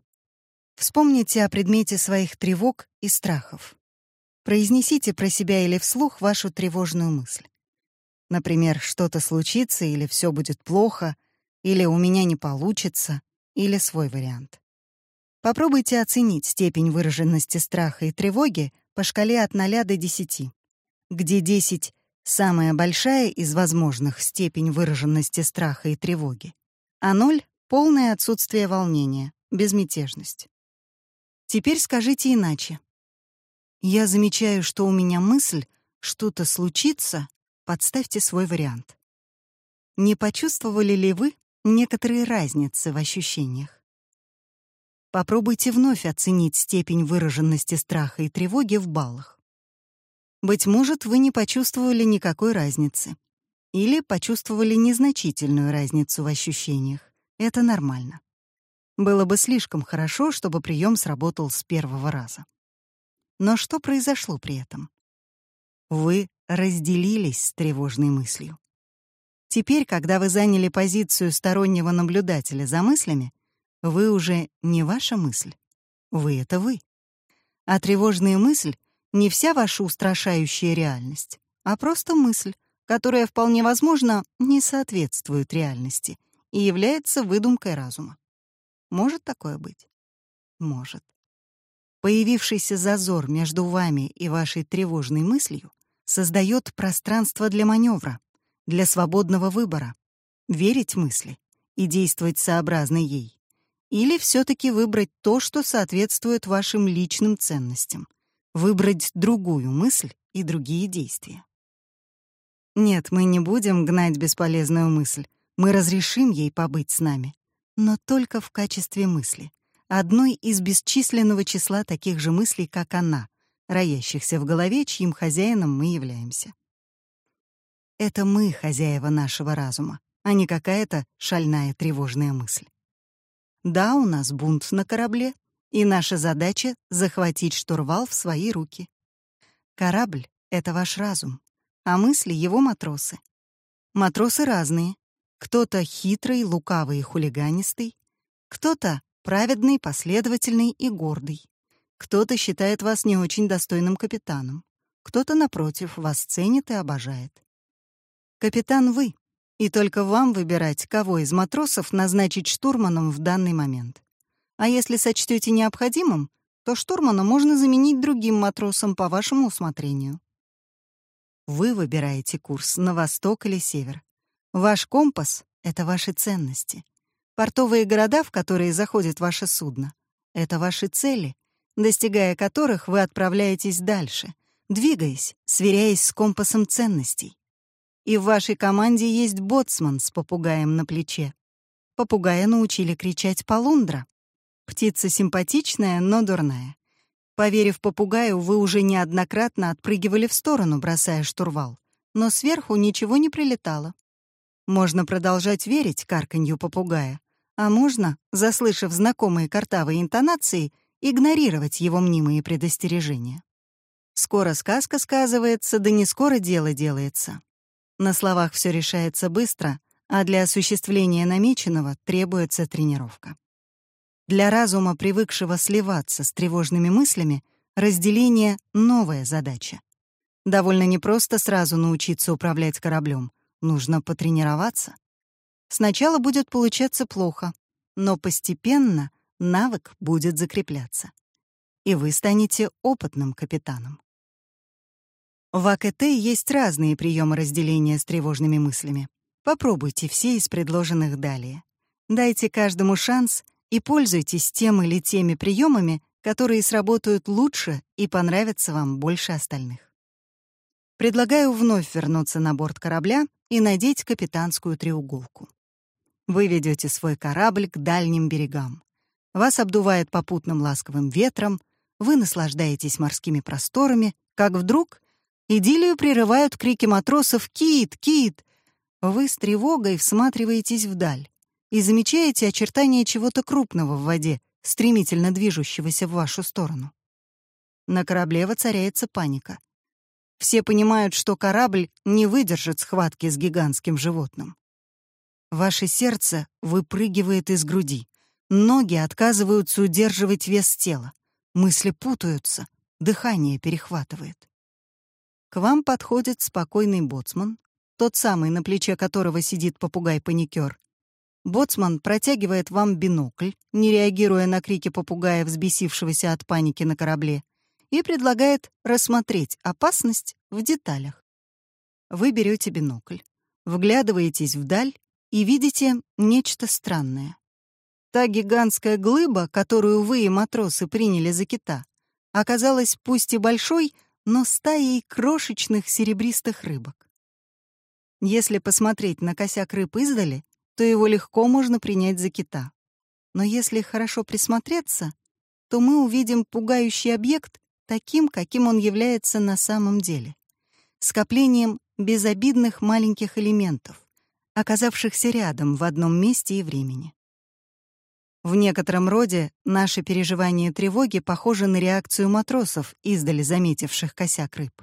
Вспомните о предмете своих тревог и страхов. Произнесите про себя или вслух вашу тревожную мысль. Например, что-то случится или все будет плохо, или у меня не получится, или свой вариант. Попробуйте оценить степень выраженности страха и тревоги по шкале от 0 до 10, где 10 — самая большая из возможных степень выраженности страха и тревоги, а 0 — полное отсутствие волнения, безмятежность. Теперь скажите иначе. Я замечаю, что у меня мысль «что-то случится», подставьте свой вариант. Не почувствовали ли вы некоторые разницы в ощущениях? Попробуйте вновь оценить степень выраженности страха и тревоги в баллах. Быть может, вы не почувствовали никакой разницы. Или почувствовали незначительную разницу в ощущениях. Это нормально. Было бы слишком хорошо, чтобы прием сработал с первого раза. Но что произошло при этом? Вы разделились с тревожной мыслью. Теперь, когда вы заняли позицию стороннего наблюдателя за мыслями, вы уже не ваша мысль. Вы — это вы. А тревожная мысль — не вся ваша устрашающая реальность, а просто мысль, которая, вполне возможно, не соответствует реальности и является выдумкой разума. Может такое быть? Может. Появившийся зазор между вами и вашей тревожной мыслью создает пространство для маневра, для свободного выбора, верить мысли и действовать сообразно ей, или все-таки выбрать то, что соответствует вашим личным ценностям, выбрать другую мысль и другие действия. Нет, мы не будем гнать бесполезную мысль, мы разрешим ей побыть с нами, но только в качестве мысли, одной из бесчисленного числа таких же мыслей, как она, роящихся в голове, чьим хозяином мы являемся. Это мы хозяева нашего разума, а не какая-то шальная тревожная мысль. Да, у нас бунт на корабле, и наша задача — захватить штурвал в свои руки. Корабль — это ваш разум, а мысли — его матросы. Матросы разные. Кто-то хитрый, лукавый и хулиганистый, кто-то праведный, последовательный и гордый. Кто-то считает вас не очень достойным капитаном, кто-то, напротив, вас ценит и обожает. Капитан вы, и только вам выбирать, кого из матросов назначить штурманом в данный момент. А если сочтете необходимым, то штурмана можно заменить другим матросом по вашему усмотрению. Вы выбираете курс на восток или север. Ваш компас — это ваши ценности. Портовые города, в которые заходит ваше судно — это ваши цели, достигая которых вы отправляетесь дальше, двигаясь, сверяясь с компасом ценностей. И в вашей команде есть боцман с попугаем на плече. Попугая научили кричать полундра. Птица симпатичная, но дурная. Поверив попугаю, вы уже неоднократно отпрыгивали в сторону, бросая штурвал. Но сверху ничего не прилетало. Можно продолжать верить карканью попугая, а можно, заслышав знакомые картавые интонации, игнорировать его мнимые предостережения. Скоро сказка сказывается, да не скоро дело делается. На словах все решается быстро, а для осуществления намеченного требуется тренировка. Для разума, привыкшего сливаться с тревожными мыслями, разделение — новая задача. Довольно непросто сразу научиться управлять кораблем. Нужно потренироваться. Сначала будет получаться плохо, но постепенно навык будет закрепляться. И вы станете опытным капитаном. В АКТ есть разные приемы разделения с тревожными мыслями. Попробуйте все из предложенных далее. Дайте каждому шанс и пользуйтесь тем или теми приемами, которые сработают лучше и понравятся вам больше остальных. Предлагаю вновь вернуться на борт корабля и надеть капитанскую треуголку. Вы ведете свой корабль к дальним берегам. Вас обдувает попутным ласковым ветром, вы наслаждаетесь морскими просторами, как вдруг идиллию прерывают крики матросов «Кит! Кит!». Вы с тревогой всматриваетесь вдаль и замечаете очертания чего-то крупного в воде, стремительно движущегося в вашу сторону. На корабле воцаряется паника. Все понимают, что корабль не выдержит схватки с гигантским животным. Ваше сердце выпрыгивает из груди. Ноги отказываются удерживать вес тела. Мысли путаются, дыхание перехватывает. К вам подходит спокойный боцман, тот самый, на плече которого сидит попугай-паникер. Боцман протягивает вам бинокль, не реагируя на крики попугая, взбесившегося от паники на корабле, и предлагает рассмотреть опасность в деталях. Вы берете бинокль, вглядываетесь вдаль и видите нечто странное. Та гигантская глыба, которую вы и матросы приняли за кита, оказалась пусть и большой, но стаей крошечных серебристых рыбок. Если посмотреть на косяк рыб издали, то его легко можно принять за кита. Но если хорошо присмотреться, то мы увидим пугающий объект таким, каким он является на самом деле. Скоплением безобидных маленьких элементов, оказавшихся рядом в одном месте и времени. В некотором роде наше переживание тревоги похоже на реакцию матросов, издали заметивших косяк рыб.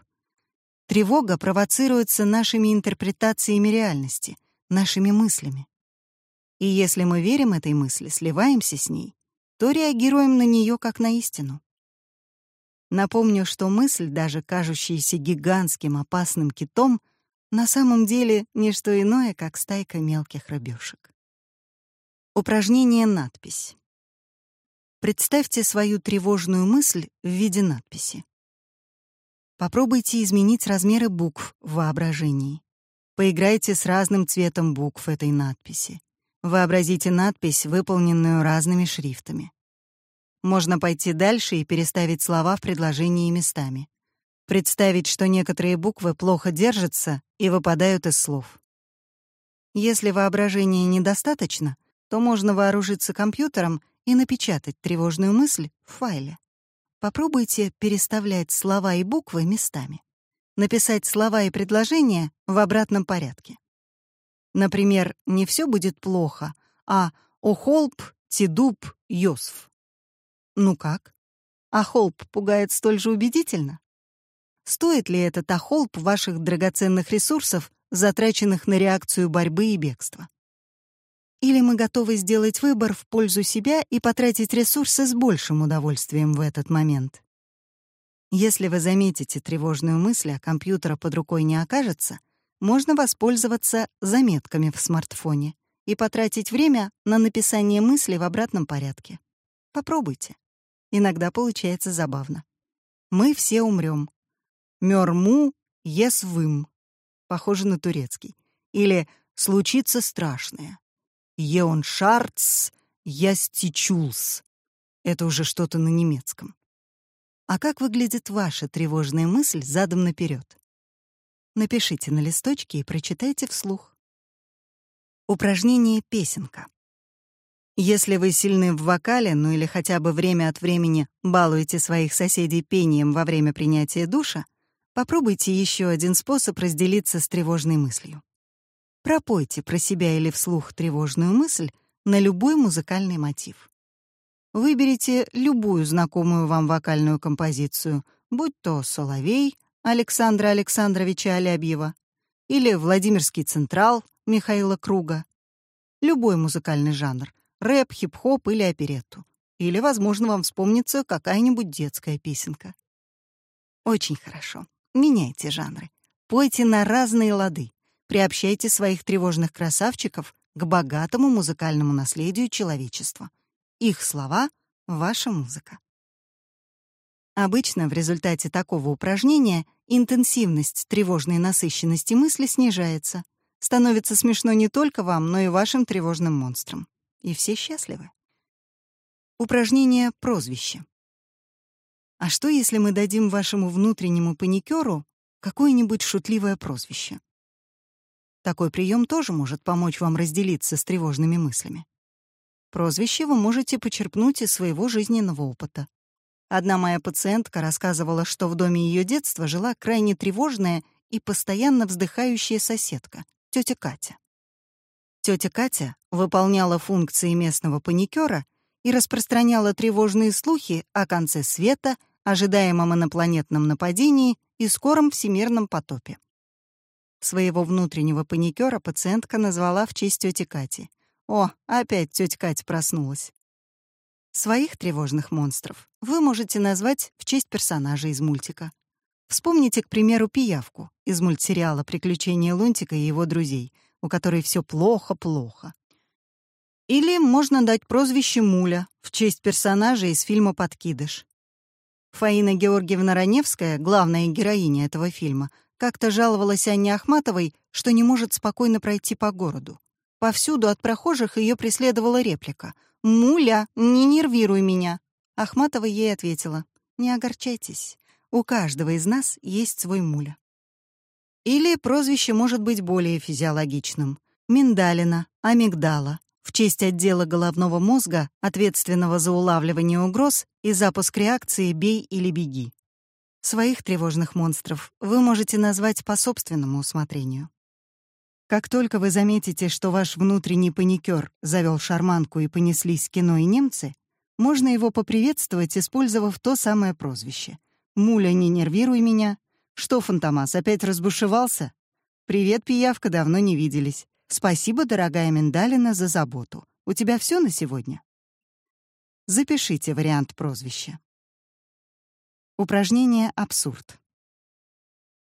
Тревога провоцируется нашими интерпретациями реальности, нашими мыслями. И если мы верим этой мысли, сливаемся с ней, то реагируем на нее как на истину. Напомню, что мысль, даже кажущаяся гигантским опасным китом, на самом деле не что иное, как стайка мелких рыбешек. Упражнение «Надпись». Представьте свою тревожную мысль в виде надписи. Попробуйте изменить размеры букв в воображении. Поиграйте с разным цветом букв этой надписи. Вообразите надпись, выполненную разными шрифтами. Можно пойти дальше и переставить слова в предложении местами. Представить, что некоторые буквы плохо держатся и выпадают из слов. Если воображения недостаточно, то можно вооружиться компьютером и напечатать тревожную мысль в файле. Попробуйте переставлять слова и буквы местами. Написать слова и предложения в обратном порядке. Например, не все будет плохо, а «Охолп, Тидуб, Йосф». Ну как? Ахолп пугает столь же убедительно? Стоит ли этот ахолп ваших драгоценных ресурсов, затраченных на реакцию борьбы и бегства? Или мы готовы сделать выбор в пользу себя и потратить ресурсы с большим удовольствием в этот момент? Если вы заметите тревожную мысль, а компьютера под рукой не окажется, можно воспользоваться заметками в смартфоне и потратить время на написание мысли в обратном порядке. Попробуйте. Иногда получается забавно. Мы все умрем. Мёрму есвым. Похоже на турецкий. Или случится страшное. Еон шарц ястичулс. Это уже что-то на немецком. А как выглядит ваша тревожная мысль задом наперед? Напишите на листочке и прочитайте вслух. Упражнение «Песенка». Если вы сильны в вокале, ну или хотя бы время от времени балуете своих соседей пением во время принятия душа, попробуйте еще один способ разделиться с тревожной мыслью. Пропойте про себя или вслух тревожную мысль на любой музыкальный мотив. Выберите любую знакомую вам вокальную композицию, будь то «Соловей» Александра Александровича Алябьева или «Владимирский Централ» Михаила Круга. Любой музыкальный жанр — рэп, хип-хоп или оперетту. Или, возможно, вам вспомнится какая-нибудь детская песенка. Очень хорошо. Меняйте жанры. Пойте на разные лады приобщайте своих тревожных красавчиков к богатому музыкальному наследию человечества. Их слова — ваша музыка. Обычно в результате такого упражнения интенсивность тревожной насыщенности мысли снижается. Становится смешно не только вам, но и вашим тревожным монстрам. И все счастливы. Упражнение «Прозвище». А что, если мы дадим вашему внутреннему паникеру какое-нибудь шутливое прозвище? Такой прием тоже может помочь вам разделиться с тревожными мыслями. Прозвище вы можете почерпнуть из своего жизненного опыта. Одна моя пациентка рассказывала, что в доме ее детства жила крайне тревожная и постоянно вздыхающая соседка, тетя Катя. Тетя Катя выполняла функции местного паникера и распространяла тревожные слухи о конце света, ожидаемом инопланетном нападении и скором всемирном потопе. Своего внутреннего паникера пациентка назвала в честь тети Кати. О, опять тетя Катя проснулась. Своих тревожных монстров вы можете назвать в честь персонажа из мультика. Вспомните, к примеру, пиявку из мультсериала «Приключения Лунтика и его друзей», у которой все плохо-плохо. Или можно дать прозвище Муля в честь персонажа из фильма «Подкидыш». Фаина Георгиевна Раневская, главная героиня этого фильма, как-то жаловалась Анне Ахматовой, что не может спокойно пройти по городу. Повсюду от прохожих ее преследовала реплика «Муля, не нервируй меня!» Ахматова ей ответила «Не огорчайтесь, у каждого из нас есть свой муля». Или прозвище может быть более физиологичным. Миндалина, амигдала, в честь отдела головного мозга, ответственного за улавливание угроз и запуск реакции «бей или беги». Своих тревожных монстров вы можете назвать по собственному усмотрению. Как только вы заметите, что ваш внутренний паникер завел шарманку и понеслись кино и немцы, можно его поприветствовать, использовав то самое прозвище. «Муля, не нервируй меня». «Что, Фантомас, опять разбушевался?» «Привет, пиявка, давно не виделись. Спасибо, дорогая Миндалина, за заботу. У тебя все на сегодня?» Запишите вариант прозвища. Упражнение «Абсурд».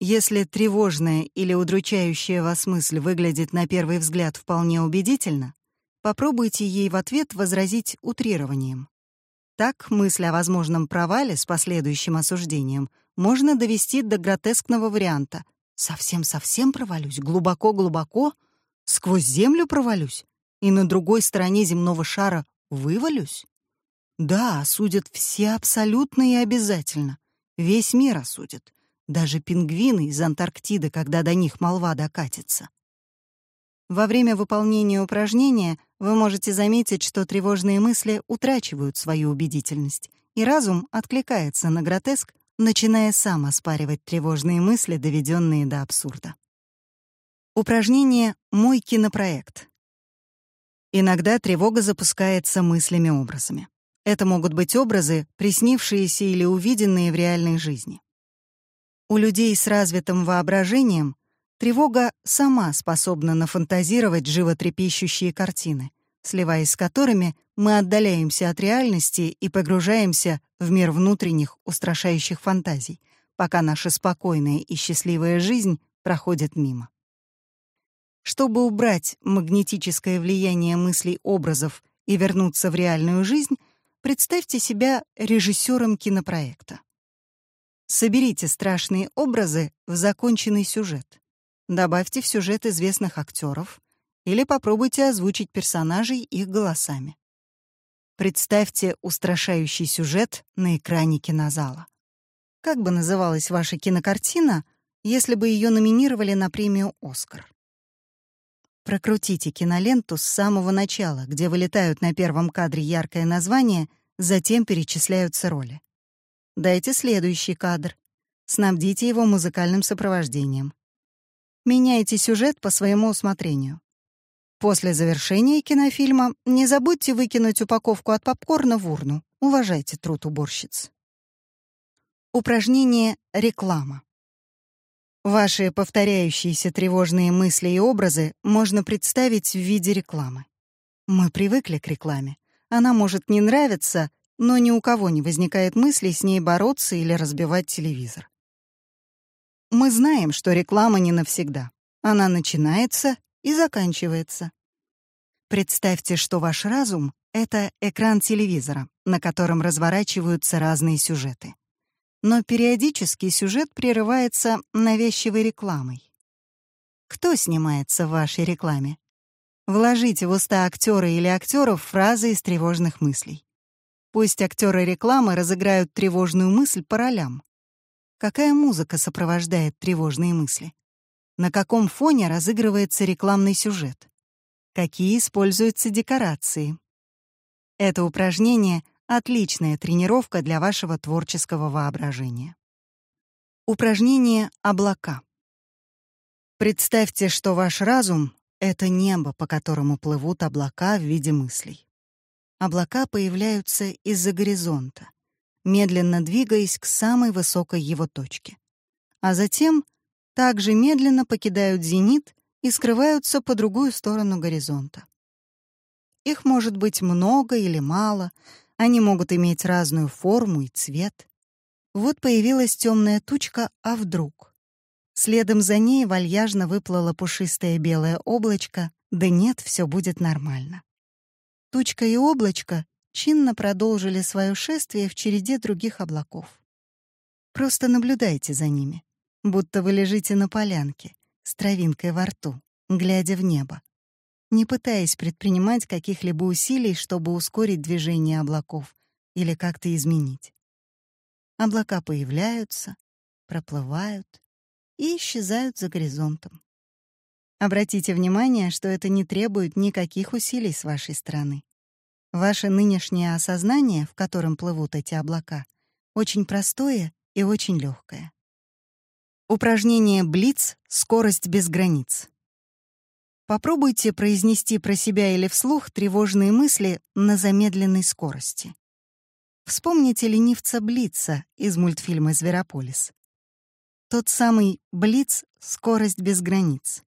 Если тревожная или удручающая вас мысль выглядит на первый взгляд вполне убедительно, попробуйте ей в ответ возразить утрированием. Так мысль о возможном провале с последующим осуждением можно довести до гротескного варианта. Совсем-совсем провалюсь, глубоко-глубоко, сквозь землю провалюсь и на другой стороне земного шара вывалюсь? Да, осудят все абсолютно и обязательно. Весь мир осудит. Даже пингвины из Антарктиды, когда до них молва докатится. Во время выполнения упражнения вы можете заметить, что тревожные мысли утрачивают свою убедительность, и разум откликается на гротеск, начиная сам оспаривать тревожные мысли, доведенные до абсурда. Упражнение «Мой кинопроект». Иногда тревога запускается мыслями-образами. Это могут быть образы, приснившиеся или увиденные в реальной жизни. У людей с развитым воображением тревога сама способна нафантазировать животрепещущие картины, сливаясь с которыми мы отдаляемся от реальности и погружаемся в мир внутренних устрашающих фантазий, пока наша спокойная и счастливая жизнь проходит мимо. Чтобы убрать магнетическое влияние мыслей-образов и вернуться в реальную жизнь, представьте себя режиссером кинопроекта. Соберите страшные образы в законченный сюжет. Добавьте в сюжет известных актеров или попробуйте озвучить персонажей их голосами. Представьте устрашающий сюжет на экране кинозала. Как бы называлась ваша кинокартина, если бы ее номинировали на премию «Оскар»? Прокрутите киноленту с самого начала, где вылетают на первом кадре яркое название, затем перечисляются роли. Дайте следующий кадр. Снабдите его музыкальным сопровождением. Меняйте сюжет по своему усмотрению. После завершения кинофильма не забудьте выкинуть упаковку от попкорна в урну. Уважайте труд уборщиц. Упражнение «Реклама». Ваши повторяющиеся тревожные мысли и образы можно представить в виде рекламы. Мы привыкли к рекламе. Она может не нравиться, но ни у кого не возникает мысли с ней бороться или разбивать телевизор. Мы знаем, что реклама не навсегда. Она начинается и заканчивается. Представьте, что ваш разум — это экран телевизора, на котором разворачиваются разные сюжеты. Но периодически сюжет прерывается навязчивой рекламой. Кто снимается в вашей рекламе? Вложите в уста актера или актеров фразы из тревожных мыслей. Пусть актеры рекламы разыграют тревожную мысль по ролям. Какая музыка сопровождает тревожные мысли? На каком фоне разыгрывается рекламный сюжет? Какие используются декорации? Это упражнение — отличная тренировка для вашего творческого воображения. Упражнение «Облака». Представьте, что ваш разум — это небо, по которому плывут облака в виде мыслей облака появляются из-за горизонта, медленно двигаясь к самой высокой его точке. А затем также медленно покидают зенит и скрываются по другую сторону горизонта. Их может быть много или мало, они могут иметь разную форму и цвет. Вот появилась темная тучка, а вдруг? Следом за ней вальяжно выплыло пушистое белое облачко, да нет, все будет нормально. Тучка и облачко чинно продолжили свое шествие в череде других облаков. Просто наблюдайте за ними, будто вы лежите на полянке с травинкой во рту, глядя в небо, не пытаясь предпринимать каких-либо усилий, чтобы ускорить движение облаков или как-то изменить. Облака появляются, проплывают и исчезают за горизонтом. Обратите внимание, что это не требует никаких усилий с вашей стороны. Ваше нынешнее осознание, в котором плывут эти облака, очень простое и очень легкое. Упражнение «Блиц. Скорость без границ». Попробуйте произнести про себя или вслух тревожные мысли на замедленной скорости. Вспомните ленивца Блица из мультфильма «Зверополис». Тот самый Блиц — скорость без границ.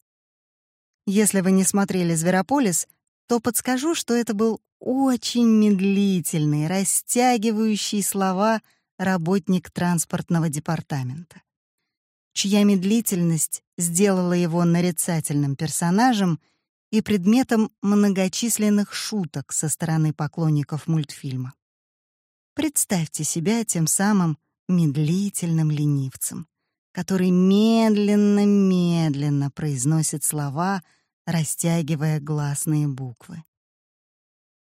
Если вы не смотрели «Зверополис», то подскажу, что это был очень медлительный, растягивающий слова работник транспортного департамента. Чья медлительность сделала его нарицательным персонажем и предметом многочисленных шуток со стороны поклонников мультфильма. Представьте себя тем самым медлительным ленивцем, который медленно-медленно произносит слова, растягивая гласные буквы.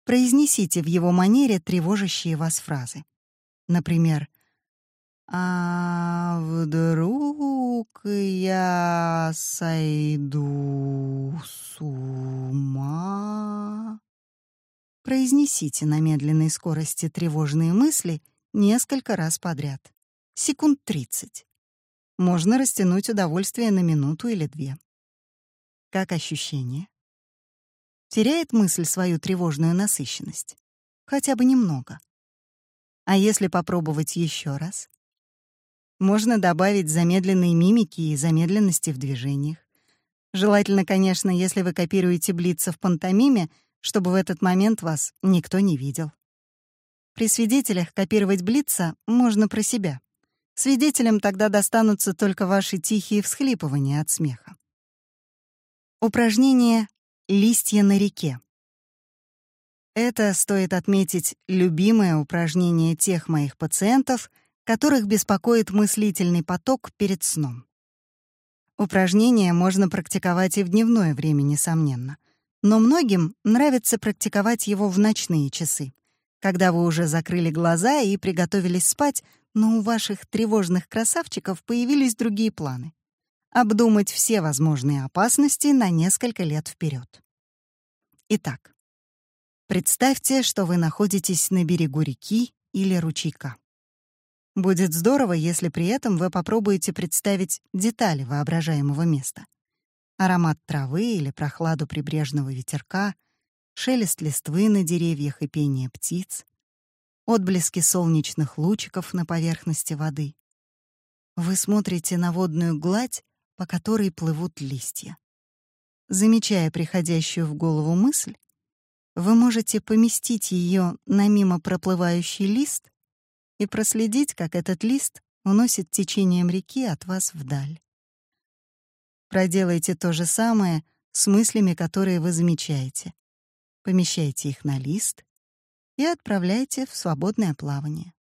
Произнесите в его манере тревожащие вас фразы. Например, «А вдруг я сойду с ума?» Произнесите на медленной скорости тревожные мысли несколько раз подряд. Секунд 30. Можно растянуть удовольствие на минуту или две. Как ощущение? Теряет мысль свою тревожную насыщенность? Хотя бы немного. А если попробовать еще раз? Можно добавить замедленные мимики и замедленности в движениях. Желательно, конечно, если вы копируете блица в пантомиме, чтобы в этот момент вас никто не видел. При свидетелях копировать блица можно про себя. Свидетелям тогда достанутся только ваши тихие всхлипывания от смеха. Упражнение «Листья на реке». Это, стоит отметить, любимое упражнение тех моих пациентов, которых беспокоит мыслительный поток перед сном. Упражнение можно практиковать и в дневное время, несомненно. Но многим нравится практиковать его в ночные часы, когда вы уже закрыли глаза и приготовились спать, но у ваших тревожных красавчиков появились другие планы. Обдумать все возможные опасности на несколько лет вперед. Итак, представьте, что вы находитесь на берегу реки или ручейка. Будет здорово, если при этом вы попробуете представить детали воображаемого места. Аромат травы или прохладу прибрежного ветерка, шелест листвы на деревьях и пение птиц, отблески солнечных лучиков на поверхности воды. Вы смотрите на водную гладь, по которой плывут листья. Замечая приходящую в голову мысль, вы можете поместить ее на мимо проплывающий лист и проследить, как этот лист уносит течением реки от вас вдаль. Проделайте то же самое с мыслями, которые вы замечаете. Помещайте их на лист и отправляйте в свободное плавание.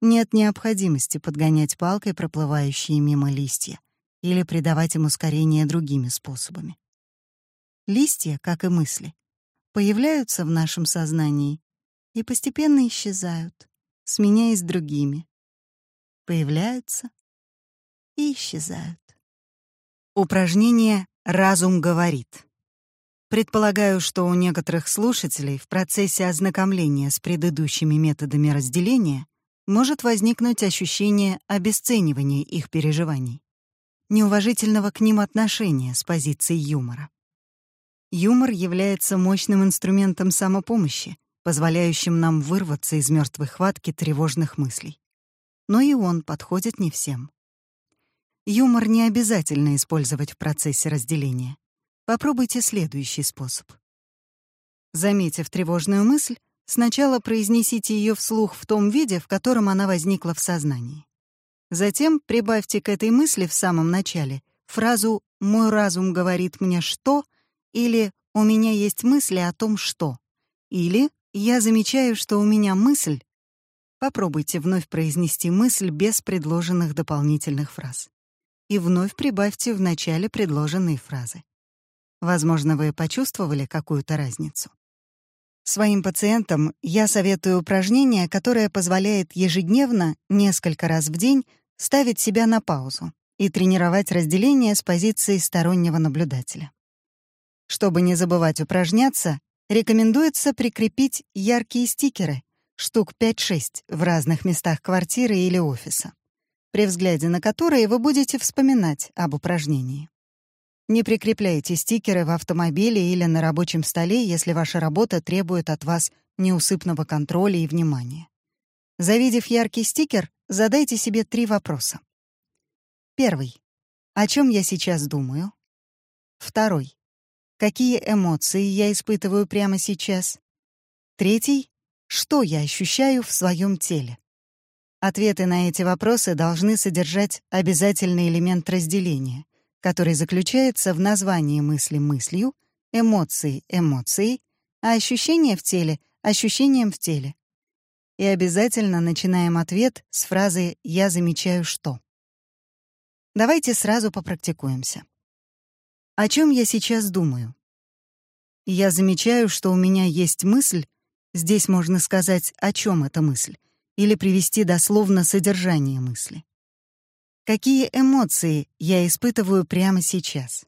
Нет необходимости подгонять палкой проплывающие мимо листья или придавать им ускорение другими способами. Листья, как и мысли, появляются в нашем сознании и постепенно исчезают, сменяясь другими. Появляются и исчезают. Упражнение «Разум говорит». Предполагаю, что у некоторых слушателей в процессе ознакомления с предыдущими методами разделения может возникнуть ощущение обесценивания их переживаний, неуважительного к ним отношения с позиции юмора. Юмор является мощным инструментом самопомощи, позволяющим нам вырваться из мертвой хватки тревожных мыслей. Но и он подходит не всем. Юмор не обязательно использовать в процессе разделения. Попробуйте следующий способ. Заметив тревожную мысль, сначала произнесите ее вслух в том виде, в котором она возникла в сознании. Затем прибавьте к этой мысли в самом начале фразу «мой разум говорит мне что» или «у меня есть мысли о том, что» или «я замечаю, что у меня мысль». Попробуйте вновь произнести мысль без предложенных дополнительных фраз. И вновь прибавьте в начале предложенные фразы. Возможно, вы почувствовали какую-то разницу. Своим пациентам я советую упражнение, которое позволяет ежедневно, несколько раз в день, ставить себя на паузу и тренировать разделение с позиции стороннего наблюдателя. Чтобы не забывать упражняться, рекомендуется прикрепить яркие стикеры, штук 5-6, в разных местах квартиры или офиса, при взгляде на которые вы будете вспоминать об упражнении. Не прикрепляйте стикеры в автомобиле или на рабочем столе, если ваша работа требует от вас неусыпного контроля и внимания. Завидев яркий стикер, задайте себе три вопроса. Первый. О чем я сейчас думаю? Второй. Какие эмоции я испытываю прямо сейчас? Третий. Что я ощущаю в своем теле? Ответы на эти вопросы должны содержать обязательный элемент разделения, который заключается в названии мысли мыслью, эмоции эмоцией, а ощущение в теле — ощущением в теле. И обязательно начинаем ответ с фразы «я замечаю что». Давайте сразу попрактикуемся. О чем я сейчас думаю? Я замечаю, что у меня есть мысль, здесь можно сказать, о чем эта мысль, или привести дословно содержание мысли. Какие эмоции я испытываю прямо сейчас?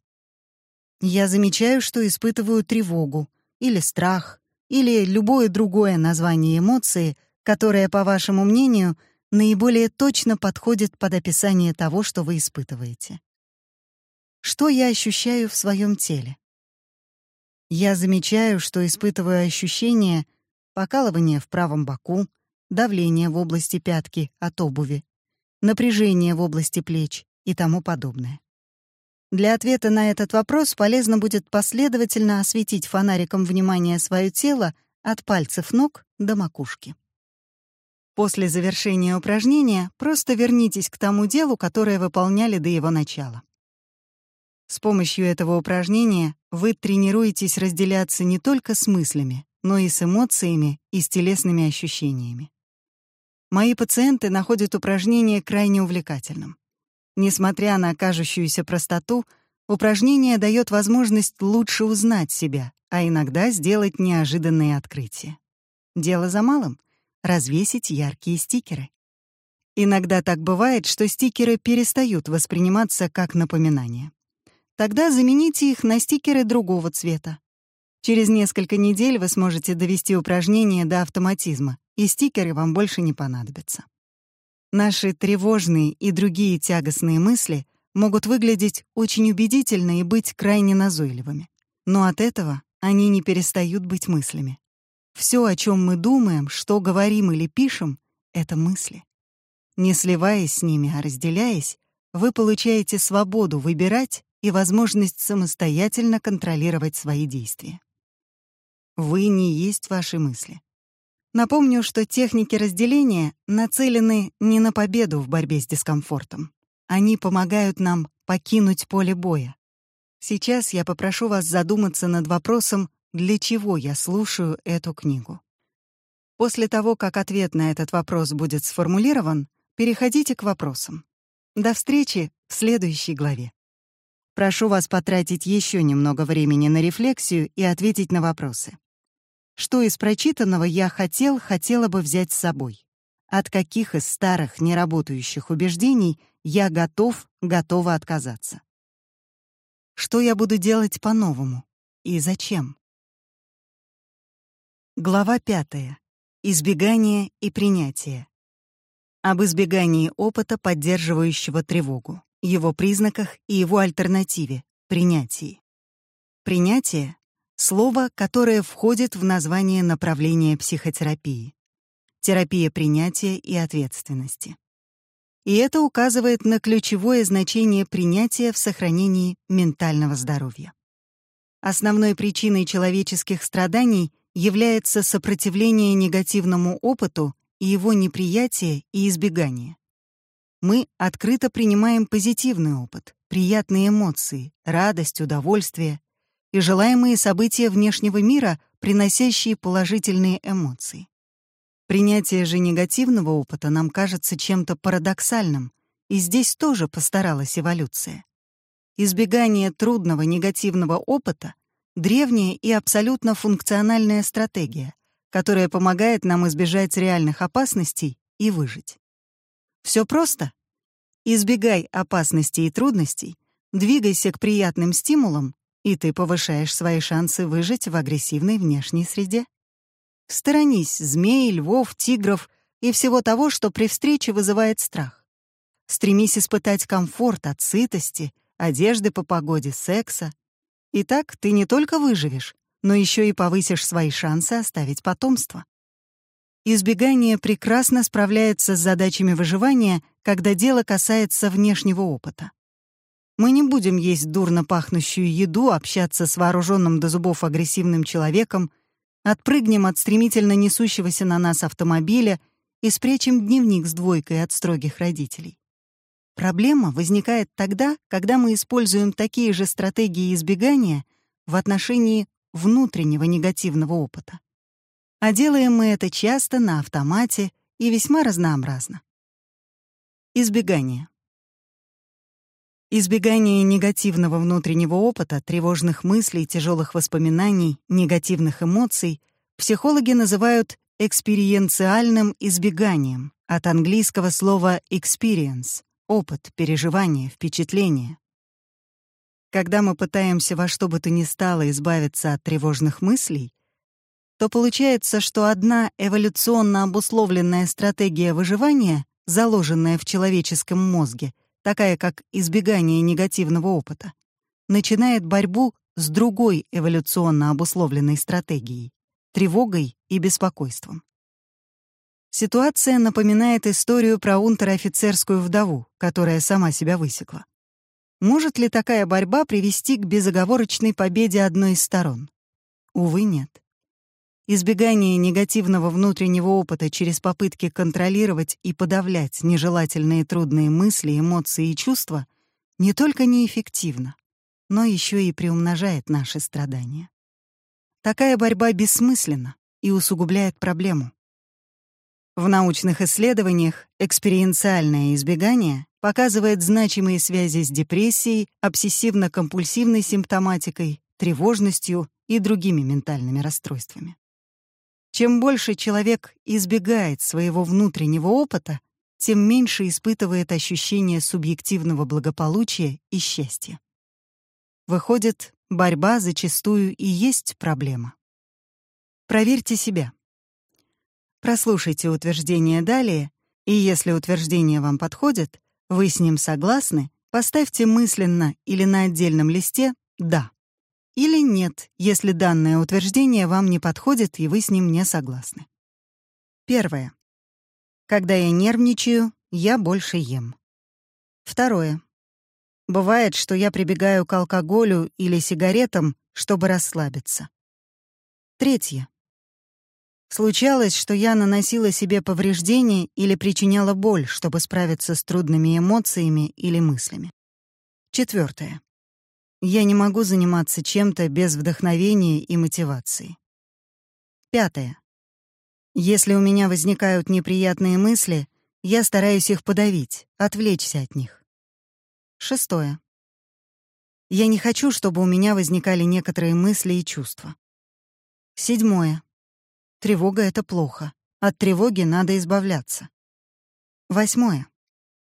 Я замечаю, что испытываю тревогу, или страх, или любое другое название эмоции, которое, по вашему мнению, наиболее точно подходит под описание того, что вы испытываете. Что я ощущаю в своем теле? Я замечаю, что испытываю ощущение покалывания в правом боку, давление в области пятки от обуви, напряжение в области плеч и тому подобное. Для ответа на этот вопрос полезно будет последовательно осветить фонариком внимания свое тело от пальцев ног до макушки. После завершения упражнения просто вернитесь к тому делу, которое выполняли до его начала. С помощью этого упражнения вы тренируетесь разделяться не только с мыслями, но и с эмоциями и с телесными ощущениями. Мои пациенты находят упражнение крайне увлекательным. Несмотря на кажущуюся простоту, упражнение дает возможность лучше узнать себя, а иногда сделать неожиданные открытия. Дело за малым — развесить яркие стикеры. Иногда так бывает, что стикеры перестают восприниматься как напоминание. Тогда замените их на стикеры другого цвета. Через несколько недель вы сможете довести упражнение до автоматизма, и стикеры вам больше не понадобятся. Наши тревожные и другие тягостные мысли могут выглядеть очень убедительно и быть крайне назойливыми. Но от этого они не перестают быть мыслями. Все, о чем мы думаем, что говорим или пишем, — это мысли. Не сливаясь с ними, а разделяясь, вы получаете свободу выбирать и возможность самостоятельно контролировать свои действия. Вы не есть ваши мысли. Напомню, что техники разделения нацелены не на победу в борьбе с дискомфортом. Они помогают нам покинуть поле боя. Сейчас я попрошу вас задуматься над вопросом, для чего я слушаю эту книгу. После того, как ответ на этот вопрос будет сформулирован, переходите к вопросам. До встречи в следующей главе. Прошу вас потратить еще немного времени на рефлексию и ответить на вопросы. Что из прочитанного я хотел, хотела бы взять с собой? От каких из старых, неработающих убеждений я готов, готова отказаться? Что я буду делать по-новому? И зачем? Глава пятая. Избегание и принятие. Об избегании опыта, поддерживающего тревогу, его признаках и его альтернативе — принятии. Принятие Слово, которое входит в название направления психотерапии. Терапия принятия и ответственности. И это указывает на ключевое значение принятия в сохранении ментального здоровья. Основной причиной человеческих страданий является сопротивление негативному опыту и его неприятие и избегание. Мы открыто принимаем позитивный опыт, приятные эмоции, радость, удовольствие, и желаемые события внешнего мира, приносящие положительные эмоции. Принятие же негативного опыта нам кажется чем-то парадоксальным, и здесь тоже постаралась эволюция. Избегание трудного негативного опыта — древняя и абсолютно функциональная стратегия, которая помогает нам избежать реальных опасностей и выжить. Все просто. Избегай опасностей и трудностей, двигайся к приятным стимулам и ты повышаешь свои шансы выжить в агрессивной внешней среде. Сторонись змей, львов, тигров и всего того, что при встрече вызывает страх. Стремись испытать комфорт от сытости, одежды по погоде, секса. И так ты не только выживешь, но еще и повысишь свои шансы оставить потомство. Избегание прекрасно справляется с задачами выживания, когда дело касается внешнего опыта. Мы не будем есть дурно пахнущую еду, общаться с вооруженным до зубов агрессивным человеком, отпрыгнем от стремительно несущегося на нас автомобиля и спрячем дневник с двойкой от строгих родителей. Проблема возникает тогда, когда мы используем такие же стратегии избегания в отношении внутреннего негативного опыта. А делаем мы это часто на автомате и весьма разнообразно. Избегание. Избегание негативного внутреннего опыта, тревожных мыслей, тяжелых воспоминаний, негативных эмоций психологи называют экспериенциальным избеганием от английского слова experience — опыт, переживание, впечатление. Когда мы пытаемся во что бы то ни стало избавиться от тревожных мыслей, то получается, что одна эволюционно обусловленная стратегия выживания, заложенная в человеческом мозге, такая как избегание негативного опыта, начинает борьбу с другой эволюционно обусловленной стратегией — тревогой и беспокойством. Ситуация напоминает историю про унтер-офицерскую вдову, которая сама себя высекла. Может ли такая борьба привести к безоговорочной победе одной из сторон? Увы, нет. Избегание негативного внутреннего опыта через попытки контролировать и подавлять нежелательные трудные мысли, эмоции и чувства не только неэффективно, но еще и приумножает наши страдания. Такая борьба бессмысленна и усугубляет проблему. В научных исследованиях экспериенциальное избегание показывает значимые связи с депрессией, обсессивно-компульсивной симптоматикой, тревожностью и другими ментальными расстройствами. Чем больше человек избегает своего внутреннего опыта, тем меньше испытывает ощущение субъективного благополучия и счастья. Выходит, борьба зачастую и есть проблема. Проверьте себя. Прослушайте утверждение далее, и если утверждение вам подходит, вы с ним согласны, поставьте мысленно или на отдельном листе «да» или нет, если данное утверждение вам не подходит и вы с ним не согласны. Первое. Когда я нервничаю, я больше ем. Второе. Бывает, что я прибегаю к алкоголю или сигаретам, чтобы расслабиться. Третье. Случалось, что я наносила себе повреждения или причиняла боль, чтобы справиться с трудными эмоциями или мыслями. Четвертое. Я не могу заниматься чем-то без вдохновения и мотивации. Пятое. Если у меня возникают неприятные мысли, я стараюсь их подавить, отвлечься от них. Шестое. Я не хочу, чтобы у меня возникали некоторые мысли и чувства. Седьмое. Тревога — это плохо. От тревоги надо избавляться. Восьмое.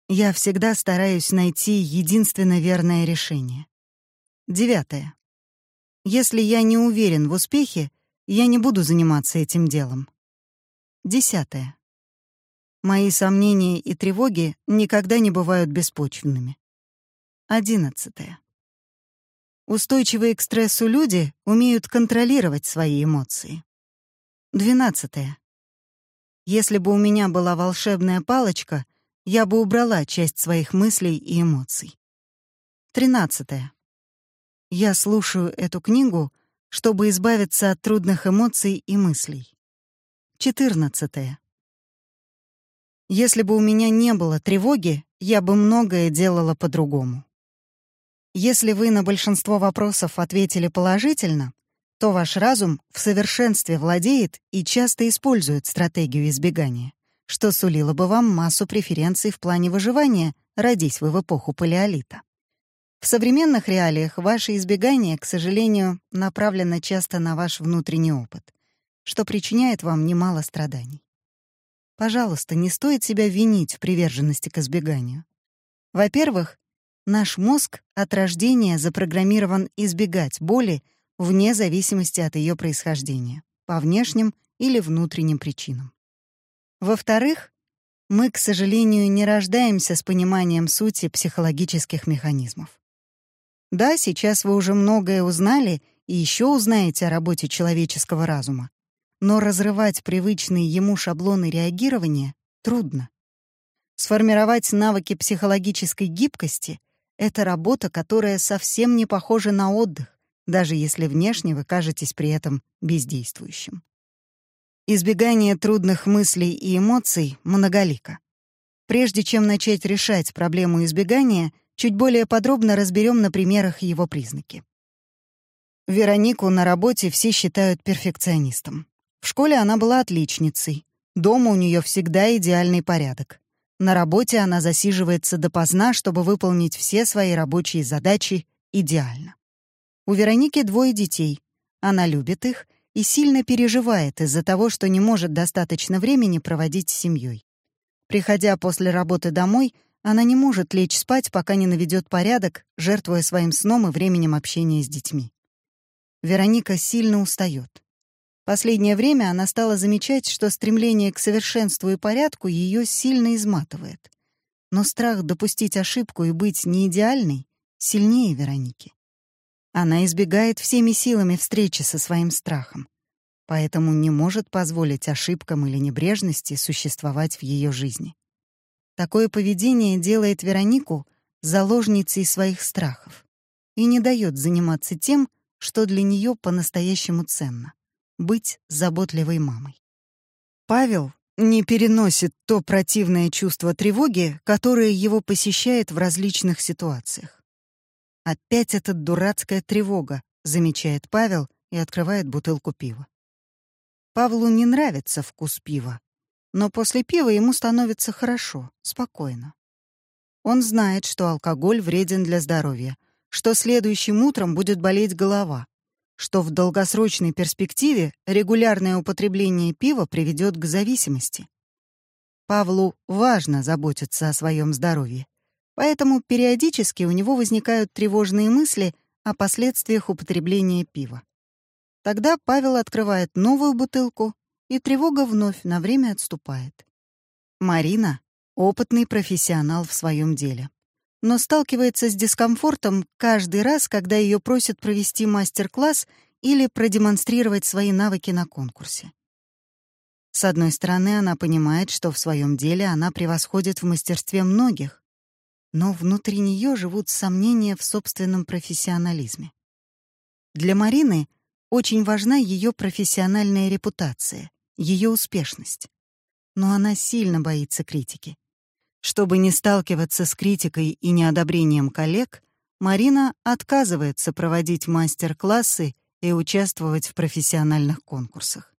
Я всегда стараюсь найти единственно верное решение. Девятое. Если я не уверен в успехе, я не буду заниматься этим делом. Десятое. Мои сомнения и тревоги никогда не бывают беспочвенными. Одиннадцатое. Устойчивые к стрессу люди умеют контролировать свои эмоции. Двенадцатое. Если бы у меня была волшебная палочка, я бы убрала часть своих мыслей и эмоций. Тринадцатое. Я слушаю эту книгу, чтобы избавиться от трудных эмоций и мыслей. 14. Если бы у меня не было тревоги, я бы многое делала по-другому. Если вы на большинство вопросов ответили положительно, то ваш разум в совершенстве владеет и часто использует стратегию избегания, что сулило бы вам массу преференций в плане выживания, родись вы в эпоху палеолита. В современных реалиях ваше избегание, к сожалению, направлено часто на ваш внутренний опыт, что причиняет вам немало страданий. Пожалуйста, не стоит себя винить в приверженности к избеганию. Во-первых, наш мозг от рождения запрограммирован избегать боли вне зависимости от ее происхождения, по внешним или внутренним причинам. Во-вторых, мы, к сожалению, не рождаемся с пониманием сути психологических механизмов. Да, сейчас вы уже многое узнали и еще узнаете о работе человеческого разума. Но разрывать привычные ему шаблоны реагирования трудно. Сформировать навыки психологической гибкости — это работа, которая совсем не похожа на отдых, даже если внешне вы кажетесь при этом бездействующим. Избегание трудных мыслей и эмоций многолико. Прежде чем начать решать проблему избегания, чуть более подробно разберем на примерах его признаки. Веронику на работе все считают перфекционистом. В школе она была отличницей. Дома у нее всегда идеальный порядок. На работе она засиживается допоздна, чтобы выполнить все свои рабочие задачи идеально. У Вероники двое детей. Она любит их и сильно переживает из-за того, что не может достаточно времени проводить с семьей. Приходя после работы домой, она не может лечь спать, пока не наведет порядок, жертвуя своим сном и временем общения с детьми. Вероника сильно устает. Последнее время она стала замечать, что стремление к совершенству и порядку ее сильно изматывает. Но страх допустить ошибку и быть неидеальной сильнее Вероники. Она избегает всеми силами встречи со своим страхом, поэтому не может позволить ошибкам или небрежности существовать в ее жизни. Такое поведение делает Веронику заложницей своих страхов и не дает заниматься тем, что для нее по-настоящему ценно — быть заботливой мамой. Павел не переносит то противное чувство тревоги, которое его посещает в различных ситуациях. «Опять эта дурацкая тревога», — замечает Павел и открывает бутылку пива. Павлу не нравится вкус пива, но после пива ему становится хорошо, спокойно. Он знает, что алкоголь вреден для здоровья, что следующим утром будет болеть голова, что в долгосрочной перспективе регулярное употребление пива приведет к зависимости. Павлу важно заботиться о своем здоровье. Поэтому периодически у него возникают тревожные мысли о последствиях употребления пива. Тогда Павел открывает новую бутылку, и тревога вновь на время отступает. Марина — опытный профессионал в своем деле, но сталкивается с дискомфортом каждый раз, когда ее просят провести мастер-класс или продемонстрировать свои навыки на конкурсе. С одной стороны, она понимает, что в своем деле она превосходит в мастерстве многих, но внутри нее живут сомнения в собственном профессионализме. Для Марины очень важна ее профессиональная репутация, ее успешность. Но она сильно боится критики. Чтобы не сталкиваться с критикой и неодобрением коллег, Марина отказывается проводить мастер-классы и участвовать в профессиональных конкурсах.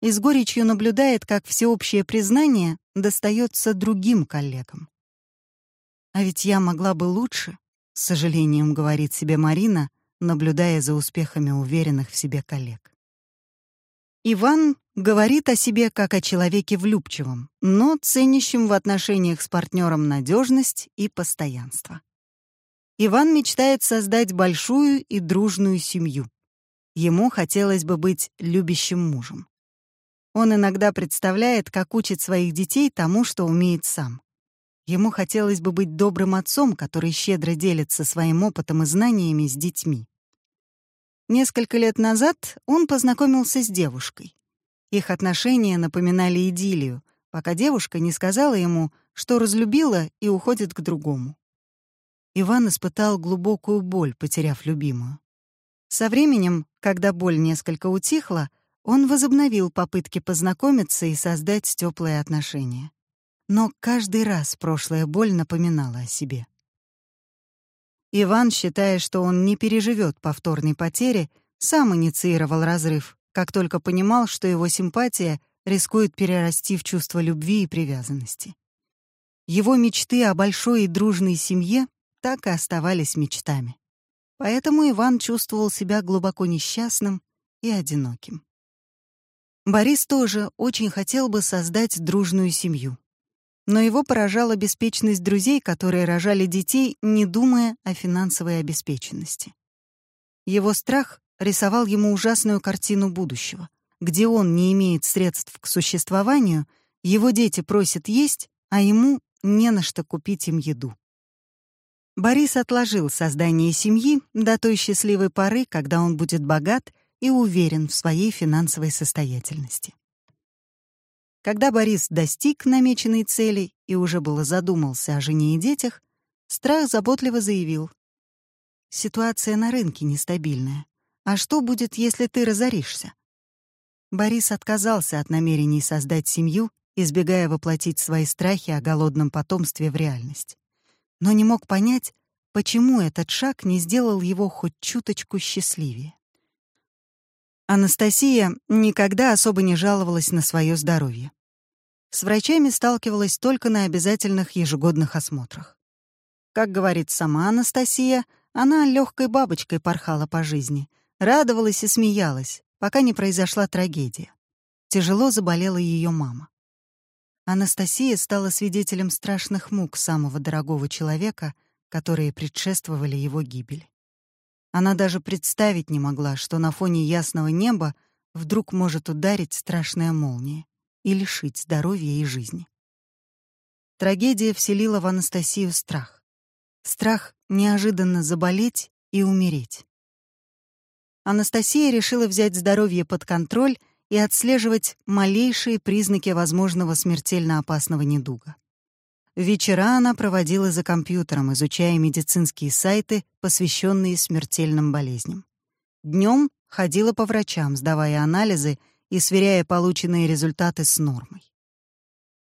И с горечью наблюдает, как всеобщее признание достается другим коллегам. А ведь я могла бы лучше, с сожалением говорит себе Марина, наблюдая за успехами уверенных в себе коллег. Иван говорит о себе как о человеке влюбчивом, но ценящем в отношениях с партнером надежность и постоянство. Иван мечтает создать большую и дружную семью. Ему хотелось бы быть любящим мужем. Он иногда представляет, как учит своих детей тому, что умеет сам. Ему хотелось бы быть добрым отцом, который щедро делится своим опытом и знаниями с детьми. Несколько лет назад он познакомился с девушкой. Их отношения напоминали идиллию, пока девушка не сказала ему, что разлюбила и уходит к другому. Иван испытал глубокую боль, потеряв любимую. Со временем, когда боль несколько утихла, он возобновил попытки познакомиться и создать теплые отношения но каждый раз прошлая боль напоминала о себе. Иван, считая, что он не переживет повторной потери, сам инициировал разрыв, как только понимал, что его симпатия рискует перерасти в чувство любви и привязанности. Его мечты о большой и дружной семье так и оставались мечтами. Поэтому Иван чувствовал себя глубоко несчастным и одиноким. Борис тоже очень хотел бы создать дружную семью но его поражала беспечность друзей, которые рожали детей, не думая о финансовой обеспеченности. Его страх рисовал ему ужасную картину будущего, где он не имеет средств к существованию, его дети просят есть, а ему не на что купить им еду. Борис отложил создание семьи до той счастливой поры, когда он будет богат и уверен в своей финансовой состоятельности. Когда Борис достиг намеченной цели и уже было задумался о жене и детях, страх заботливо заявил. «Ситуация на рынке нестабильная. А что будет, если ты разоришься?» Борис отказался от намерений создать семью, избегая воплотить свои страхи о голодном потомстве в реальность. Но не мог понять, почему этот шаг не сделал его хоть чуточку счастливее. Анастасия никогда особо не жаловалась на свое здоровье. С врачами сталкивалась только на обязательных ежегодных осмотрах. Как говорит сама Анастасия, она легкой бабочкой порхала по жизни, радовалась и смеялась, пока не произошла трагедия. Тяжело заболела ее мама. Анастасия стала свидетелем страшных мук самого дорогого человека, которые предшествовали его гибели. Она даже представить не могла, что на фоне ясного неба вдруг может ударить страшная молния и лишить здоровья и жизни. Трагедия вселила в Анастасию страх. Страх неожиданно заболеть и умереть. Анастасия решила взять здоровье под контроль и отслеживать малейшие признаки возможного смертельно опасного недуга. Вечера она проводила за компьютером, изучая медицинские сайты, посвященные смертельным болезням. Днем ходила по врачам, сдавая анализы и сверяя полученные результаты с нормой.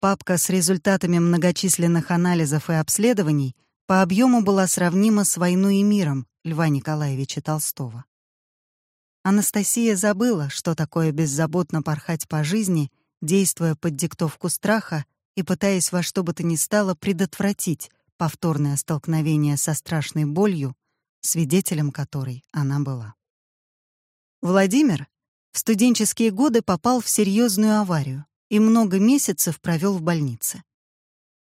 Папка с результатами многочисленных анализов и обследований по объему была сравнима с «Войной и миром» Льва Николаевича Толстого. Анастасия забыла, что такое беззаботно порхать по жизни, действуя под диктовку страха и пытаясь во что бы то ни стало предотвратить повторное столкновение со страшной болью, свидетелем которой она была. Владимир в студенческие годы попал в серьезную аварию и много месяцев провел в больнице.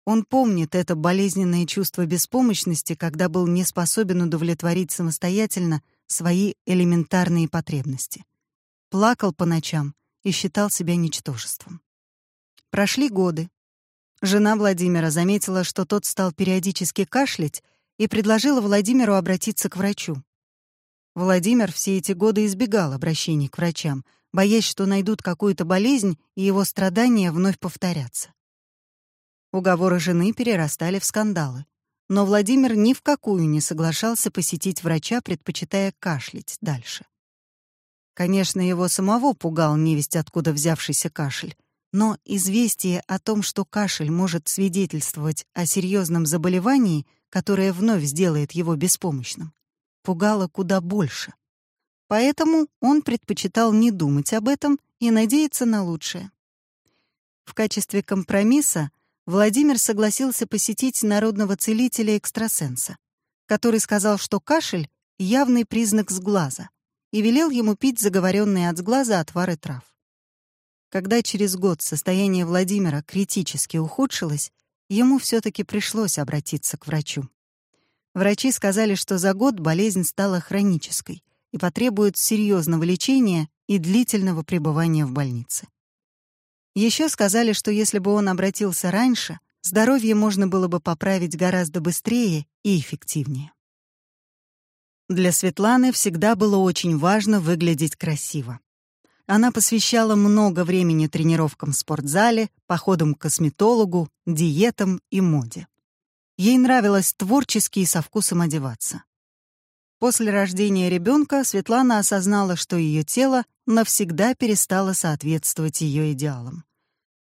Он помнит это болезненное чувство беспомощности, когда был не способен удовлетворить самостоятельно свои элементарные потребности. Плакал по ночам и считал себя ничтожеством. Прошли годы, Жена Владимира заметила, что тот стал периодически кашлять, и предложила Владимиру обратиться к врачу. Владимир все эти годы избегал обращений к врачам, боясь, что найдут какую-то болезнь, и его страдания вновь повторятся. Уговоры жены перерастали в скандалы. Но Владимир ни в какую не соглашался посетить врача, предпочитая кашлять дальше. Конечно, его самого пугал невесть откуда взявшийся кашель, но известие о том, что кашель может свидетельствовать о серьезном заболевании, которое вновь сделает его беспомощным, пугало куда больше. Поэтому он предпочитал не думать об этом и надеяться на лучшее. В качестве компромисса Владимир согласился посетить народного целителя-экстрасенса, который сказал, что кашель — явный признак сглаза, и велел ему пить заговоренные от сглаза отвары трав. Когда через год состояние Владимира критически ухудшилось, ему все-таки пришлось обратиться к врачу. Врачи сказали, что за год болезнь стала хронической и потребует серьезного лечения и длительного пребывания в больнице. Еще сказали, что если бы он обратился раньше, здоровье можно было бы поправить гораздо быстрее и эффективнее. Для Светланы всегда было очень важно выглядеть красиво. Она посвящала много времени тренировкам в спортзале, походам к косметологу, диетам и моде. Ей нравилось творчески и со вкусом одеваться. После рождения ребенка Светлана осознала, что ее тело навсегда перестало соответствовать ее идеалам.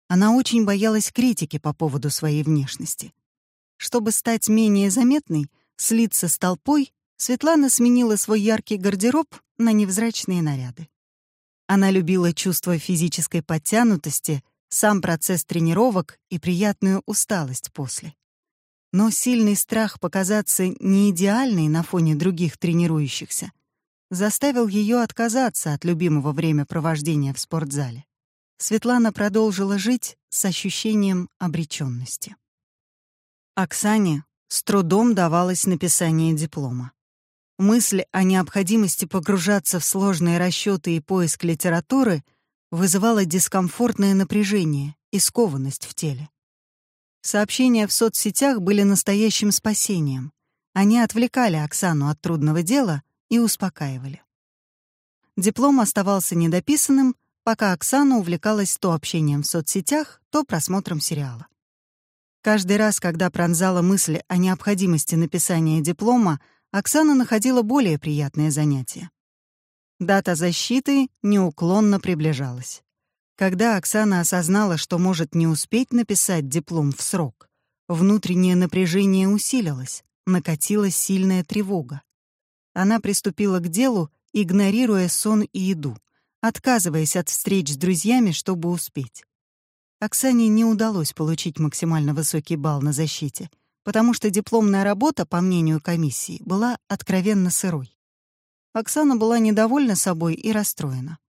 Она очень боялась критики по поводу своей внешности. Чтобы стать менее заметной, слиться с толпой, Светлана сменила свой яркий гардероб на невзрачные наряды. Она любила чувство физической подтянутости, сам процесс тренировок и приятную усталость после. Но сильный страх показаться неидеальной на фоне других тренирующихся заставил ее отказаться от любимого времяпровождения в спортзале. Светлана продолжила жить с ощущением обреченности. Оксане с трудом давалось написание диплома. Мысль о необходимости погружаться в сложные расчеты и поиск литературы вызывала дискомфортное напряжение и скованность в теле. Сообщения в соцсетях были настоящим спасением. Они отвлекали Оксану от трудного дела и успокаивали. Диплом оставался недописанным, пока Оксана увлекалась то общением в соцсетях, то просмотром сериала. Каждый раз, когда пронзала мысль о необходимости написания диплома, Оксана находила более приятное занятие. Дата защиты неуклонно приближалась. Когда Оксана осознала, что может не успеть написать диплом в срок, внутреннее напряжение усилилось, накатилась сильная тревога. Она приступила к делу, игнорируя сон и еду, отказываясь от встреч с друзьями, чтобы успеть. Оксане не удалось получить максимально высокий балл на защите, потому что дипломная работа, по мнению комиссии, была откровенно сырой. Оксана была недовольна собой и расстроена.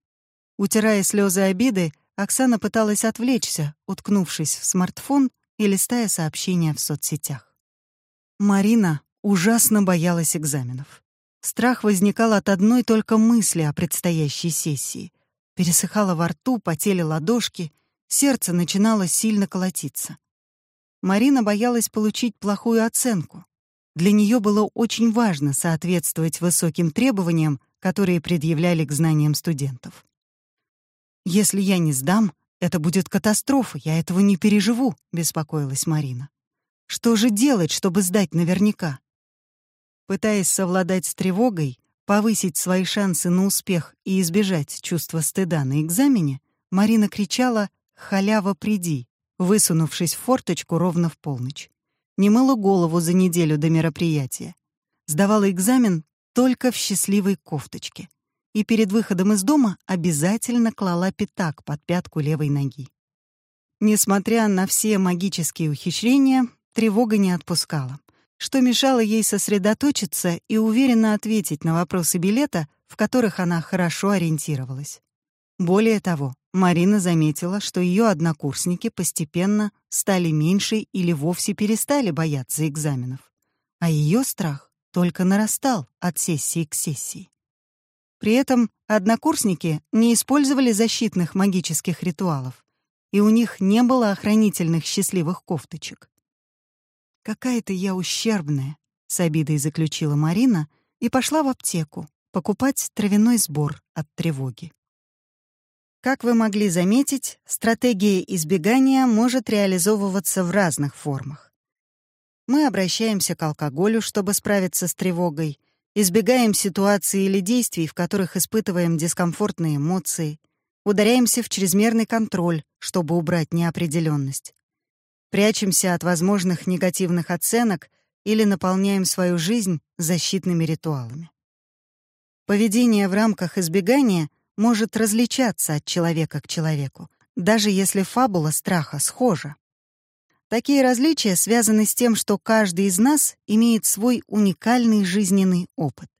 Утирая слезы обиды, Оксана пыталась отвлечься, уткнувшись в смартфон и листая сообщения в соцсетях. Марина ужасно боялась экзаменов. Страх возникал от одной только мысли о предстоящей сессии. Пересыхало во рту, потели ладошки, сердце начинало сильно колотиться. Марина боялась получить плохую оценку. Для нее было очень важно соответствовать высоким требованиям, которые предъявляли к знаниям студентов. «Если я не сдам, это будет катастрофа, я этого не переживу», — беспокоилась Марина. «Что же делать, чтобы сдать наверняка?» Пытаясь совладать с тревогой, повысить свои шансы на успех и избежать чувства стыда на экзамене, Марина кричала «Халява, приди!», высунувшись в форточку ровно в полночь. Не мыла голову за неделю до мероприятия. Сдавала экзамен только в счастливой кофточке и перед выходом из дома обязательно клала пятак под пятку левой ноги. Несмотря на все магические ухищрения, тревога не отпускала, что мешало ей сосредоточиться и уверенно ответить на вопросы билета, в которых она хорошо ориентировалась. Более того, Марина заметила, что ее однокурсники постепенно стали меньше или вовсе перестали бояться экзаменов, а ее страх только нарастал от сессии к сессии. При этом однокурсники не использовали защитных магических ритуалов, и у них не было охранительных счастливых кофточек. «Какая-то я ущербная», — с обидой заключила Марина и пошла в аптеку покупать травяной сбор от тревоги. Как вы могли заметить, стратегия избегания может реализовываться в разных формах. Мы обращаемся к алкоголю, чтобы справиться с тревогой — Избегаем ситуаций или действий, в которых испытываем дискомфортные эмоции. Ударяемся в чрезмерный контроль, чтобы убрать неопределенность. Прячемся от возможных негативных оценок или наполняем свою жизнь защитными ритуалами. Поведение в рамках избегания может различаться от человека к человеку, даже если фабула страха схожа. Такие различия связаны с тем, что каждый из нас имеет свой уникальный жизненный опыт,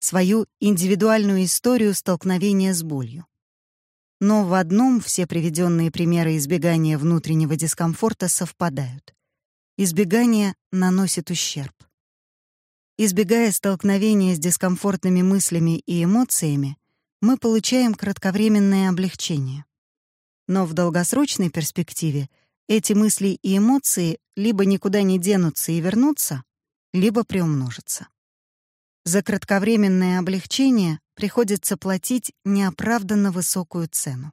свою индивидуальную историю столкновения с болью. Но в одном все приведенные примеры избегания внутреннего дискомфорта совпадают. Избегание наносит ущерб. Избегая столкновения с дискомфортными мыслями и эмоциями, мы получаем кратковременное облегчение. Но в долгосрочной перспективе — эти мысли и эмоции либо никуда не денутся и вернутся, либо приумножатся. За кратковременное облегчение приходится платить неоправданно высокую цену.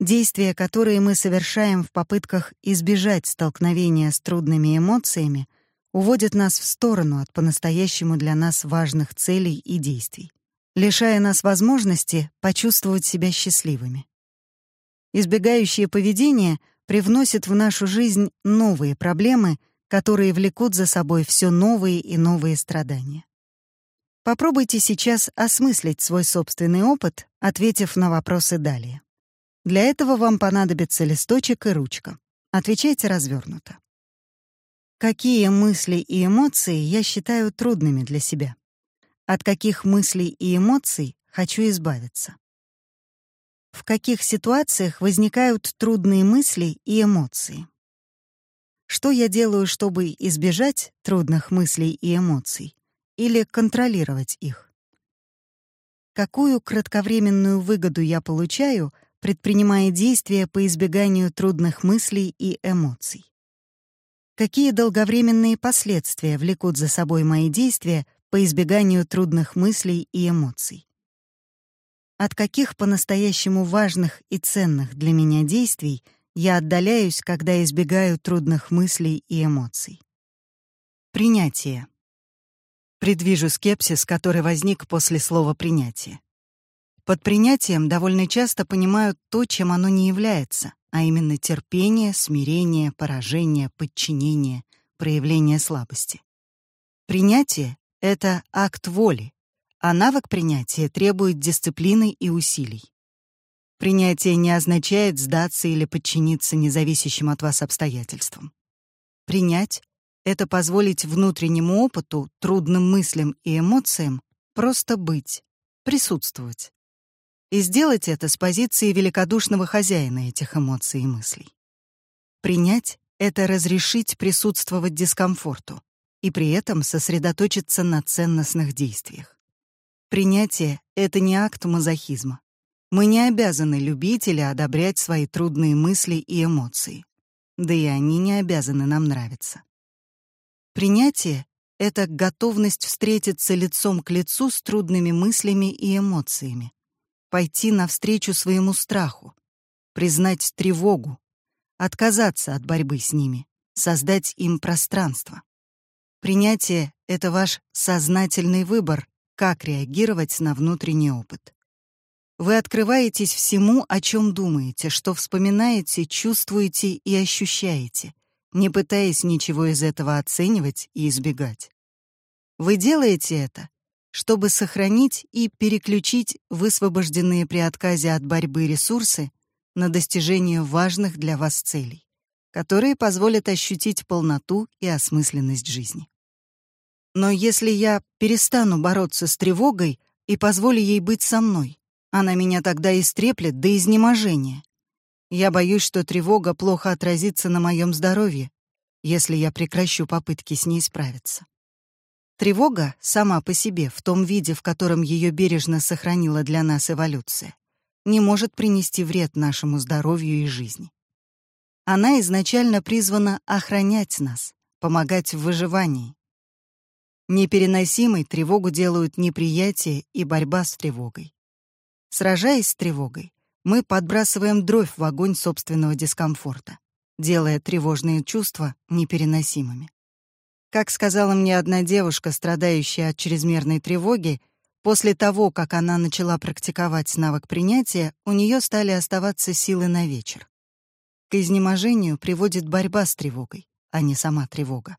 Действия, которые мы совершаем в попытках избежать столкновения с трудными эмоциями, уводят нас в сторону от по-настоящему для нас важных целей и действий, лишая нас возможности почувствовать себя счастливыми. Избегающее поведение привносит в нашу жизнь новые проблемы, которые влекут за собой все новые и новые страдания. Попробуйте сейчас осмыслить свой собственный опыт, ответив на вопросы далее. Для этого вам понадобится листочек и ручка. Отвечайте развернуто. Какие мысли и эмоции я считаю трудными для себя? От каких мыслей и эмоций хочу избавиться? В каких ситуациях возникают трудные мысли и эмоции? Что я делаю, чтобы избежать трудных мыслей и эмоций или контролировать их? Какую кратковременную выгоду я получаю, предпринимая действия по избеганию трудных мыслей и эмоций? Какие долговременные последствия влекут за собой мои действия по избеганию трудных мыслей и эмоций? От каких по-настоящему важных и ценных для меня действий я отдаляюсь, когда избегаю трудных мыслей и эмоций? Принятие. Предвижу скепсис, который возник после слова «принятие». Под принятием довольно часто понимают то, чем оно не является, а именно терпение, смирение, поражение, подчинение, проявление слабости. Принятие — это акт воли, а навык принятия требует дисциплины и усилий. Принятие не означает сдаться или подчиниться независящим от вас обстоятельствам. Принять — это позволить внутреннему опыту, трудным мыслям и эмоциям просто быть, присутствовать, и сделать это с позиции великодушного хозяина этих эмоций и мыслей. Принять — это разрешить присутствовать дискомфорту и при этом сосредоточиться на ценностных действиях. Принятие — это не акт мазохизма. Мы не обязаны любить или одобрять свои трудные мысли и эмоции. Да и они не обязаны нам нравиться. Принятие — это готовность встретиться лицом к лицу с трудными мыслями и эмоциями, пойти навстречу своему страху, признать тревогу, отказаться от борьбы с ними, создать им пространство. Принятие — это ваш сознательный выбор, как реагировать на внутренний опыт. Вы открываетесь всему, о чем думаете, что вспоминаете, чувствуете и ощущаете, не пытаясь ничего из этого оценивать и избегать. Вы делаете это, чтобы сохранить и переключить высвобожденные при отказе от борьбы ресурсы на достижение важных для вас целей, которые позволят ощутить полноту и осмысленность жизни. Но если я перестану бороться с тревогой и позволю ей быть со мной, она меня тогда истреплет до изнеможения. Я боюсь, что тревога плохо отразится на моем здоровье, если я прекращу попытки с ней справиться. Тревога сама по себе, в том виде, в котором ее бережно сохранила для нас эволюция, не может принести вред нашему здоровью и жизни. Она изначально призвана охранять нас, помогать в выживании. Непереносимой тревогу делают неприятие и борьба с тревогой. Сражаясь с тревогой, мы подбрасываем дровь в огонь собственного дискомфорта, делая тревожные чувства непереносимыми. Как сказала мне одна девушка, страдающая от чрезмерной тревоги, после того, как она начала практиковать навык принятия, у нее стали оставаться силы на вечер. К изнеможению приводит борьба с тревогой, а не сама тревога.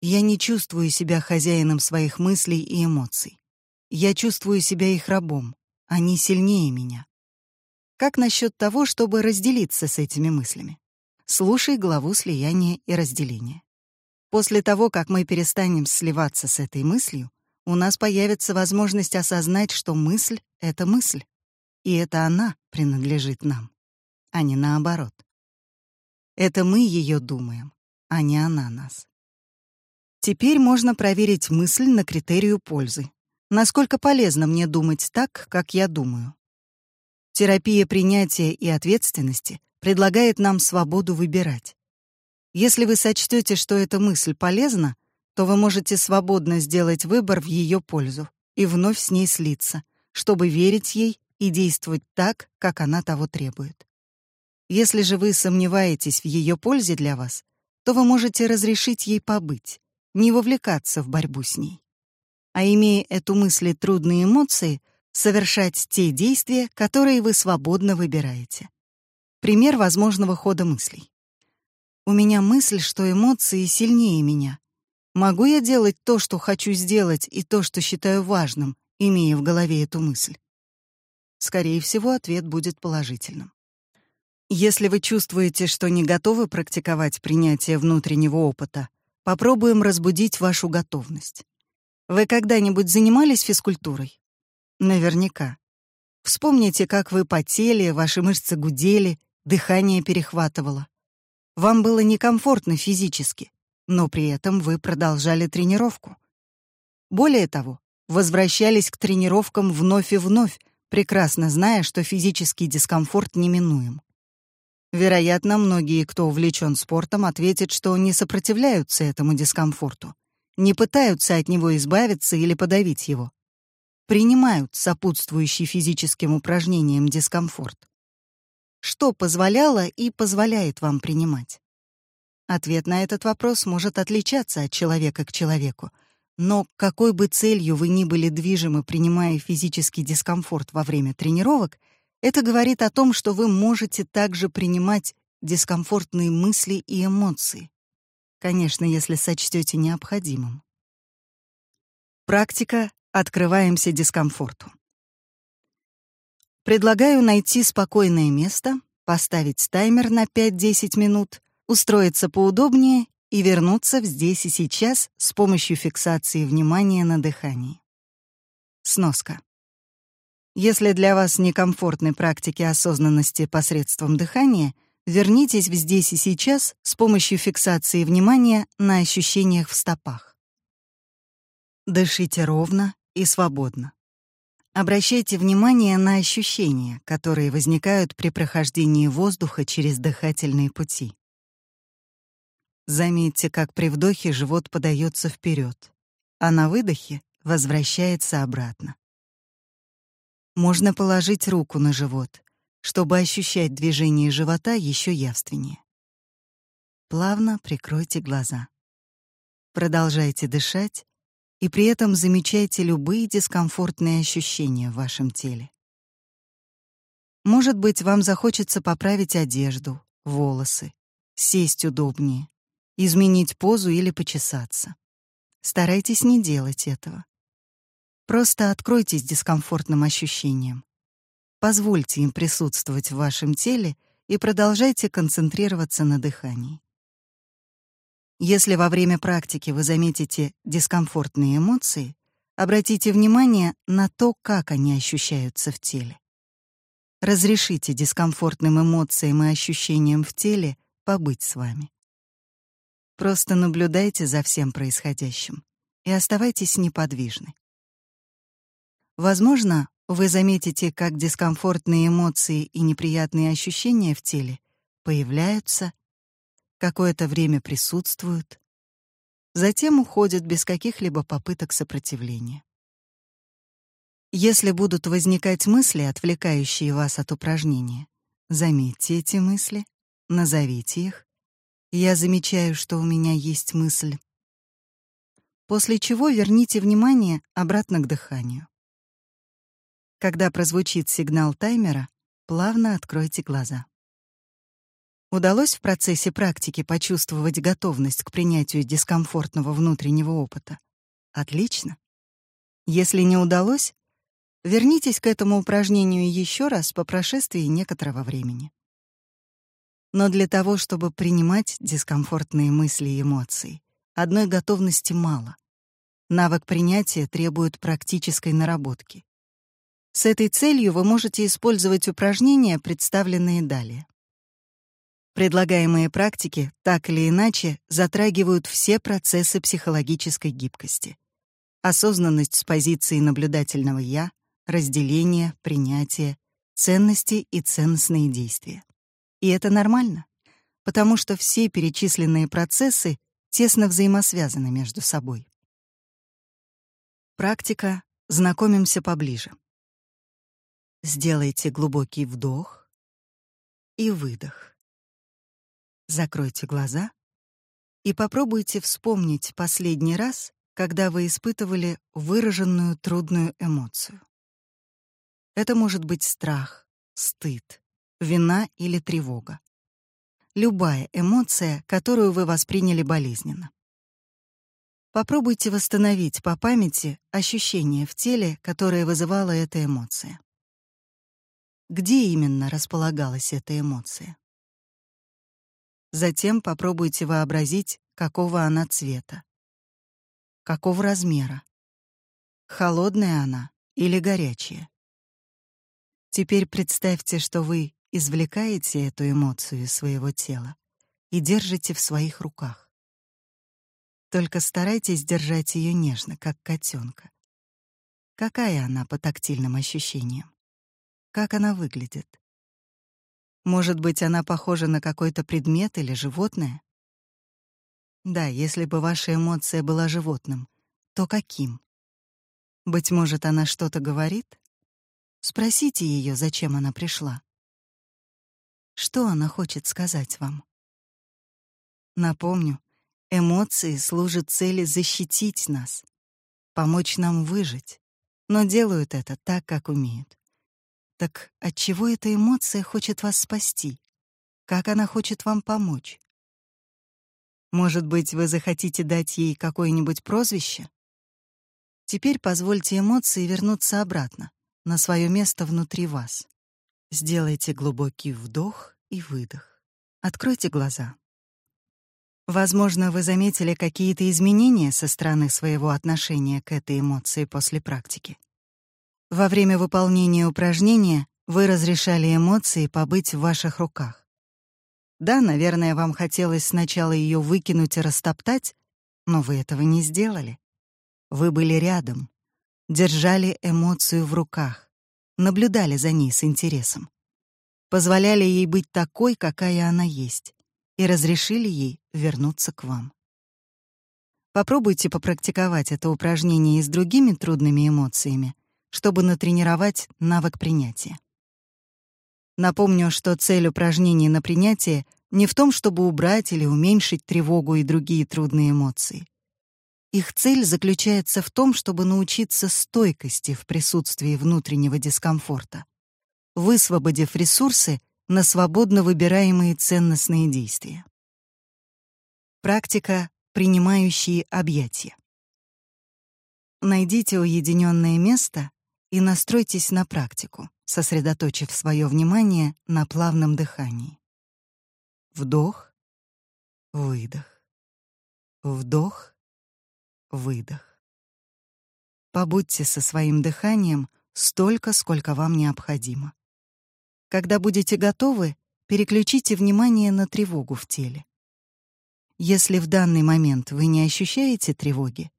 Я не чувствую себя хозяином своих мыслей и эмоций. Я чувствую себя их рабом. Они сильнее меня. Как насчет того, чтобы разделиться с этими мыслями? Слушай главу слияния и разделения. После того, как мы перестанем сливаться с этой мыслью, у нас появится возможность осознать, что мысль — это мысль, и это она принадлежит нам, а не наоборот. Это мы ее думаем, а не она нас. Теперь можно проверить мысль на критерию пользы. Насколько полезно мне думать так, как я думаю. Терапия принятия и ответственности предлагает нам свободу выбирать. Если вы сочтете, что эта мысль полезна, то вы можете свободно сделать выбор в ее пользу и вновь с ней слиться, чтобы верить ей и действовать так, как она того требует. Если же вы сомневаетесь в ее пользе для вас, то вы можете разрешить ей побыть, не вовлекаться в борьбу с ней. А имея эту мысль и трудные эмоции, совершать те действия, которые вы свободно выбираете. Пример возможного хода мыслей. У меня мысль, что эмоции сильнее меня. Могу я делать то, что хочу сделать, и то, что считаю важным, имея в голове эту мысль? Скорее всего, ответ будет положительным. Если вы чувствуете, что не готовы практиковать принятие внутреннего опыта, попробуем разбудить вашу готовность. Вы когда-нибудь занимались физкультурой? Наверняка. Вспомните, как вы потели, ваши мышцы гудели, дыхание перехватывало. Вам было некомфортно физически, но при этом вы продолжали тренировку. Более того, возвращались к тренировкам вновь и вновь, прекрасно зная, что физический дискомфорт неминуем. Вероятно, многие, кто увлечен спортом, ответят, что не сопротивляются этому дискомфорту, не пытаются от него избавиться или подавить его. Принимают сопутствующий физическим упражнениям дискомфорт. Что позволяло и позволяет вам принимать? Ответ на этот вопрос может отличаться от человека к человеку, Но какой бы целью вы ни были движимы, принимая физический дискомфорт во время тренировок, это говорит о том, что вы можете также принимать дискомфортные мысли и эмоции. Конечно, если сочтете необходимым. Практика «Открываемся дискомфорту». Предлагаю найти спокойное место, поставить таймер на 5-10 минут, устроиться поудобнее и вернуться в здесь и сейчас с помощью фиксации внимания на дыхании. Сноска. Если для вас некомфортны практики осознанности посредством дыхания, вернитесь в здесь и сейчас с помощью фиксации внимания на ощущениях в стопах. Дышите ровно и свободно. Обращайте внимание на ощущения, которые возникают при прохождении воздуха через дыхательные пути. Заметьте, как при вдохе живот подается вперед, а на выдохе возвращается обратно. Можно положить руку на живот, чтобы ощущать движение живота еще явственнее. Плавно прикройте глаза. Продолжайте дышать и при этом замечайте любые дискомфортные ощущения в вашем теле. Может быть, вам захочется поправить одежду, волосы, сесть удобнее, изменить позу или почесаться. Старайтесь не делать этого. Просто откройтесь дискомфортным ощущениям. Позвольте им присутствовать в вашем теле и продолжайте концентрироваться на дыхании. Если во время практики вы заметите дискомфортные эмоции, обратите внимание на то, как они ощущаются в теле. Разрешите дискомфортным эмоциям и ощущениям в теле побыть с вами. Просто наблюдайте за всем происходящим и оставайтесь неподвижны. Возможно, вы заметите, как дискомфортные эмоции и неприятные ощущения в теле появляются, какое-то время присутствуют, затем уходят без каких-либо попыток сопротивления. Если будут возникать мысли, отвлекающие вас от упражнения, заметьте эти мысли, назовите их. Я замечаю, что у меня есть мысль. После чего верните внимание обратно к дыханию. Когда прозвучит сигнал таймера, плавно откройте глаза. Удалось в процессе практики почувствовать готовность к принятию дискомфортного внутреннего опыта? Отлично. Если не удалось, вернитесь к этому упражнению еще раз по прошествии некоторого времени. Но для того, чтобы принимать дискомфортные мысли и эмоции, одной готовности мало. Навык принятия требует практической наработки. С этой целью вы можете использовать упражнения, представленные далее. Предлагаемые практики так или иначе затрагивают все процессы психологической гибкости. Осознанность с позиции наблюдательного «я», разделение, принятие, ценности и ценностные действия. И это нормально, потому что все перечисленные процессы тесно взаимосвязаны между собой. Практика «Знакомимся поближе». Сделайте глубокий вдох и выдох. Закройте глаза и попробуйте вспомнить последний раз, когда вы испытывали выраженную трудную эмоцию. Это может быть страх, стыд, вина или тревога. Любая эмоция, которую вы восприняли болезненно. Попробуйте восстановить по памяти ощущение в теле, которое вызывала эта эмоция где именно располагалась эта эмоция. Затем попробуйте вообразить, какого она цвета, какого размера, холодная она или горячая. Теперь представьте, что вы извлекаете эту эмоцию из своего тела и держите в своих руках. Только старайтесь держать ее нежно, как котенка. Какая она по тактильным ощущениям? Как она выглядит? Может быть, она похожа на какой-то предмет или животное? Да, если бы ваша эмоция была животным, то каким? Быть может, она что-то говорит? Спросите ее, зачем она пришла. Что она хочет сказать вам? Напомню, эмоции служат цели защитить нас, помочь нам выжить, но делают это так, как умеют. Так от чего эта эмоция хочет вас спасти? Как она хочет вам помочь? Может быть, вы захотите дать ей какое-нибудь прозвище? Теперь позвольте эмоции вернуться обратно, на свое место внутри вас. Сделайте глубокий вдох и выдох. Откройте глаза. Возможно, вы заметили какие-то изменения со стороны своего отношения к этой эмоции после практики. Во время выполнения упражнения вы разрешали эмоции побыть в ваших руках. Да, наверное, вам хотелось сначала ее выкинуть и растоптать, но вы этого не сделали. Вы были рядом, держали эмоцию в руках, наблюдали за ней с интересом, позволяли ей быть такой, какая она есть, и разрешили ей вернуться к вам. Попробуйте попрактиковать это упражнение и с другими трудными эмоциями, чтобы натренировать навык принятия. Напомню, что цель упражнений на принятие не в том, чтобы убрать или уменьшить тревогу и другие трудные эмоции. Их цель заключается в том, чтобы научиться стойкости в присутствии внутреннего дискомфорта, высвободив ресурсы на свободно выбираемые ценностные действия. Практика «Принимающие объятия». Найдите уединенное место и настройтесь на практику, сосредоточив свое внимание на плавном дыхании. Вдох, выдох. Вдох, выдох. Побудьте со своим дыханием столько, сколько вам необходимо. Когда будете готовы, переключите внимание на тревогу в теле. Если в данный момент вы не ощущаете тревоги,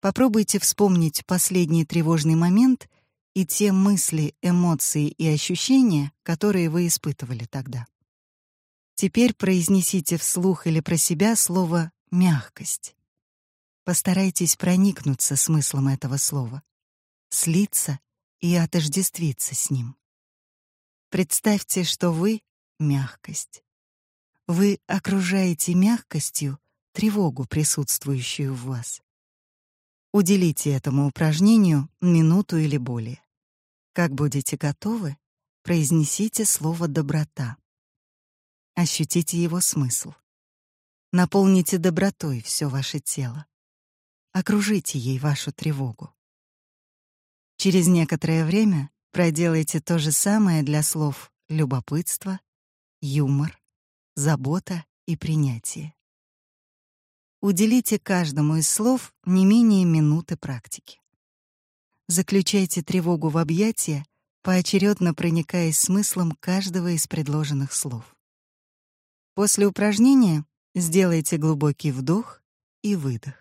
попробуйте вспомнить последний тревожный момент и те мысли, эмоции и ощущения, которые вы испытывали тогда. Теперь произнесите вслух или про себя слово «мягкость». Постарайтесь проникнуться смыслом этого слова, слиться и отождествиться с ним. Представьте, что вы — мягкость. Вы окружаете мягкостью тревогу, присутствующую в вас. Уделите этому упражнению минуту или более. Как будете готовы, произнесите слово «доброта». Ощутите его смысл. Наполните добротой все ваше тело. Окружите ей вашу тревогу. Через некоторое время проделайте то же самое для слов любопытство, юмор, забота и принятие. Уделите каждому из слов не менее минуты практики. Заключайте тревогу в объятия, поочередно проникаясь смыслом каждого из предложенных слов. После упражнения сделайте глубокий вдох и выдох.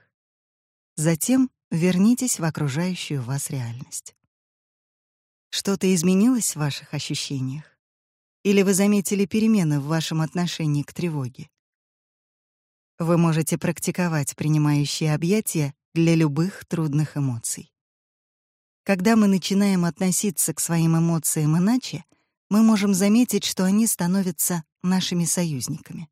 Затем вернитесь в окружающую вас реальность. Что-то изменилось в ваших ощущениях? Или вы заметили перемены в вашем отношении к тревоге? Вы можете практиковать принимающие объятия для любых трудных эмоций. Когда мы начинаем относиться к своим эмоциям иначе, мы можем заметить, что они становятся нашими союзниками.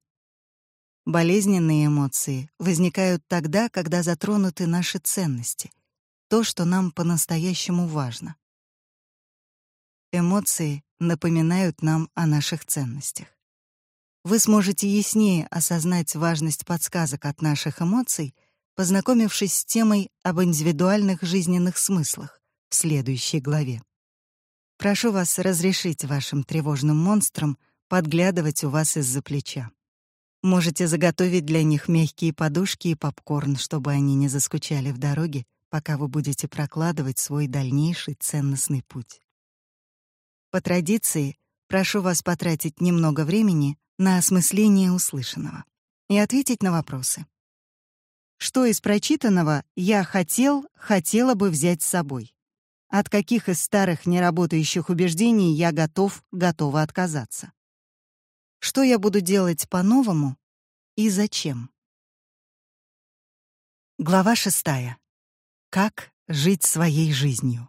Болезненные эмоции возникают тогда, когда затронуты наши ценности, то, что нам по-настоящему важно. Эмоции напоминают нам о наших ценностях. Вы сможете яснее осознать важность подсказок от наших эмоций, познакомившись с темой об индивидуальных жизненных смыслах в следующей главе. Прошу вас разрешить вашим тревожным монстрам подглядывать у вас из-за плеча. Можете заготовить для них мягкие подушки и попкорн, чтобы они не заскучали в дороге, пока вы будете прокладывать свой дальнейший ценностный путь. По традиции, прошу вас потратить немного времени на осмысление услышанного и ответить на вопросы. Что из прочитанного я хотел, хотела бы взять с собой? От каких из старых неработающих убеждений я готов, готова отказаться? Что я буду делать по-новому и зачем? Глава шестая. Как жить своей жизнью.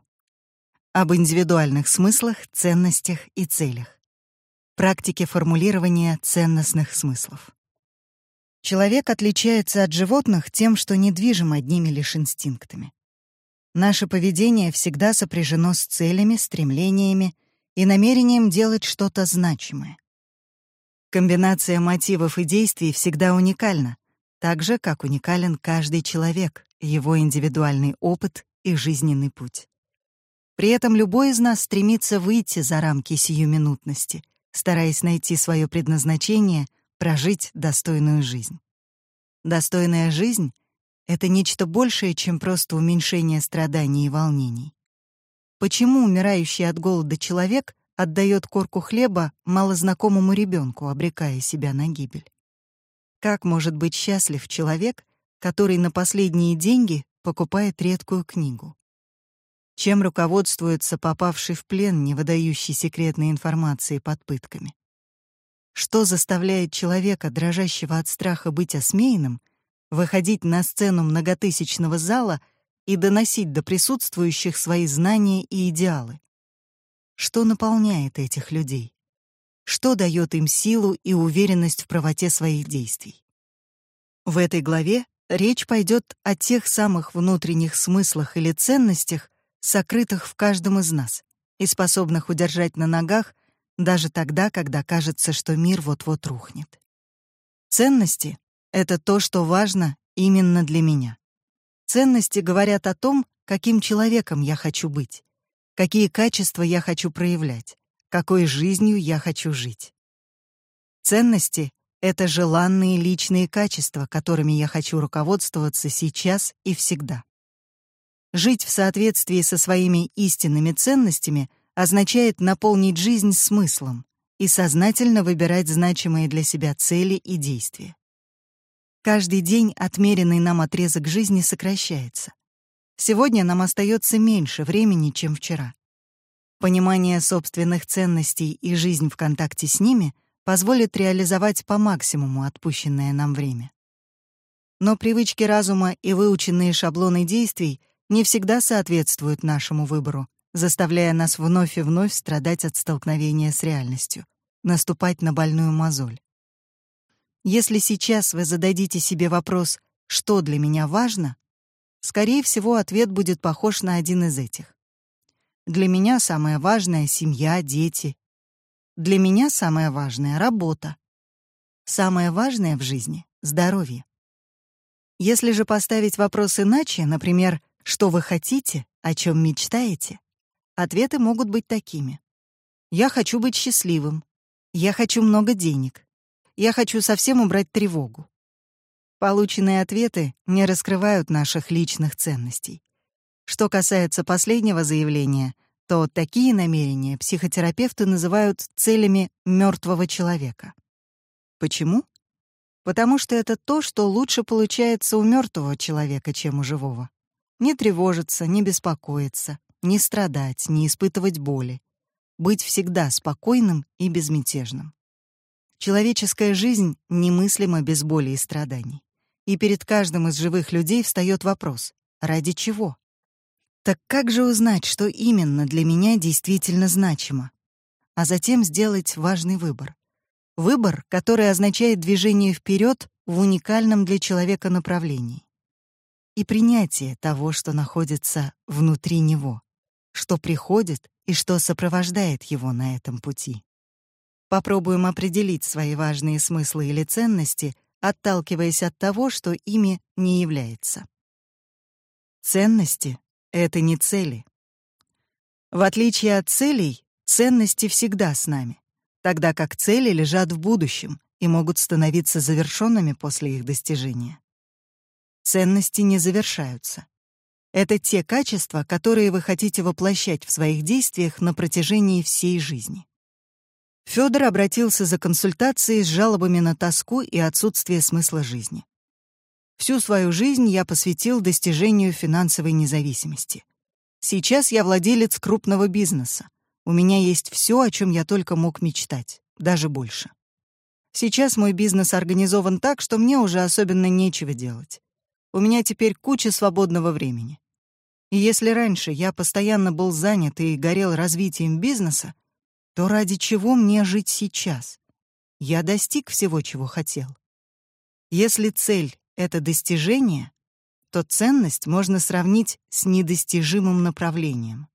Об индивидуальных смыслах, ценностях и целях. Практике формулирования ценностных смыслов. Человек отличается от животных тем, что недвижим одними лишь инстинктами. Наше поведение всегда сопряжено с целями, стремлениями и намерением делать что-то значимое. Комбинация мотивов и действий всегда уникальна, так же, как уникален каждый человек, его индивидуальный опыт и жизненный путь. При этом любой из нас стремится выйти за рамки сиюминутности, стараясь найти свое предназначение, прожить достойную жизнь. Достойная жизнь — это нечто большее, чем просто уменьшение страданий и волнений. Почему умирающий от голода человек отдает корку хлеба малознакомому ребенку, обрекая себя на гибель? Как может быть счастлив человек, который на последние деньги покупает редкую книгу? Чем руководствуется попавший в плен, не выдающий секретной информации под пытками? Что заставляет человека, дрожащего от страха быть осмеянным, выходить на сцену многотысячного зала и доносить до присутствующих свои знания и идеалы? Что наполняет этих людей? Что дает им силу и уверенность в правоте своих действий? В этой главе речь пойдет о тех самых внутренних смыслах или ценностях, сокрытых в каждом из нас и способных удержать на ногах даже тогда, когда кажется, что мир вот-вот рухнет. Ценности — это то, что важно именно для меня. Ценности говорят о том, каким человеком я хочу быть, какие качества я хочу проявлять, какой жизнью я хочу жить. Ценности — это желанные личные качества, которыми я хочу руководствоваться сейчас и всегда. Жить в соответствии со своими истинными ценностями означает наполнить жизнь смыслом и сознательно выбирать значимые для себя цели и действия. Каждый день отмеренный нам отрезок жизни сокращается. Сегодня нам остается меньше времени, чем вчера. Понимание собственных ценностей и жизнь в контакте с ними позволит реализовать по максимуму отпущенное нам время. Но привычки разума и выученные шаблоны действий не всегда соответствуют нашему выбору, заставляя нас вновь и вновь страдать от столкновения с реальностью, наступать на больную мозоль. Если сейчас вы зададите себе вопрос «что для меня важно?», скорее всего, ответ будет похож на один из этих. Для меня самое важное — семья, дети. Для меня самое важное — работа. Самое важное в жизни — здоровье. Если же поставить вопрос иначе, например, что вы хотите, о чем мечтаете? Ответы могут быть такими. Я хочу быть счастливым. Я хочу много денег. Я хочу совсем убрать тревогу. Полученные ответы не раскрывают наших личных ценностей. Что касается последнего заявления, то такие намерения психотерапевты называют целями мертвого человека. Почему? Потому что это то, что лучше получается у мертвого человека, чем у живого. Не тревожиться, не беспокоиться, не страдать, не испытывать боли. Быть всегда спокойным и безмятежным. Человеческая жизнь немыслима без боли и страданий. И перед каждым из живых людей встает вопрос «ради чего?». Так как же узнать, что именно для меня действительно значимо? А затем сделать важный выбор. Выбор, который означает движение вперед в уникальном для человека направлении и принятие того, что находится внутри него, что приходит и что сопровождает его на этом пути. Попробуем определить свои важные смыслы или ценности, отталкиваясь от того, что ими не является. Ценности — это не цели. В отличие от целей, ценности всегда с нами, тогда как цели лежат в будущем и могут становиться завершенными после их достижения ценности не завершаются. Это те качества, которые вы хотите воплощать в своих действиях на протяжении всей жизни. Федор обратился за консультацией с жалобами на тоску и отсутствие смысла жизни. Всю свою жизнь я посвятил достижению финансовой независимости. Сейчас я владелец крупного бизнеса. У меня есть все, о чем я только мог мечтать, даже больше. Сейчас мой бизнес организован так, что мне уже особенно нечего делать у меня теперь куча свободного времени. И если раньше я постоянно был занят и горел развитием бизнеса, то ради чего мне жить сейчас? Я достиг всего, чего хотел. Если цель — это достижение, то ценность можно сравнить с недостижимым направлением.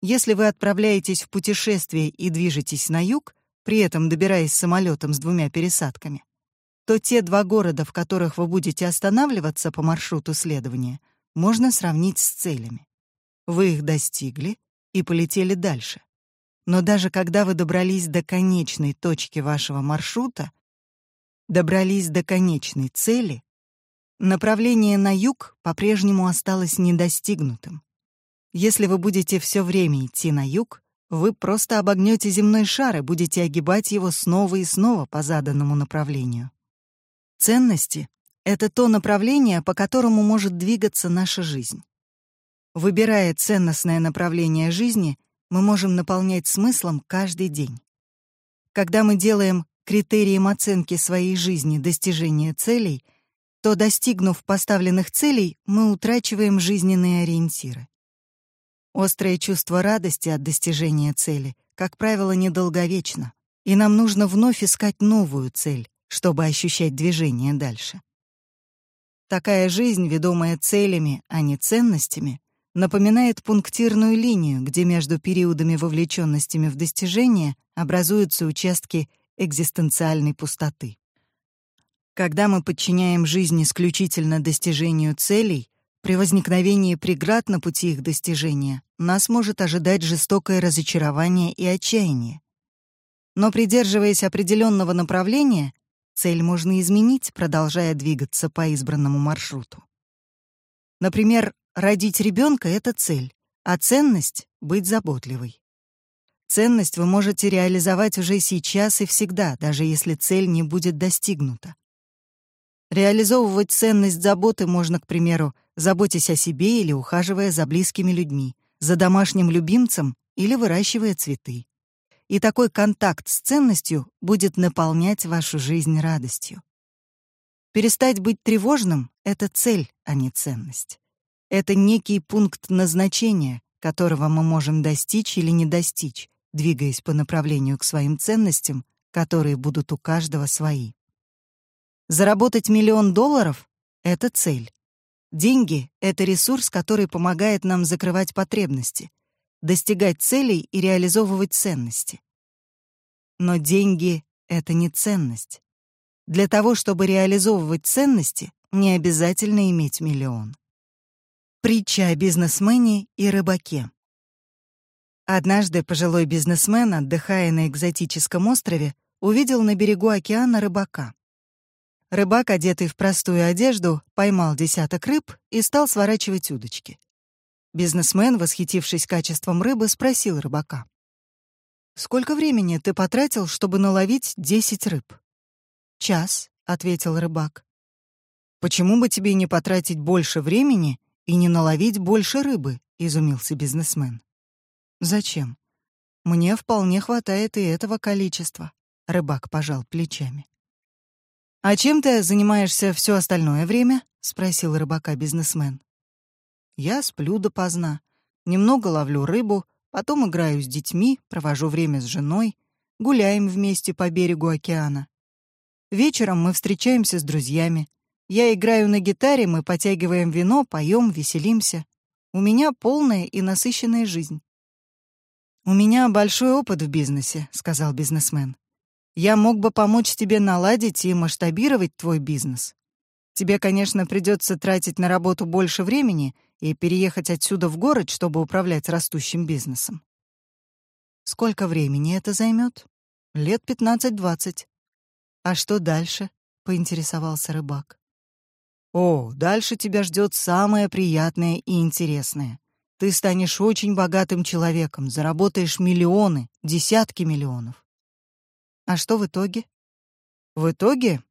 Если вы отправляетесь в путешествие и движетесь на юг, при этом добираясь самолетом с двумя пересадками, то те два города, в которых вы будете останавливаться по маршруту следования, можно сравнить с целями. Вы их достигли и полетели дальше. Но даже когда вы добрались до конечной точки вашего маршрута, добрались до конечной цели, Направление на юг по-прежнему осталось недостигнутым. Если вы будете все время идти на юг, вы просто обогнете земной шар и будете огибать его снова и снова по заданному направлению. Ценности — это то направление, по которому может двигаться наша жизнь. Выбирая ценностное направление жизни, мы можем наполнять смыслом каждый день. Когда мы делаем критерием оценки своей жизни достижение целей — то, достигнув поставленных целей, мы утрачиваем жизненные ориентиры. Острое чувство радости от достижения цели, как правило, недолговечно, и нам нужно вновь искать новую цель, чтобы ощущать движение дальше. Такая жизнь, ведомая целями, а не ценностями, напоминает пунктирную линию, где между периодами вовлеченностями в достижение образуются участки экзистенциальной пустоты. Когда мы подчиняем жизнь исключительно достижению целей, при возникновении преград на пути их достижения нас может ожидать жестокое разочарование и отчаяние. Но придерживаясь определенного направления, цель можно изменить, продолжая двигаться по избранному маршруту. Например, родить ребенка — это цель, а ценность — быть заботливой. Ценность вы можете реализовать уже сейчас и всегда, даже если цель не будет достигнута. Реализовывать ценность заботы можно, к примеру, заботясь о себе или ухаживая за близкими людьми, за домашним любимцем или выращивая цветы. И такой контакт с ценностью будет наполнять вашу жизнь радостью. Перестать быть тревожным — это цель, а не ценность. Это некий пункт назначения, которого мы можем достичь или не достичь, двигаясь по направлению к своим ценностям, которые будут у каждого свои. Заработать миллион долларов — это цель. Деньги — это ресурс, который помогает нам закрывать потребности, достигать целей и реализовывать ценности. Но деньги — это не ценность. Для того, чтобы реализовывать ценности, не обязательно иметь миллион. Притча о бизнесмене и рыбаке. Однажды пожилой бизнесмен, отдыхая на экзотическом острове, увидел на берегу океана рыбака. Рыбак, одетый в простую одежду, поймал десяток рыб и стал сворачивать удочки. Бизнесмен, восхитившись качеством рыбы, спросил рыбака. «Сколько времени ты потратил, чтобы наловить десять рыб?» «Час», — ответил рыбак. «Почему бы тебе не потратить больше времени и не наловить больше рыбы?» — изумился бизнесмен. «Зачем? Мне вполне хватает и этого количества», — рыбак пожал плечами. «А чем ты занимаешься все остальное время?» — спросил рыбака бизнесмен. «Я сплю допоздна, немного ловлю рыбу, потом играю с детьми, провожу время с женой, гуляем вместе по берегу океана. Вечером мы встречаемся с друзьями. Я играю на гитаре, мы потягиваем вино, поем, веселимся. У меня полная и насыщенная жизнь». «У меня большой опыт в бизнесе», — сказал бизнесмен. Я мог бы помочь тебе наладить и масштабировать твой бизнес. Тебе, конечно, придется тратить на работу больше времени и переехать отсюда в город, чтобы управлять растущим бизнесом. Сколько времени это займет? Лет 15-20. А что дальше? поинтересовался рыбак. О, дальше тебя ждет самое приятное и интересное. Ты станешь очень богатым человеком, заработаешь миллионы, десятки миллионов. А что в итоге? В итоге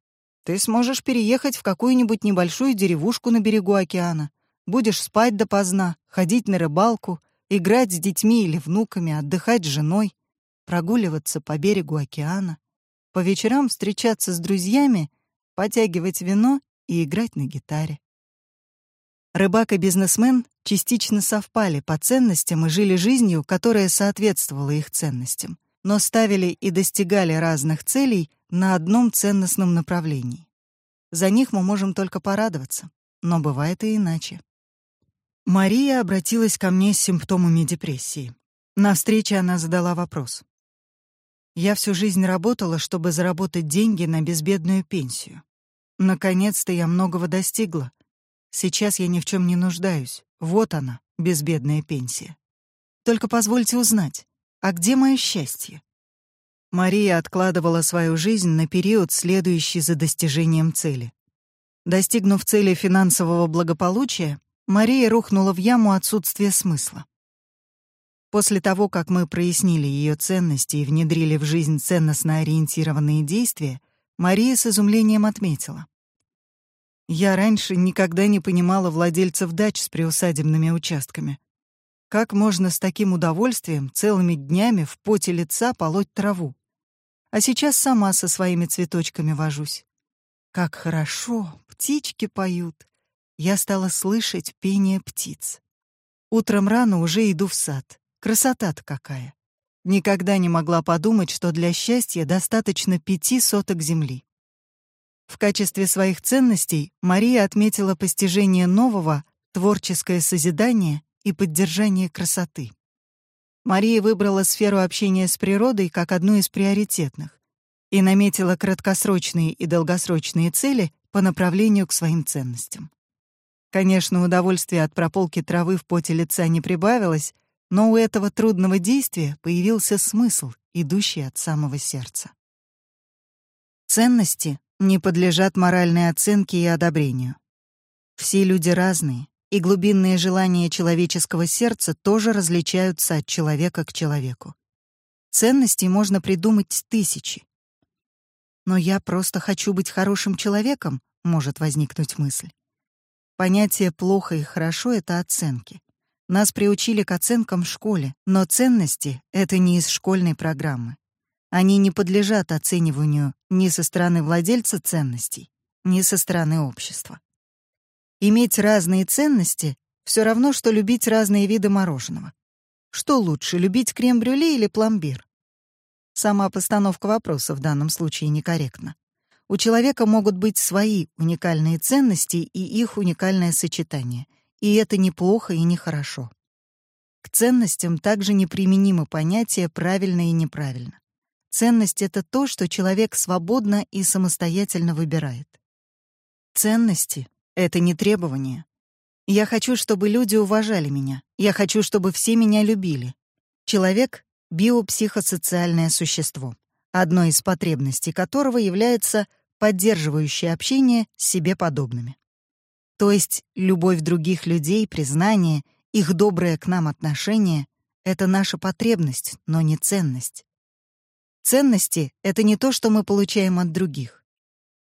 ты сможешь переехать в какую-нибудь небольшую деревушку на берегу океана, будешь спать допоздна, ходить на рыбалку, играть с детьми или внуками, отдыхать с женой, прогуливаться по берегу океана, по вечерам встречаться с друзьями, потягивать вино и играть на гитаре. Рыбак и бизнесмен частично совпали по ценностям и жили жизнью, которая соответствовала их ценностям — но ставили и достигали разных целей на одном ценностном направлении. За них мы можем только порадоваться. но бывает и иначе. Мария обратилась ко мне с симптомами депрессии. На встрече она задала вопрос. Я всю жизнь работала, чтобы заработать деньги на безбедную пенсию. Наконец-то я многого достигла. Сейчас я ни в чем не нуждаюсь. Вот она, безбедная пенсия. Только позвольте узнать, а где мое счастье? Мария откладывала свою жизнь на период, следующий за достижением цели. Достигнув цели финансового благополучия, Мария рухнула в яму отсутствия смысла. После того, как мы прояснили ее ценности и внедрили в жизнь ценностно ориентированные действия, Мария с изумлением отметила. «Я раньше никогда не понимала владельцев дач с приусадебными участками. Как можно с таким удовольствием целыми днями в поте лица полоть траву? А сейчас сама со своими цветочками вожусь. Как хорошо, птички поют. Я стала слышать пение птиц. Утром рано уже иду в сад. Красота-то какая! Никогда не могла подумать, что для счастья достаточно пяти соток земли. В качестве своих ценностей Мария отметила постижение нового, творческое созидание и поддержание красоты. Мария выбрала сферу общения с природой как одну из приоритетных и наметила краткосрочные и долгосрочные цели по направлению к своим ценностям. Конечно, удовольствия от прополки травы в поте лица не прибавилось, но у этого трудного действия появился смысл, идущий от самого сердца. Ценности не подлежат моральной оценке и одобрению. Все люди разные, и глубинные желания человеческого сердца тоже различаются от человека к человеку. Ценностей можно придумать тысячи. Но я просто хочу быть хорошим человеком, может возникнуть мысль. Понятие «плохо» и «хорошо» — это оценки. Нас приучили к оценкам в школе, но ценности — это не из школьной программы. Они не подлежат оцениванию ни со стороны владельца ценностей, ни со стороны общества. Иметь разные ценности — все равно, что любить разные виды мороженого. Что лучше, любить крем-брюле или пломбир? Сама постановка вопроса в данном случае некорректна. У человека могут быть свои уникальные ценности и их уникальное сочетание — и это неплохо и нехорошо. К ценностям также неприменимо понятие «правильно» и «неправильно». Ценность — это то, что человек свободно и самостоятельно выбирает. Ценности — это не требования. Я хочу, чтобы люди уважали меня. Я хочу, чтобы все меня любили. Человек — биопсихосоциальное существо, одной из потребностей которого является поддерживающее общение с себе подобными. То есть любовь других людей, признание, их доброе к нам отношение — это наша потребность, но не ценность. Ценности — это не то, что мы получаем от других.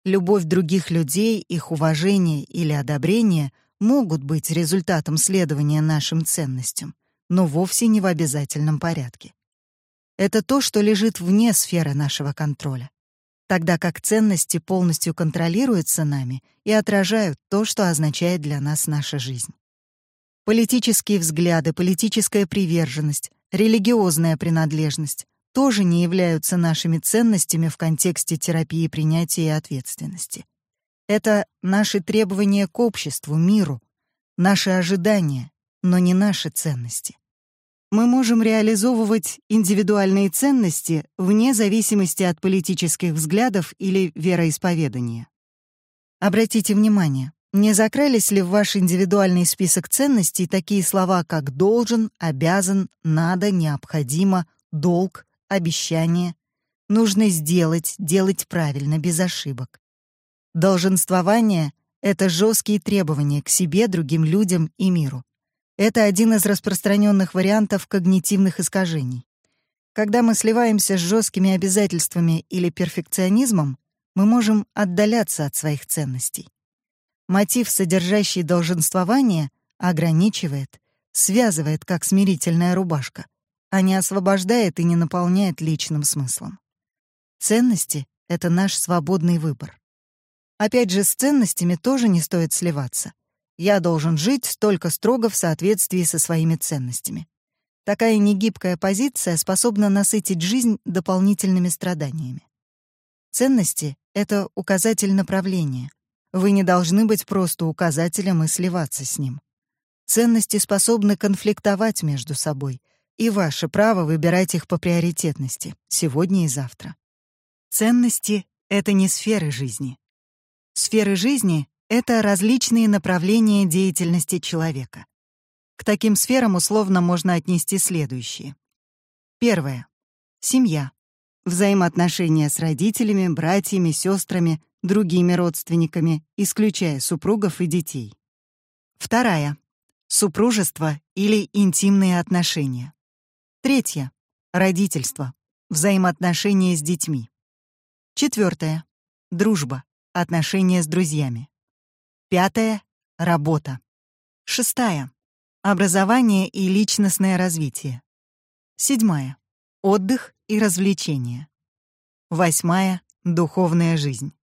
Любовь других людей, их уважение или одобрение могут быть результатом следования нашим ценностям, но вовсе не в обязательном порядке. Это то, что лежит вне сферы нашего контроля тогда как ценности полностью контролируются нами и отражают то, что означает для нас наша жизнь. Политические взгляды, политическая приверженность, религиозная принадлежность тоже не являются нашими ценностями в контексте терапии принятия и ответственности. Это наши требования к обществу, миру, наши ожидания, но не наши ценности мы можем реализовывать индивидуальные ценности вне зависимости от политических взглядов или вероисповедания. Обратите внимание, не закрылись ли в ваш индивидуальный список ценностей такие слова, как «должен», «обязан», «надо», «необходимо», «долг», «обещание», «нужно сделать», «делать правильно», без ошибок. Долженствование — это жесткие требования к себе, другим людям и миру. Это один из распространенных вариантов когнитивных искажений. Когда мы сливаемся с жесткими обязательствами или перфекционизмом, мы можем отдаляться от своих ценностей. Мотив, содержащий долженствование, ограничивает, связывает как смирительная рубашка, а не освобождает и не наполняет личным смыслом. Ценности — это наш свободный выбор. Опять же, с ценностями тоже не стоит сливаться. Я должен жить только строго в соответствии со своими ценностями. Такая негибкая позиция способна насытить жизнь дополнительными страданиями. Ценности — это указатель направления. Вы не должны быть просто указателем и сливаться с ним. Ценности способны конфликтовать между собой, и ваше право выбирать их по приоритетности, сегодня и завтра. Ценности — это не сферы жизни. Сферы жизни — это различные направления деятельности человека. К таким сферам условно можно отнести следующие. Первое. Семья. Взаимоотношения с родителями, братьями, сестрами, другими родственниками, исключая супругов и детей. Вторая. Супружество или интимные отношения. Третье. Родительство. Взаимоотношения с детьми. Четвертое. Дружба. Отношения с друзьями. Пятое. Работа. Шестая. Образование и личностное развитие. Седьмая. Отдых и развлечения. Восьмая. Духовная жизнь.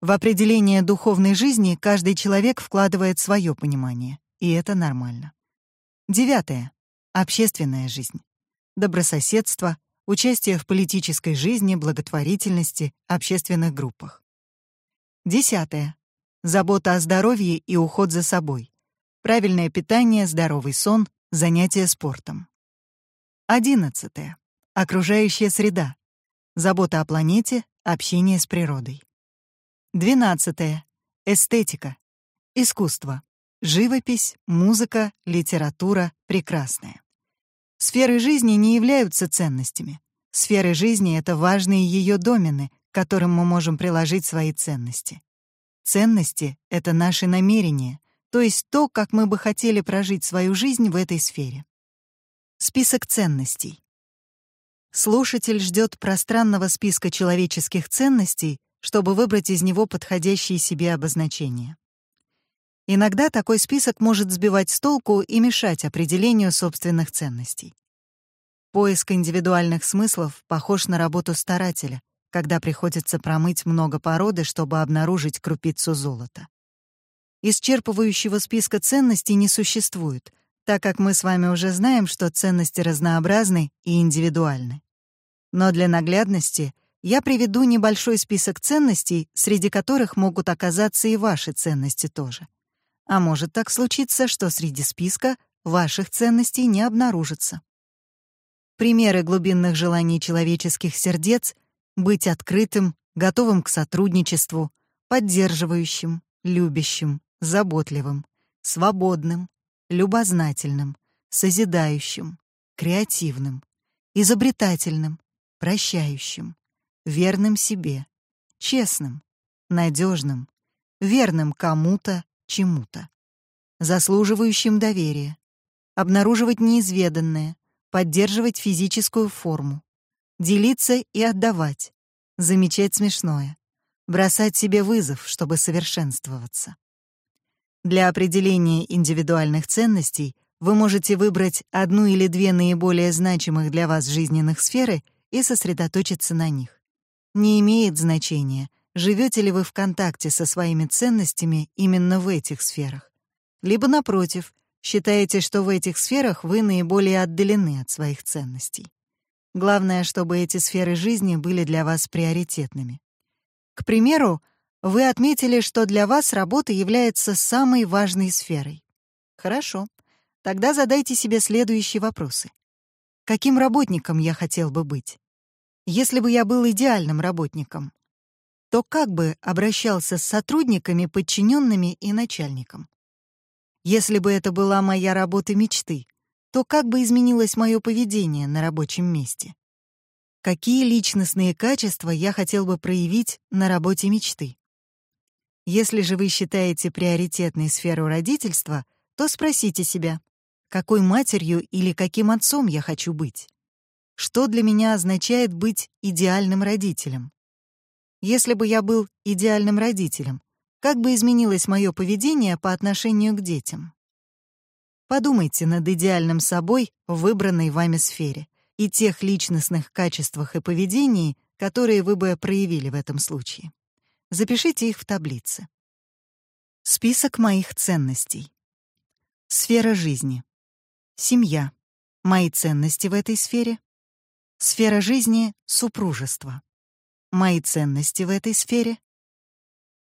В определение духовной жизни каждый человек вкладывает свое понимание, и это нормально. Девятое. Общественная жизнь. Добрососедство, участие в политической жизни, благотворительности, общественных группах. Десятое. Забота о здоровье и уход за собой. Правильное питание, здоровый сон, занятия спортом. Одиннадцатое. Окружающая среда. Забота о планете, общение с природой. Двенадцатое. Эстетика. Искусство. Живопись, музыка, литература, прекрасное. Сферы жизни не являются ценностями. Сферы жизни — это важные ее домены, к которым мы можем приложить свои ценности. Ценности — это наши намерения, то есть то, как мы бы хотели прожить свою жизнь в этой сфере. Список ценностей. Слушатель ждет пространного списка человеческих ценностей, чтобы выбрать из него подходящие себе обозначения. Иногда такой список может сбивать с толку и мешать определению собственных ценностей. Поиск индивидуальных смыслов похож на работу старателя, когда приходится промыть много породы, чтобы обнаружить крупицу золота. Исчерпывающего списка ценностей не существует, так как мы с вами уже знаем, что ценности разнообразны и индивидуальны. Но для наглядности я приведу небольшой список ценностей, среди которых могут оказаться и ваши ценности тоже. А может так случиться, что среди списка ваших ценностей не обнаружится. Примеры глубинных желаний человеческих сердец — быть открытым, готовым к сотрудничеству, поддерживающим, любящим, заботливым, свободным, любознательным, созидающим, креативным, изобретательным, прощающим, верным себе, честным, надежным, верным кому-то, чему-то, заслуживающим доверия, обнаруживать неизведанное, поддерживать физическую форму, делиться и отдавать, замечать смешное, бросать себе вызов, чтобы совершенствоваться. Для определения индивидуальных ценностей вы можете выбрать одну или две наиболее значимых для вас жизненных сферы и сосредоточиться на них. Не имеет значения, живете ли вы в контакте со своими ценностями именно в этих сферах. Либо, напротив, считаете, что в этих сферах вы наиболее отдалены от своих ценностей. Главное, чтобы эти сферы жизни были для вас приоритетными. К примеру, вы отметили, что для вас работа является самой важной сферой. Хорошо. Тогда задайте себе следующие вопросы. Каким работником я хотел бы быть? Если бы я был идеальным работником, то как бы обращался с сотрудниками, подчиненными и начальником? Если бы это была моя работа мечты, то как бы изменилось мое поведение на рабочем месте? Какие личностные качества я хотел бы проявить на работе мечты? Если же вы считаете приоритетной сферу родительства, то спросите себя, какой матерью или каким отцом я хочу быть? Что для меня означает быть идеальным родителем? Если бы я был идеальным родителем, как бы изменилось мое поведение по отношению к детям? Подумайте над идеальным собой в выбранной вами сфере и тех личностных качествах и поведении, которые вы бы проявили в этом случае. Запишите их в таблице. Список моих ценностей. Сфера жизни. Семья. Мои ценности в этой сфере. Сфера жизни — супружество. Мои ценности в этой сфере.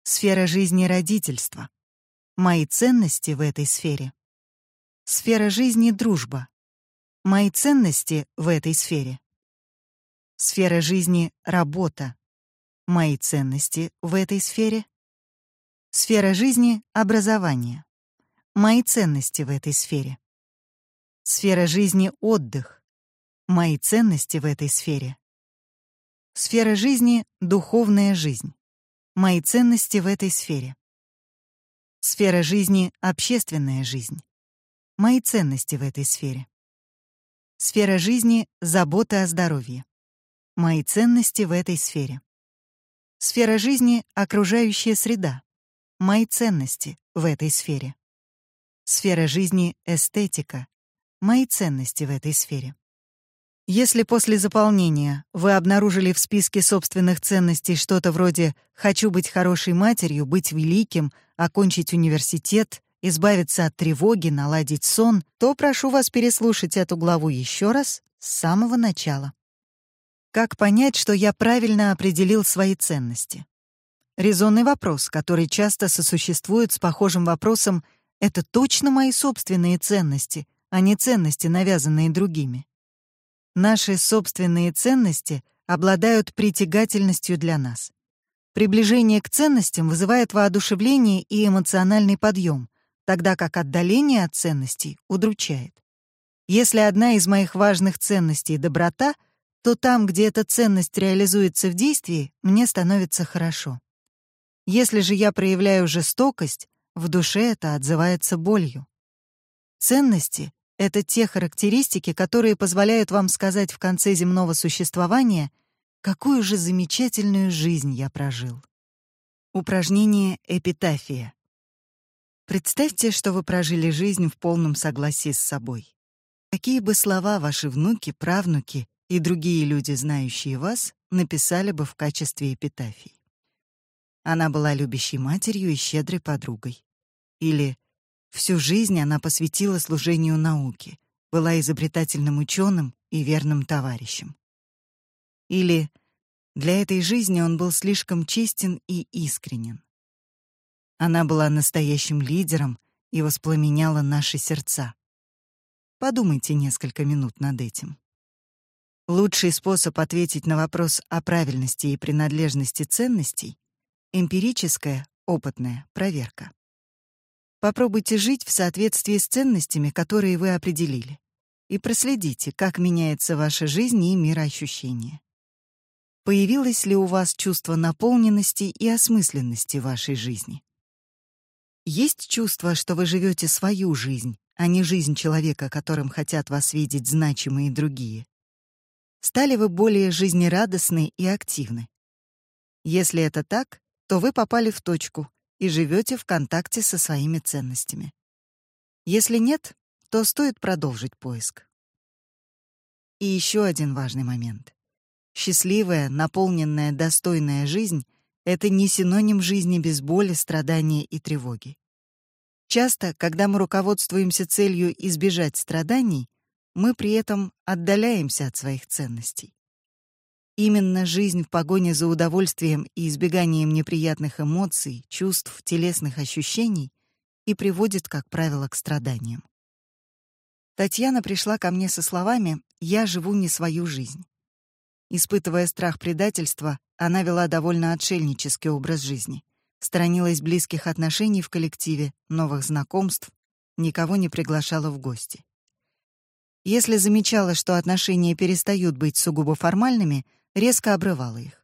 Сфера жизни родительства. Мои ценности в этой сфере. Сфера жизни дружба. Мои ценности в этой сфере. Сфера жизни работа. Мои ценности в этой сфере. Сфера жизни образование. Мои ценности в этой сфере. Сфера жизни отдых. Мои ценности в этой сфере. Сфера жизни духовная жизнь. Мои ценности в этой сфере. Сфера жизни — общественная жизнь. Мои ценности в этой сфере. Сфера жизни — забота о здоровье. Мои ценности в этой сфере. Сфера жизни — окружающая среда. Мои ценности в этой сфере. Сфера жизни — эстетика. Мои ценности в этой сфере. Если после заполнения вы обнаружили в списке собственных ценностей что-то вроде «хочу быть хорошей матерью, быть великим, окончить университет», избавиться от тревоги, наладить сон, то прошу вас переслушать эту главу еще раз с самого начала. Как понять, что я правильно определил свои ценности? Резонный вопрос, который часто сосуществует с похожим вопросом «это точно мои собственные ценности», а не ценности, навязанные другими. Наши собственные ценности обладают притягательностью для нас. Приближение к ценностям вызывает воодушевление и эмоциональный подъем, тогда как отдаление от ценностей удручает. Если одна из моих важных ценностей — доброта, то там, где эта ценность реализуется в действии, мне становится хорошо. Если же я проявляю жестокость, в душе это отзывается болью. Ценности это те характеристики, которые позволяют вам сказать в конце земного существования, какую же замечательную жизнь я прожил. Упражнение «Эпитафия». Представьте, что вы прожили жизнь в полном согласии с собой. Какие бы слова ваши внуки, правнуки и другие люди, знающие вас, написали бы в качестве эпитафии? Она была любящей матерью и щедрой подругой. Или Всю жизнь она посвятила служению науке, была изобретательным ученым и верным товарищем. Или для этой жизни он был слишком честен и искренен. Она была настоящим лидером и воспламеняла наши сердца. Подумайте несколько минут над этим. Лучший способ ответить на вопрос о правильности и принадлежности ценностей — эмпирическая, опытная проверка. Попробуйте жить в соответствии с ценностями, которые вы определили, и проследите, как меняется ваша жизнь и мироощущение. Появилось ли у вас чувство наполненности и осмысленности вашей жизни? Есть чувство, что вы живете свою жизнь, а не жизнь человека, которым хотят вас видеть значимые другие? Стали вы более жизнерадостны и активны? Если это так, то вы попали в точку — и живете в контакте со своими ценностями. Если нет, то стоит продолжить поиск. И еще один важный момент. Счастливая, наполненная, достойная жизнь — это не синоним жизни без боли, страдания и тревоги. Часто, когда мы руководствуемся целью избежать страданий, мы при этом отдаляемся от своих ценностей. Именно жизнь в погоне за удовольствием и избеганием неприятных эмоций, чувств, телесных ощущений и приводит, как правило, к страданиям. Татьяна пришла ко мне со словами «Я живу не свою жизнь». Испытывая страх предательства, она вела довольно отшельнический образ жизни, сторонилась близких отношений в коллективе, новых знакомств, никого не приглашала в гости. Если замечала, что отношения перестают быть сугубо формальными — резко обрывала их.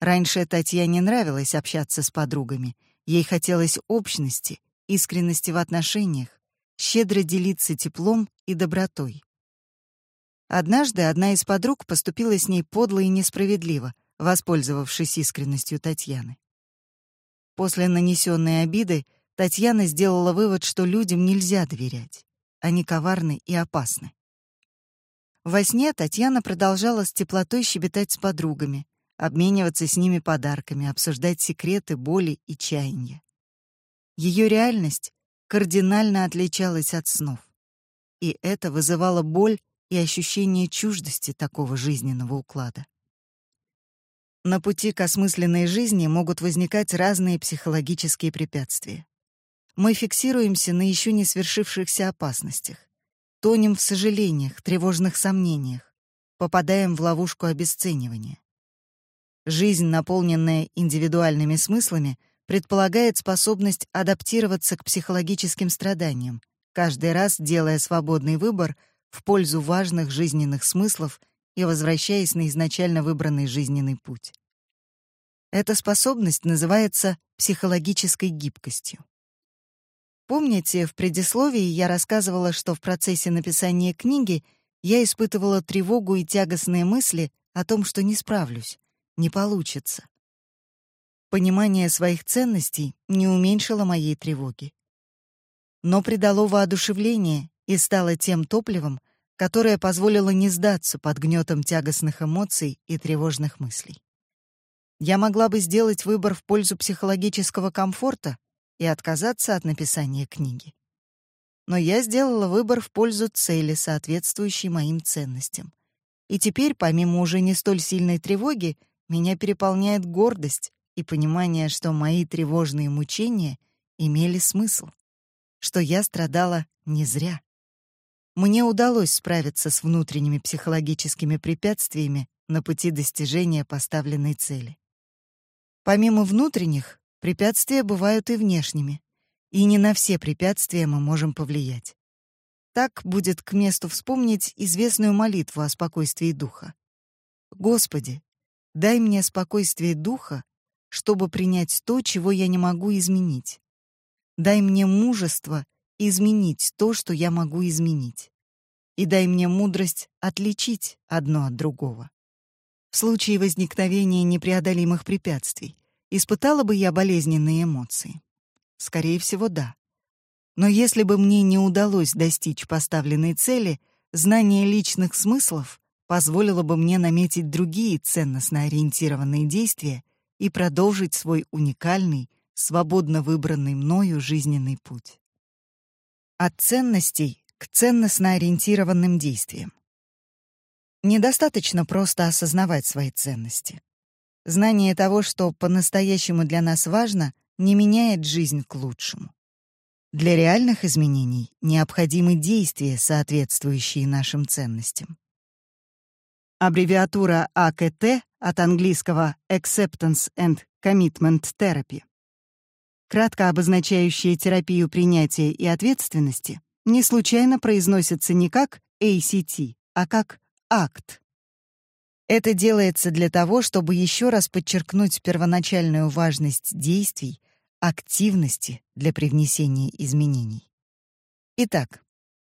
Раньше Татьяне нравилось общаться с подругами. Ей хотелось общности, искренности в отношениях, щедро делиться теплом и добротой. Однажды одна из подруг поступила с ней подло и несправедливо, воспользовавшись искренностью Татьяны. После нанесенной обиды Татьяна сделала вывод, что людям нельзя доверять. Они коварны и опасны. Во сне Татьяна продолжала с теплотой щебетать с подругами, обмениваться с ними подарками, обсуждать секреты, боли и чаяния. Ее реальность кардинально отличалась от снов. И это вызывало боль и ощущение чуждости такого жизненного уклада. На пути к осмысленной жизни могут возникать разные психологические препятствия. Мы фиксируемся на еще не свершившихся опасностях, тонем в сожалениях, тревожных сомнениях, попадаем в ловушку обесценивания. Жизнь, наполненная индивидуальными смыслами, предполагает способность адаптироваться к психологическим страданиям, каждый раз делая свободный выбор в пользу важных жизненных смыслов и возвращаясь на изначально выбранный жизненный путь. Эта способность называется психологической гибкостью. Помните, в предисловии я рассказывала, что в процессе написания книги я испытывала тревогу и тягостные мысли о том, что не справлюсь, не получится. Понимание своих ценностей не уменьшило моей тревоги, но придало воодушевление и стало тем топливом, которое позволило не сдаться под гнетом тягостных эмоций и тревожных мыслей. Я могла бы сделать выбор в пользу психологического комфорта и отказаться от написания книги. Но я сделала выбор в пользу цели, соответствующей моим ценностям. И теперь, помимо уже не столь сильной тревоги, меня переполняет гордость и понимание, что мои тревожные мучения имели смысл, что я страдала не зря. Мне удалось справиться с внутренними психологическими препятствиями на пути достижения поставленной цели. Помимо внутренних, препятствия бывают и внешними, и не на все препятствия мы можем повлиять. Так будет к месту вспомнить известную молитву о спокойствии духа. «Господи, Дай мне спокойствие духа, чтобы принять то, чего я не могу изменить. Дай мне мужество изменить то, что я могу изменить. И дай мне мудрость отличить одно от другого. В случае возникновения непреодолимых препятствий испытала бы я болезненные эмоции? Скорее всего, да. Но если бы мне не удалось достичь поставленной цели, знание личных смыслов позволило бы мне наметить другие ценностно ориентированные действия и продолжить свой уникальный, свободно выбранный мною жизненный путь. От ценностей к ценностно ориентированным действиям. Недостаточно просто осознавать свои ценности. Знание того, что по-настоящему для нас важно, не меняет жизнь к лучшему. Для реальных изменений необходимы действия, соответствующие нашим ценностям. Аббревиатура АКТ от английского Acceptance and Commitment Therapy. Кратко обозначающая терапию принятия и ответственности, не случайно произносится не как ACT, а как ACT. Это делается для того, чтобы еще раз подчеркнуть первоначальную важность действий, активности для привнесения изменений. Итак,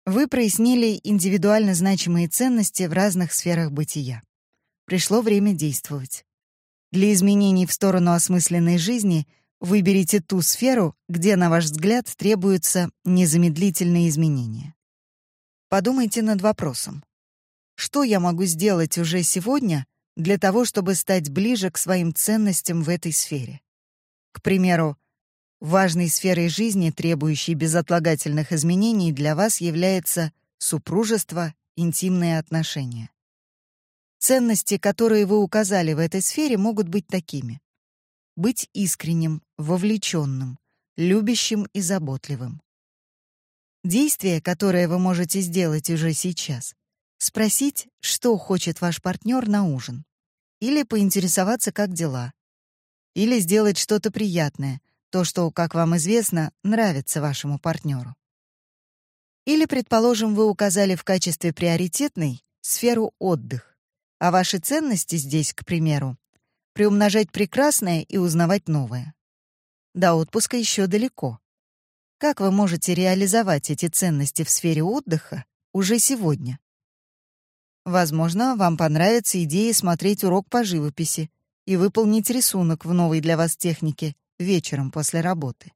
вы прояснили индивидуально значимые ценности в разных сферах бытия. Пришло время действовать. Для изменений в сторону осмысленной жизни выберите ту сферу, где, на ваш взгляд, требуются незамедлительные изменения. Подумайте над вопросом. Что я могу сделать уже сегодня для того, чтобы стать ближе к своим ценностям в этой сфере? К примеру, Важной сферой жизни, требующей безотлагательных изменений, для вас является супружество, интимные отношения. Ценности, которые вы указали в этой сфере, могут быть такими. Быть искренним, вовлеченным, любящим и заботливым. Действие, которое вы можете сделать уже сейчас, спросить, что хочет ваш партнер на ужин. Или поинтересоваться, как дела. Или сделать что-то приятное, то, что, как вам известно, нравится вашему партнеру. Или, предположим, вы указали в качестве приоритетной сферу отдых, а ваши ценности здесь, к примеру, приумножать прекрасное и узнавать новое. До отпуска еще далеко. Как вы можете реализовать эти ценности в сфере отдыха уже сегодня? Возможно, вам понравится идея смотреть урок по живописи и выполнить рисунок в новой для вас технике вечером после работы.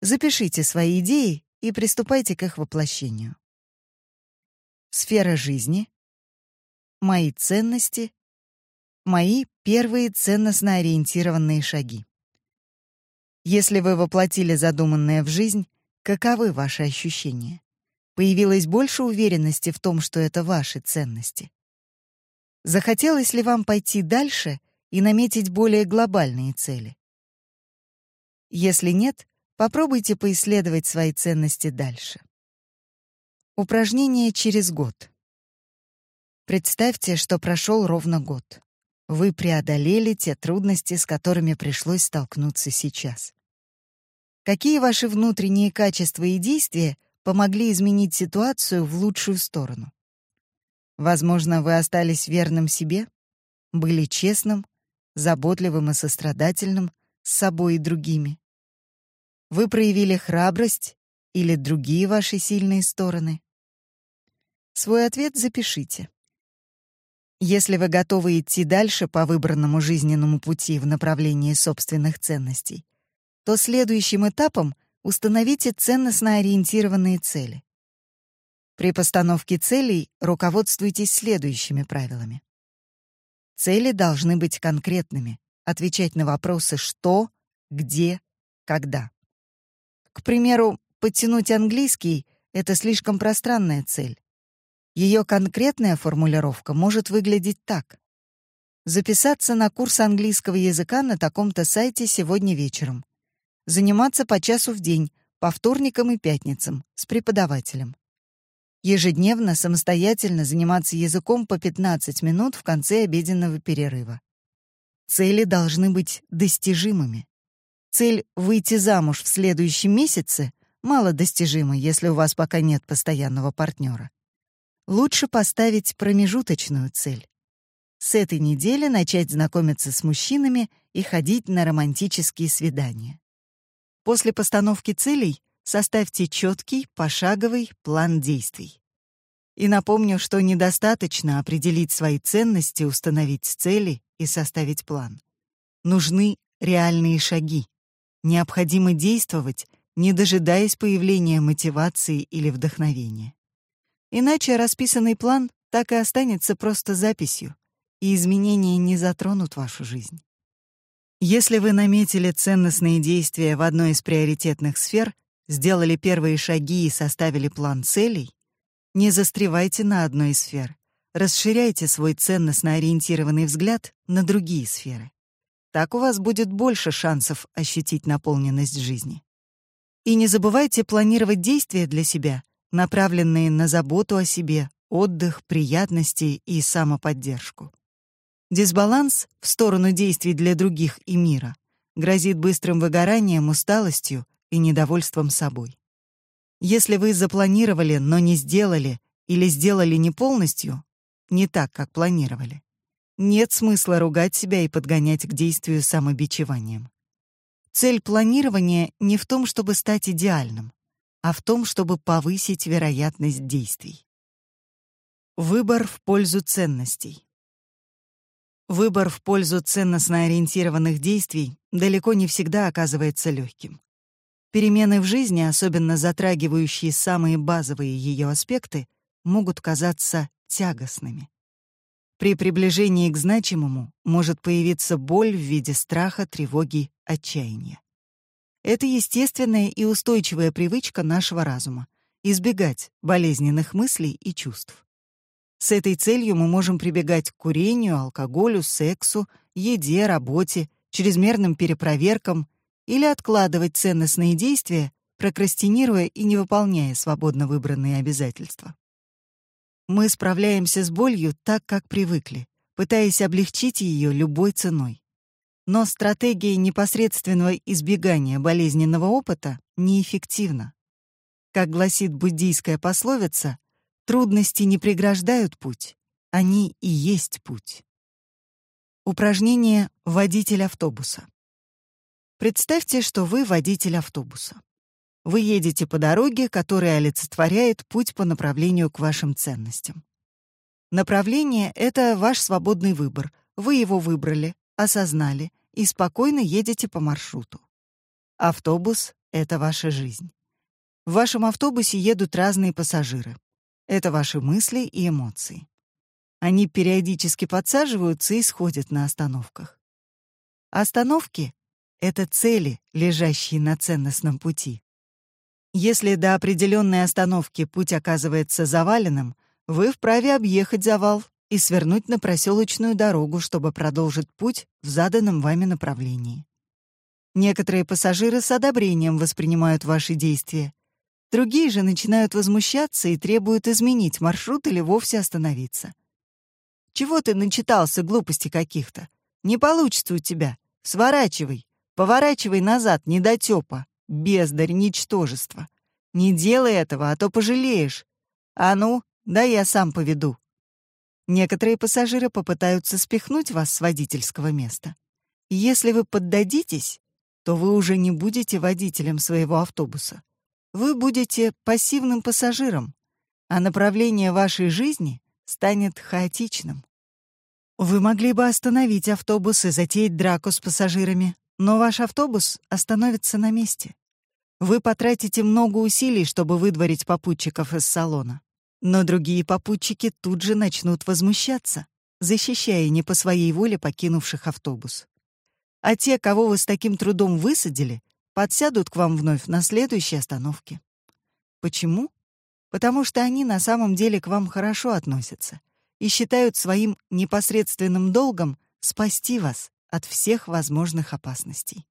Запишите свои идеи и приступайте к их воплощению. Сфера жизни. Мои ценности. Мои первые ценностно ориентированные шаги. Если вы воплотили задуманное в жизнь, каковы ваши ощущения? Появилось больше уверенности в том, что это ваши ценности? Захотелось ли вам пойти дальше и наметить более глобальные цели. Если нет, попробуйте поисследовать свои ценности дальше. Упражнение через год. Представьте, что прошел ровно год. Вы преодолели те трудности, с которыми пришлось столкнуться сейчас. Какие ваши внутренние качества и действия помогли изменить ситуацию в лучшую сторону? Возможно, вы остались верным себе, были честным, заботливым и сострадательным с собой и другими. Вы проявили храбрость или другие ваши сильные стороны? Свой ответ запишите. Если вы готовы идти дальше по выбранному жизненному пути в направлении собственных ценностей, то следующим этапом установите ценностно ориентированные цели. При постановке целей руководствуйтесь следующими правилами. Цели должны быть конкретными, отвечать на вопросы «что», «где», «когда». К примеру, подтянуть английский — это слишком пространная цель. Ее конкретная формулировка может выглядеть так. Записаться на курс английского языка на таком-то сайте сегодня вечером. Заниматься по часу в день, по вторникам и пятницам, с преподавателем. Ежедневно самостоятельно заниматься языком по 15 минут в конце обеденного перерыва. Цели должны быть достижимыми. Цель «выйти замуж в следующем месяце» мало достижима, если у вас пока нет постоянного партнера. Лучше поставить промежуточную цель. С этой недели начать знакомиться с мужчинами и ходить на романтические свидания. После постановки целей составьте четкий, пошаговый план действий. И напомню, что недостаточно определить свои ценности, установить цели и составить план. Нужны реальные шаги. Необходимо действовать, не дожидаясь появления мотивации или вдохновения. Иначе расписанный план так и останется просто записью, и изменения не затронут вашу жизнь. Если вы наметили ценностные действия в одной из приоритетных сфер, сделали первые шаги и составили план целей, не застревайте на одной из сфер. Расширяйте свой ценностно ориентированный взгляд на другие сферы. Так у вас будет больше шансов ощутить наполненность жизни. И не забывайте планировать действия для себя, направленные на заботу о себе, отдых, приятности и самоподдержку. Дисбаланс в сторону действий для других и мира грозит быстрым выгоранием, усталостью и недовольством собой. Если вы запланировали, но не сделали или сделали не полностью, не так, как планировали, нет смысла ругать себя и подгонять к действию самобичеванием. Цель планирования не в том, чтобы стать идеальным, а в том, чтобы повысить вероятность действий. Выбор в пользу ценностей. Выбор в пользу ценностно ориентированных действий далеко не всегда оказывается легким. Перемены в жизни, особенно затрагивающие самые базовые ее аспекты, могут казаться тягостными. При приближении к значимому может появиться боль в виде страха, тревоги, отчаяния. Это естественная и устойчивая привычка нашего разума — избегать болезненных мыслей и чувств. С этой целью мы можем прибегать к курению, алкоголю, сексу, еде, работе, чрезмерным перепроверкам или откладывать ценностные действия, прокрастинируя и не выполняя свободно выбранные обязательства. Мы справляемся с болью так, как привыкли, пытаясь облегчить ее любой ценой. Но стратегия непосредственного избегания болезненного опыта неэффективна. Как гласит буддийская пословица, трудности не преграждают путь, они и есть путь. Упражнение «Водитель автобуса». Представьте, что вы водитель автобуса. Вы едете по дороге, которая олицетворяет путь по направлению к вашим ценностям. Направление — это ваш свободный выбор. Вы его выбрали, осознали и спокойно едете по маршруту. Автобус — это ваша жизнь. В вашем автобусе едут разные пассажиры. Это ваши мысли и эмоции. Они периодически подсаживаются и сходят на остановках. Остановки — это цели, лежащие на ценностном пути. Если до определенной остановки путь оказывается заваленным, вы вправе объехать завал и свернуть на проселочную дорогу, чтобы продолжить путь в заданном вами направлении. Некоторые пассажиры с одобрением воспринимают ваши действия. Другие же начинают возмущаться и требуют изменить маршрут или вовсе остановиться. «Чего ты начитался глупости каких-то? Не получится у тебя. Сворачивай. Поворачивай назад, недотёпа. Бездарь, ничтожество. Не делай этого, а то пожалеешь. А ну, да я сам поведу». Некоторые пассажиры попытаются спихнуть вас с водительского места. Если вы поддадитесь, то вы уже не будете водителем своего автобуса. Вы будете пассивным пассажиром, а направление вашей жизни станет хаотичным. Вы могли бы остановить автобус и затеять драку с пассажирами, но ваш автобус остановится на месте. Вы потратите много усилий, чтобы выдворить попутчиков из салона. Но другие попутчики тут же начнут возмущаться, защищая не по своей воле покинувших автобус а те, кого вы с таким трудом высадили, подсядут к вам вновь на следующей остановке. Почему? Потому что они на самом деле к вам хорошо относятся и считают своим непосредственным долгом спасти вас от всех возможных опасностей.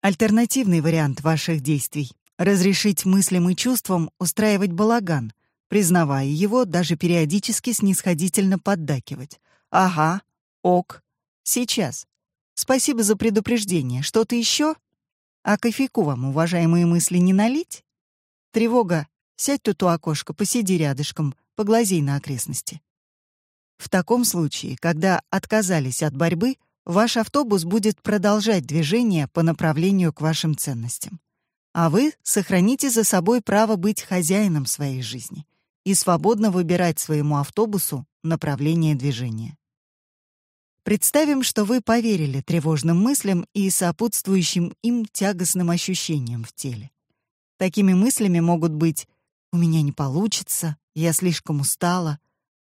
Альтернативный вариант ваших действий — разрешить мыслям и чувствам устраивать балаган, признавая его, даже периодически снисходительно поддакивать. «Ага, ок, сейчас». Спасибо за предупреждение. Что-то еще? А кофейку вам, уважаемые мысли, не налить? Тревога. Сядь тут у окошка, посиди рядышком, поглазей на окрестности. В таком случае, когда отказались от борьбы, ваш автобус будет продолжать движение по направлению к вашим ценностям. А вы сохраните за собой право быть хозяином своей жизни и свободно выбирать своему автобусу направление движения. Представим, что вы поверили тревожным мыслям и сопутствующим им тягостным ощущениям в теле. Такими мыслями могут быть «у меня не получится», «я слишком устала»,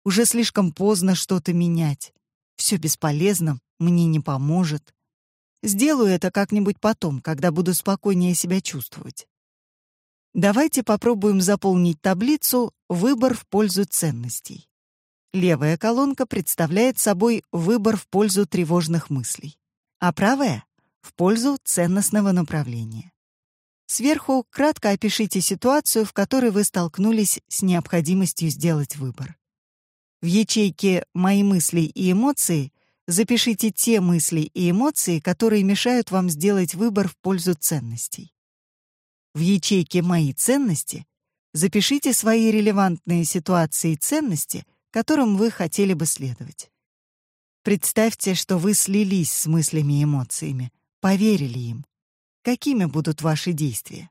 «уже слишком поздно что-то менять», «все бесполезно», «мне не поможет», «сделаю это как-нибудь потом, когда буду спокойнее себя чувствовать». Давайте попробуем заполнить таблицу «Выбор в пользу ценностей». Левая колонка представляет собой выбор в пользу тревожных мыслей, а правая — в пользу ценностного направления. Сверху кратко опишите ситуацию, в которой вы столкнулись с необходимостью сделать выбор. В ячейке «Мои мысли и эмоции» запишите те мысли и эмоции, которые мешают вам сделать выбор в пользу ценностей. В ячейке «Мои ценности» запишите свои релевантные ситуации и ценности — которым вы хотели бы следовать. Представьте, что вы слились с мыслями и эмоциями, поверили им. Какими будут ваши действия?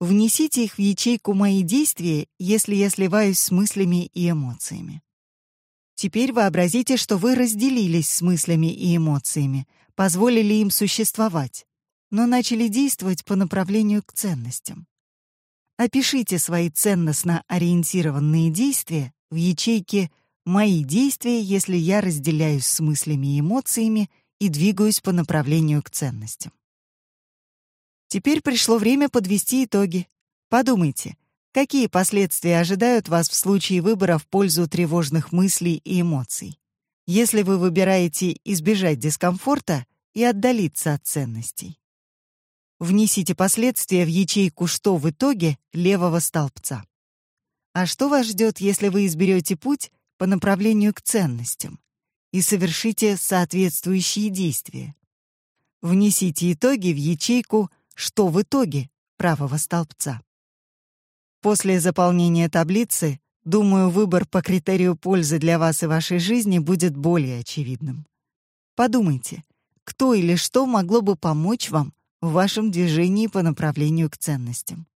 Внесите их в ячейку «Мои действия», если я сливаюсь с мыслями и эмоциями. Теперь вообразите, что вы разделились с мыслями и эмоциями, позволили им существовать, но начали действовать по направлению к ценностям. Опишите свои ценностно ориентированные действия в ячейке «Мои действия, если я разделяюсь с мыслями и эмоциями и двигаюсь по направлению к ценностям». Теперь пришло время подвести итоги. Подумайте, какие последствия ожидают вас в случае выбора в пользу тревожных мыслей и эмоций? Если вы выбираете избежать дискомфорта и отдалиться от ценностей. Внесите последствия в ячейку «Что в итоге» левого столбца. А что вас ждет, если вы изберете путь по направлению к ценностям и совершите соответствующие действия? Внесите итоги в ячейку «Что в итоге» правого столбца. После заполнения таблицы, думаю, выбор по критерию пользы для вас и вашей жизни будет более очевидным. Подумайте, кто или что могло бы помочь вам в вашем движении по направлению к ценностям.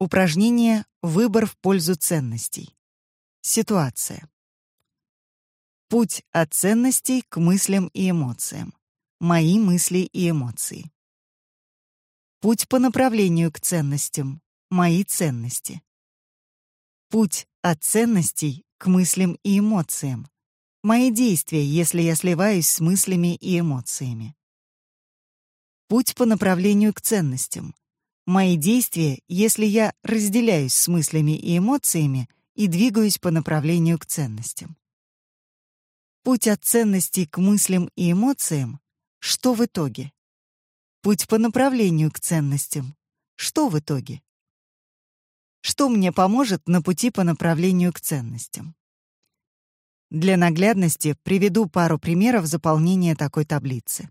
Упражнение «Выбор в пользу ценностей». Ситуация. Путь от ценностей к мыслям и эмоциям. Мои мысли и эмоции. Путь по направлению к ценностям. Мои ценности. Путь от ценностей к мыслям и эмоциям. Мои действия, если я сливаюсь с мыслями и эмоциями. Путь по направлению к ценностям. Мои действия, если я разделяюсь с мыслями и эмоциями и двигаюсь по направлению к ценностям. Путь от ценностей к мыслям и эмоциям — что в итоге? Путь по направлению к ценностям — что в итоге? Что мне поможет на пути по направлению к ценностям? Для наглядности приведу пару примеров заполнения такой таблицы.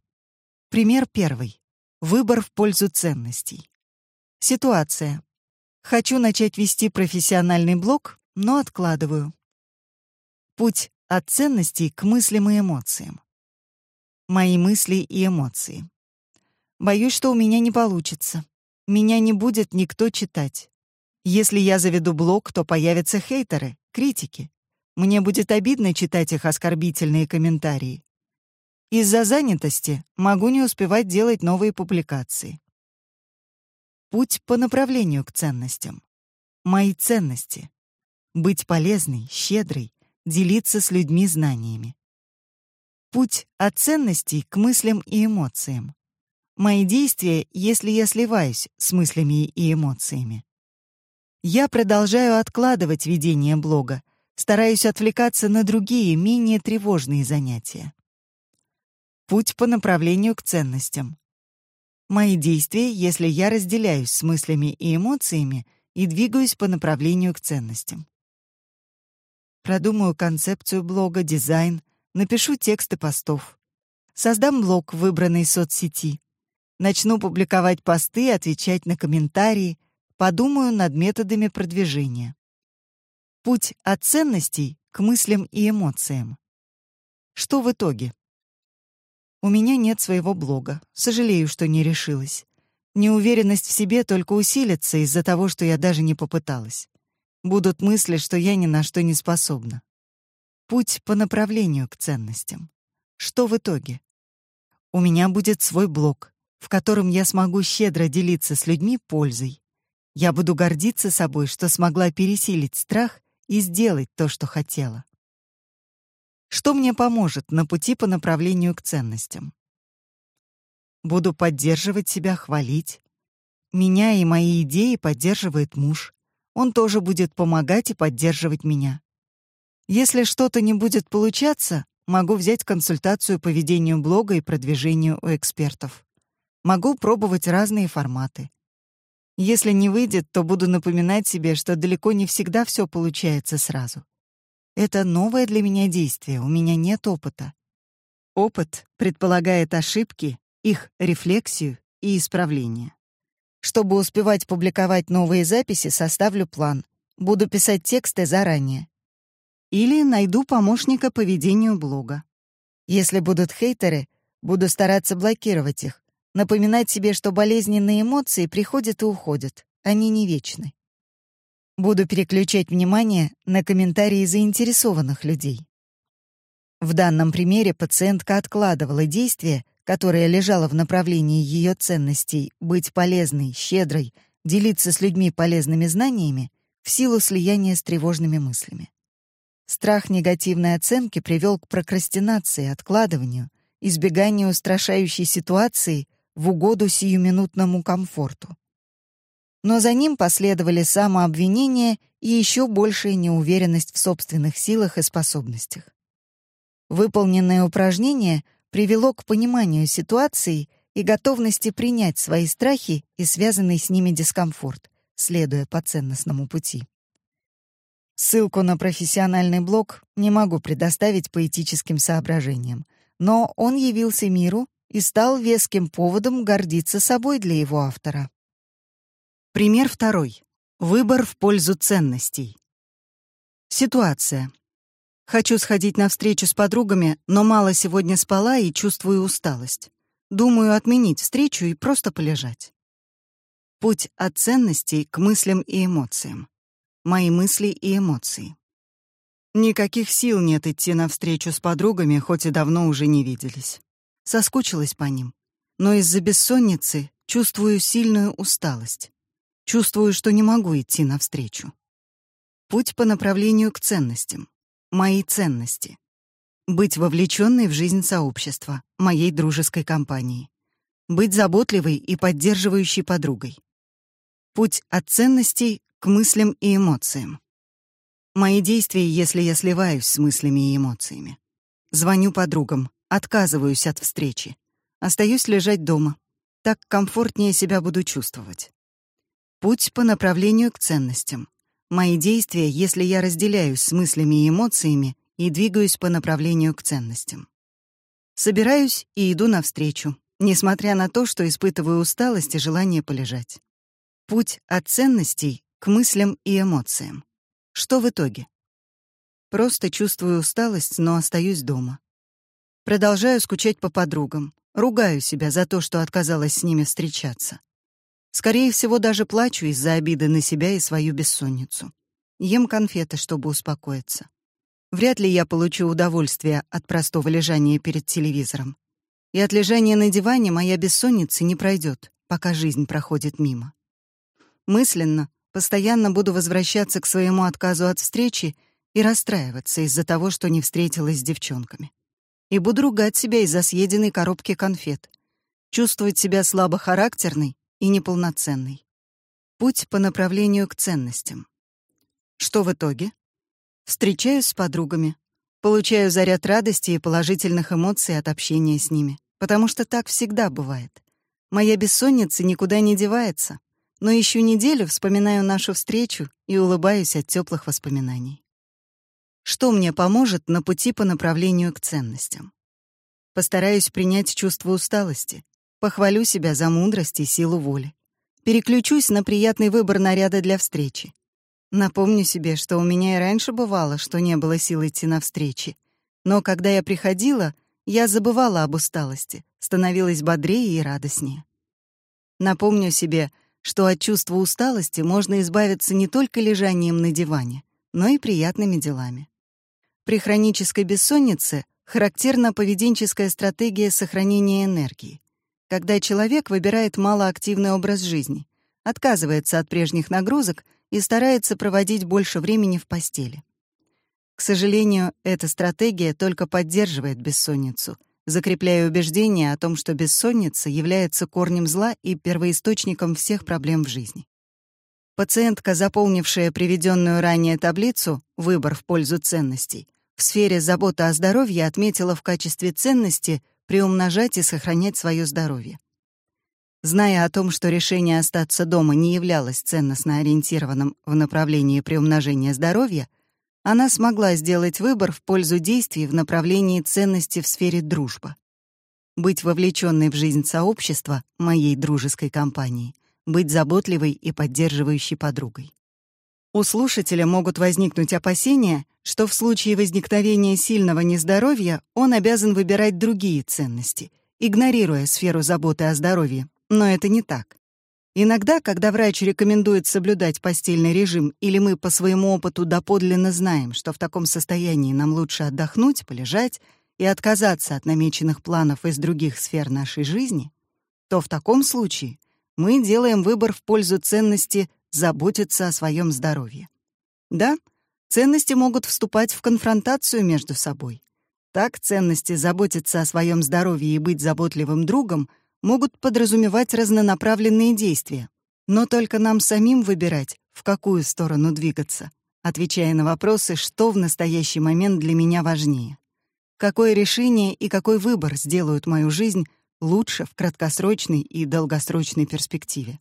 Пример первый. Выбор в пользу ценностей. Ситуация. Хочу начать вести профессиональный блог, но откладываю. Путь от ценностей к мыслям и эмоциям. Мои мысли и эмоции. Боюсь, что у меня не получится. Меня не будет никто читать. Если я заведу блог, то появятся хейтеры, критики. Мне будет обидно читать их оскорбительные комментарии. Из-за занятости могу не успевать делать новые публикации. Путь по направлению к ценностям. Мои ценности. Быть полезной, щедрой, делиться с людьми знаниями. Путь от ценностей к мыслям и эмоциям. Мои действия, если я сливаюсь с мыслями и эмоциями. Я продолжаю откладывать ведение блога, стараюсь отвлекаться на другие, менее тревожные занятия. Путь по направлению к ценностям. Мои действия, если я разделяюсь с мыслями и эмоциями и двигаюсь по направлению к ценностям. Продумаю концепцию блога, дизайн, напишу тексты постов. Создам блог в выбранной соцсети. Начну публиковать посты, отвечать на комментарии, подумаю над методами продвижения. Путь от ценностей к мыслям и эмоциям. Что в итоге? У меня нет своего блога. Сожалею, что не решилась. Неуверенность в себе только усилится из-за того, что я даже не попыталась. Будут мысли, что я ни на что не способна. Путь по направлению к ценностям. Что в итоге? У меня будет свой блог, в котором я смогу щедро делиться с людьми пользой. Я буду гордиться собой, что смогла пересилить страх и сделать то, что хотела. Что мне поможет на пути по направлению к ценностям? Буду поддерживать себя, хвалить. Меня и мои идеи поддерживает муж. Он тоже будет помогать и поддерживать меня. Если что-то не будет получаться, могу взять консультацию по ведению блога и продвижению у экспертов. Могу пробовать разные форматы. Если не выйдет, то буду напоминать себе, что далеко не всегда все получается сразу. Это новое для меня действие, у меня нет опыта. Опыт предполагает ошибки, их рефлексию и исправление. Чтобы успевать публиковать новые записи, составлю план. Буду писать тексты заранее. Или найду помощника по ведению блога. Если будут хейтеры, буду стараться блокировать их, напоминать себе, что болезненные эмоции приходят и уходят, они не вечны. Буду переключать внимание на комментарии заинтересованных людей. В данном примере пациентка откладывала действие, которое лежало в направлении ее ценностей быть полезной, щедрой, делиться с людьми полезными знаниями в силу слияния с тревожными мыслями. Страх негативной оценки привел к прокрастинации, откладыванию, избеганию устрашающей ситуации в угоду сиюминутному комфорту но за ним последовали самообвинение и еще большая неуверенность в собственных силах и способностях. Выполненное упражнение привело к пониманию ситуации и готовности принять свои страхи и связанный с ними дискомфорт, следуя по ценностному пути. Ссылку на профессиональный блог не могу предоставить по этическим соображениям, но он явился миру и стал веским поводом гордиться собой для его автора. Пример второй. Выбор в пользу ценностей. Ситуация. Хочу сходить на встречу с подругами, но мало сегодня спала и чувствую усталость. Думаю отменить встречу и просто полежать. Путь от ценностей к мыслям и эмоциям. Мои мысли и эмоции. Никаких сил нет идти на встречу с подругами, хоть и давно уже не виделись. Соскучилась по ним. Но из-за бессонницы чувствую сильную усталость. Чувствую, что не могу идти навстречу. Путь по направлению к ценностям. Мои ценности. Быть вовлеченной в жизнь сообщества, моей дружеской компании. Быть заботливой и поддерживающей подругой. Путь от ценностей к мыслям и эмоциям. Мои действия, если я сливаюсь с мыслями и эмоциями. Звоню подругам, отказываюсь от встречи. Остаюсь лежать дома. Так комфортнее себя буду чувствовать. Путь по направлению к ценностям. Мои действия, если я разделяюсь с мыслями и эмоциями и двигаюсь по направлению к ценностям. Собираюсь и иду навстречу, несмотря на то, что испытываю усталость и желание полежать. Путь от ценностей к мыслям и эмоциям. Что в итоге? Просто чувствую усталость, но остаюсь дома. Продолжаю скучать по подругам, ругаю себя за то, что отказалась с ними встречаться. Скорее всего, даже плачу из-за обиды на себя и свою бессонницу. Ем конфеты, чтобы успокоиться. Вряд ли я получу удовольствие от простого лежания перед телевизором. И от лежания на диване моя бессонница не пройдет, пока жизнь проходит мимо. Мысленно Постоянно буду возвращаться к своему отказу от встречи и расстраиваться из-за того, что не встретилась с девчонками. И буду ругать себя из-за съеденной коробки конфет. Чувствовать себя слабохарактерной и неполноценной. Путь по направлению к ценностям. Что в итоге? Встречаюсь с подругами. Получаю заряд радости и положительных эмоций от общения с ними. Потому что так всегда бывает. Моя бессонница никуда не девается но еще неделю вспоминаю нашу встречу и улыбаюсь от теплых воспоминаний. Что мне поможет на пути по направлению к ценностям? Постараюсь принять чувство усталости, похвалю себя за мудрость и силу воли. Переключусь на приятный выбор наряда для встречи. Напомню себе, что у меня и раньше бывало, что не было сил идти на встречи. Но когда я приходила, я забывала об усталости, становилась бодрее и радостнее. Напомню себе, что от чувства усталости можно избавиться не только лежанием на диване, но и приятными делами. При хронической бессоннице характерна поведенческая стратегия сохранения энергии, когда человек выбирает малоактивный образ жизни, отказывается от прежних нагрузок и старается проводить больше времени в постели. К сожалению, эта стратегия только поддерживает бессонницу — закрепляя убеждение о том, что бессонница является корнем зла и первоисточником всех проблем в жизни. Пациентка, заполнившая приведенную ранее таблицу «Выбор в пользу ценностей», в сфере заботы о здоровье отметила в качестве ценности приумножать и сохранять свое здоровье. Зная о том, что решение остаться дома не являлось ценностно ориентированным в направлении приумножения здоровья, она смогла сделать выбор в пользу действий в направлении ценности в сфере дружбы. Быть вовлеченной в жизнь сообщества, моей дружеской компании, быть заботливой и поддерживающей подругой. У слушателя могут возникнуть опасения, что в случае возникновения сильного нездоровья он обязан выбирать другие ценности, игнорируя сферу заботы о здоровье. Но это не так. Иногда, когда врач рекомендует соблюдать постельный режим, или мы по своему опыту доподлинно знаем, что в таком состоянии нам лучше отдохнуть, полежать и отказаться от намеченных планов из других сфер нашей жизни, то в таком случае мы делаем выбор в пользу ценности заботиться о своем здоровье. Да, ценности могут вступать в конфронтацию между собой. Так ценности заботиться о своем здоровье и быть заботливым другом — могут подразумевать разнонаправленные действия, но только нам самим выбирать, в какую сторону двигаться, отвечая на вопросы, что в настоящий момент для меня важнее. Какое решение и какой выбор сделают мою жизнь лучше в краткосрочной и долгосрочной перспективе.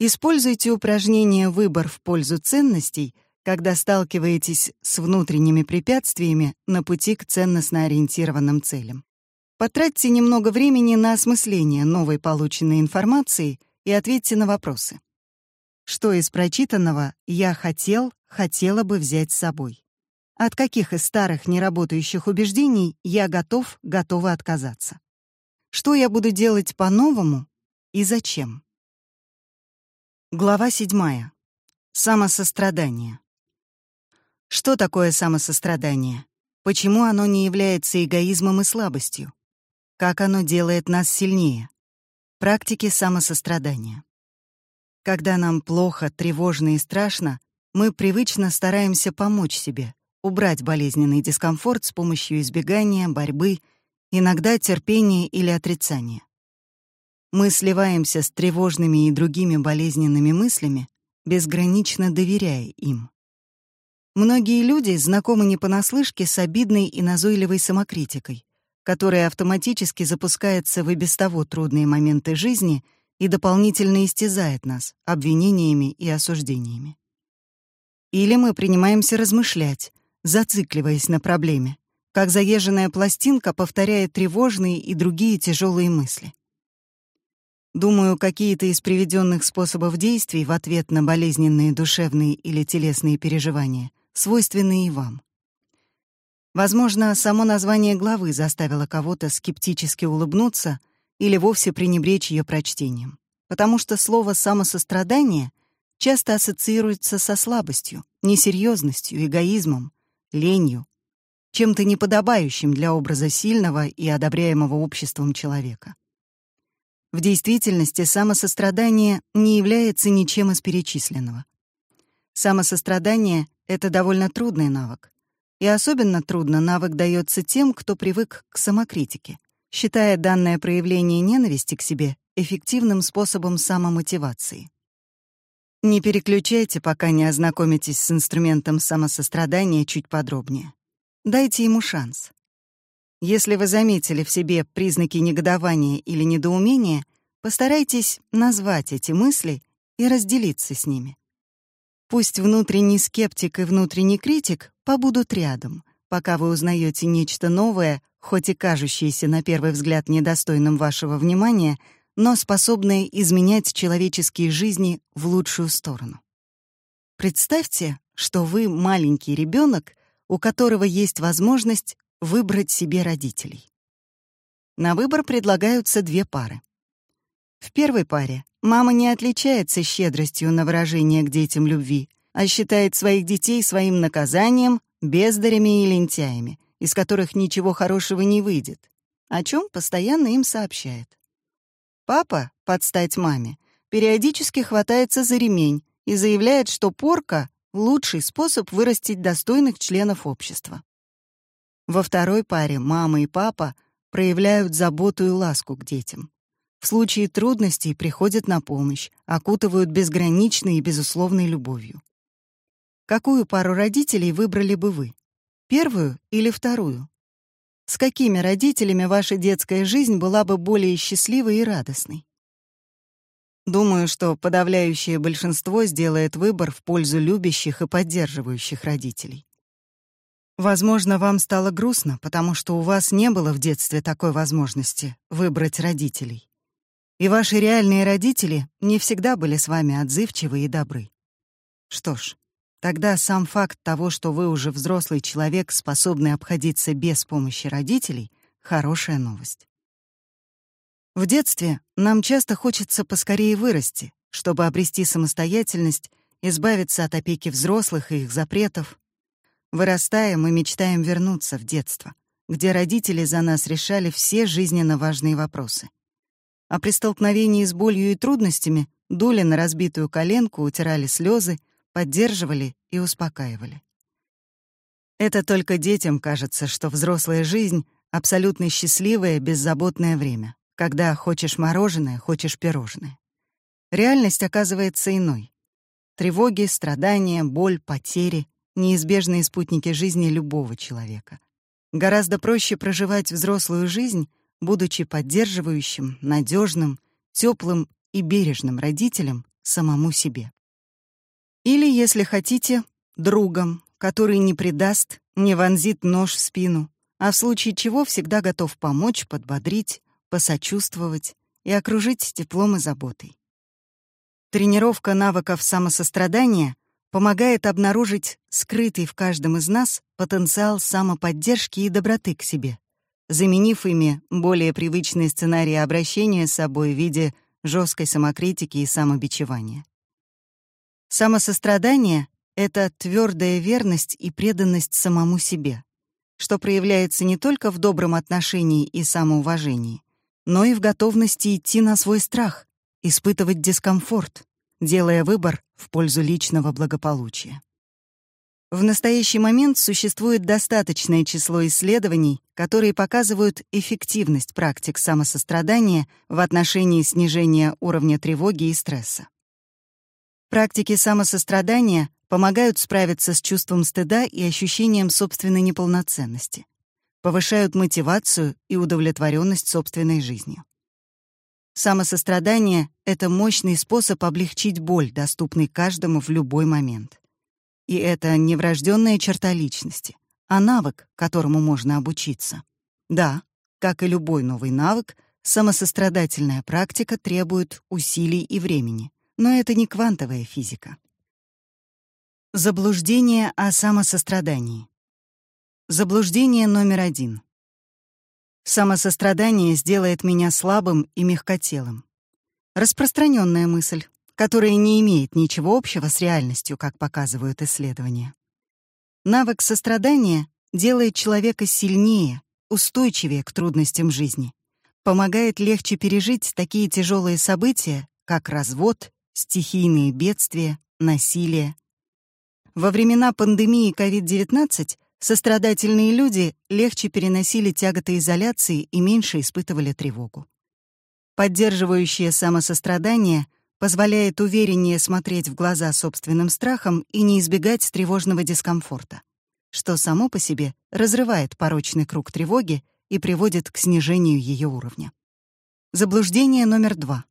Используйте упражнение «Выбор в пользу ценностей», когда сталкиваетесь с внутренними препятствиями на пути к ценностно ориентированным целям. Потратьте немного времени на осмысление новой полученной информации и ответьте на вопросы. Что из прочитанного я хотел, хотела бы взять с собой? От каких из старых неработающих убеждений я готов, готова отказаться? Что я буду делать по-новому и зачем? Глава 7. Самосострадание. Что такое самосострадание? Почему оно не является эгоизмом и слабостью? Как оно делает нас сильнее? Практики самосострадания. Когда нам плохо, тревожно и страшно, мы привычно стараемся помочь себе, убрать болезненный дискомфорт с помощью избегания, борьбы, иногда терпения или отрицания. Мы сливаемся с тревожными и другими болезненными мыслями, безгранично доверяя им. Многие люди знакомы не понаслышке с обидной и назойливой самокритикой, которая автоматически запускается в и без того трудные моменты жизни и дополнительно истязает нас обвинениями и осуждениями. Или мы принимаемся размышлять, зацикливаясь на проблеме, как заезженная пластинка повторяет тревожные и другие тяжелые мысли. Думаю, какие-то из приведенных способов действий в ответ на болезненные душевные или телесные переживания свойственны и вам. Возможно, само название главы заставило кого-то скептически улыбнуться или вовсе пренебречь ее прочтением, потому что слово «самосострадание» часто ассоциируется со слабостью, несерьезностью, эгоизмом, ленью, чем-то неподобающим для образа сильного и одобряемого обществом человека. В действительности самосострадание не является ничем из перечисленного. Самосострадание — это довольно трудный навык. И особенно трудно навык дается тем, кто привык к самокритике, считая данное проявление ненависти к себе эффективным способом самомотивации. Не переключайте, пока не ознакомитесь с инструментом самосострадания чуть подробнее. Дайте ему шанс. Если вы заметили в себе признаки негодования или недоумения, постарайтесь назвать эти мысли и разделиться с ними. Пусть внутренний скептик и внутренний критик побудут рядом, пока вы узнаете нечто новое, хоть и кажущееся на первый взгляд недостойным вашего внимания — но способные изменять человеческие жизни в лучшую сторону. Представьте, что вы маленький ребенок, у которого есть возможность выбрать себе родителей. На выбор предлагаются две пары. В первой паре мама не отличается щедростью на выражение к детям любви, а считает своих детей своим наказанием, бездарями и лентяями, из которых ничего хорошего не выйдет, о чем постоянно им сообщает. Папа, под стать маме, периодически хватается за ремень и заявляет, что порка — лучший способ вырастить достойных членов общества. Во второй паре мама и папа проявляют заботу и ласку к детям. В случае трудностей приходят на помощь, окутывают безграничной и безусловной любовью. Какую пару родителей выбрали бы вы? Первую или вторую? С какими родителями ваша детская жизнь была бы более счастливой и радостной? Думаю, что подавляющее большинство сделает выбор в пользу любящих и поддерживающих родителей. Возможно, вам стало грустно, потому что у вас не было в детстве такой возможности выбрать родителей. И ваши реальные родители не всегда были с вами отзывчивы и добры. Что ж, Тогда сам факт того, что вы уже взрослый человек, способный обходиться без помощи родителей, хорошая новость. В детстве нам часто хочется поскорее вырасти, чтобы обрести самостоятельность, избавиться от опеки взрослых и их запретов. Вырастая, мы мечтаем вернуться в детство, где родители за нас решали все жизненно важные вопросы. А при столкновении с болью и трудностями дули на разбитую коленку, утирали слезы поддерживали и успокаивали. Это только детям кажется, что взрослая жизнь — абсолютно счастливое, беззаботное время, когда хочешь мороженое, хочешь пирожное. Реальность оказывается иной. Тревоги, страдания, боль, потери — неизбежные спутники жизни любого человека. Гораздо проще проживать взрослую жизнь, будучи поддерживающим, надежным, теплым и бережным родителем самому себе. Или, если хотите, другом, который не предаст, не вонзит нож в спину, а в случае чего всегда готов помочь, подбодрить, посочувствовать и окружить теплом и заботой. Тренировка навыков самосострадания помогает обнаружить скрытый в каждом из нас потенциал самоподдержки и доброты к себе, заменив ими более привычные сценарии обращения с собой в виде жесткой самокритики и самобичевания. Самосострадание — это твердая верность и преданность самому себе, что проявляется не только в добром отношении и самоуважении, но и в готовности идти на свой страх, испытывать дискомфорт, делая выбор в пользу личного благополучия. В настоящий момент существует достаточное число исследований, которые показывают эффективность практик самосострадания в отношении снижения уровня тревоги и стресса. Практики самосострадания помогают справиться с чувством стыда и ощущением собственной неполноценности, повышают мотивацию и удовлетворенность собственной жизнью. Самосострадание — это мощный способ облегчить боль, доступный каждому в любой момент. И это не врожденная черта личности, а навык, которому можно обучиться. Да, как и любой новый навык, самосострадательная практика требует усилий и времени, но это не квантовая физика. Заблуждение о самосострадании. Заблуждение номер один. Самосострадание сделает меня слабым и мягкотелым. Распространенная мысль, которая не имеет ничего общего с реальностью, как показывают исследования. Навык сострадания делает человека сильнее, устойчивее к трудностям жизни, помогает легче пережить такие тяжелые события, как развод, стихийные бедствия, насилие. Во времена пандемии COVID-19 Сострадательные люди легче переносили тяготы изоляции и меньше испытывали тревогу. Поддерживающее самосострадание позволяет увереннее смотреть в глаза собственным страхам и не избегать тревожного дискомфорта, что само по себе разрывает порочный круг тревоги и приводит к снижению ее уровня. Заблуждение номер два.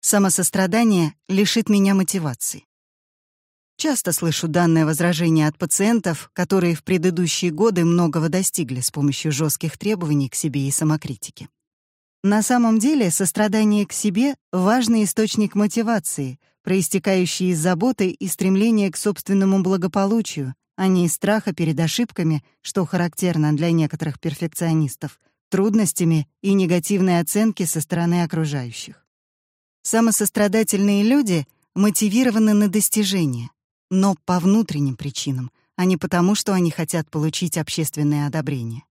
Самосострадание лишит меня мотивации. Часто слышу данное возражение от пациентов, которые в предыдущие годы многого достигли с помощью жестких требований к себе и самокритики. На самом деле сострадание к себе — важный источник мотивации, проистекающий из заботы и стремления к собственному благополучию, а не из страха перед ошибками, что характерно для некоторых перфекционистов, трудностями и негативной оценки со стороны окружающих. Самосострадательные люди мотивированы на достижение, но по внутренним причинам, а не потому, что они хотят получить общественное одобрение.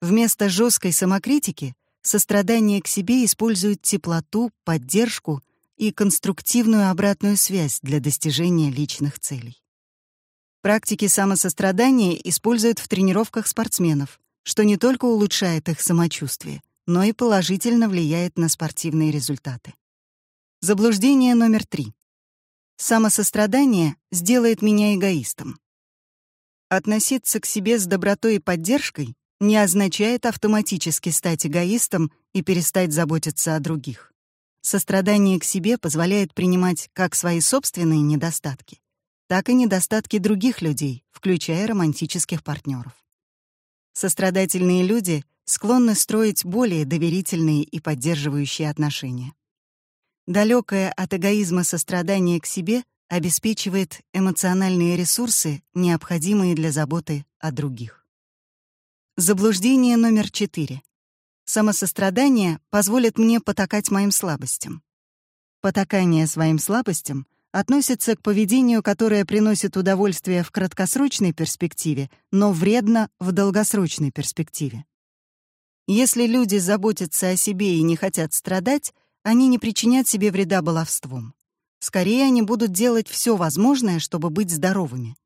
Вместо жесткой самокритики сострадание к себе использует теплоту, поддержку и конструктивную обратную связь для достижения личных целей. Практики самосострадания используют в тренировках спортсменов, что не только улучшает их самочувствие, но и положительно влияет на спортивные результаты. Заблуждение номер три. Самосострадание сделает меня эгоистом. Относиться к себе с добротой и поддержкой не означает автоматически стать эгоистом и перестать заботиться о других. Сострадание к себе позволяет принимать как свои собственные недостатки, так и недостатки других людей, включая романтических партнеров. Сострадательные люди склонны строить более доверительные и поддерживающие отношения. Далекое от эгоизма сострадание к себе обеспечивает эмоциональные ресурсы, необходимые для заботы о других. Заблуждение номер четыре. Самосострадание позволит мне потакать моим слабостям. Потакание своим слабостям относится к поведению, которое приносит удовольствие в краткосрочной перспективе, но вредно в долгосрочной перспективе. Если люди заботятся о себе и не хотят страдать, они не причинят себе вреда баловством. Скорее, они будут делать все возможное, чтобы быть здоровыми.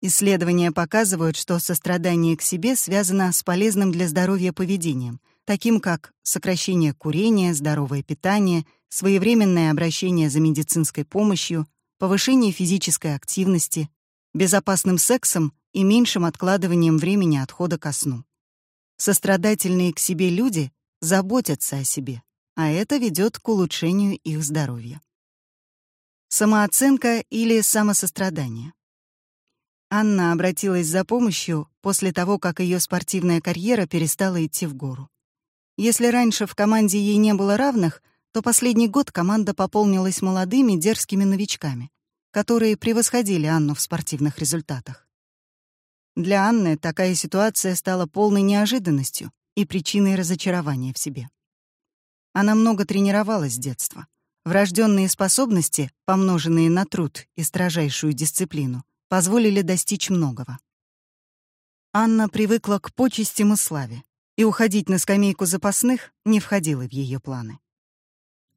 Исследования показывают, что сострадание к себе связано с полезным для здоровья поведением, таким как сокращение курения, здоровое питание, своевременное обращение за медицинской помощью, повышение физической активности, безопасным сексом и меньшим откладыванием времени отхода ко сну. Сострадательные к себе люди заботятся о себе а это ведет к улучшению их здоровья. Самооценка или самосострадание. Анна обратилась за помощью после того, как ее спортивная карьера перестала идти в гору. Если раньше в команде ей не было равных, то последний год команда пополнилась молодыми дерзкими новичками, которые превосходили Анну в спортивных результатах. Для Анны такая ситуация стала полной неожиданностью и причиной разочарования в себе. Она много тренировалась с детства. Врожденные способности, помноженные на труд и строжайшую дисциплину, позволили достичь многого. Анна привыкла к почестям и славе, и уходить на скамейку запасных не входило в ее планы.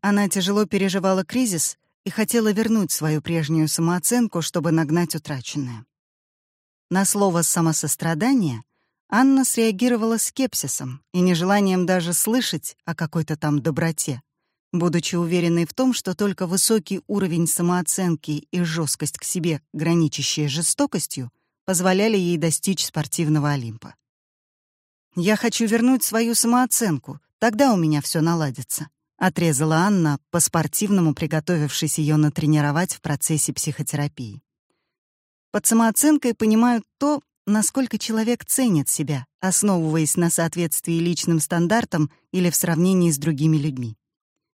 Она тяжело переживала кризис и хотела вернуть свою прежнюю самооценку, чтобы нагнать утраченное. На слово «самосострадание» Анна среагировала скепсисом и нежеланием даже слышать о какой-то там доброте, будучи уверенной в том, что только высокий уровень самооценки и жесткость к себе, граничащая жестокостью, позволяли ей достичь спортивного Олимпа. «Я хочу вернуть свою самооценку, тогда у меня все наладится», — отрезала Анна, по-спортивному приготовившись ее натренировать в процессе психотерапии. Под самооценкой понимают то, насколько человек ценит себя, основываясь на соответствии личным стандартам или в сравнении с другими людьми.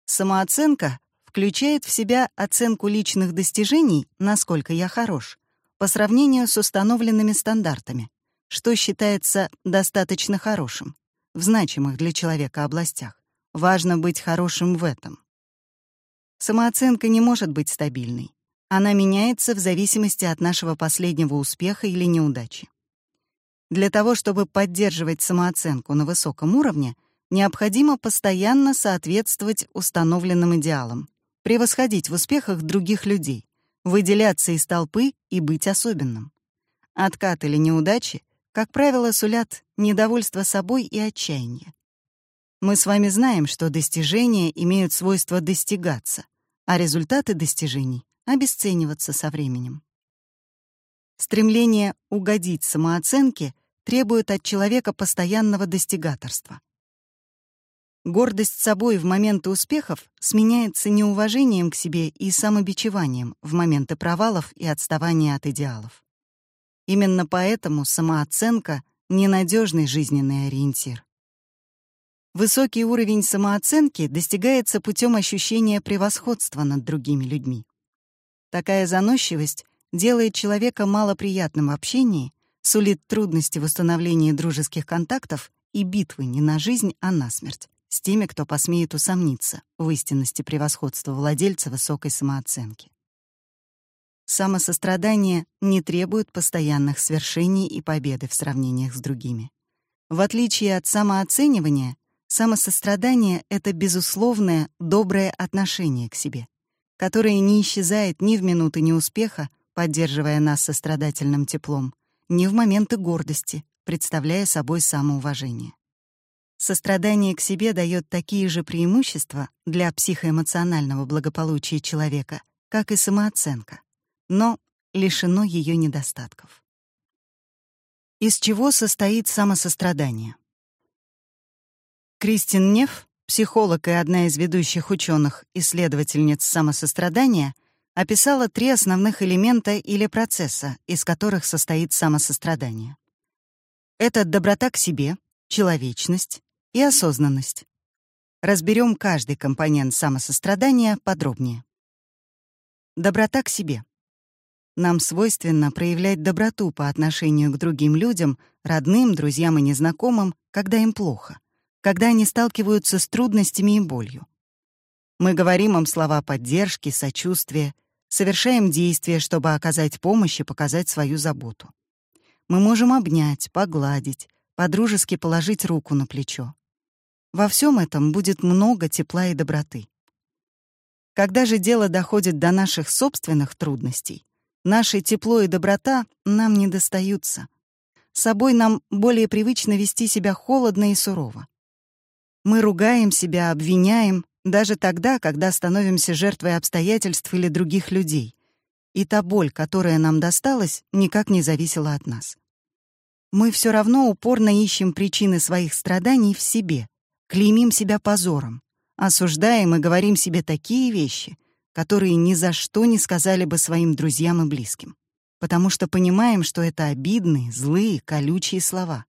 Самооценка включает в себя оценку личных достижений, насколько я хорош, по сравнению с установленными стандартами, что считается достаточно хорошим, в значимых для человека областях. Важно быть хорошим в этом. Самооценка не может быть стабильной. Она меняется в зависимости от нашего последнего успеха или неудачи. Для того, чтобы поддерживать самооценку на высоком уровне, необходимо постоянно соответствовать установленным идеалам, превосходить в успехах других людей, выделяться из толпы и быть особенным. Откат или неудачи, как правило, сулят недовольство собой и отчаяние. Мы с вами знаем, что достижения имеют свойство достигаться, а результаты достижений — обесцениваться со временем. Стремление угодить самооценке требует от человека постоянного достигаторства. Гордость собой в моменты успехов сменяется неуважением к себе и самобичеванием в моменты провалов и отставания от идеалов. Именно поэтому самооценка — ненадежный жизненный ориентир. Высокий уровень самооценки достигается путем ощущения превосходства над другими людьми. Такая заносчивость делает человека малоприятным в общении, сулит трудности в установлении дружеских контактов и битвы не на жизнь, а на смерть с теми, кто посмеет усомниться в истинности превосходства владельца высокой самооценки. Самосострадание не требует постоянных свершений и победы в сравнениях с другими. В отличие от самооценивания, самосострадание — это безусловное, доброе отношение к себе, которое не исчезает ни в минуты неуспеха, поддерживая нас сострадательным теплом, ни в моменты гордости, представляя собой самоуважение. Сострадание к себе дает такие же преимущества для психоэмоционального благополучия человека, как и самооценка, но лишено ее недостатков. Из чего состоит самосострадание? Кристин Неф, психолог и одна из ведущих ученых, исследовательниц самосострадания, описала три основных элемента или процесса, из которых состоит самосострадание. Это доброта к себе, человечность, и осознанность. Разберем каждый компонент самосострадания подробнее. Доброта к себе. Нам свойственно проявлять доброту по отношению к другим людям, родным, друзьям и незнакомым, когда им плохо, когда они сталкиваются с трудностями и болью. Мы говорим им слова поддержки, сочувствия, совершаем действия, чтобы оказать помощь и показать свою заботу. Мы можем обнять, погладить, подружески положить руку на плечо. Во всем этом будет много тепла и доброты. Когда же дело доходит до наших собственных трудностей, наше тепло и доброта нам не достаются. С собой нам более привычно вести себя холодно и сурово. Мы ругаем себя, обвиняем, даже тогда, когда становимся жертвой обстоятельств или других людей. И та боль, которая нам досталась, никак не зависела от нас. Мы все равно упорно ищем причины своих страданий в себе, клеймим себя позором, осуждаем и говорим себе такие вещи, которые ни за что не сказали бы своим друзьям и близким, потому что понимаем, что это обидные, злые, колючие слова.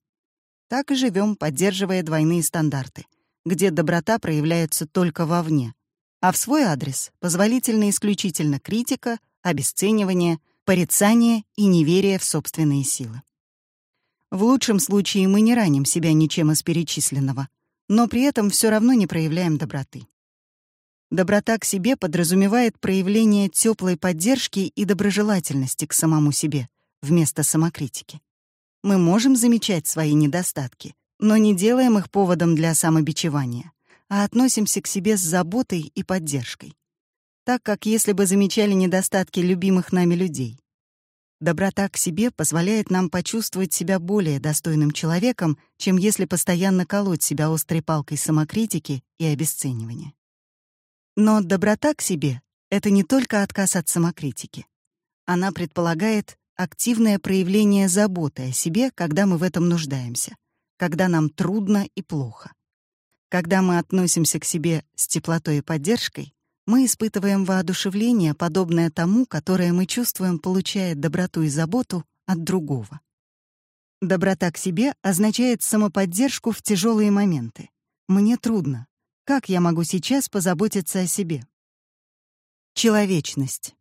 Так и живем, поддерживая двойные стандарты, где доброта проявляется только вовне, а в свой адрес позволительно исключительно критика, обесценивание, порицание и неверие в собственные силы. В лучшем случае мы не раним себя ничем из перечисленного, но при этом все равно не проявляем доброты. Доброта к себе подразумевает проявление теплой поддержки и доброжелательности к самому себе вместо самокритики. Мы можем замечать свои недостатки, но не делаем их поводом для самобичевания, а относимся к себе с заботой и поддержкой. Так как если бы замечали недостатки любимых нами людей. Доброта к себе позволяет нам почувствовать себя более достойным человеком, чем если постоянно колоть себя острой палкой самокритики и обесценивания. Но доброта к себе — это не только отказ от самокритики. Она предполагает активное проявление заботы о себе, когда мы в этом нуждаемся, когда нам трудно и плохо. Когда мы относимся к себе с теплотой и поддержкой, мы испытываем воодушевление, подобное тому, которое мы чувствуем, получая доброту и заботу от другого. Доброта к себе означает самоподдержку в тяжелые моменты. Мне трудно. Как я могу сейчас позаботиться о себе? Человечность.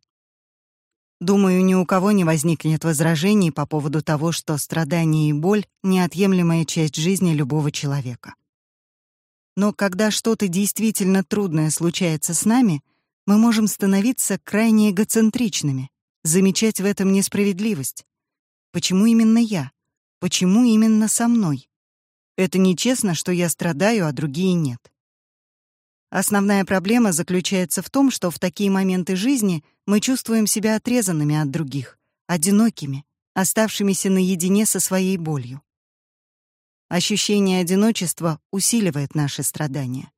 Думаю, ни у кого не возникнет возражений по поводу того, что страдание и боль — неотъемлемая часть жизни любого человека. Но когда что-то действительно трудное случается с нами, мы можем становиться крайне эгоцентричными, замечать в этом несправедливость. Почему именно я? Почему именно со мной? Это нечестно, что я страдаю, а другие нет. Основная проблема заключается в том, что в такие моменты жизни мы чувствуем себя отрезанными от других, одинокими, оставшимися наедине со своей болью. Ощущение одиночества усиливает наши страдания.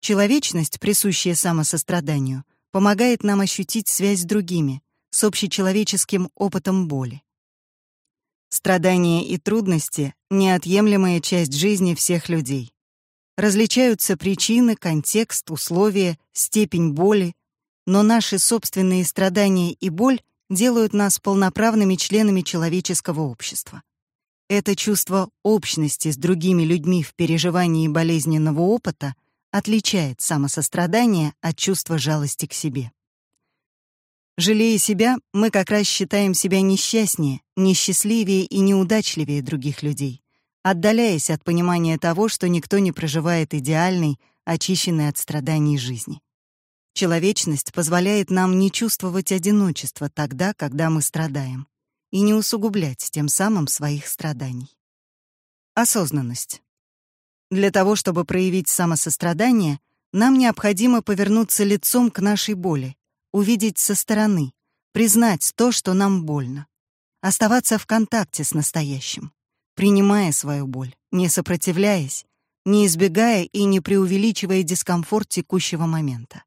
Человечность, присущая самосостраданию, помогает нам ощутить связь с другими, с общечеловеческим опытом боли. Страдания и трудности — неотъемлемая часть жизни всех людей. Различаются причины, контекст, условия, степень боли, но наши собственные страдания и боль делают нас полноправными членами человеческого общества. Это чувство общности с другими людьми в переживании болезненного опыта отличает самосострадание от чувства жалости к себе. Жалея себя, мы как раз считаем себя несчастнее, несчастливее и неудачливее других людей, отдаляясь от понимания того, что никто не проживает идеальной, очищенной от страданий жизни. Человечность позволяет нам не чувствовать одиночество тогда, когда мы страдаем и не усугублять тем самым своих страданий. Осознанность. Для того, чтобы проявить самосострадание, нам необходимо повернуться лицом к нашей боли, увидеть со стороны, признать то, что нам больно, оставаться в контакте с настоящим, принимая свою боль, не сопротивляясь, не избегая и не преувеличивая дискомфорт текущего момента.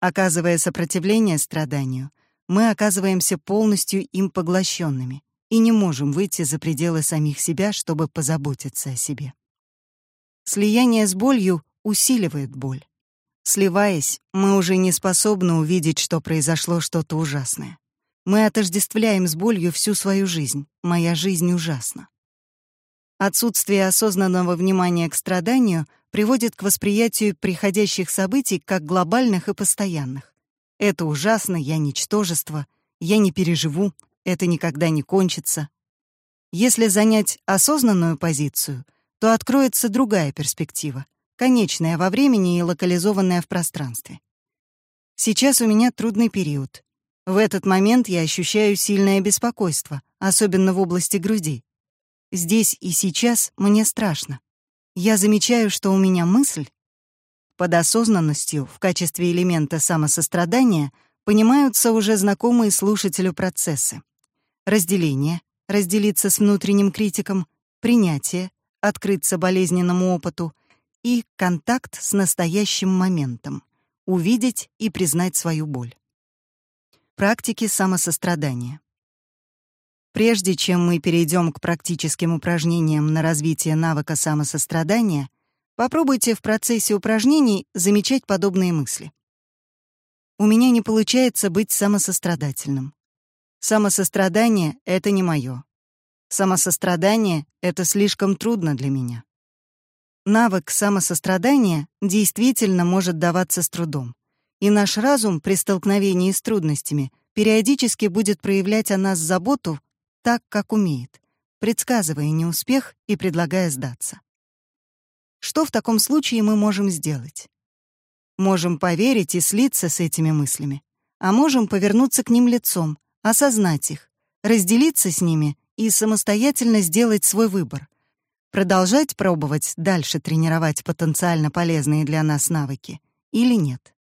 Оказывая сопротивление страданию, мы оказываемся полностью им поглощенными и не можем выйти за пределы самих себя, чтобы позаботиться о себе. Слияние с болью усиливает боль. Сливаясь, мы уже не способны увидеть, что произошло что-то ужасное. Мы отождествляем с болью всю свою жизнь. Моя жизнь ужасна. Отсутствие осознанного внимания к страданию приводит к восприятию приходящих событий как глобальных и постоянных. Это ужасно, я ничтожество, я не переживу, это никогда не кончится. Если занять осознанную позицию, то откроется другая перспектива, конечная во времени и локализованная в пространстве. Сейчас у меня трудный период. В этот момент я ощущаю сильное беспокойство, особенно в области груди. Здесь и сейчас мне страшно. Я замечаю, что у меня мысль, под осознанностью в качестве элемента самосострадания понимаются уже знакомые слушателю процессы. Разделение, разделиться с внутренним критиком, принятие, открыться болезненному опыту и контакт с настоящим моментом, увидеть и признать свою боль. Практики самосострадания. Прежде чем мы перейдем к практическим упражнениям на развитие навыка самосострадания, Попробуйте в процессе упражнений замечать подобные мысли. У меня не получается быть самосострадательным. Самосострадание — это не мое. Самосострадание — это слишком трудно для меня. Навык самосострадания действительно может даваться с трудом, и наш разум при столкновении с трудностями периодически будет проявлять о нас заботу так, как умеет, предсказывая неуспех и предлагая сдаться. Что в таком случае мы можем сделать? Можем поверить и слиться с этими мыслями, а можем повернуться к ним лицом, осознать их, разделиться с ними и самостоятельно сделать свой выбор. Продолжать пробовать дальше тренировать потенциально полезные для нас навыки или нет.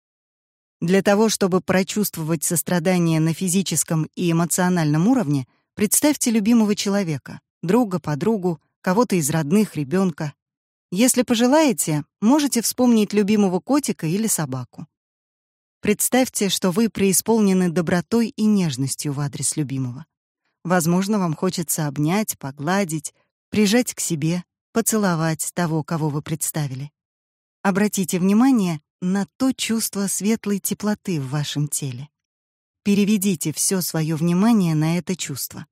Для того, чтобы прочувствовать сострадание на физическом и эмоциональном уровне, представьте любимого человека, друга, подругу, кого-то из родных, ребенка, Если пожелаете, можете вспомнить любимого котика или собаку. Представьте, что вы преисполнены добротой и нежностью в адрес любимого. Возможно, вам хочется обнять, погладить, прижать к себе, поцеловать того, кого вы представили. Обратите внимание на то чувство светлой теплоты в вашем теле. Переведите все свое внимание на это чувство,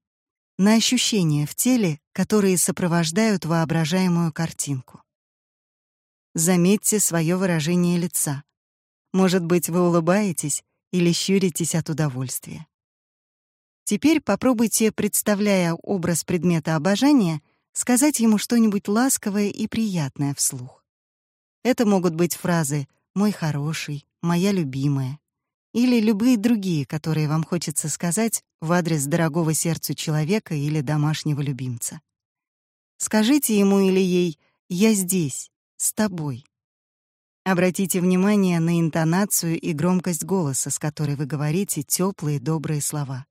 на ощущения в теле, которые сопровождают воображаемую картинку. Заметьте свое выражение лица. Может быть, вы улыбаетесь или щуритесь от удовольствия. Теперь попробуйте, представляя образ предмета обожания, сказать ему что-нибудь ласковое и приятное вслух. Это могут быть фразы «мой хороший», «моя любимая» или любые другие, которые вам хочется сказать в адрес дорогого сердцу человека или домашнего любимца. Скажите ему или ей «я здесь», с тобой. Обратите внимание на интонацию и громкость голоса, с которой вы говорите теплые, добрые слова.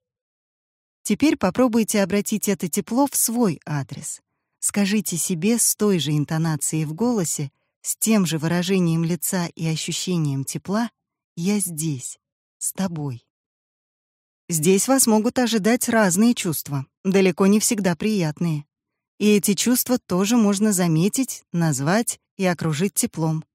Теперь попробуйте обратить это тепло в свой адрес. Скажите себе с той же интонацией в голосе, с тем же выражением лица и ощущением тепла «Я здесь, с тобой». Здесь вас могут ожидать разные чувства, далеко не всегда приятные. И эти чувства тоже можно заметить, назвать и окружить теплом.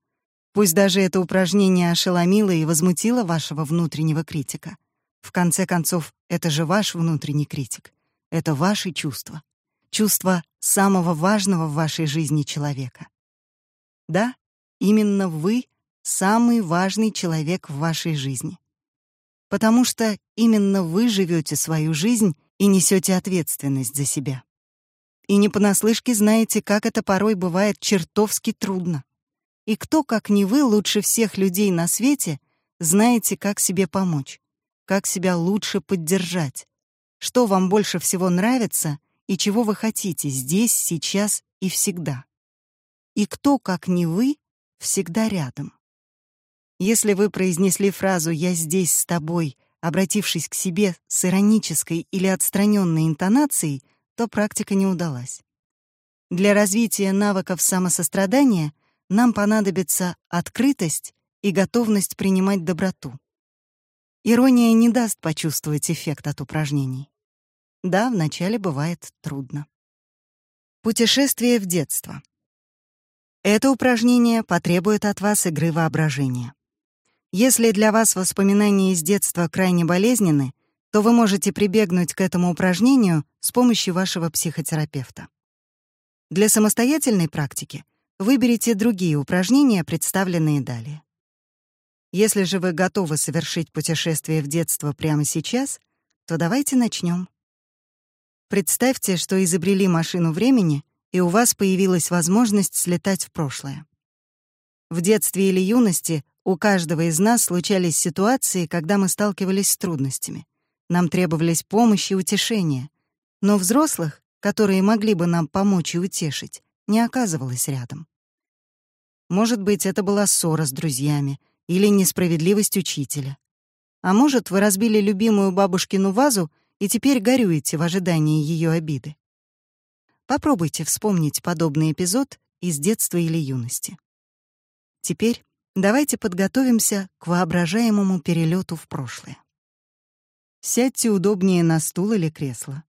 Пусть даже это упражнение ошеломило и возмутило вашего внутреннего критика. В конце концов, это же ваш внутренний критик. Это ваши чувства. Чувства самого важного в вашей жизни человека. Да, именно вы — самый важный человек в вашей жизни. Потому что именно вы живете свою жизнь и несете ответственность за себя и не понаслышке знаете, как это порой бывает чертовски трудно. И кто, как не вы, лучше всех людей на свете, знаете, как себе помочь, как себя лучше поддержать, что вам больше всего нравится и чего вы хотите здесь, сейчас и всегда. И кто, как не вы, всегда рядом. Если вы произнесли фразу «я здесь с тобой», обратившись к себе с иронической или отстраненной интонацией — то практика не удалась. Для развития навыков самосострадания нам понадобится открытость и готовность принимать доброту. Ирония не даст почувствовать эффект от упражнений. Да, вначале бывает трудно. Путешествие в детство. Это упражнение потребует от вас игры воображения. Если для вас воспоминания из детства крайне болезненны, то вы можете прибегнуть к этому упражнению с помощью вашего психотерапевта. Для самостоятельной практики выберите другие упражнения, представленные далее. Если же вы готовы совершить путешествие в детство прямо сейчас, то давайте начнем. Представьте, что изобрели машину времени, и у вас появилась возможность слетать в прошлое. В детстве или юности у каждого из нас случались ситуации, когда мы сталкивались с трудностями. Нам требовались помощь и утешение. Но взрослых, которые могли бы нам помочь и утешить, не оказывалось рядом. Может быть, это была ссора с друзьями или несправедливость учителя. А может, вы разбили любимую бабушкину вазу и теперь горюете в ожидании ее обиды. Попробуйте вспомнить подобный эпизод из детства или юности. Теперь давайте подготовимся к воображаемому перелету в прошлое. Сядьте удобнее на стул или кресло.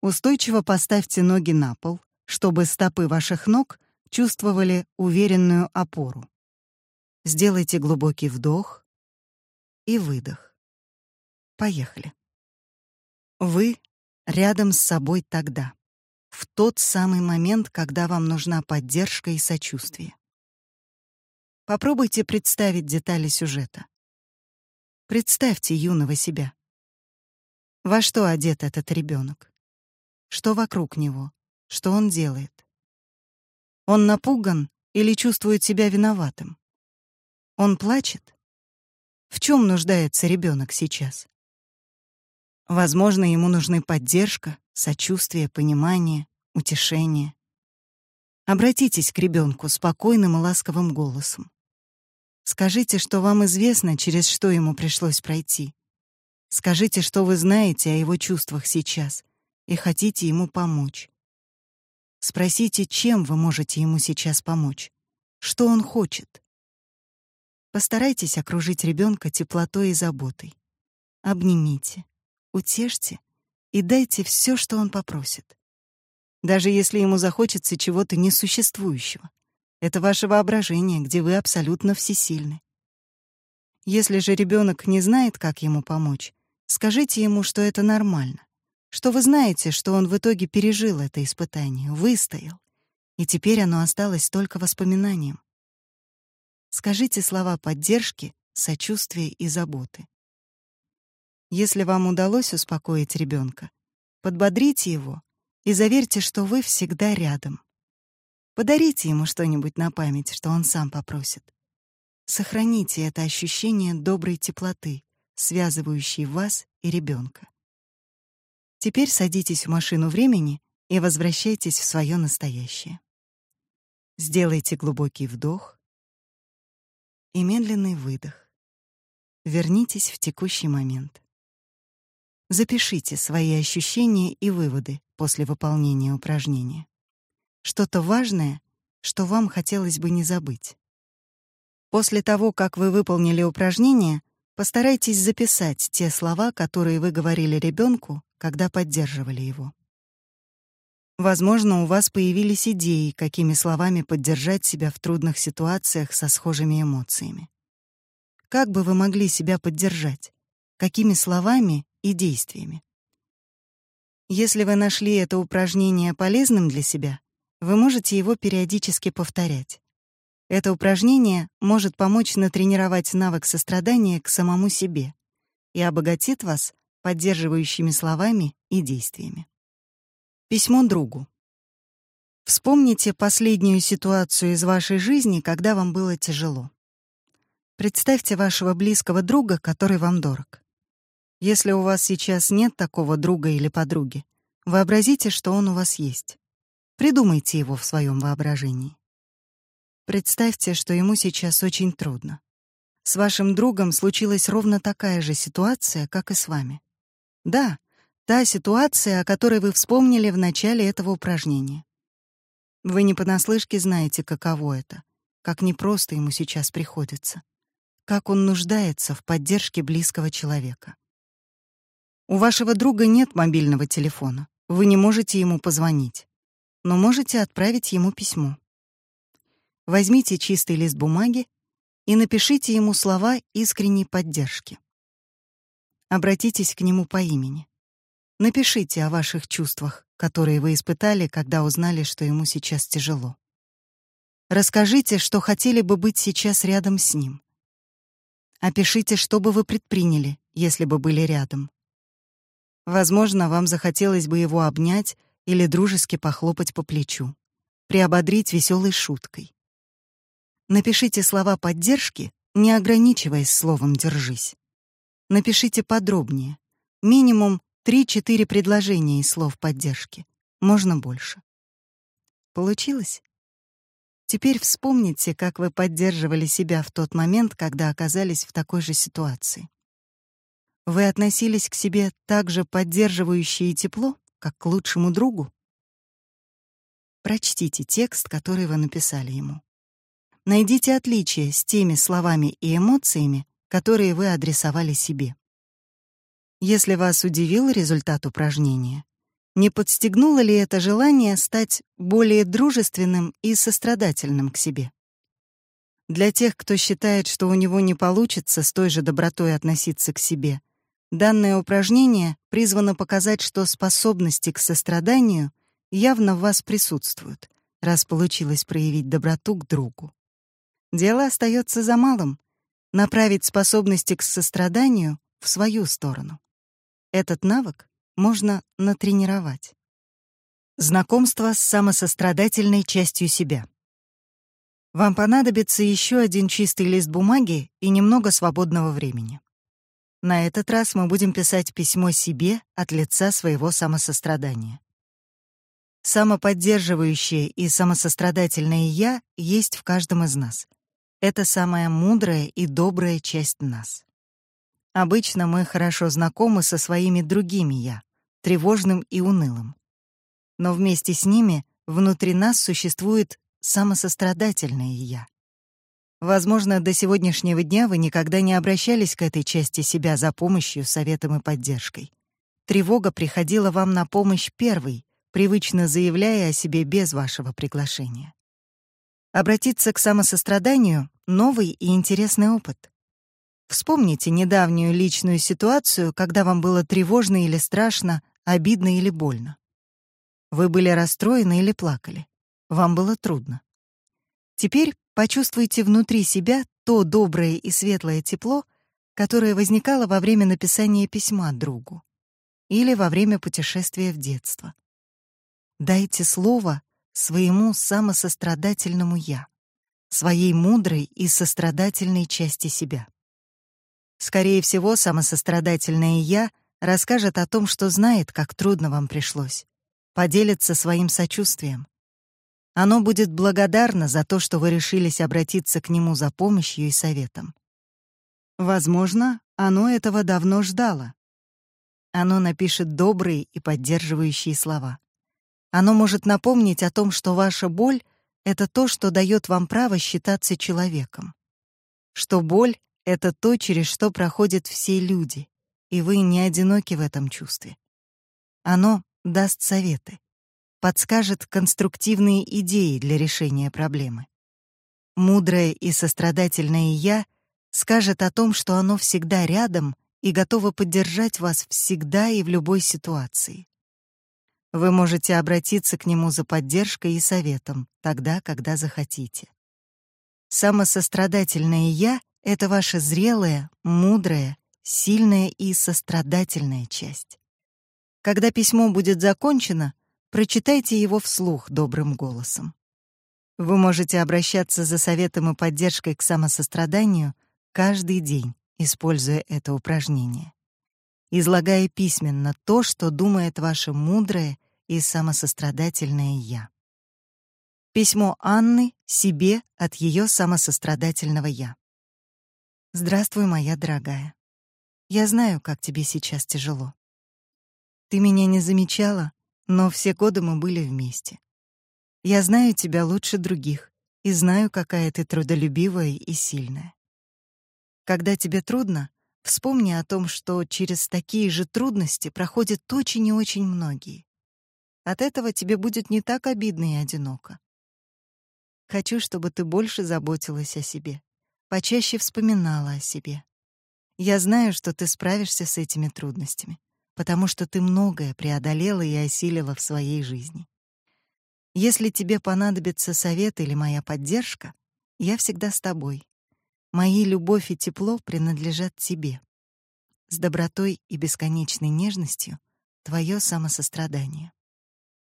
Устойчиво поставьте ноги на пол, чтобы стопы ваших ног чувствовали уверенную опору. Сделайте глубокий вдох и выдох. Поехали. Вы рядом с собой тогда, в тот самый момент, когда вам нужна поддержка и сочувствие. Попробуйте представить детали сюжета. Представьте юного себя. Во что одет этот ребенок? Что вокруг него? Что он делает? Он напуган или чувствует себя виноватым? Он плачет? В чем нуждается ребенок сейчас? Возможно, ему нужны поддержка, сочувствие, понимание, утешение. Обратитесь к ребенку спокойным и ласковым голосом. Скажите, что вам известно, через что ему пришлось пройти. Скажите, что вы знаете о его чувствах сейчас и хотите ему помочь. Спросите, чем вы можете ему сейчас помочь, что он хочет. Постарайтесь окружить ребенка теплотой и заботой. Обнимите, утешьте и дайте все, что он попросит. Даже если ему захочется чего-то несуществующего. Это ваше воображение, где вы абсолютно всесильны. Если же ребенок не знает, как ему помочь, скажите ему, что это нормально, что вы знаете, что он в итоге пережил это испытание, выстоял, и теперь оно осталось только воспоминанием. Скажите слова поддержки, сочувствия и заботы. Если вам удалось успокоить ребенка, подбодрите его и заверьте, что вы всегда рядом. Подарите ему что-нибудь на память, что он сам попросит. Сохраните это ощущение доброй теплоты, связывающей вас и ребенка. Теперь садитесь в машину времени и возвращайтесь в свое настоящее. Сделайте глубокий вдох и медленный выдох. Вернитесь в текущий момент. Запишите свои ощущения и выводы после выполнения упражнения. Что-то важное, что вам хотелось бы не забыть. После того, как вы выполнили упражнение, постарайтесь записать те слова, которые вы говорили ребенку, когда поддерживали его. Возможно, у вас появились идеи, какими словами поддержать себя в трудных ситуациях со схожими эмоциями. Как бы вы могли себя поддержать? Какими словами и действиями? Если вы нашли это упражнение полезным для себя, вы можете его периодически повторять. Это упражнение может помочь натренировать навык сострадания к самому себе и обогатит вас поддерживающими словами и действиями. Письмо другу. Вспомните последнюю ситуацию из вашей жизни, когда вам было тяжело. Представьте вашего близкого друга, который вам дорог. Если у вас сейчас нет такого друга или подруги, вообразите, что он у вас есть. Придумайте его в своем воображении. Представьте, что ему сейчас очень трудно. С вашим другом случилась ровно такая же ситуация, как и с вами. Да, та ситуация, о которой вы вспомнили в начале этого упражнения. Вы не понаслышке знаете, каково это, как непросто ему сейчас приходится, как он нуждается в поддержке близкого человека. У вашего друга нет мобильного телефона, вы не можете ему позвонить, но можете отправить ему письмо. Возьмите чистый лист бумаги и напишите ему слова искренней поддержки. Обратитесь к нему по имени. Напишите о ваших чувствах, которые вы испытали, когда узнали, что ему сейчас тяжело. Расскажите, что хотели бы быть сейчас рядом с ним. Опишите, что бы вы предприняли, если бы были рядом. Возможно, вам захотелось бы его обнять или дружески похлопать по плечу, приободрить веселой шуткой. Напишите слова поддержки, не ограничиваясь словом «держись». Напишите подробнее. Минимум 3-4 предложения из слов поддержки. Можно больше. Получилось? Теперь вспомните, как вы поддерживали себя в тот момент, когда оказались в такой же ситуации. Вы относились к себе так же поддерживающе и тепло, как к лучшему другу? Прочтите текст, который вы написали ему. Найдите отличия с теми словами и эмоциями, которые вы адресовали себе. Если вас удивил результат упражнения, не подстегнуло ли это желание стать более дружественным и сострадательным к себе? Для тех, кто считает, что у него не получится с той же добротой относиться к себе, данное упражнение призвано показать, что способности к состраданию явно в вас присутствуют, раз получилось проявить доброту к другу. Дело остается за малым — направить способности к состраданию в свою сторону. Этот навык можно натренировать. Знакомство с самосострадательной частью себя. Вам понадобится еще один чистый лист бумаги и немного свободного времени. На этот раз мы будем писать письмо себе от лица своего самосострадания. Самоподдерживающее и самосострадательное «я» есть в каждом из нас — это самая мудрая и добрая часть нас. Обычно мы хорошо знакомы со своими другими «я», тревожным и унылым. Но вместе с ними внутри нас существует самосострадательное «я». Возможно, до сегодняшнего дня вы никогда не обращались к этой части себя за помощью, советом и поддержкой. Тревога приходила вам на помощь первой, привычно заявляя о себе без вашего приглашения. Обратиться к самосостраданию — новый и интересный опыт. Вспомните недавнюю личную ситуацию, когда вам было тревожно или страшно, обидно или больно. Вы были расстроены или плакали. Вам было трудно. Теперь почувствуйте внутри себя то доброе и светлое тепло, которое возникало во время написания письма другу или во время путешествия в детство. Дайте слово своему самосострадательному «я», своей мудрой и сострадательной части себя. Скорее всего, самосострадательное «я» расскажет о том, что знает, как трудно вам пришлось, поделится своим сочувствием. Оно будет благодарно за то, что вы решились обратиться к нему за помощью и советом. Возможно, оно этого давно ждало. Оно напишет добрые и поддерживающие слова. Оно может напомнить о том, что ваша боль — это то, что дает вам право считаться человеком. Что боль — это то, через что проходят все люди, и вы не одиноки в этом чувстве. Оно даст советы, подскажет конструктивные идеи для решения проблемы. Мудрое и сострадательное «я» скажет о том, что оно всегда рядом и готово поддержать вас всегда и в любой ситуации. Вы можете обратиться к нему за поддержкой и советом тогда, когда захотите. Самосострадательное «я» — это ваша зрелая, мудрая, сильная и сострадательная часть. Когда письмо будет закончено, прочитайте его вслух добрым голосом. Вы можете обращаться за советом и поддержкой к самосостраданию каждый день, используя это упражнение, излагая письменно то, что думает ваше мудрое и самосострадательное «я». Письмо Анны себе от ее самосострадательного «я». «Здравствуй, моя дорогая. Я знаю, как тебе сейчас тяжело. Ты меня не замечала, но все годы мы были вместе. Я знаю тебя лучше других и знаю, какая ты трудолюбивая и сильная. Когда тебе трудно, вспомни о том, что через такие же трудности проходят очень и очень многие. От этого тебе будет не так обидно и одиноко. Хочу, чтобы ты больше заботилась о себе, почаще вспоминала о себе. Я знаю, что ты справишься с этими трудностями, потому что ты многое преодолела и осилила в своей жизни. Если тебе понадобится совет или моя поддержка, я всегда с тобой. Мои любовь и тепло принадлежат тебе. С добротой и бесконечной нежностью твое самосострадание.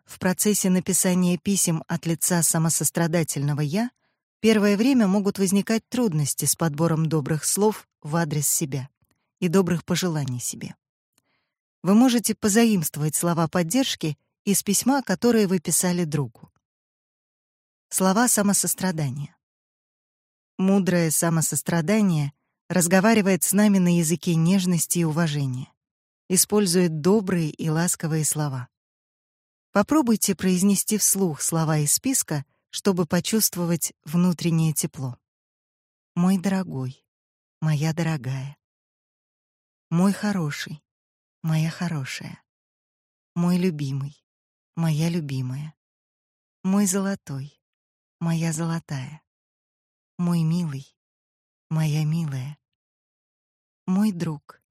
В процессе написания писем от лица самосострадательного «я» Первое время могут возникать трудности с подбором добрых слов в адрес себя и добрых пожеланий себе. Вы можете позаимствовать слова поддержки из письма, которое вы писали другу. Слова самосострадания. Мудрое самосострадание разговаривает с нами на языке нежности и уважения, использует добрые и ласковые слова. Попробуйте произнести вслух слова из списка — чтобы почувствовать внутреннее тепло. Мой дорогой, моя дорогая. Мой хороший, моя хорошая. Мой любимый, моя любимая. Мой золотой, моя золотая. Мой милый, моя милая. Мой друг,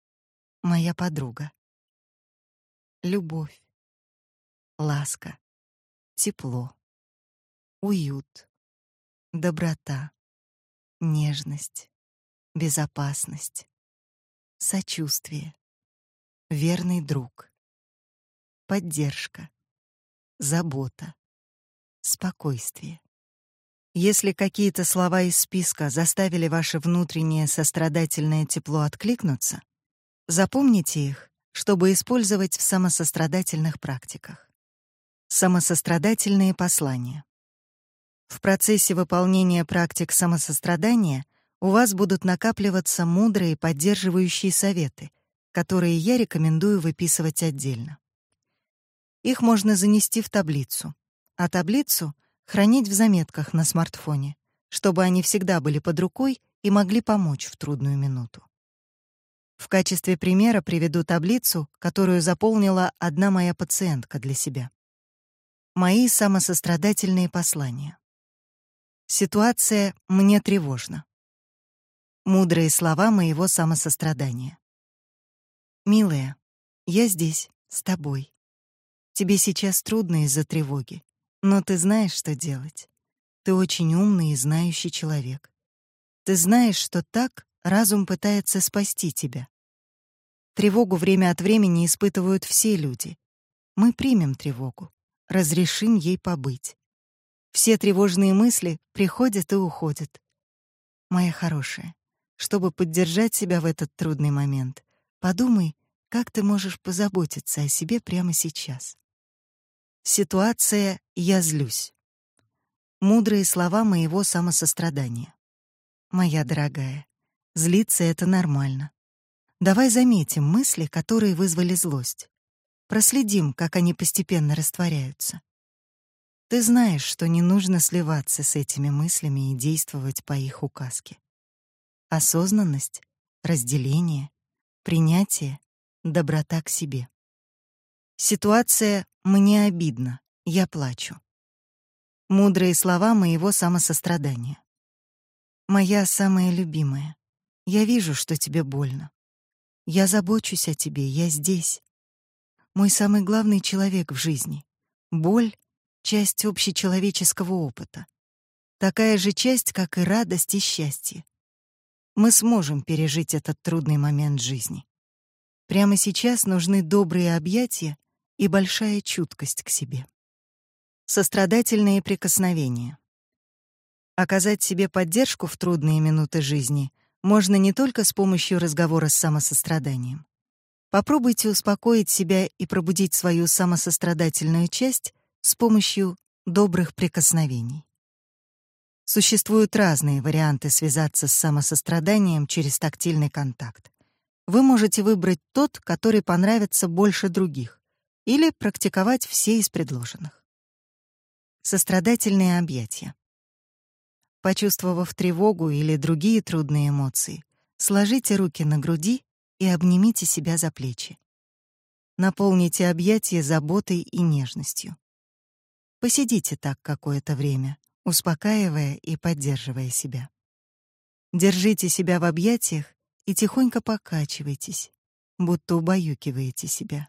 моя подруга. Любовь, ласка, тепло уют, доброта, нежность, безопасность, сочувствие, верный друг, поддержка, забота, спокойствие. Если какие-то слова из списка заставили ваше внутреннее сострадательное тепло откликнуться, запомните их, чтобы использовать в самосострадательных практиках. Самосострадательные послания. В процессе выполнения практик самосострадания у вас будут накапливаться мудрые поддерживающие советы, которые я рекомендую выписывать отдельно. Их можно занести в таблицу. а таблицу хранить в заметках на смартфоне, чтобы они всегда были под рукой и могли помочь в трудную минуту. В качестве примера приведу таблицу, которую заполнила одна моя пациентка для себя. Мои самосострадательные послания. Ситуация мне тревожна. Мудрые слова моего самосострадания. Милая, я здесь, с тобой. Тебе сейчас трудно из-за тревоги, но ты знаешь, что делать. Ты очень умный и знающий человек. Ты знаешь, что так разум пытается спасти тебя. Тревогу время от времени испытывают все люди. Мы примем тревогу, разрешим ей побыть. Все тревожные мысли приходят и уходят. Моя хорошая, чтобы поддержать себя в этот трудный момент, подумай, как ты можешь позаботиться о себе прямо сейчас. Ситуация «я злюсь». Мудрые слова моего самосострадания. Моя дорогая, злиться — это нормально. Давай заметим мысли, которые вызвали злость. Проследим, как они постепенно растворяются. Ты знаешь, что не нужно сливаться с этими мыслями и действовать по их указке. Осознанность, разделение, принятие, доброта к себе. Ситуация «мне обидно, я плачу». Мудрые слова моего самосострадания. Моя самая любимая, я вижу, что тебе больно. Я забочусь о тебе, я здесь. Мой самый главный человек в жизни. Боль — часть общечеловеческого опыта. Такая же часть, как и радость и счастье. Мы сможем пережить этот трудный момент жизни. Прямо сейчас нужны добрые объятия и большая чуткость к себе. Сострадательные прикосновения. Оказать себе поддержку в трудные минуты жизни — можно не только с помощью разговора с самосостраданием. Попробуйте успокоить себя и пробудить свою самосострадательную часть с помощью добрых прикосновений. Существуют разные варианты связаться с самосостраданием через тактильный контакт. Вы можете выбрать тот, который понравится больше других, или практиковать все из предложенных. Сострадательные объятия. Почувствовав тревогу или другие трудные эмоции, сложите руки на груди и обнимите себя за плечи. Наполните объятия заботой и нежностью. Посидите так какое-то время, успокаивая и поддерживая себя. Держите себя в объятиях и тихонько покачивайтесь, будто убаюкиваете себя.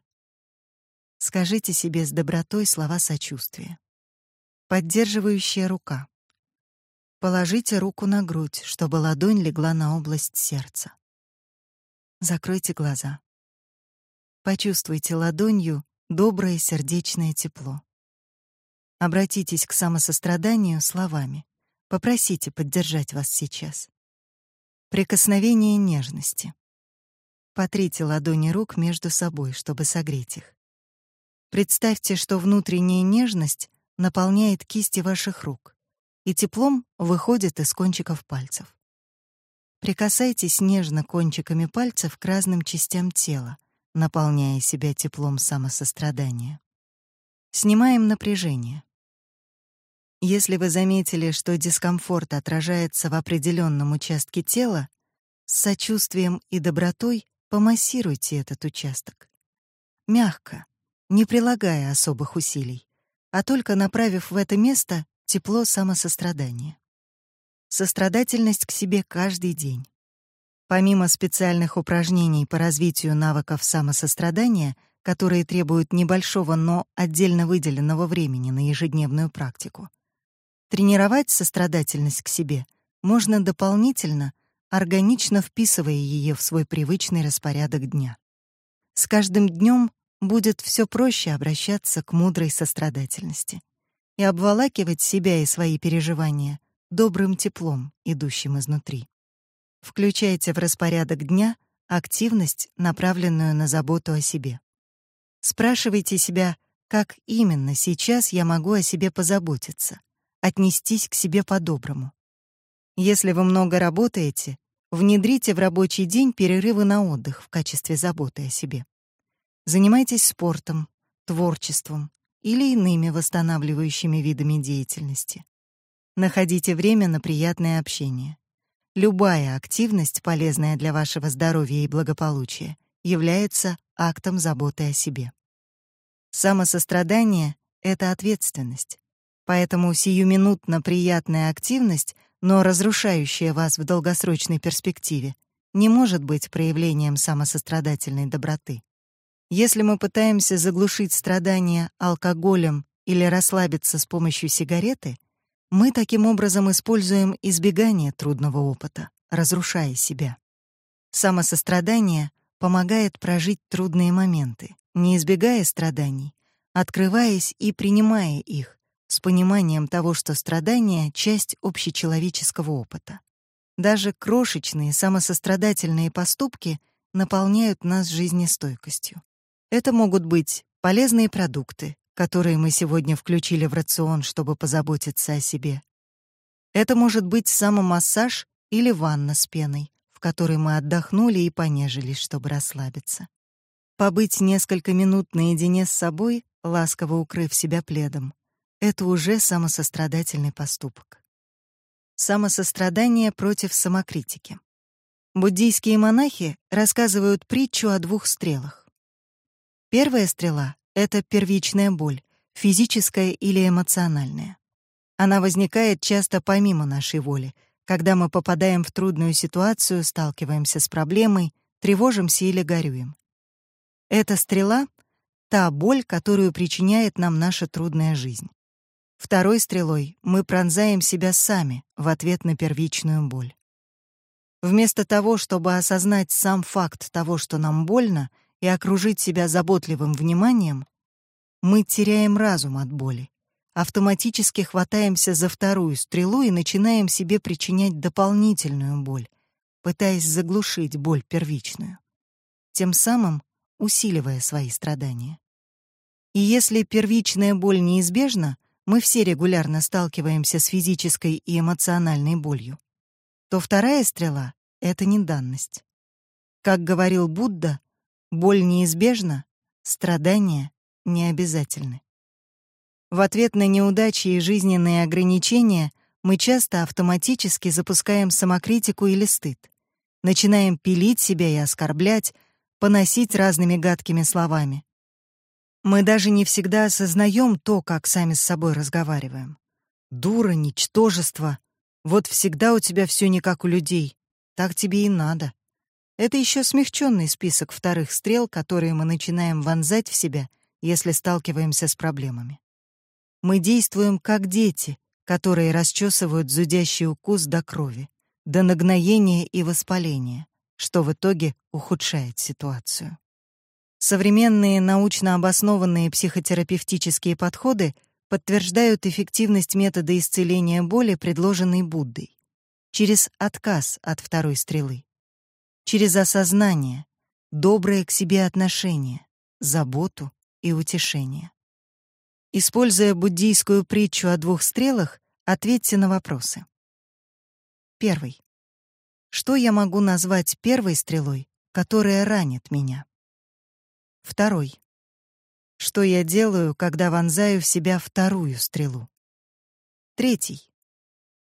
Скажите себе с добротой слова сочувствия. Поддерживающая рука. Положите руку на грудь, чтобы ладонь легла на область сердца. Закройте глаза. Почувствуйте ладонью доброе сердечное тепло. Обратитесь к самосостраданию словами. Попросите поддержать вас сейчас. Прикосновение нежности. Потрите ладони рук между собой, чтобы согреть их. Представьте, что внутренняя нежность наполняет кисти ваших рук и теплом выходит из кончиков пальцев. Прикасайтесь нежно кончиками пальцев к разным частям тела, наполняя себя теплом самосострадания. Снимаем напряжение. Если вы заметили, что дискомфорт отражается в определенном участке тела, с сочувствием и добротой помассируйте этот участок. Мягко, не прилагая особых усилий, а только направив в это место тепло самосострадания. Сострадательность к себе каждый день. Помимо специальных упражнений по развитию навыков самосострадания, которые требуют небольшого, но отдельно выделенного времени на ежедневную практику, тренировать сострадательность к себе можно дополнительно, органично вписывая ее в свой привычный распорядок дня. С каждым днем будет все проще обращаться к мудрой сострадательности и обволакивать себя и свои переживания добрым теплом, идущим изнутри. Включайте в распорядок дня активность, направленную на заботу о себе. Спрашивайте себя, как именно сейчас я могу о себе позаботиться, отнестись к себе по-доброму. Если вы много работаете, внедрите в рабочий день перерывы на отдых в качестве заботы о себе. Занимайтесь спортом, творчеством, или иными восстанавливающими видами деятельности. Находите время на приятное общение. Любая активность, полезная для вашего здоровья и благополучия, является актом заботы о себе. Самосострадание — это ответственность. Поэтому сиюминутно приятная активность, но разрушающая вас в долгосрочной перспективе, не может быть проявлением самосострадательной доброты. Если мы пытаемся заглушить страдания алкоголем или расслабиться с помощью сигареты, мы таким образом используем избегание трудного опыта, разрушая себя. Самосострадание помогает прожить трудные моменты, не избегая страданий, открываясь и принимая их, с пониманием того, что страдания — часть общечеловеческого опыта. Даже крошечные самосострадательные поступки наполняют нас жизнестойкостью. Это могут быть полезные продукты, которые мы сегодня включили в рацион, чтобы позаботиться о себе. Это может быть самомассаж или ванна с пеной, в которой мы отдохнули и понежились, чтобы расслабиться. Побыть несколько минут наедине с собой, ласково укрыв себя пледом, это уже самосострадательный поступок. Самосострадание против самокритики. Буддийские монахи рассказывают притчу о двух стрелах. Первая стрела — это первичная боль, физическая или эмоциональная. Она возникает часто помимо нашей воли, когда мы попадаем в трудную ситуацию, сталкиваемся с проблемой, тревожимся или горюем. Эта стрела — та боль, которую причиняет нам наша трудная жизнь. Второй стрелой мы пронзаем себя сами в ответ на первичную боль. Вместо того, чтобы осознать сам факт того, что нам больно, и окружить себя заботливым вниманием, мы теряем разум от боли, автоматически хватаемся за вторую стрелу и начинаем себе причинять дополнительную боль, пытаясь заглушить боль первичную, тем самым усиливая свои страдания. И если первичная боль неизбежна, мы все регулярно сталкиваемся с физической и эмоциональной болью, то вторая стрела — это не данность. Как говорил Будда, боль неизбежна, страдания не обязательны. В ответ на неудачи и жизненные ограничения мы часто автоматически запускаем самокритику или стыд, начинаем пилить себя и оскорблять, поносить разными гадкими словами, мы даже не всегда осознаем то, как сами с собой разговариваем. Дура, ничтожество. Вот всегда у тебя все не как у людей. Так тебе и надо. Это еще смягченный список вторых стрел, которые мы начинаем вонзать в себя, если сталкиваемся с проблемами. Мы действуем как дети, которые расчесывают зудящий укус до крови, до нагноения и воспаления, что в итоге ухудшает ситуацию. Современные научно обоснованные психотерапевтические подходы подтверждают эффективность метода исцеления боли, предложенной Буддой, через отказ от второй стрелы, через осознание, доброе к себе отношение, заботу и утешение. Используя буддийскую притчу о двух стрелах, ответьте на вопросы. Первый. Что я могу назвать первой стрелой, которая ранит меня? Второй. Что я делаю, когда вонзаю в себя вторую стрелу? Третий.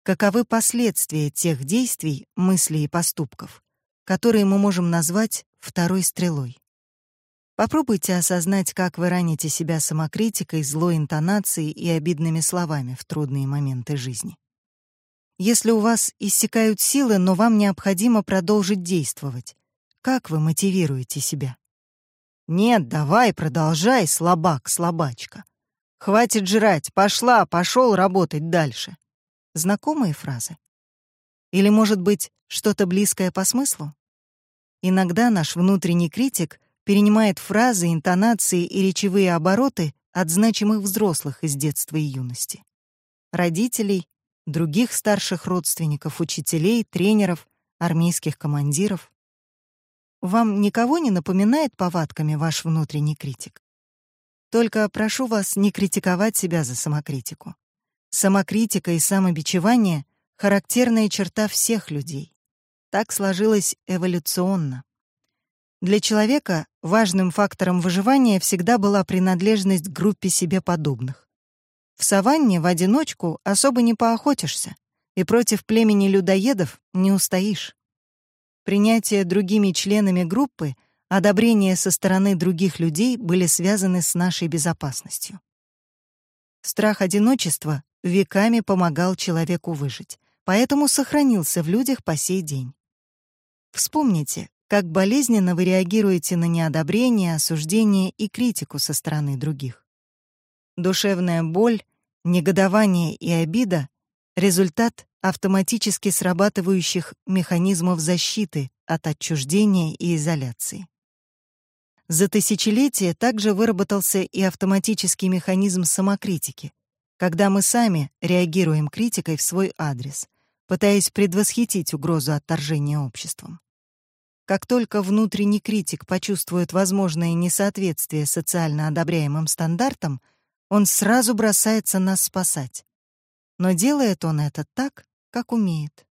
Каковы последствия тех действий, мыслей и поступков, которые мы можем назвать второй стрелой? Попробуйте осознать, как вы раните себя самокритикой, злой интонацией и обидными словами в трудные моменты жизни. Если у вас иссякают силы, но вам необходимо продолжить действовать, как вы мотивируете себя? «Нет, давай, продолжай, слабак, слабачка. Хватит жрать, пошла, пошел работать дальше». Знакомые фразы? Или, может быть, что-то близкое по смыслу? Иногда наш внутренний критик перенимает фразы, интонации и речевые обороты от значимых взрослых из детства и юности. Родителей, других старших родственников, учителей, тренеров, армейских командиров. Вам никого не напоминает повадками ваш внутренний критик? Только прошу вас не критиковать себя за самокритику. Самокритика и самобичевание — характерная черта всех людей. Так сложилось эволюционно. Для человека важным фактором выживания всегда была принадлежность к группе себе подобных. В саванне в одиночку особо не поохотишься, и против племени людоедов не устоишь. Принятие другими членами группы, одобрение со стороны других людей были связаны с нашей безопасностью. Страх одиночества веками помогал человеку выжить, поэтому сохранился в людях по сей день. Вспомните, как болезненно вы реагируете на неодобрение, осуждение и критику со стороны других. Душевная боль, негодование и обида — результат автоматически срабатывающих механизмов защиты от отчуждения и изоляции. За тысячелетия также выработался и автоматический механизм самокритики, когда мы сами реагируем критикой в свой адрес, пытаясь предвосхитить угрозу отторжения обществом. Как только внутренний критик почувствует возможное несоответствие социально одобряемым стандартам, он сразу бросается нас спасать. Но делает он это так, как умеет.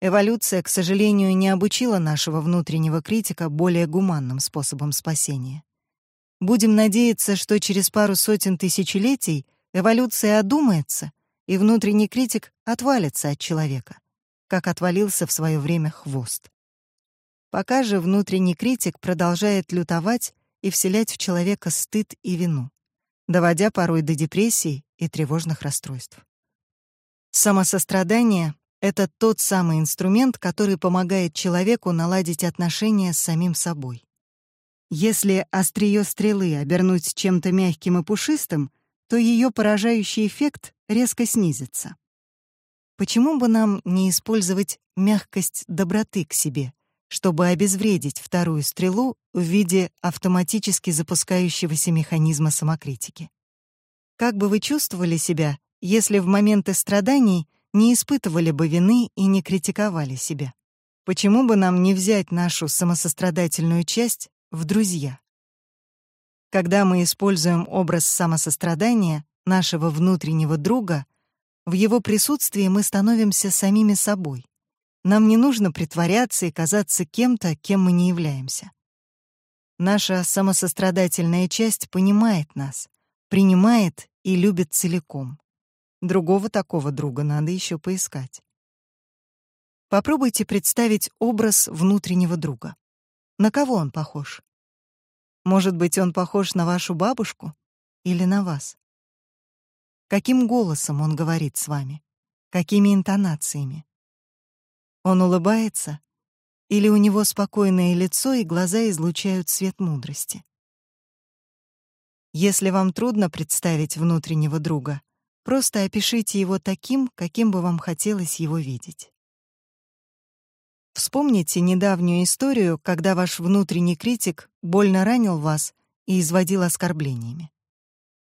Эволюция, к сожалению, не обучила нашего внутреннего критика более гуманным способам спасения. Будем надеяться, что через пару сотен тысячелетий эволюция одумается, и внутренний критик отвалится от человека, как отвалился в свое время хвост. Пока же внутренний критик продолжает лютовать и вселять в человека стыд и вину, доводя порой до депрессий и тревожных расстройств. Самосострадание — это тот самый инструмент, который помогает человеку наладить отношения с самим собой. Если острие стрелы обернуть чем-то мягким и пушистым, то ее поражающий эффект резко снизится. Почему бы нам не использовать мягкость доброты к себе, чтобы обезвредить вторую стрелу в виде автоматически запускающегося механизма самокритики? Как бы вы чувствовали себя, если в моменты страданий не испытывали бы вины и не критиковали себя? Почему бы нам не взять нашу самосострадательную часть в друзья? Когда мы используем образ самосострадания, нашего внутреннего друга, в его присутствии мы становимся самими собой. Нам не нужно притворяться и казаться кем-то, кем мы не являемся. Наша самосострадательная часть понимает нас, принимает и любит целиком. Другого такого друга надо еще поискать. Попробуйте представить образ внутреннего друга. На кого он похож? Может быть, он похож на вашу бабушку или на вас? Каким голосом он говорит с вами? Какими интонациями? Он улыбается или у него спокойное лицо и глаза излучают свет мудрости? Если вам трудно представить внутреннего друга, Просто опишите его таким, каким бы вам хотелось его видеть. Вспомните недавнюю историю, когда ваш внутренний критик больно ранил вас и изводил оскорблениями.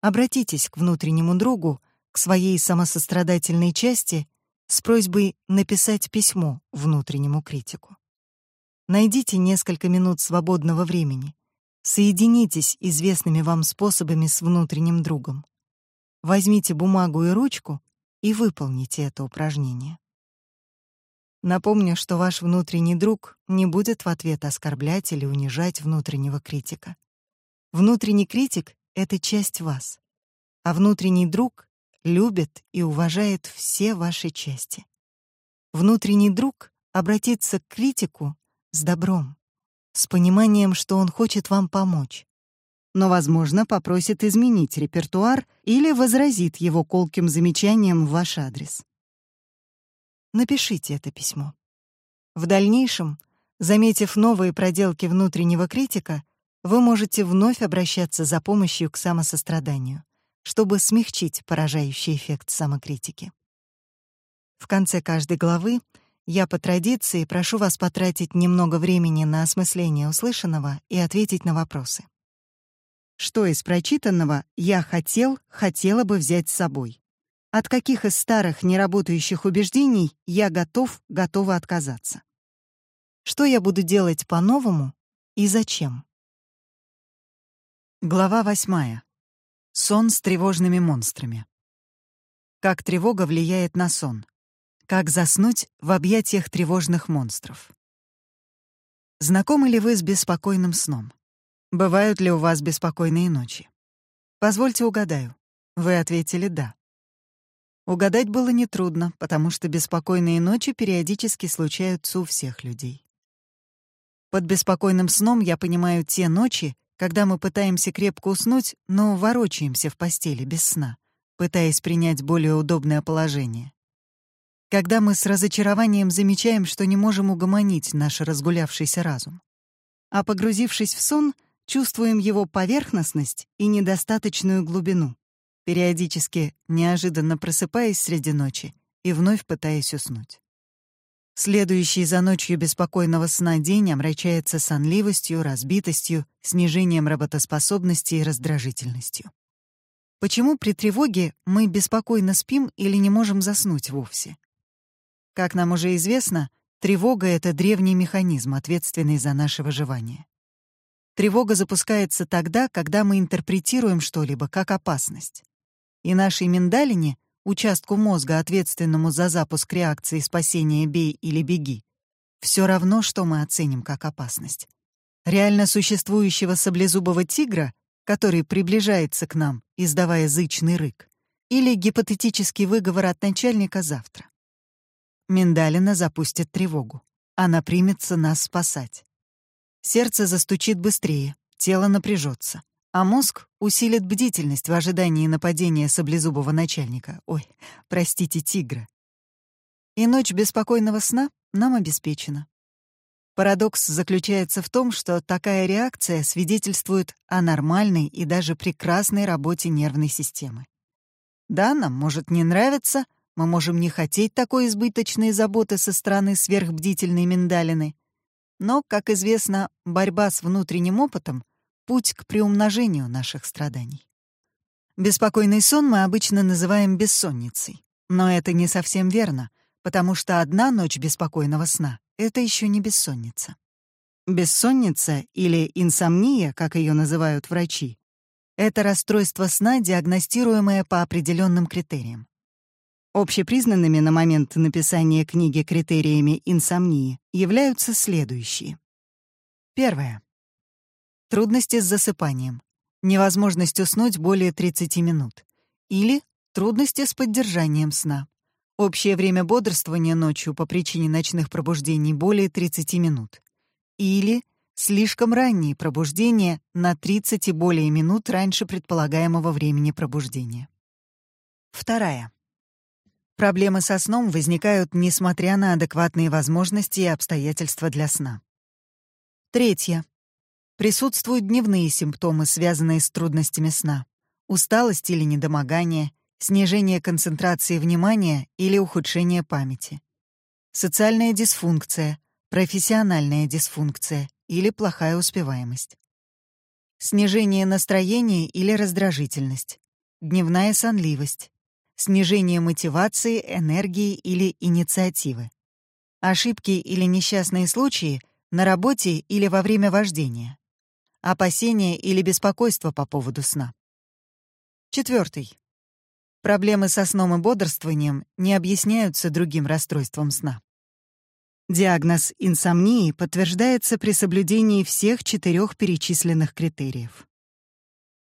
Обратитесь к внутреннему другу, к своей самосострадательной части с просьбой написать письмо внутреннему критику. Найдите несколько минут свободного времени. Соединитесь известными вам способами с внутренним другом. Возьмите бумагу и ручку и выполните это упражнение. Напомню, что ваш внутренний друг не будет в ответ оскорблять или унижать внутреннего критика. Внутренний критик — это часть вас, а внутренний друг любит и уважает все ваши части. Внутренний друг обратится к критику с добром, с пониманием, что он хочет вам помочь, но, возможно, попросит изменить репертуар или возразит его колким замечанием в ваш адрес. Напишите это письмо. В дальнейшем, заметив новые проделки внутреннего критика, вы можете вновь обращаться за помощью к самосостраданию, чтобы смягчить поражающий эффект самокритики. В конце каждой главы я по традиции прошу вас потратить немного времени на осмысление услышанного и ответить на вопросы. Что из прочитанного я хотел, хотела бы взять с собой? От каких из старых неработающих убеждений я готов, готова отказаться? Что я буду делать по-новому и зачем? Глава восьмая. Сон с тревожными монстрами. Как тревога влияет на сон? Как заснуть в объятиях тревожных монстров? Знакомы ли вы с беспокойным сном? Бывают ли у вас беспокойные ночи? Позвольте угадаю. Вы ответили «да». Угадать было нетрудно, потому что беспокойные ночи периодически случаются у всех людей. Под беспокойным сном я понимаю те ночи, когда мы пытаемся крепко уснуть, но ворочаемся в постели без сна, пытаясь принять более удобное положение. Когда мы с разочарованием замечаем, что не можем угомонить наш разгулявшийся разум. А погрузившись в сон, чувствуем его поверхностность и недостаточную глубину, периодически неожиданно просыпаясь среди ночи и вновь пытаясь уснуть. Следующий за ночью беспокойного сна день омрачается сонливостью, разбитостью, снижением работоспособности и раздражительностью. Почему при тревоге мы беспокойно спим или не можем заснуть вовсе? Как нам уже известно, тревога — это древний механизм, ответственный за наше выживание. Тревога запускается тогда, когда мы интерпретируем что-либо как опасность. И нашей миндалине, участку мозга, ответственному за запуск реакции спасения «бей» или «беги», все равно, что мы оценим как опасность. Реально существующего саблезубого тигра, который приближается к нам, издавая зычный рык, или гипотетический выговор от начальника завтра. Миндалина запустит тревогу. Она примется нас спасать. Сердце застучит быстрее, тело напряжется, а мозг усилит бдительность в ожидании нападения саблезубого начальника. Ой, простите, тигра. И ночь беспокойного сна нам обеспечена. Парадокс заключается в том, что такая реакция свидетельствует о нормальной и даже прекрасной работе нервной системы. Да, нам может не нравиться, мы можем не хотеть такой избыточной заботы со стороны сверхбдительной миндалины. Но, как известно, борьба с внутренним опытом — путь к приумножению наших страданий. Беспокойный сон мы обычно называем бессонницей. Но это не совсем верно, потому что одна ночь беспокойного сна — это еще не бессонница. Бессонница или инсомния, как ее называют врачи, это расстройство сна, диагностируемое по определенным критериям. Общепризнанными на момент написания книги критериями инсомнии являются следующие. Первое. Трудности с засыпанием. Невозможность уснуть более 30 минут. Или трудности с поддержанием сна. Общее время бодрствования ночью по причине ночных пробуждений более 30 минут. Или слишком ранние пробуждения на 30 и более минут раньше предполагаемого времени пробуждения. Вторая. Проблемы со сном возникают несмотря на адекватные возможности и обстоятельства для сна. Третье. Присутствуют дневные симптомы, связанные с трудностями сна. Усталость или недомогание, снижение концентрации внимания или ухудшение памяти. Социальная дисфункция, профессиональная дисфункция или плохая успеваемость. Снижение настроения или раздражительность. Дневная сонливость снижение мотивации, энергии или инициативы. Ошибки или несчастные случаи на работе или во время вождения. Опасения или беспокойство по поводу сна. Четвертый. Проблемы со сном и бодрствованием не объясняются другим расстройством сна. Диагноз инсомнии подтверждается при соблюдении всех четырех перечисленных критериев.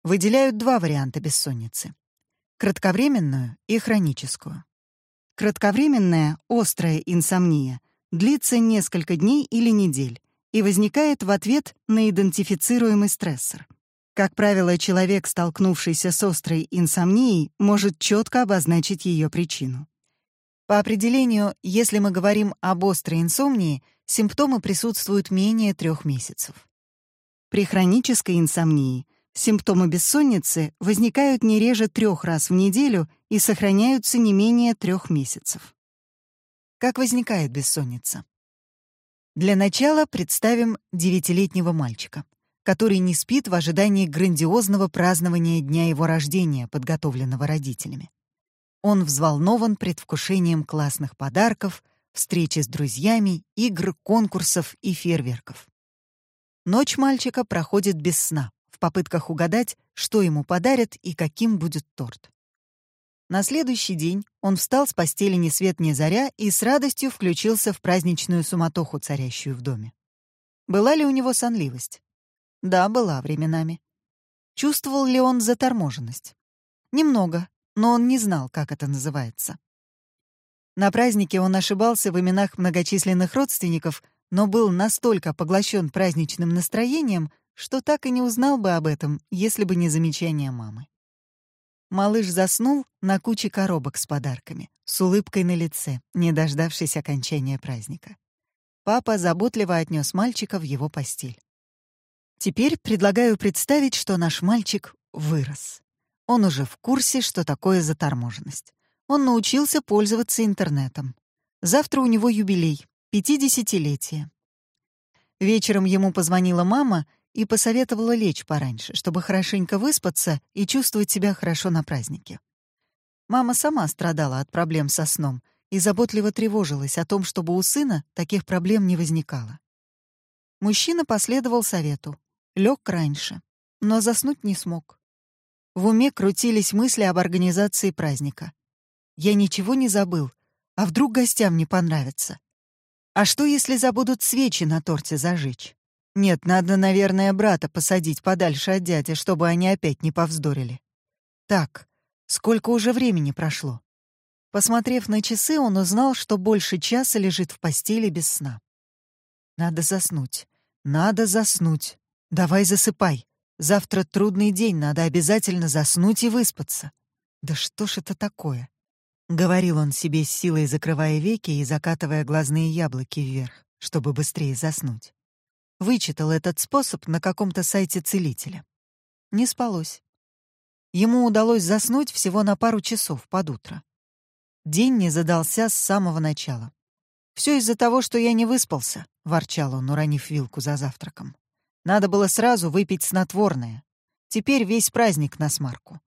Выделяют два варианта бессонницы кратковременную и хроническую. Кратковременная, острая инсомния длится несколько дней или недель и возникает в ответ на идентифицируемый стрессор. Как правило, человек, столкнувшийся с острой инсомнией, может четко обозначить ее причину. По определению, если мы говорим об острой инсомнии, симптомы присутствуют менее трех месяцев. При хронической инсомнии Симптомы бессонницы возникают не реже трех раз в неделю и сохраняются не менее трех месяцев. Как возникает бессонница? Для начала представим девятилетнего мальчика, который не спит в ожидании грандиозного празднования дня его рождения, подготовленного родителями. Он взволнован предвкушением классных подарков, встречи с друзьями, игр, конкурсов и фейерверков. Ночь мальчика проходит без сна в попытках угадать, что ему подарят и каким будет торт. На следующий день он встал с постели ни свет ни заря и с радостью включился в праздничную суматоху, царящую в доме. Была ли у него сонливость? Да, была временами. Чувствовал ли он заторможенность? Немного, но он не знал, как это называется. На празднике он ошибался в именах многочисленных родственников, но был настолько поглощен праздничным настроением, что так и не узнал бы об этом, если бы не замечание мамы. Малыш заснул на куче коробок с подарками, с улыбкой на лице, не дождавшись окончания праздника. Папа заботливо отнес мальчика в его постель. Теперь предлагаю представить, что наш мальчик вырос. Он уже в курсе, что такое заторможенность. Он научился пользоваться интернетом. Завтра у него юбилей — пятидесятилетие. Вечером ему позвонила мама и посоветовала лечь пораньше, чтобы хорошенько выспаться и чувствовать себя хорошо на празднике. Мама сама страдала от проблем со сном и заботливо тревожилась о том, чтобы у сына таких проблем не возникало. Мужчина последовал совету, лег раньше, но заснуть не смог. В уме крутились мысли об организации праздника. Я ничего не забыл, а вдруг гостям не понравится? А что, если забудут свечи на торте зажечь? Нет, надо, наверное, брата посадить подальше от дяди, чтобы они опять не повздорили. Так, сколько уже времени прошло? Посмотрев на часы, он узнал, что больше часа лежит в постели без сна. Надо заснуть. Надо заснуть. Давай засыпай. Завтра трудный день, надо обязательно заснуть и выспаться. Да что ж это такое? Говорил он себе с силой, закрывая веки и закатывая глазные яблоки вверх, чтобы быстрее заснуть. Вычитал этот способ на каком-то сайте целителя. Не спалось. Ему удалось заснуть всего на пару часов под утро. День не задался с самого начала. Все из-за того, что я не выспался», — ворчал он, уронив вилку за завтраком. «Надо было сразу выпить снотворное. Теперь весь праздник на смарку».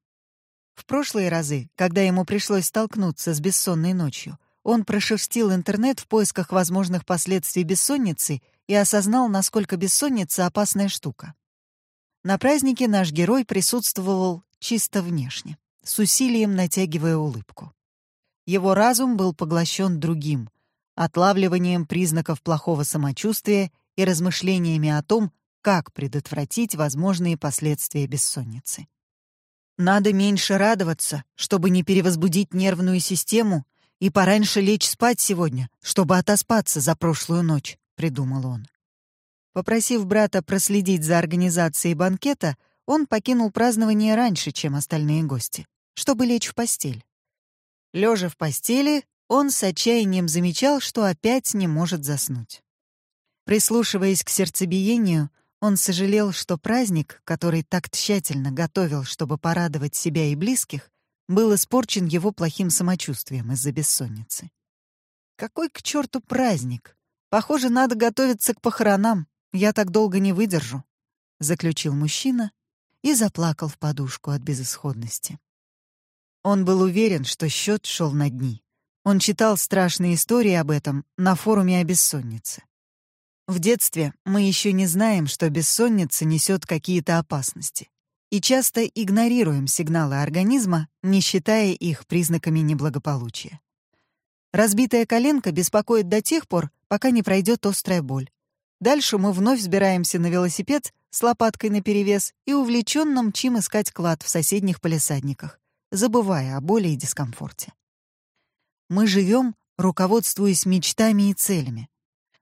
В прошлые разы, когда ему пришлось столкнуться с бессонной ночью, он прошерстил интернет в поисках возможных последствий бессонницы и осознал, насколько бессонница — опасная штука. На празднике наш герой присутствовал чисто внешне, с усилием натягивая улыбку. Его разум был поглощен другим, отлавливанием признаков плохого самочувствия и размышлениями о том, как предотвратить возможные последствия бессонницы. Надо меньше радоваться, чтобы не перевозбудить нервную систему, и пораньше лечь спать сегодня, чтобы отоспаться за прошлую ночь придумал он. Попросив брата проследить за организацией банкета, он покинул празднование раньше, чем остальные гости, чтобы лечь в постель. Лежа в постели, он с отчаянием замечал, что опять не может заснуть. Прислушиваясь к сердцебиению, он сожалел, что праздник, который так тщательно готовил, чтобы порадовать себя и близких, был испорчен его плохим самочувствием из-за бессонницы. Какой к черту праздник? Похоже, надо готовиться к похоронам. Я так долго не выдержу», — заключил мужчина и заплакал в подушку от безысходности. Он был уверен, что счет шел на дни. Он читал страшные истории об этом на форуме о бессоннице. В детстве мы еще не знаем, что бессонница несет какие-то опасности, и часто игнорируем сигналы организма, не считая их признаками неблагополучия. Разбитая коленка беспокоит до тех пор, пока не пройдет острая боль. Дальше мы вновь взбираемся на велосипед с лопаткой наперевес и увлеченно мчим искать клад в соседних полисадниках, забывая о боли и дискомфорте. Мы живем, руководствуясь мечтами и целями.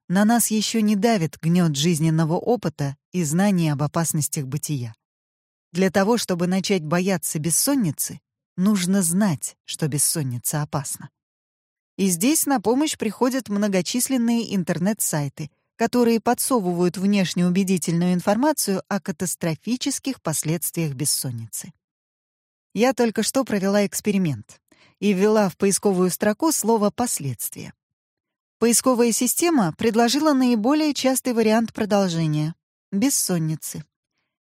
На нас еще не давит гнет жизненного опыта и знаний об опасностях бытия. Для того, чтобы начать бояться бессонницы, нужно знать, что бессонница опасна. И здесь на помощь приходят многочисленные интернет-сайты, которые подсовывают внешне убедительную информацию о катастрофических последствиях бессонницы. Я только что провела эксперимент и ввела в поисковую строку слово «последствия». Поисковая система предложила наиболее частый вариант продолжения — бессонницы.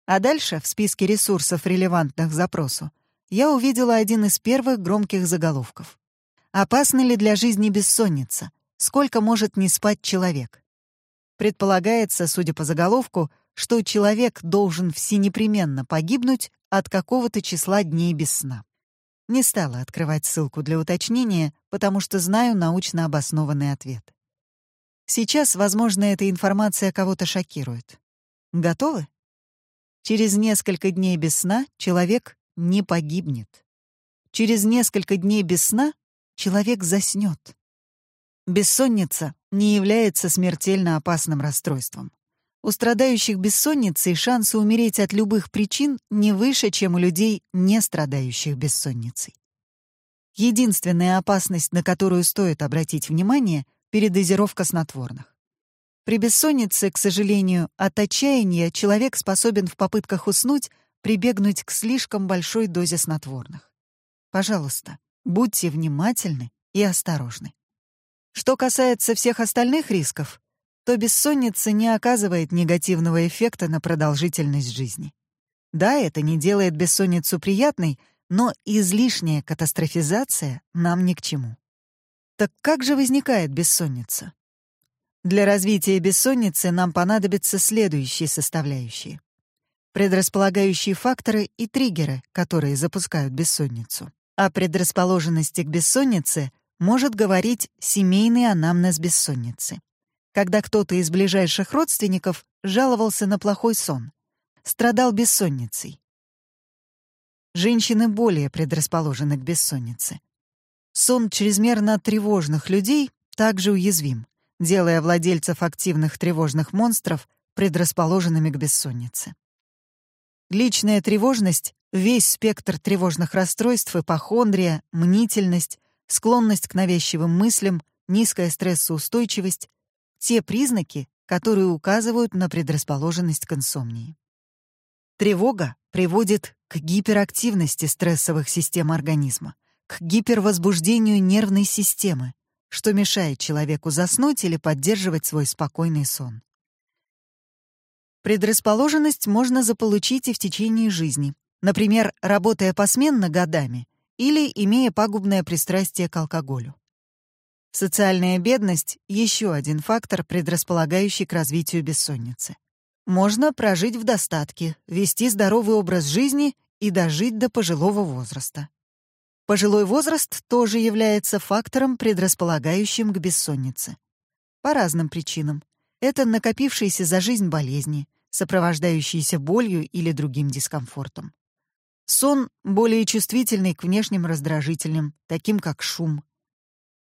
А дальше, в списке ресурсов, релевантных запросу, я увидела один из первых громких заголовков. Опасна ли для жизни бессонница? Сколько может не спать человек? Предполагается, судя по заголовку, что человек должен всенепременно погибнуть от какого-то числа дней без сна. Не стала открывать ссылку для уточнения, потому что знаю научно обоснованный ответ. Сейчас, возможно, эта информация кого-то шокирует. Готовы? Через несколько дней без сна человек не погибнет. Через несколько дней без сна человек заснет. Бессонница не является смертельно опасным расстройством. У страдающих бессонницей шансы умереть от любых причин не выше, чем у людей, не страдающих бессонницей. Единственная опасность, на которую стоит обратить внимание, передозировка снотворных. При бессоннице, к сожалению, от отчаяния человек способен в попытках уснуть прибегнуть к слишком большой дозе снотворных. Пожалуйста, будьте внимательны и осторожны. Что касается всех остальных рисков, то бессонница не оказывает негативного эффекта на продолжительность жизни. Да, это не делает бессонницу приятной, но излишняя катастрофизация нам ни к чему. Так как же возникает бессонница? Для развития бессонницы нам понадобятся следующие составляющие. Предрасполагающие факторы и триггеры, которые запускают бессонницу. О предрасположенности к бессоннице может говорить семейный анамнез бессонницы. Когда кто-то из ближайших родственников жаловался на плохой сон, страдал бессонницей. Женщины более предрасположены к бессоннице. Сон чрезмерно тревожных людей также уязвим, делая владельцев активных тревожных монстров предрасположенными к бессоннице. Личная тревожность, весь спектр тревожных расстройств, ипохондрия, мнительность, склонность к навязчивым мыслям, низкая стрессоустойчивость — те признаки, которые указывают на предрасположенность к инсомнии. Тревога приводит к гиперактивности стрессовых систем организма, к гипервозбуждению нервной системы, что мешает человеку заснуть или поддерживать свой спокойный сон. Предрасположенность можно заполучить и в течение жизни, например, работая посменно годами или имея пагубное пристрастие к алкоголю. Социальная бедность — еще один фактор, предрасполагающий к развитию бессонницы. Можно прожить в достатке, вести здоровый образ жизни и дожить до пожилого возраста. Пожилой возраст тоже является фактором, предрасполагающим к бессоннице. По разным причинам. Это накопившиеся за жизнь болезни, сопровождающиеся болью или другим дискомфортом. Сон более чувствительный к внешним раздражителям, таким как шум.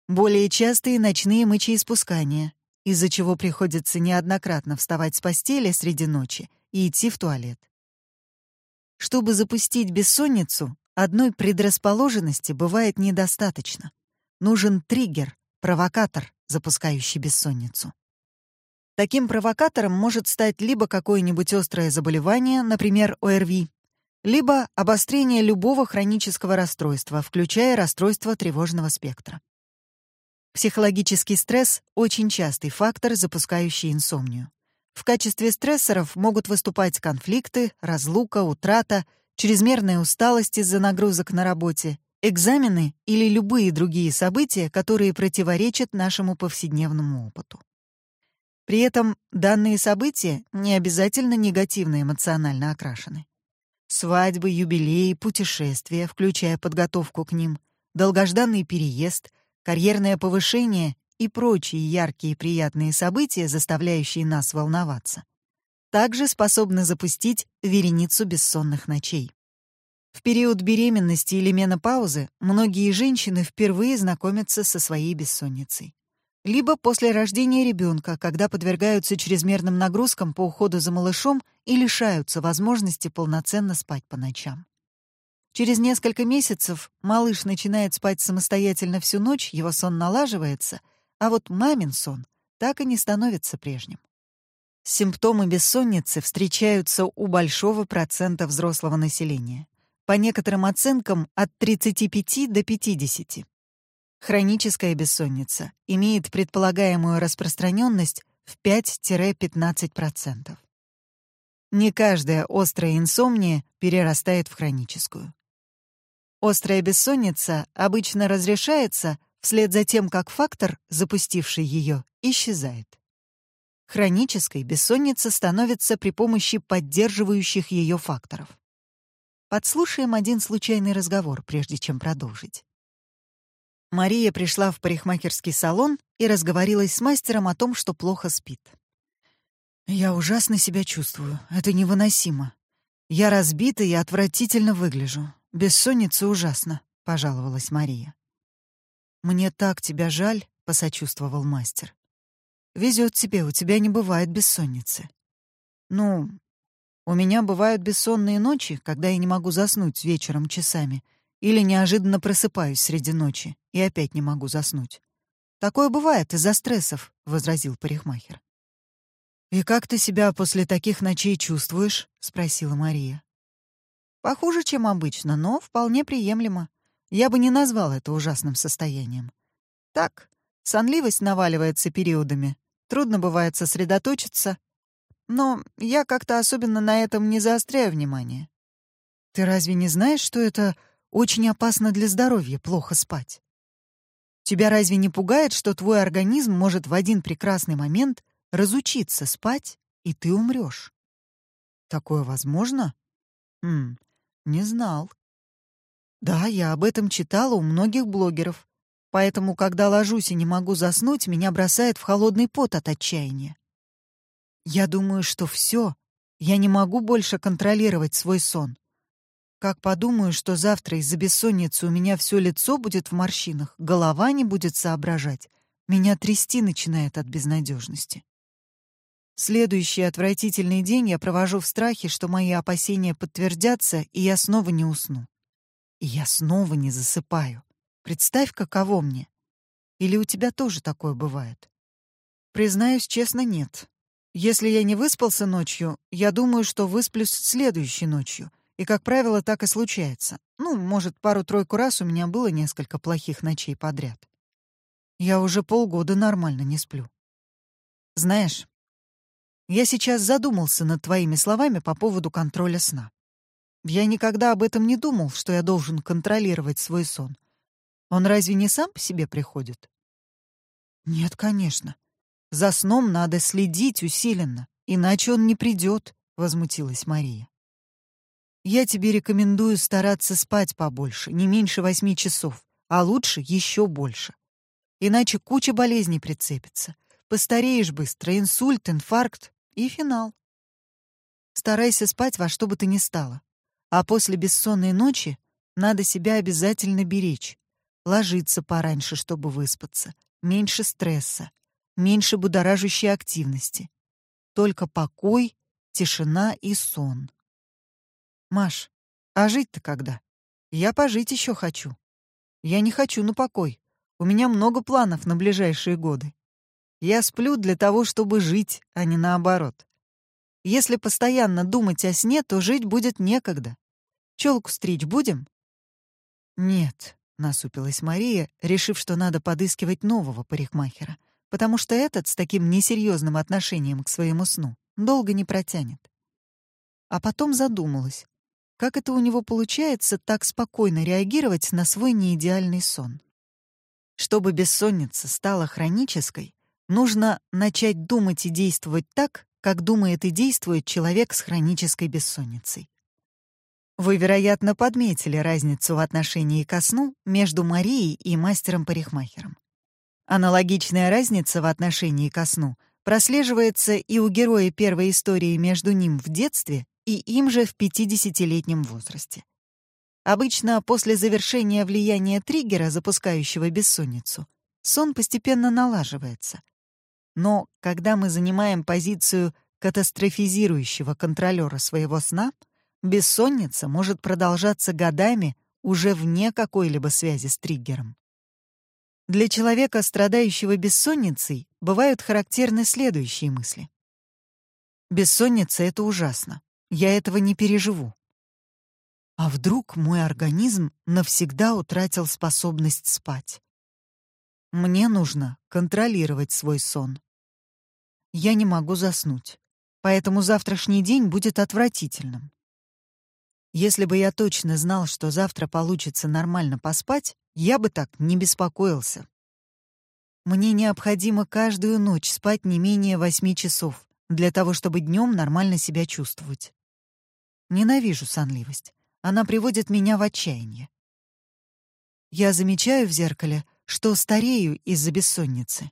Более частые ночные мочеиспускания, из-за чего приходится неоднократно вставать с постели среди ночи и идти в туалет. Чтобы запустить бессонницу, Одной предрасположенности бывает недостаточно. Нужен триггер, провокатор, запускающий бессонницу. Таким провокатором может стать либо какое-нибудь острое заболевание, например, ОРВИ, либо обострение любого хронического расстройства, включая расстройство тревожного спектра. Психологический стресс — очень частый фактор, запускающий инсомнию. В качестве стрессоров могут выступать конфликты, разлука, утрата — чрезмерная усталость из-за нагрузок на работе, экзамены или любые другие события, которые противоречат нашему повседневному опыту. При этом данные события не обязательно негативно эмоционально окрашены. Свадьбы, юбилеи, путешествия, включая подготовку к ним, долгожданный переезд, карьерное повышение и прочие яркие и приятные события, заставляющие нас волноваться, также способны запустить вереницу бессонных ночей. В период беременности или менопаузы многие женщины впервые знакомятся со своей бессонницей. Либо после рождения ребенка, когда подвергаются чрезмерным нагрузкам по уходу за малышом и лишаются возможности полноценно спать по ночам. Через несколько месяцев малыш начинает спать самостоятельно всю ночь, его сон налаживается, а вот мамин сон так и не становится прежним. Симптомы бессонницы встречаются у большого процента взрослого населения. По некоторым оценкам, от 35 до 50. Хроническая бессонница имеет предполагаемую распространенность в 5-15%. Не каждая острая инсомния перерастает в хроническую. Острая бессонница обычно разрешается вслед за тем, как фактор, запустивший ее, исчезает. Хронической бессонница становится при помощи поддерживающих ее факторов. Подслушаем один случайный разговор, прежде чем продолжить. Мария пришла в парикмахерский салон и разговорилась с мастером о том, что плохо спит. «Я ужасно себя чувствую. Это невыносимо. Я разбита и отвратительно выгляжу. Бессонница ужасно», — пожаловалась Мария. «Мне так тебя жаль», — посочувствовал мастер. «Везет тебе, у тебя не бывает бессонницы». «Ну, у меня бывают бессонные ночи, когда я не могу заснуть вечером часами, или неожиданно просыпаюсь среди ночи и опять не могу заснуть. Такое бывает из-за стрессов, возразил парикмахер. И как ты себя после таких ночей чувствуешь? спросила Мария. Похуже, чем обычно, но вполне приемлемо. Я бы не назвал это ужасным состоянием. Так, сонливость наваливается периодами. Трудно бывает сосредоточиться, но я как-то особенно на этом не заостряю внимание. Ты разве не знаешь, что это очень опасно для здоровья плохо спать. Тебя разве не пугает, что твой организм может в один прекрасный момент разучиться спать, и ты умрешь? Такое возможно? Хм, не знал. Да, я об этом читала у многих блогеров. Поэтому, когда ложусь и не могу заснуть, меня бросает в холодный пот от отчаяния. Я думаю, что все, я не могу больше контролировать свой сон. Как подумаю, что завтра из-за бессонницы у меня все лицо будет в морщинах, голова не будет соображать, меня трясти начинает от безнадежности. Следующий отвратительный день я провожу в страхе, что мои опасения подтвердятся, и я снова не усну. И я снова не засыпаю. Представь, каково мне. Или у тебя тоже такое бывает? Признаюсь честно, нет. Если я не выспался ночью, я думаю, что высплюсь следующей ночью — и, как правило, так и случается. Ну, может, пару-тройку раз у меня было несколько плохих ночей подряд. Я уже полгода нормально не сплю. Знаешь, я сейчас задумался над твоими словами по поводу контроля сна. Я никогда об этом не думал, что я должен контролировать свой сон. Он разве не сам по себе приходит? Нет, конечно. За сном надо следить усиленно, иначе он не придет, возмутилась Мария. Я тебе рекомендую стараться спать побольше, не меньше восьми часов, а лучше еще больше. Иначе куча болезней прицепится. Постареешь быстро, инсульт, инфаркт и финал. Старайся спать во что бы то ни стало. А после бессонной ночи надо себя обязательно беречь. Ложиться пораньше, чтобы выспаться. Меньше стресса. Меньше будоражащей активности. Только покой, тишина и сон. Маш, а жить-то когда? Я пожить еще хочу. Я не хочу на покой. У меня много планов на ближайшие годы. Я сплю для того, чтобы жить, а не наоборот. Если постоянно думать о сне, то жить будет некогда. Челку стричь будем? Нет, насупилась Мария, решив, что надо подыскивать нового парикмахера, потому что этот с таким несерьезным отношением к своему сну долго не протянет. А потом задумалась, как это у него получается так спокойно реагировать на свой неидеальный сон? Чтобы бессонница стала хронической, нужно начать думать и действовать так, как думает и действует человек с хронической бессонницей. Вы, вероятно, подметили разницу в отношении ко сну между Марией и мастером-парикмахером. Аналогичная разница в отношении ко сну прослеживается и у героя первой истории между ним в детстве и им же в 50-летнем возрасте. Обычно после завершения влияния триггера, запускающего бессонницу, сон постепенно налаживается. Но когда мы занимаем позицию катастрофизирующего контролера своего сна, бессонница может продолжаться годами уже вне какой-либо связи с триггером. Для человека, страдающего бессонницей, бывают характерны следующие мысли. Бессонница — это ужасно. Я этого не переживу. А вдруг мой организм навсегда утратил способность спать? Мне нужно контролировать свой сон. Я не могу заснуть, поэтому завтрашний день будет отвратительным. Если бы я точно знал, что завтра получится нормально поспать, я бы так не беспокоился. Мне необходимо каждую ночь спать не менее восьми часов для того, чтобы днем нормально себя чувствовать. Ненавижу сонливость. Она приводит меня в отчаяние. Я замечаю в зеркале, что старею из-за бессонницы.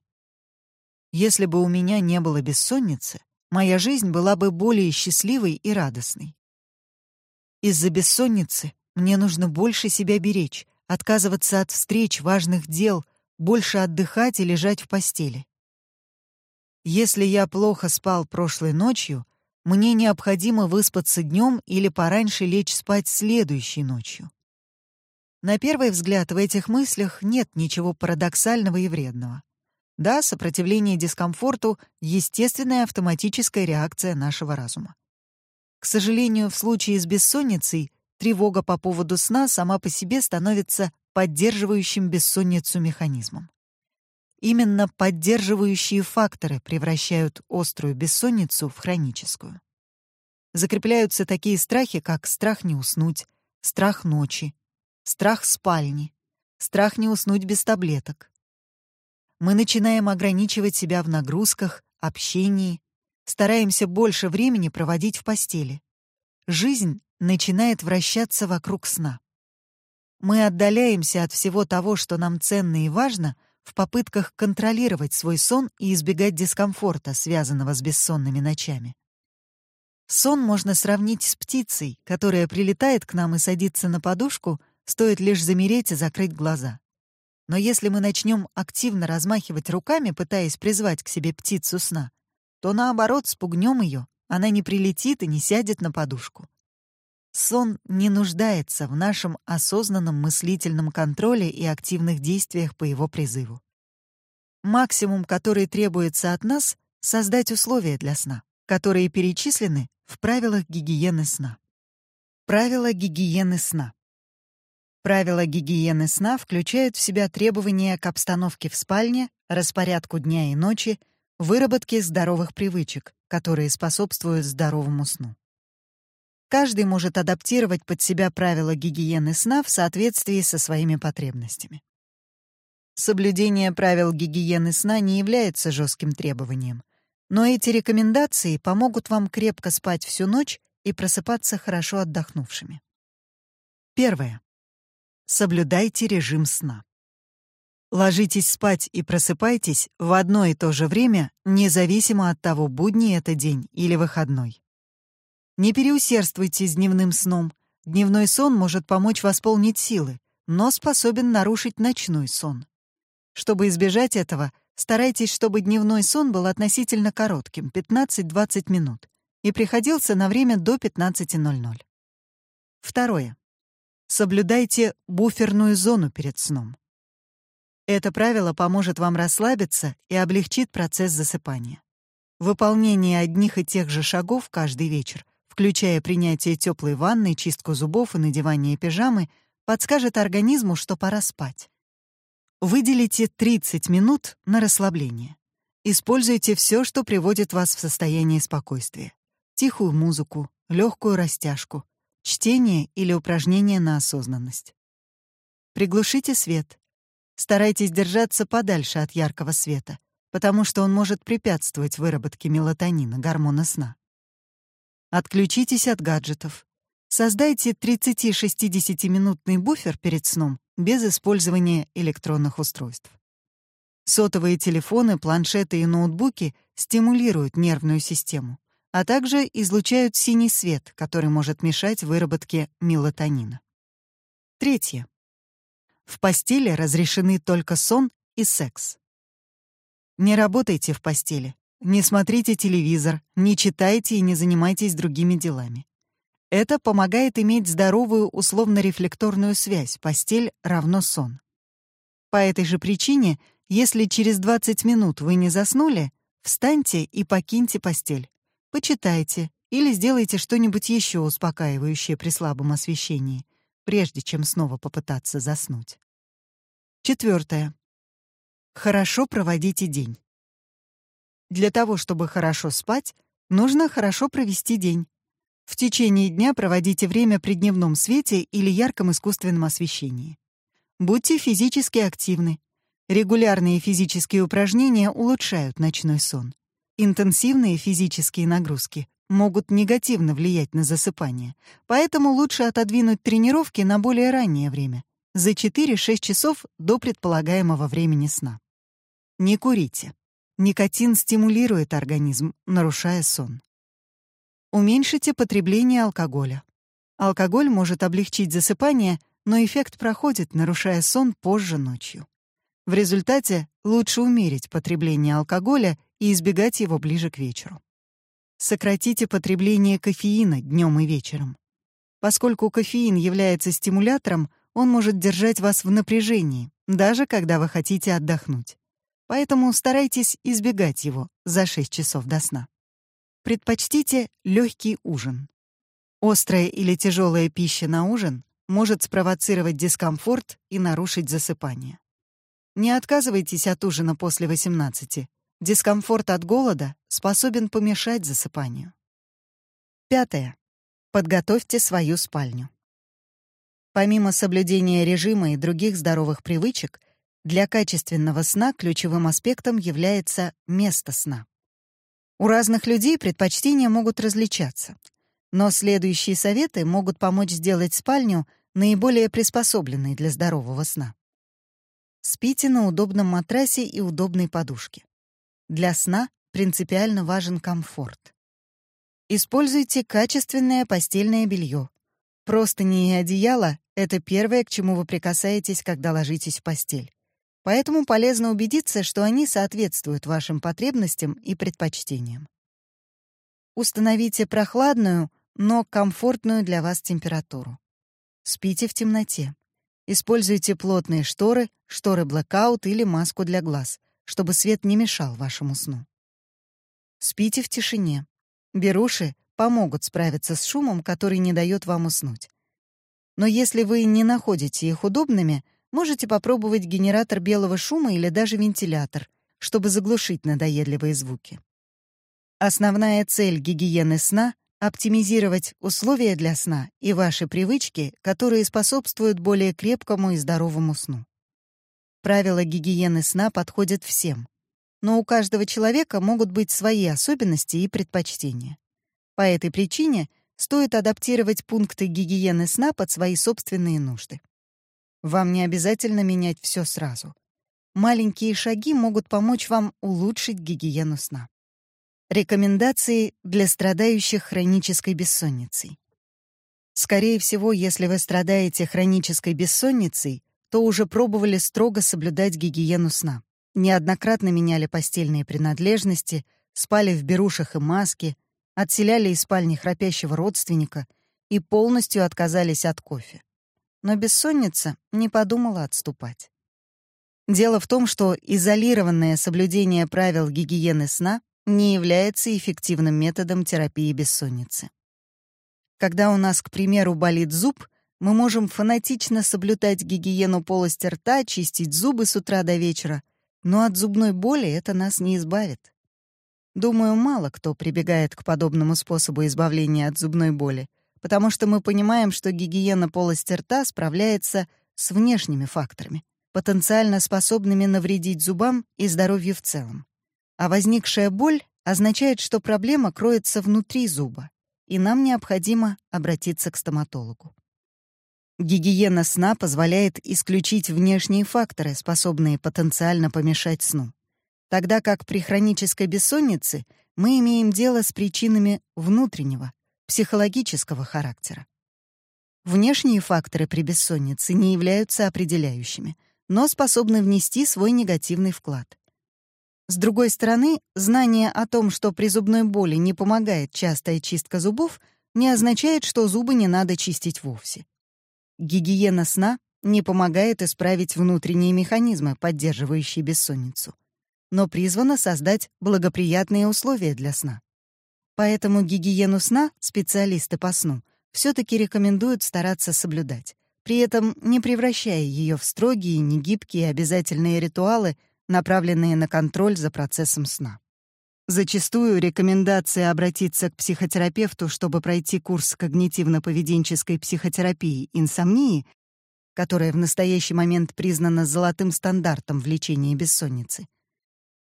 Если бы у меня не было бессонницы, моя жизнь была бы более счастливой и радостной. Из-за бессонницы мне нужно больше себя беречь, отказываться от встреч, важных дел, больше отдыхать и лежать в постели. Если я плохо спал прошлой ночью, мне необходимо выспаться днем или пораньше лечь спать следующей ночью. На первый взгляд в этих мыслях нет ничего парадоксального и вредного. Да, сопротивление дискомфорту — естественная автоматическая реакция нашего разума. К сожалению, в случае с бессонницей тревога по поводу сна сама по себе становится поддерживающим бессонницу механизмом. Именно поддерживающие факторы превращают острую бессонницу в хроническую. Закрепляются такие страхи, как страх не уснуть, страх ночи, страх спальни, страх не уснуть без таблеток. Мы начинаем ограничивать себя в нагрузках, общении, стараемся больше времени проводить в постели. Жизнь начинает вращаться вокруг сна. Мы отдаляемся от всего того, что нам ценно и важно — в попытках контролировать свой сон и избегать дискомфорта, связанного с бессонными ночами. Сон можно сравнить с птицей, которая прилетает к нам и садится на подушку, стоит лишь замереть и закрыть глаза. Но если мы начнем активно размахивать руками, пытаясь призвать к себе птицу сна, то наоборот спугнем ее, она не прилетит и не сядет на подушку. Сон не нуждается в нашем осознанном мыслительном контроле и активных действиях по его призыву. Максимум, который требуется от нас — создать условия для сна, которые перечислены в правилах гигиены сна. Правила гигиены сна. Правила гигиены сна включают в себя требования к обстановке в спальне, распорядку дня и ночи, выработке здоровых привычек, которые способствуют здоровому сну. Каждый может адаптировать под себя правила гигиены сна в соответствии со своими потребностями. Соблюдение правил гигиены сна не является жестким требованием, но эти рекомендации помогут вам крепко спать всю ночь и просыпаться хорошо отдохнувшими. Первое. Соблюдайте режим сна. Ложитесь спать и просыпайтесь в одно и то же время, независимо от того, будний это день или выходной. Не переусердствуйте с дневным сном. Дневной сон может помочь восполнить силы, но способен нарушить ночной сон. Чтобы избежать этого, старайтесь, чтобы дневной сон был относительно коротким, 15-20 минут, и приходился на время до 15.00. Второе. Соблюдайте буферную зону перед сном. Это правило поможет вам расслабиться и облегчит процесс засыпания. Выполнение одних и тех же шагов каждый вечер включая принятие теплой ванны, чистку зубов и надевание пижамы, подскажет организму, что пора спать. Выделите 30 минут на расслабление. Используйте все, что приводит вас в состояние спокойствия. Тихую музыку, легкую растяжку, чтение или упражнение на осознанность. Приглушите свет. Старайтесь держаться подальше от яркого света, потому что он может препятствовать выработке мелатонина, гормона сна. Отключитесь от гаджетов. Создайте 30-60-минутный буфер перед сном без использования электронных устройств. Сотовые телефоны, планшеты и ноутбуки стимулируют нервную систему, а также излучают синий свет, который может мешать выработке мелатонина. Третье. В постели разрешены только сон и секс. Не работайте в постели. Не смотрите телевизор, не читайте и не занимайтесь другими делами. Это помогает иметь здоровую условно-рефлекторную связь постель равно сон. По этой же причине, если через 20 минут вы не заснули, встаньте и покиньте постель. Почитайте или сделайте что-нибудь еще успокаивающее при слабом освещении, прежде чем снова попытаться заснуть. Четвертое. Хорошо проводите день. Для того, чтобы хорошо спать, нужно хорошо провести день. В течение дня проводите время при дневном свете или ярком искусственном освещении. Будьте физически активны. Регулярные физические упражнения улучшают ночной сон. Интенсивные физические нагрузки могут негативно влиять на засыпание, поэтому лучше отодвинуть тренировки на более раннее время, за 4-6 часов до предполагаемого времени сна. Не курите. Никотин стимулирует организм, нарушая сон. Уменьшите потребление алкоголя. Алкоголь может облегчить засыпание, но эффект проходит, нарушая сон позже ночью. В результате лучше умерить потребление алкоголя и избегать его ближе к вечеру. Сократите потребление кофеина днем и вечером. Поскольку кофеин является стимулятором, он может держать вас в напряжении, даже когда вы хотите отдохнуть. Поэтому старайтесь избегать его за 6 часов до сна. Предпочтите легкий ужин. Острая или тяжелая пища на ужин может спровоцировать дискомфорт и нарушить засыпание. Не отказывайтесь от ужина после 18. Дискомфорт от голода способен помешать засыпанию. Пятое. Подготовьте свою спальню. Помимо соблюдения режима и других здоровых привычек, для качественного сна ключевым аспектом является место сна. У разных людей предпочтения могут различаться, но следующие советы могут помочь сделать спальню наиболее приспособленной для здорового сна. Спите на удобном матрасе и удобной подушке. Для сна принципиально важен комфорт. Используйте качественное постельное белье. Простыни и одеяло — это первое, к чему вы прикасаетесь, когда ложитесь в постель. Поэтому полезно убедиться, что они соответствуют вашим потребностям и предпочтениям. Установите прохладную, но комфортную для вас температуру. Спите в темноте. Используйте плотные шторы, шторы блэкаут или маску для глаз, чтобы свет не мешал вашему сну. Спите в тишине. Беруши помогут справиться с шумом, который не дает вам уснуть. Но если вы не находите их удобными, можете попробовать генератор белого шума или даже вентилятор, чтобы заглушить надоедливые звуки. Основная цель гигиены сна — оптимизировать условия для сна и ваши привычки, которые способствуют более крепкому и здоровому сну. Правила гигиены сна подходят всем, но у каждого человека могут быть свои особенности и предпочтения. По этой причине стоит адаптировать пункты гигиены сна под свои собственные нужды. Вам не обязательно менять все сразу. Маленькие шаги могут помочь вам улучшить гигиену сна. Рекомендации для страдающих хронической бессонницей. Скорее всего, если вы страдаете хронической бессонницей, то уже пробовали строго соблюдать гигиену сна. Неоднократно меняли постельные принадлежности, спали в берушах и маске, отселяли из спальни храпящего родственника и полностью отказались от кофе но бессонница не подумала отступать. Дело в том, что изолированное соблюдение правил гигиены сна не является эффективным методом терапии бессонницы. Когда у нас, к примеру, болит зуб, мы можем фанатично соблюдать гигиену полости рта, чистить зубы с утра до вечера, но от зубной боли это нас не избавит. Думаю, мало кто прибегает к подобному способу избавления от зубной боли — потому что мы понимаем, что гигиена полости рта справляется с внешними факторами, потенциально способными навредить зубам и здоровью в целом. А возникшая боль означает, что проблема кроется внутри зуба, и нам необходимо обратиться к стоматологу. Гигиена сна позволяет исключить внешние факторы, способные потенциально помешать сну, тогда как при хронической бессоннице мы имеем дело с причинами внутреннего, психологического характера. Внешние факторы при бессоннице не являются определяющими, но способны внести свой негативный вклад. С другой стороны, знание о том, что при зубной боли не помогает частая чистка зубов, не означает, что зубы не надо чистить вовсе. Гигиена сна не помогает исправить внутренние механизмы, поддерживающие бессонницу, но призвана создать благоприятные условия для сна. Поэтому гигиену сна специалисты по сну все-таки рекомендуют стараться соблюдать, при этом не превращая ее в строгие, негибкие обязательные ритуалы, направленные на контроль за процессом сна. Зачастую рекомендация обратиться к психотерапевту, чтобы пройти курс когнитивно-поведенческой психотерапии инсомнии, которая в настоящий момент признана золотым стандартом в лечении бессонницы.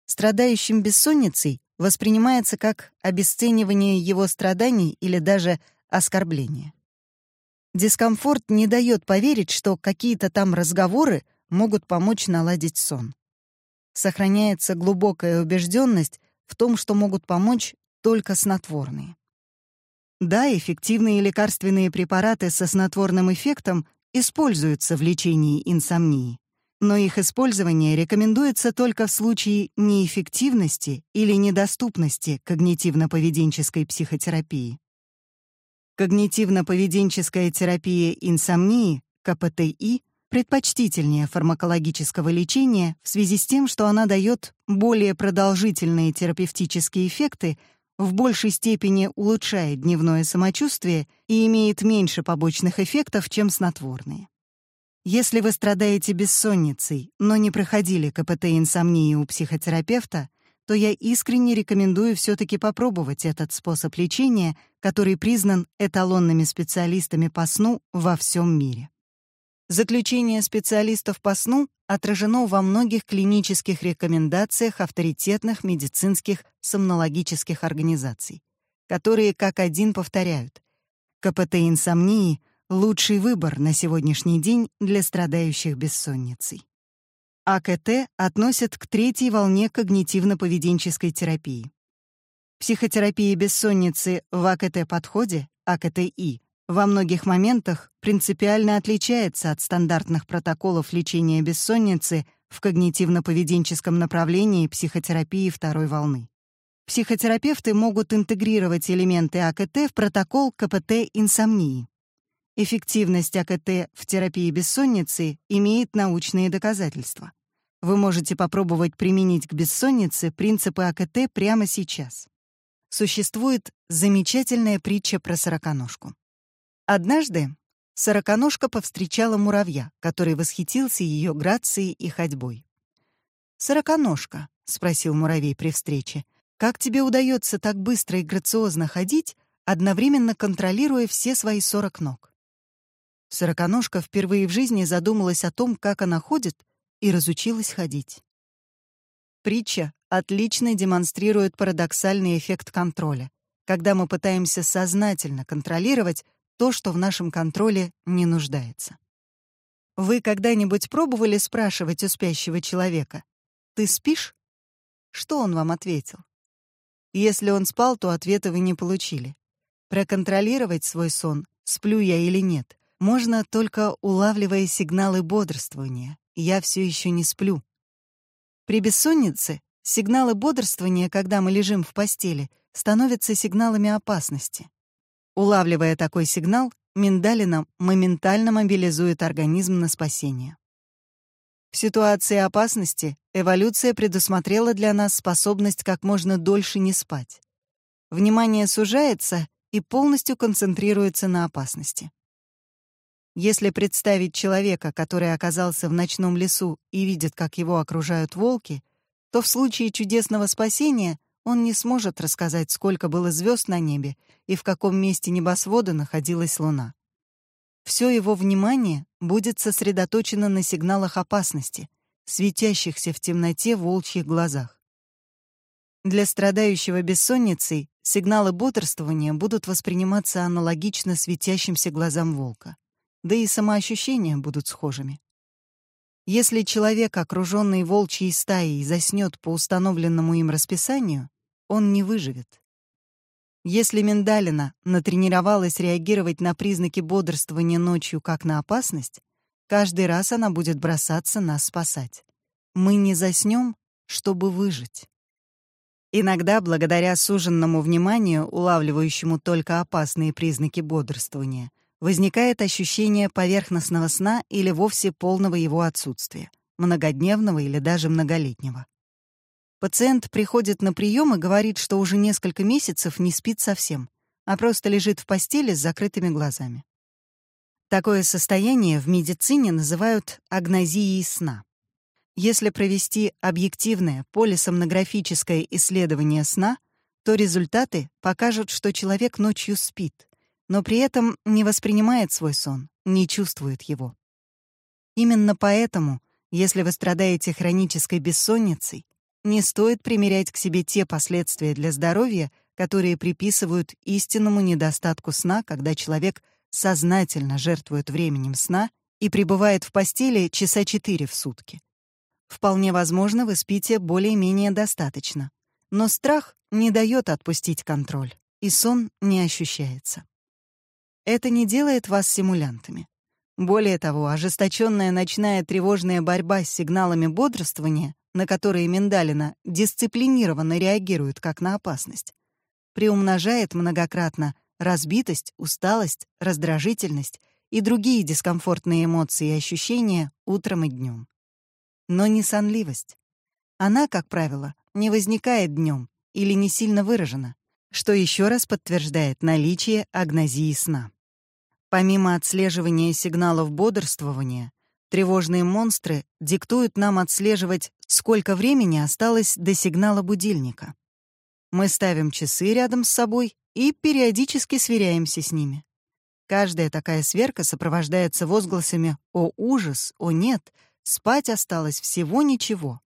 Страдающим бессонницей воспринимается как обесценивание его страданий или даже оскорбление. Дискомфорт не дает поверить, что какие-то там разговоры могут помочь наладить сон. Сохраняется глубокая убежденность в том, что могут помочь только снотворные. Да, эффективные лекарственные препараты со снотворным эффектом используются в лечении инсомнии, но их использование рекомендуется только в случае неэффективности или недоступности когнитивно-поведенческой психотерапии. Когнитивно-поведенческая терапия инсомнии, КПТИ, предпочтительнее фармакологического лечения в связи с тем, что она дает более продолжительные терапевтические эффекты, в большей степени улучшает дневное самочувствие и имеет меньше побочных эффектов, чем снотворные. Если вы страдаете бессонницей, но не проходили КПТ-инсомнии у психотерапевта, то я искренне рекомендую все таки попробовать этот способ лечения, который признан эталонными специалистами по сну во всем мире. Заключение специалистов по сну отражено во многих клинических рекомендациях авторитетных медицинских сомнологических организаций, которые как один повторяют КПТ инсомнии — лучший выбор на сегодняшний день для страдающих бессонницей. АКТ относят к третьей волне когнитивно-поведенческой терапии. Психотерапия бессонницы в АКТ-подходе, АКТИ, во многих моментах принципиально отличается от стандартных протоколов лечения бессонницы в когнитивно-поведенческом направлении психотерапии второй волны. Психотерапевты могут интегрировать элементы АКТ в протокол КПТ-инсомнии. Эффективность АКТ в терапии бессонницы имеет научные доказательства. Вы можете попробовать применить к бессоннице принципы АКТ прямо сейчас. Существует замечательная притча про сороконожку. Однажды сороконожка повстречала муравья, который восхитился ее грацией и ходьбой. «Сороконожка», — спросил муравей при встрече, «как тебе удается так быстро и грациозно ходить, одновременно контролируя все свои сорок ног?» Сороконожка впервые в жизни задумалась о том, как она ходит, и разучилась ходить. Притча отлично демонстрирует парадоксальный эффект контроля, когда мы пытаемся сознательно контролировать то, что в нашем контроле не нуждается. Вы когда-нибудь пробовали спрашивать у спящего человека «Ты спишь?» Что он вам ответил? Если он спал, то ответа вы не получили. Проконтролировать свой сон, сплю я или нет, можно только улавливая сигналы бодрствования. Я все еще не сплю. При бессоннице сигналы бодрствования, когда мы лежим в постели, становятся сигналами опасности. Улавливая такой сигнал, миндалина моментально мобилизует организм на спасение. В ситуации опасности эволюция предусмотрела для нас способность как можно дольше не спать. Внимание сужается и полностью концентрируется на опасности. Если представить человека, который оказался в ночном лесу и видит, как его окружают волки, то в случае чудесного спасения он не сможет рассказать, сколько было звезд на небе и в каком месте небосвода находилась Луна. Все его внимание будет сосредоточено на сигналах опасности, светящихся в темноте волчьих глазах. Для страдающего бессонницей сигналы бодрствования будут восприниматься аналогично светящимся глазам волка. Да и самоощущения будут схожими. Если человек, окруженный волчьей стаей, заснет по установленному им расписанию, он не выживет. Если миндалина натренировалась реагировать на признаки бодрствования ночью как на опасность, каждый раз она будет бросаться нас спасать. Мы не заснем, чтобы выжить. Иногда, благодаря суженному вниманию, улавливающему только опасные признаки бодрствования, возникает ощущение поверхностного сна или вовсе полного его отсутствия, многодневного или даже многолетнего. Пациент приходит на прием и говорит, что уже несколько месяцев не спит совсем, а просто лежит в постели с закрытыми глазами. Такое состояние в медицине называют агнозией сна. Если провести объективное полисомнографическое исследование сна, то результаты покажут, что человек ночью спит, но при этом не воспринимает свой сон, не чувствует его. Именно поэтому, если вы страдаете хронической бессонницей, не стоит примерять к себе те последствия для здоровья, которые приписывают истинному недостатку сна, когда человек сознательно жертвует временем сна и пребывает в постели часа четыре в сутки. Вполне возможно, вы спите более-менее достаточно, но страх не дает отпустить контроль, и сон не ощущается. Это не делает вас симулянтами. Более того, ожесточенная ночная тревожная борьба с сигналами бодрствования, на которые миндалина дисциплинированно реагирует как на опасность, приумножает многократно разбитость, усталость, раздражительность и другие дискомфортные эмоции и ощущения утром и днем. Но не сонливость. Она, как правило, не возникает днем или не сильно выражена, что еще раз подтверждает наличие агнозии сна. Помимо отслеживания сигналов бодрствования, тревожные монстры диктуют нам отслеживать, сколько времени осталось до сигнала будильника. Мы ставим часы рядом с собой и периодически сверяемся с ними. Каждая такая сверка сопровождается возгласами «О, ужас! О, нет! Спать осталось всего ничего!»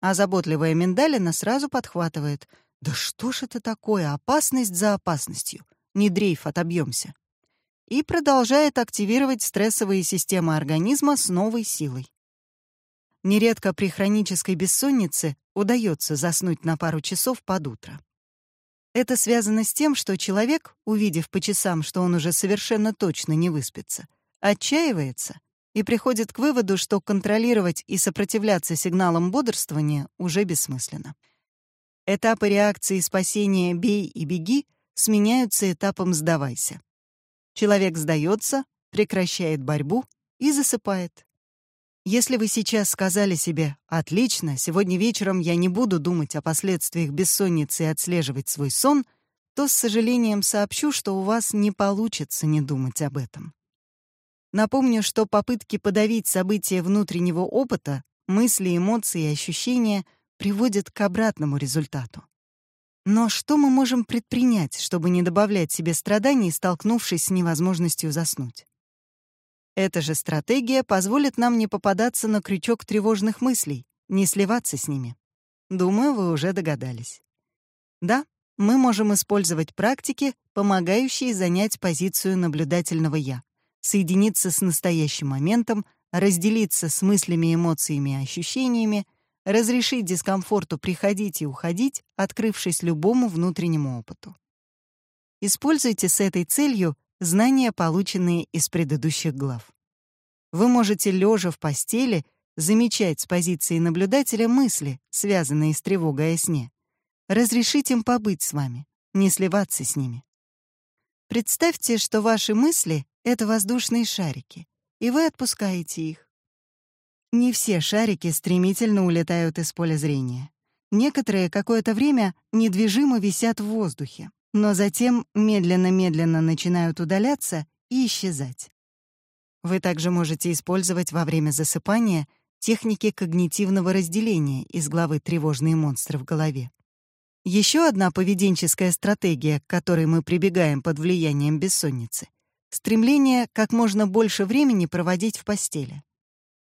А заботливая миндалина сразу подхватывает «Да что ж это такое? Опасность за опасностью! Не дрейф, отобьемся!» И продолжает активировать стрессовые системы организма с новой силой. Нередко при хронической бессоннице удается заснуть на пару часов под утро. Это связано с тем, что человек, увидев по часам, что он уже совершенно точно не выспится, отчаивается и приходит к выводу, что контролировать и сопротивляться сигналам бодрствования уже бессмысленно. Этапы реакции спасения «бей» и «беги» сменяются этапом «сдавайся». Человек сдается, прекращает борьбу и засыпает. Если вы сейчас сказали себе «Отлично, сегодня вечером я не буду думать о последствиях бессонницы и отслеживать свой сон», то с сожалением сообщу, что у вас не получится не думать об этом. Напомню, что попытки подавить события внутреннего опыта, мысли, эмоции и ощущения приводят к обратному результату. Но что мы можем предпринять, чтобы не добавлять себе страданий, столкнувшись с невозможностью заснуть? Эта же стратегия позволит нам не попадаться на крючок тревожных мыслей, не сливаться с ними. Думаю, вы уже догадались. Да, мы можем использовать практики, помогающие занять позицию наблюдательного «я», соединиться с настоящим моментом, разделиться с мыслями, эмоциями и ощущениями, разрешить дискомфорту приходить и уходить, открывшись любому внутреннему опыту. Используйте с этой целью знания, полученные из предыдущих глав. Вы можете, лежа в постели, замечать с позиции наблюдателя мысли, связанные с тревогой о сне. Разрешить им побыть с вами, не сливаться с ними. Представьте, что ваши мысли — это воздушные шарики, и вы отпускаете их. Не все шарики стремительно улетают из поля зрения. Некоторые какое-то время недвижимо висят в воздухе, но затем медленно-медленно начинают удаляться и исчезать. Вы также можете использовать во время засыпания техники когнитивного разделения из главы «Тревожные монстры в голове». Еще одна поведенческая стратегия, к которой мы прибегаем под влиянием бессонницы — стремление как можно больше времени проводить в постели.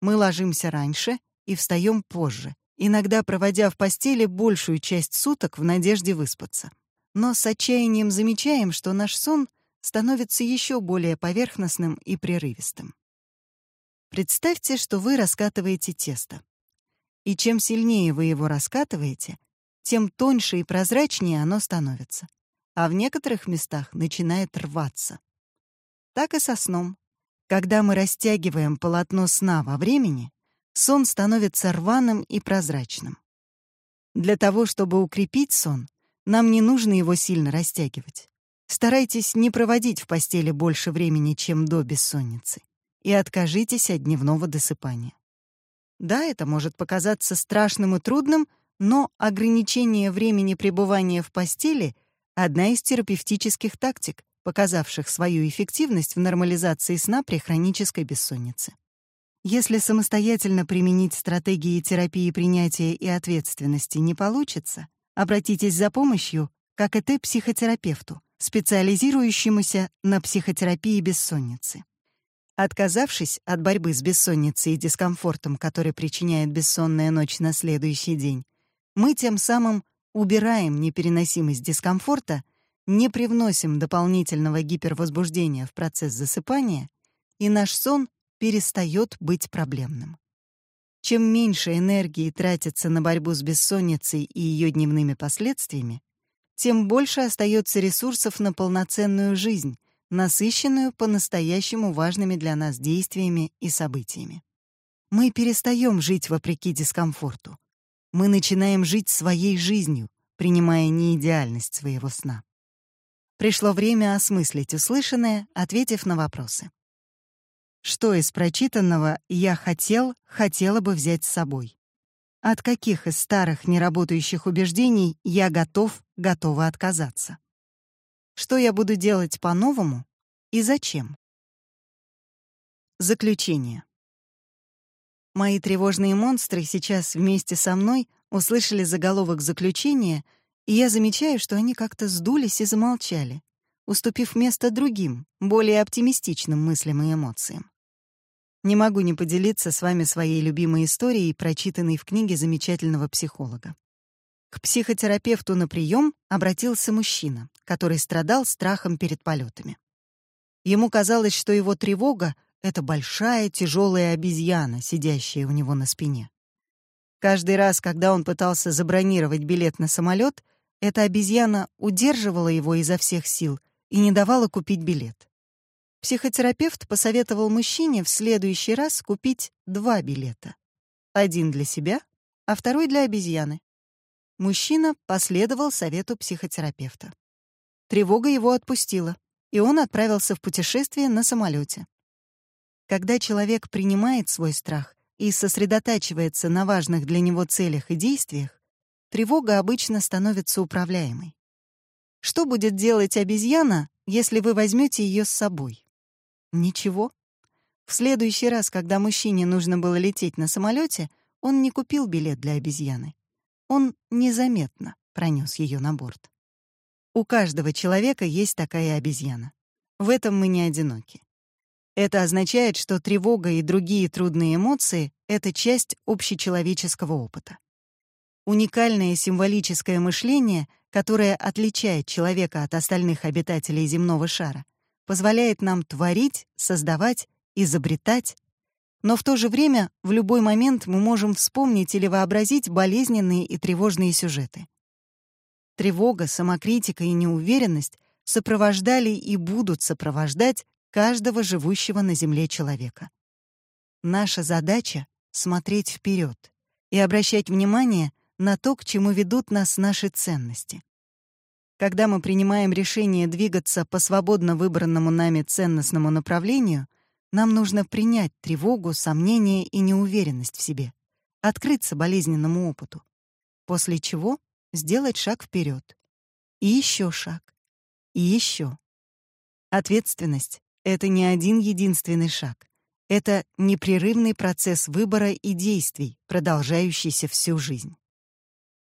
Мы ложимся раньше и встаем позже, иногда проводя в постели большую часть суток в надежде выспаться. Но с отчаянием замечаем, что наш сон становится еще более поверхностным и прерывистым. Представьте, что вы раскатываете тесто. И чем сильнее вы его раскатываете, тем тоньше и прозрачнее оно становится, а в некоторых местах начинает рваться. Так и со сном. Когда мы растягиваем полотно сна во времени, сон становится рваным и прозрачным. Для того, чтобы укрепить сон, нам не нужно его сильно растягивать. Старайтесь не проводить в постели больше времени, чем до бессонницы, и откажитесь от дневного досыпания. Да, это может показаться страшным и трудным, но ограничение времени пребывания в постели — одна из терапевтических тактик, показавших свою эффективность в нормализации сна при хронической бессоннице. Если самостоятельно применить стратегии терапии принятия и ответственности не получится, обратитесь за помощью к АКТ-психотерапевту, специализирующемуся на психотерапии бессонницы. Отказавшись от борьбы с бессонницей и дискомфортом, который причиняет бессонная ночь на следующий день, мы тем самым убираем непереносимость дискомфорта не привносим дополнительного гипервозбуждения в процесс засыпания, и наш сон перестает быть проблемным. Чем меньше энергии тратится на борьбу с бессонницей и ее дневными последствиями, тем больше остается ресурсов на полноценную жизнь, насыщенную по-настоящему важными для нас действиями и событиями. Мы перестаем жить вопреки дискомфорту. Мы начинаем жить своей жизнью, принимая неидеальность своего сна. Пришло время осмыслить услышанное, ответив на вопросы. Что из прочитанного я хотел, хотела бы взять с собой? От каких из старых неработающих убеждений я готов, готова отказаться? Что я буду делать по-новому и зачем? Заключение. Мои тревожные монстры сейчас вместе со мной услышали заголовок заключения, и я замечаю, что они как-то сдулись и замолчали, уступив место другим, более оптимистичным мыслям и эмоциям. Не могу не поделиться с вами своей любимой историей, прочитанной в книге замечательного психолога. К психотерапевту на прием обратился мужчина, который страдал страхом перед полетами. Ему казалось, что его тревога — это большая тяжелая обезьяна, сидящая у него на спине. Каждый раз, когда он пытался забронировать билет на самолет, эта обезьяна удерживала его изо всех сил и не давала купить билет. Психотерапевт посоветовал мужчине в следующий раз купить два билета. Один для себя, а второй для обезьяны. Мужчина последовал совету психотерапевта. Тревога его отпустила, и он отправился в путешествие на самолете. Когда человек принимает свой страх и сосредотачивается на важных для него целях и действиях, тревога обычно становится управляемой. Что будет делать обезьяна, если вы возьмете ее с собой? Ничего. В следующий раз, когда мужчине нужно было лететь на самолете, он не купил билет для обезьяны. Он незаметно пронес ее на борт. У каждого человека есть такая обезьяна. В этом мы не одиноки. Это означает, что тревога и другие трудные эмоции — это часть общечеловеческого опыта. Уникальное символическое мышление, которое отличает человека от остальных обитателей земного шара, позволяет нам творить, создавать, изобретать, но в то же время в любой момент мы можем вспомнить или вообразить болезненные и тревожные сюжеты. Тревога, самокритика и неуверенность сопровождали и будут сопровождать каждого живущего на Земле человека. Наша задача — смотреть вперед и обращать внимание на то, к чему ведут нас наши ценности. Когда мы принимаем решение двигаться по свободно выбранному нами ценностному направлению, нам нужно принять тревогу, сомнение и неуверенность в себе, открыться болезненному опыту, после чего сделать шаг вперед. И еще шаг. И еще. Ответственность — это не один единственный шаг. Это непрерывный процесс выбора и действий, продолжающийся всю жизнь.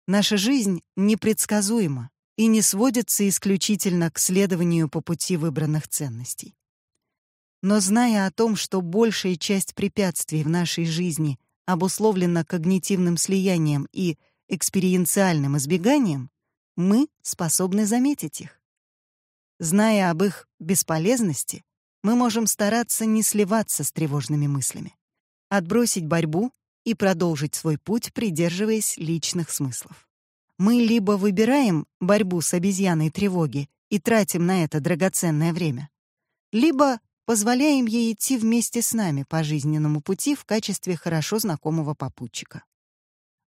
Наша жизнь непредсказуема, и не сводится исключительно к следованию по пути выбранных ценностей. Но зная о том, что большая часть препятствий в нашей жизни обусловлена когнитивным слиянием и экспериенциальным избеганием, мы способны заметить их. Зная об их бесполезности, мы можем стараться не сливаться с тревожными мыслями, отбросить борьбу и продолжить свой путь, придерживаясь личных смыслов мы либо выбираем борьбу с обезьяной тревоги и тратим на это драгоценное время, либо позволяем ей идти вместе с нами по жизненному пути в качестве хорошо знакомого попутчика.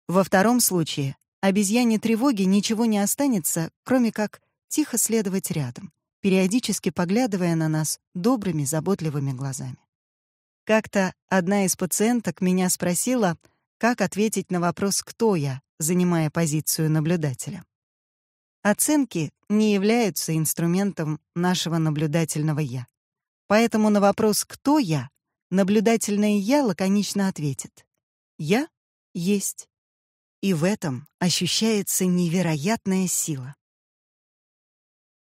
Во втором случае обезьяне тревоги ничего не останется, кроме как тихо следовать рядом, периодически поглядывая на нас добрыми, заботливыми глазами. Как-то одна из пациенток меня спросила, как ответить на вопрос «Кто я?», занимая позицию наблюдателя. Оценки не являются инструментом нашего наблюдательного «я». Поэтому на вопрос «Кто я?» наблюдательное «я» лаконично ответит «Я есть». И в этом ощущается невероятная сила.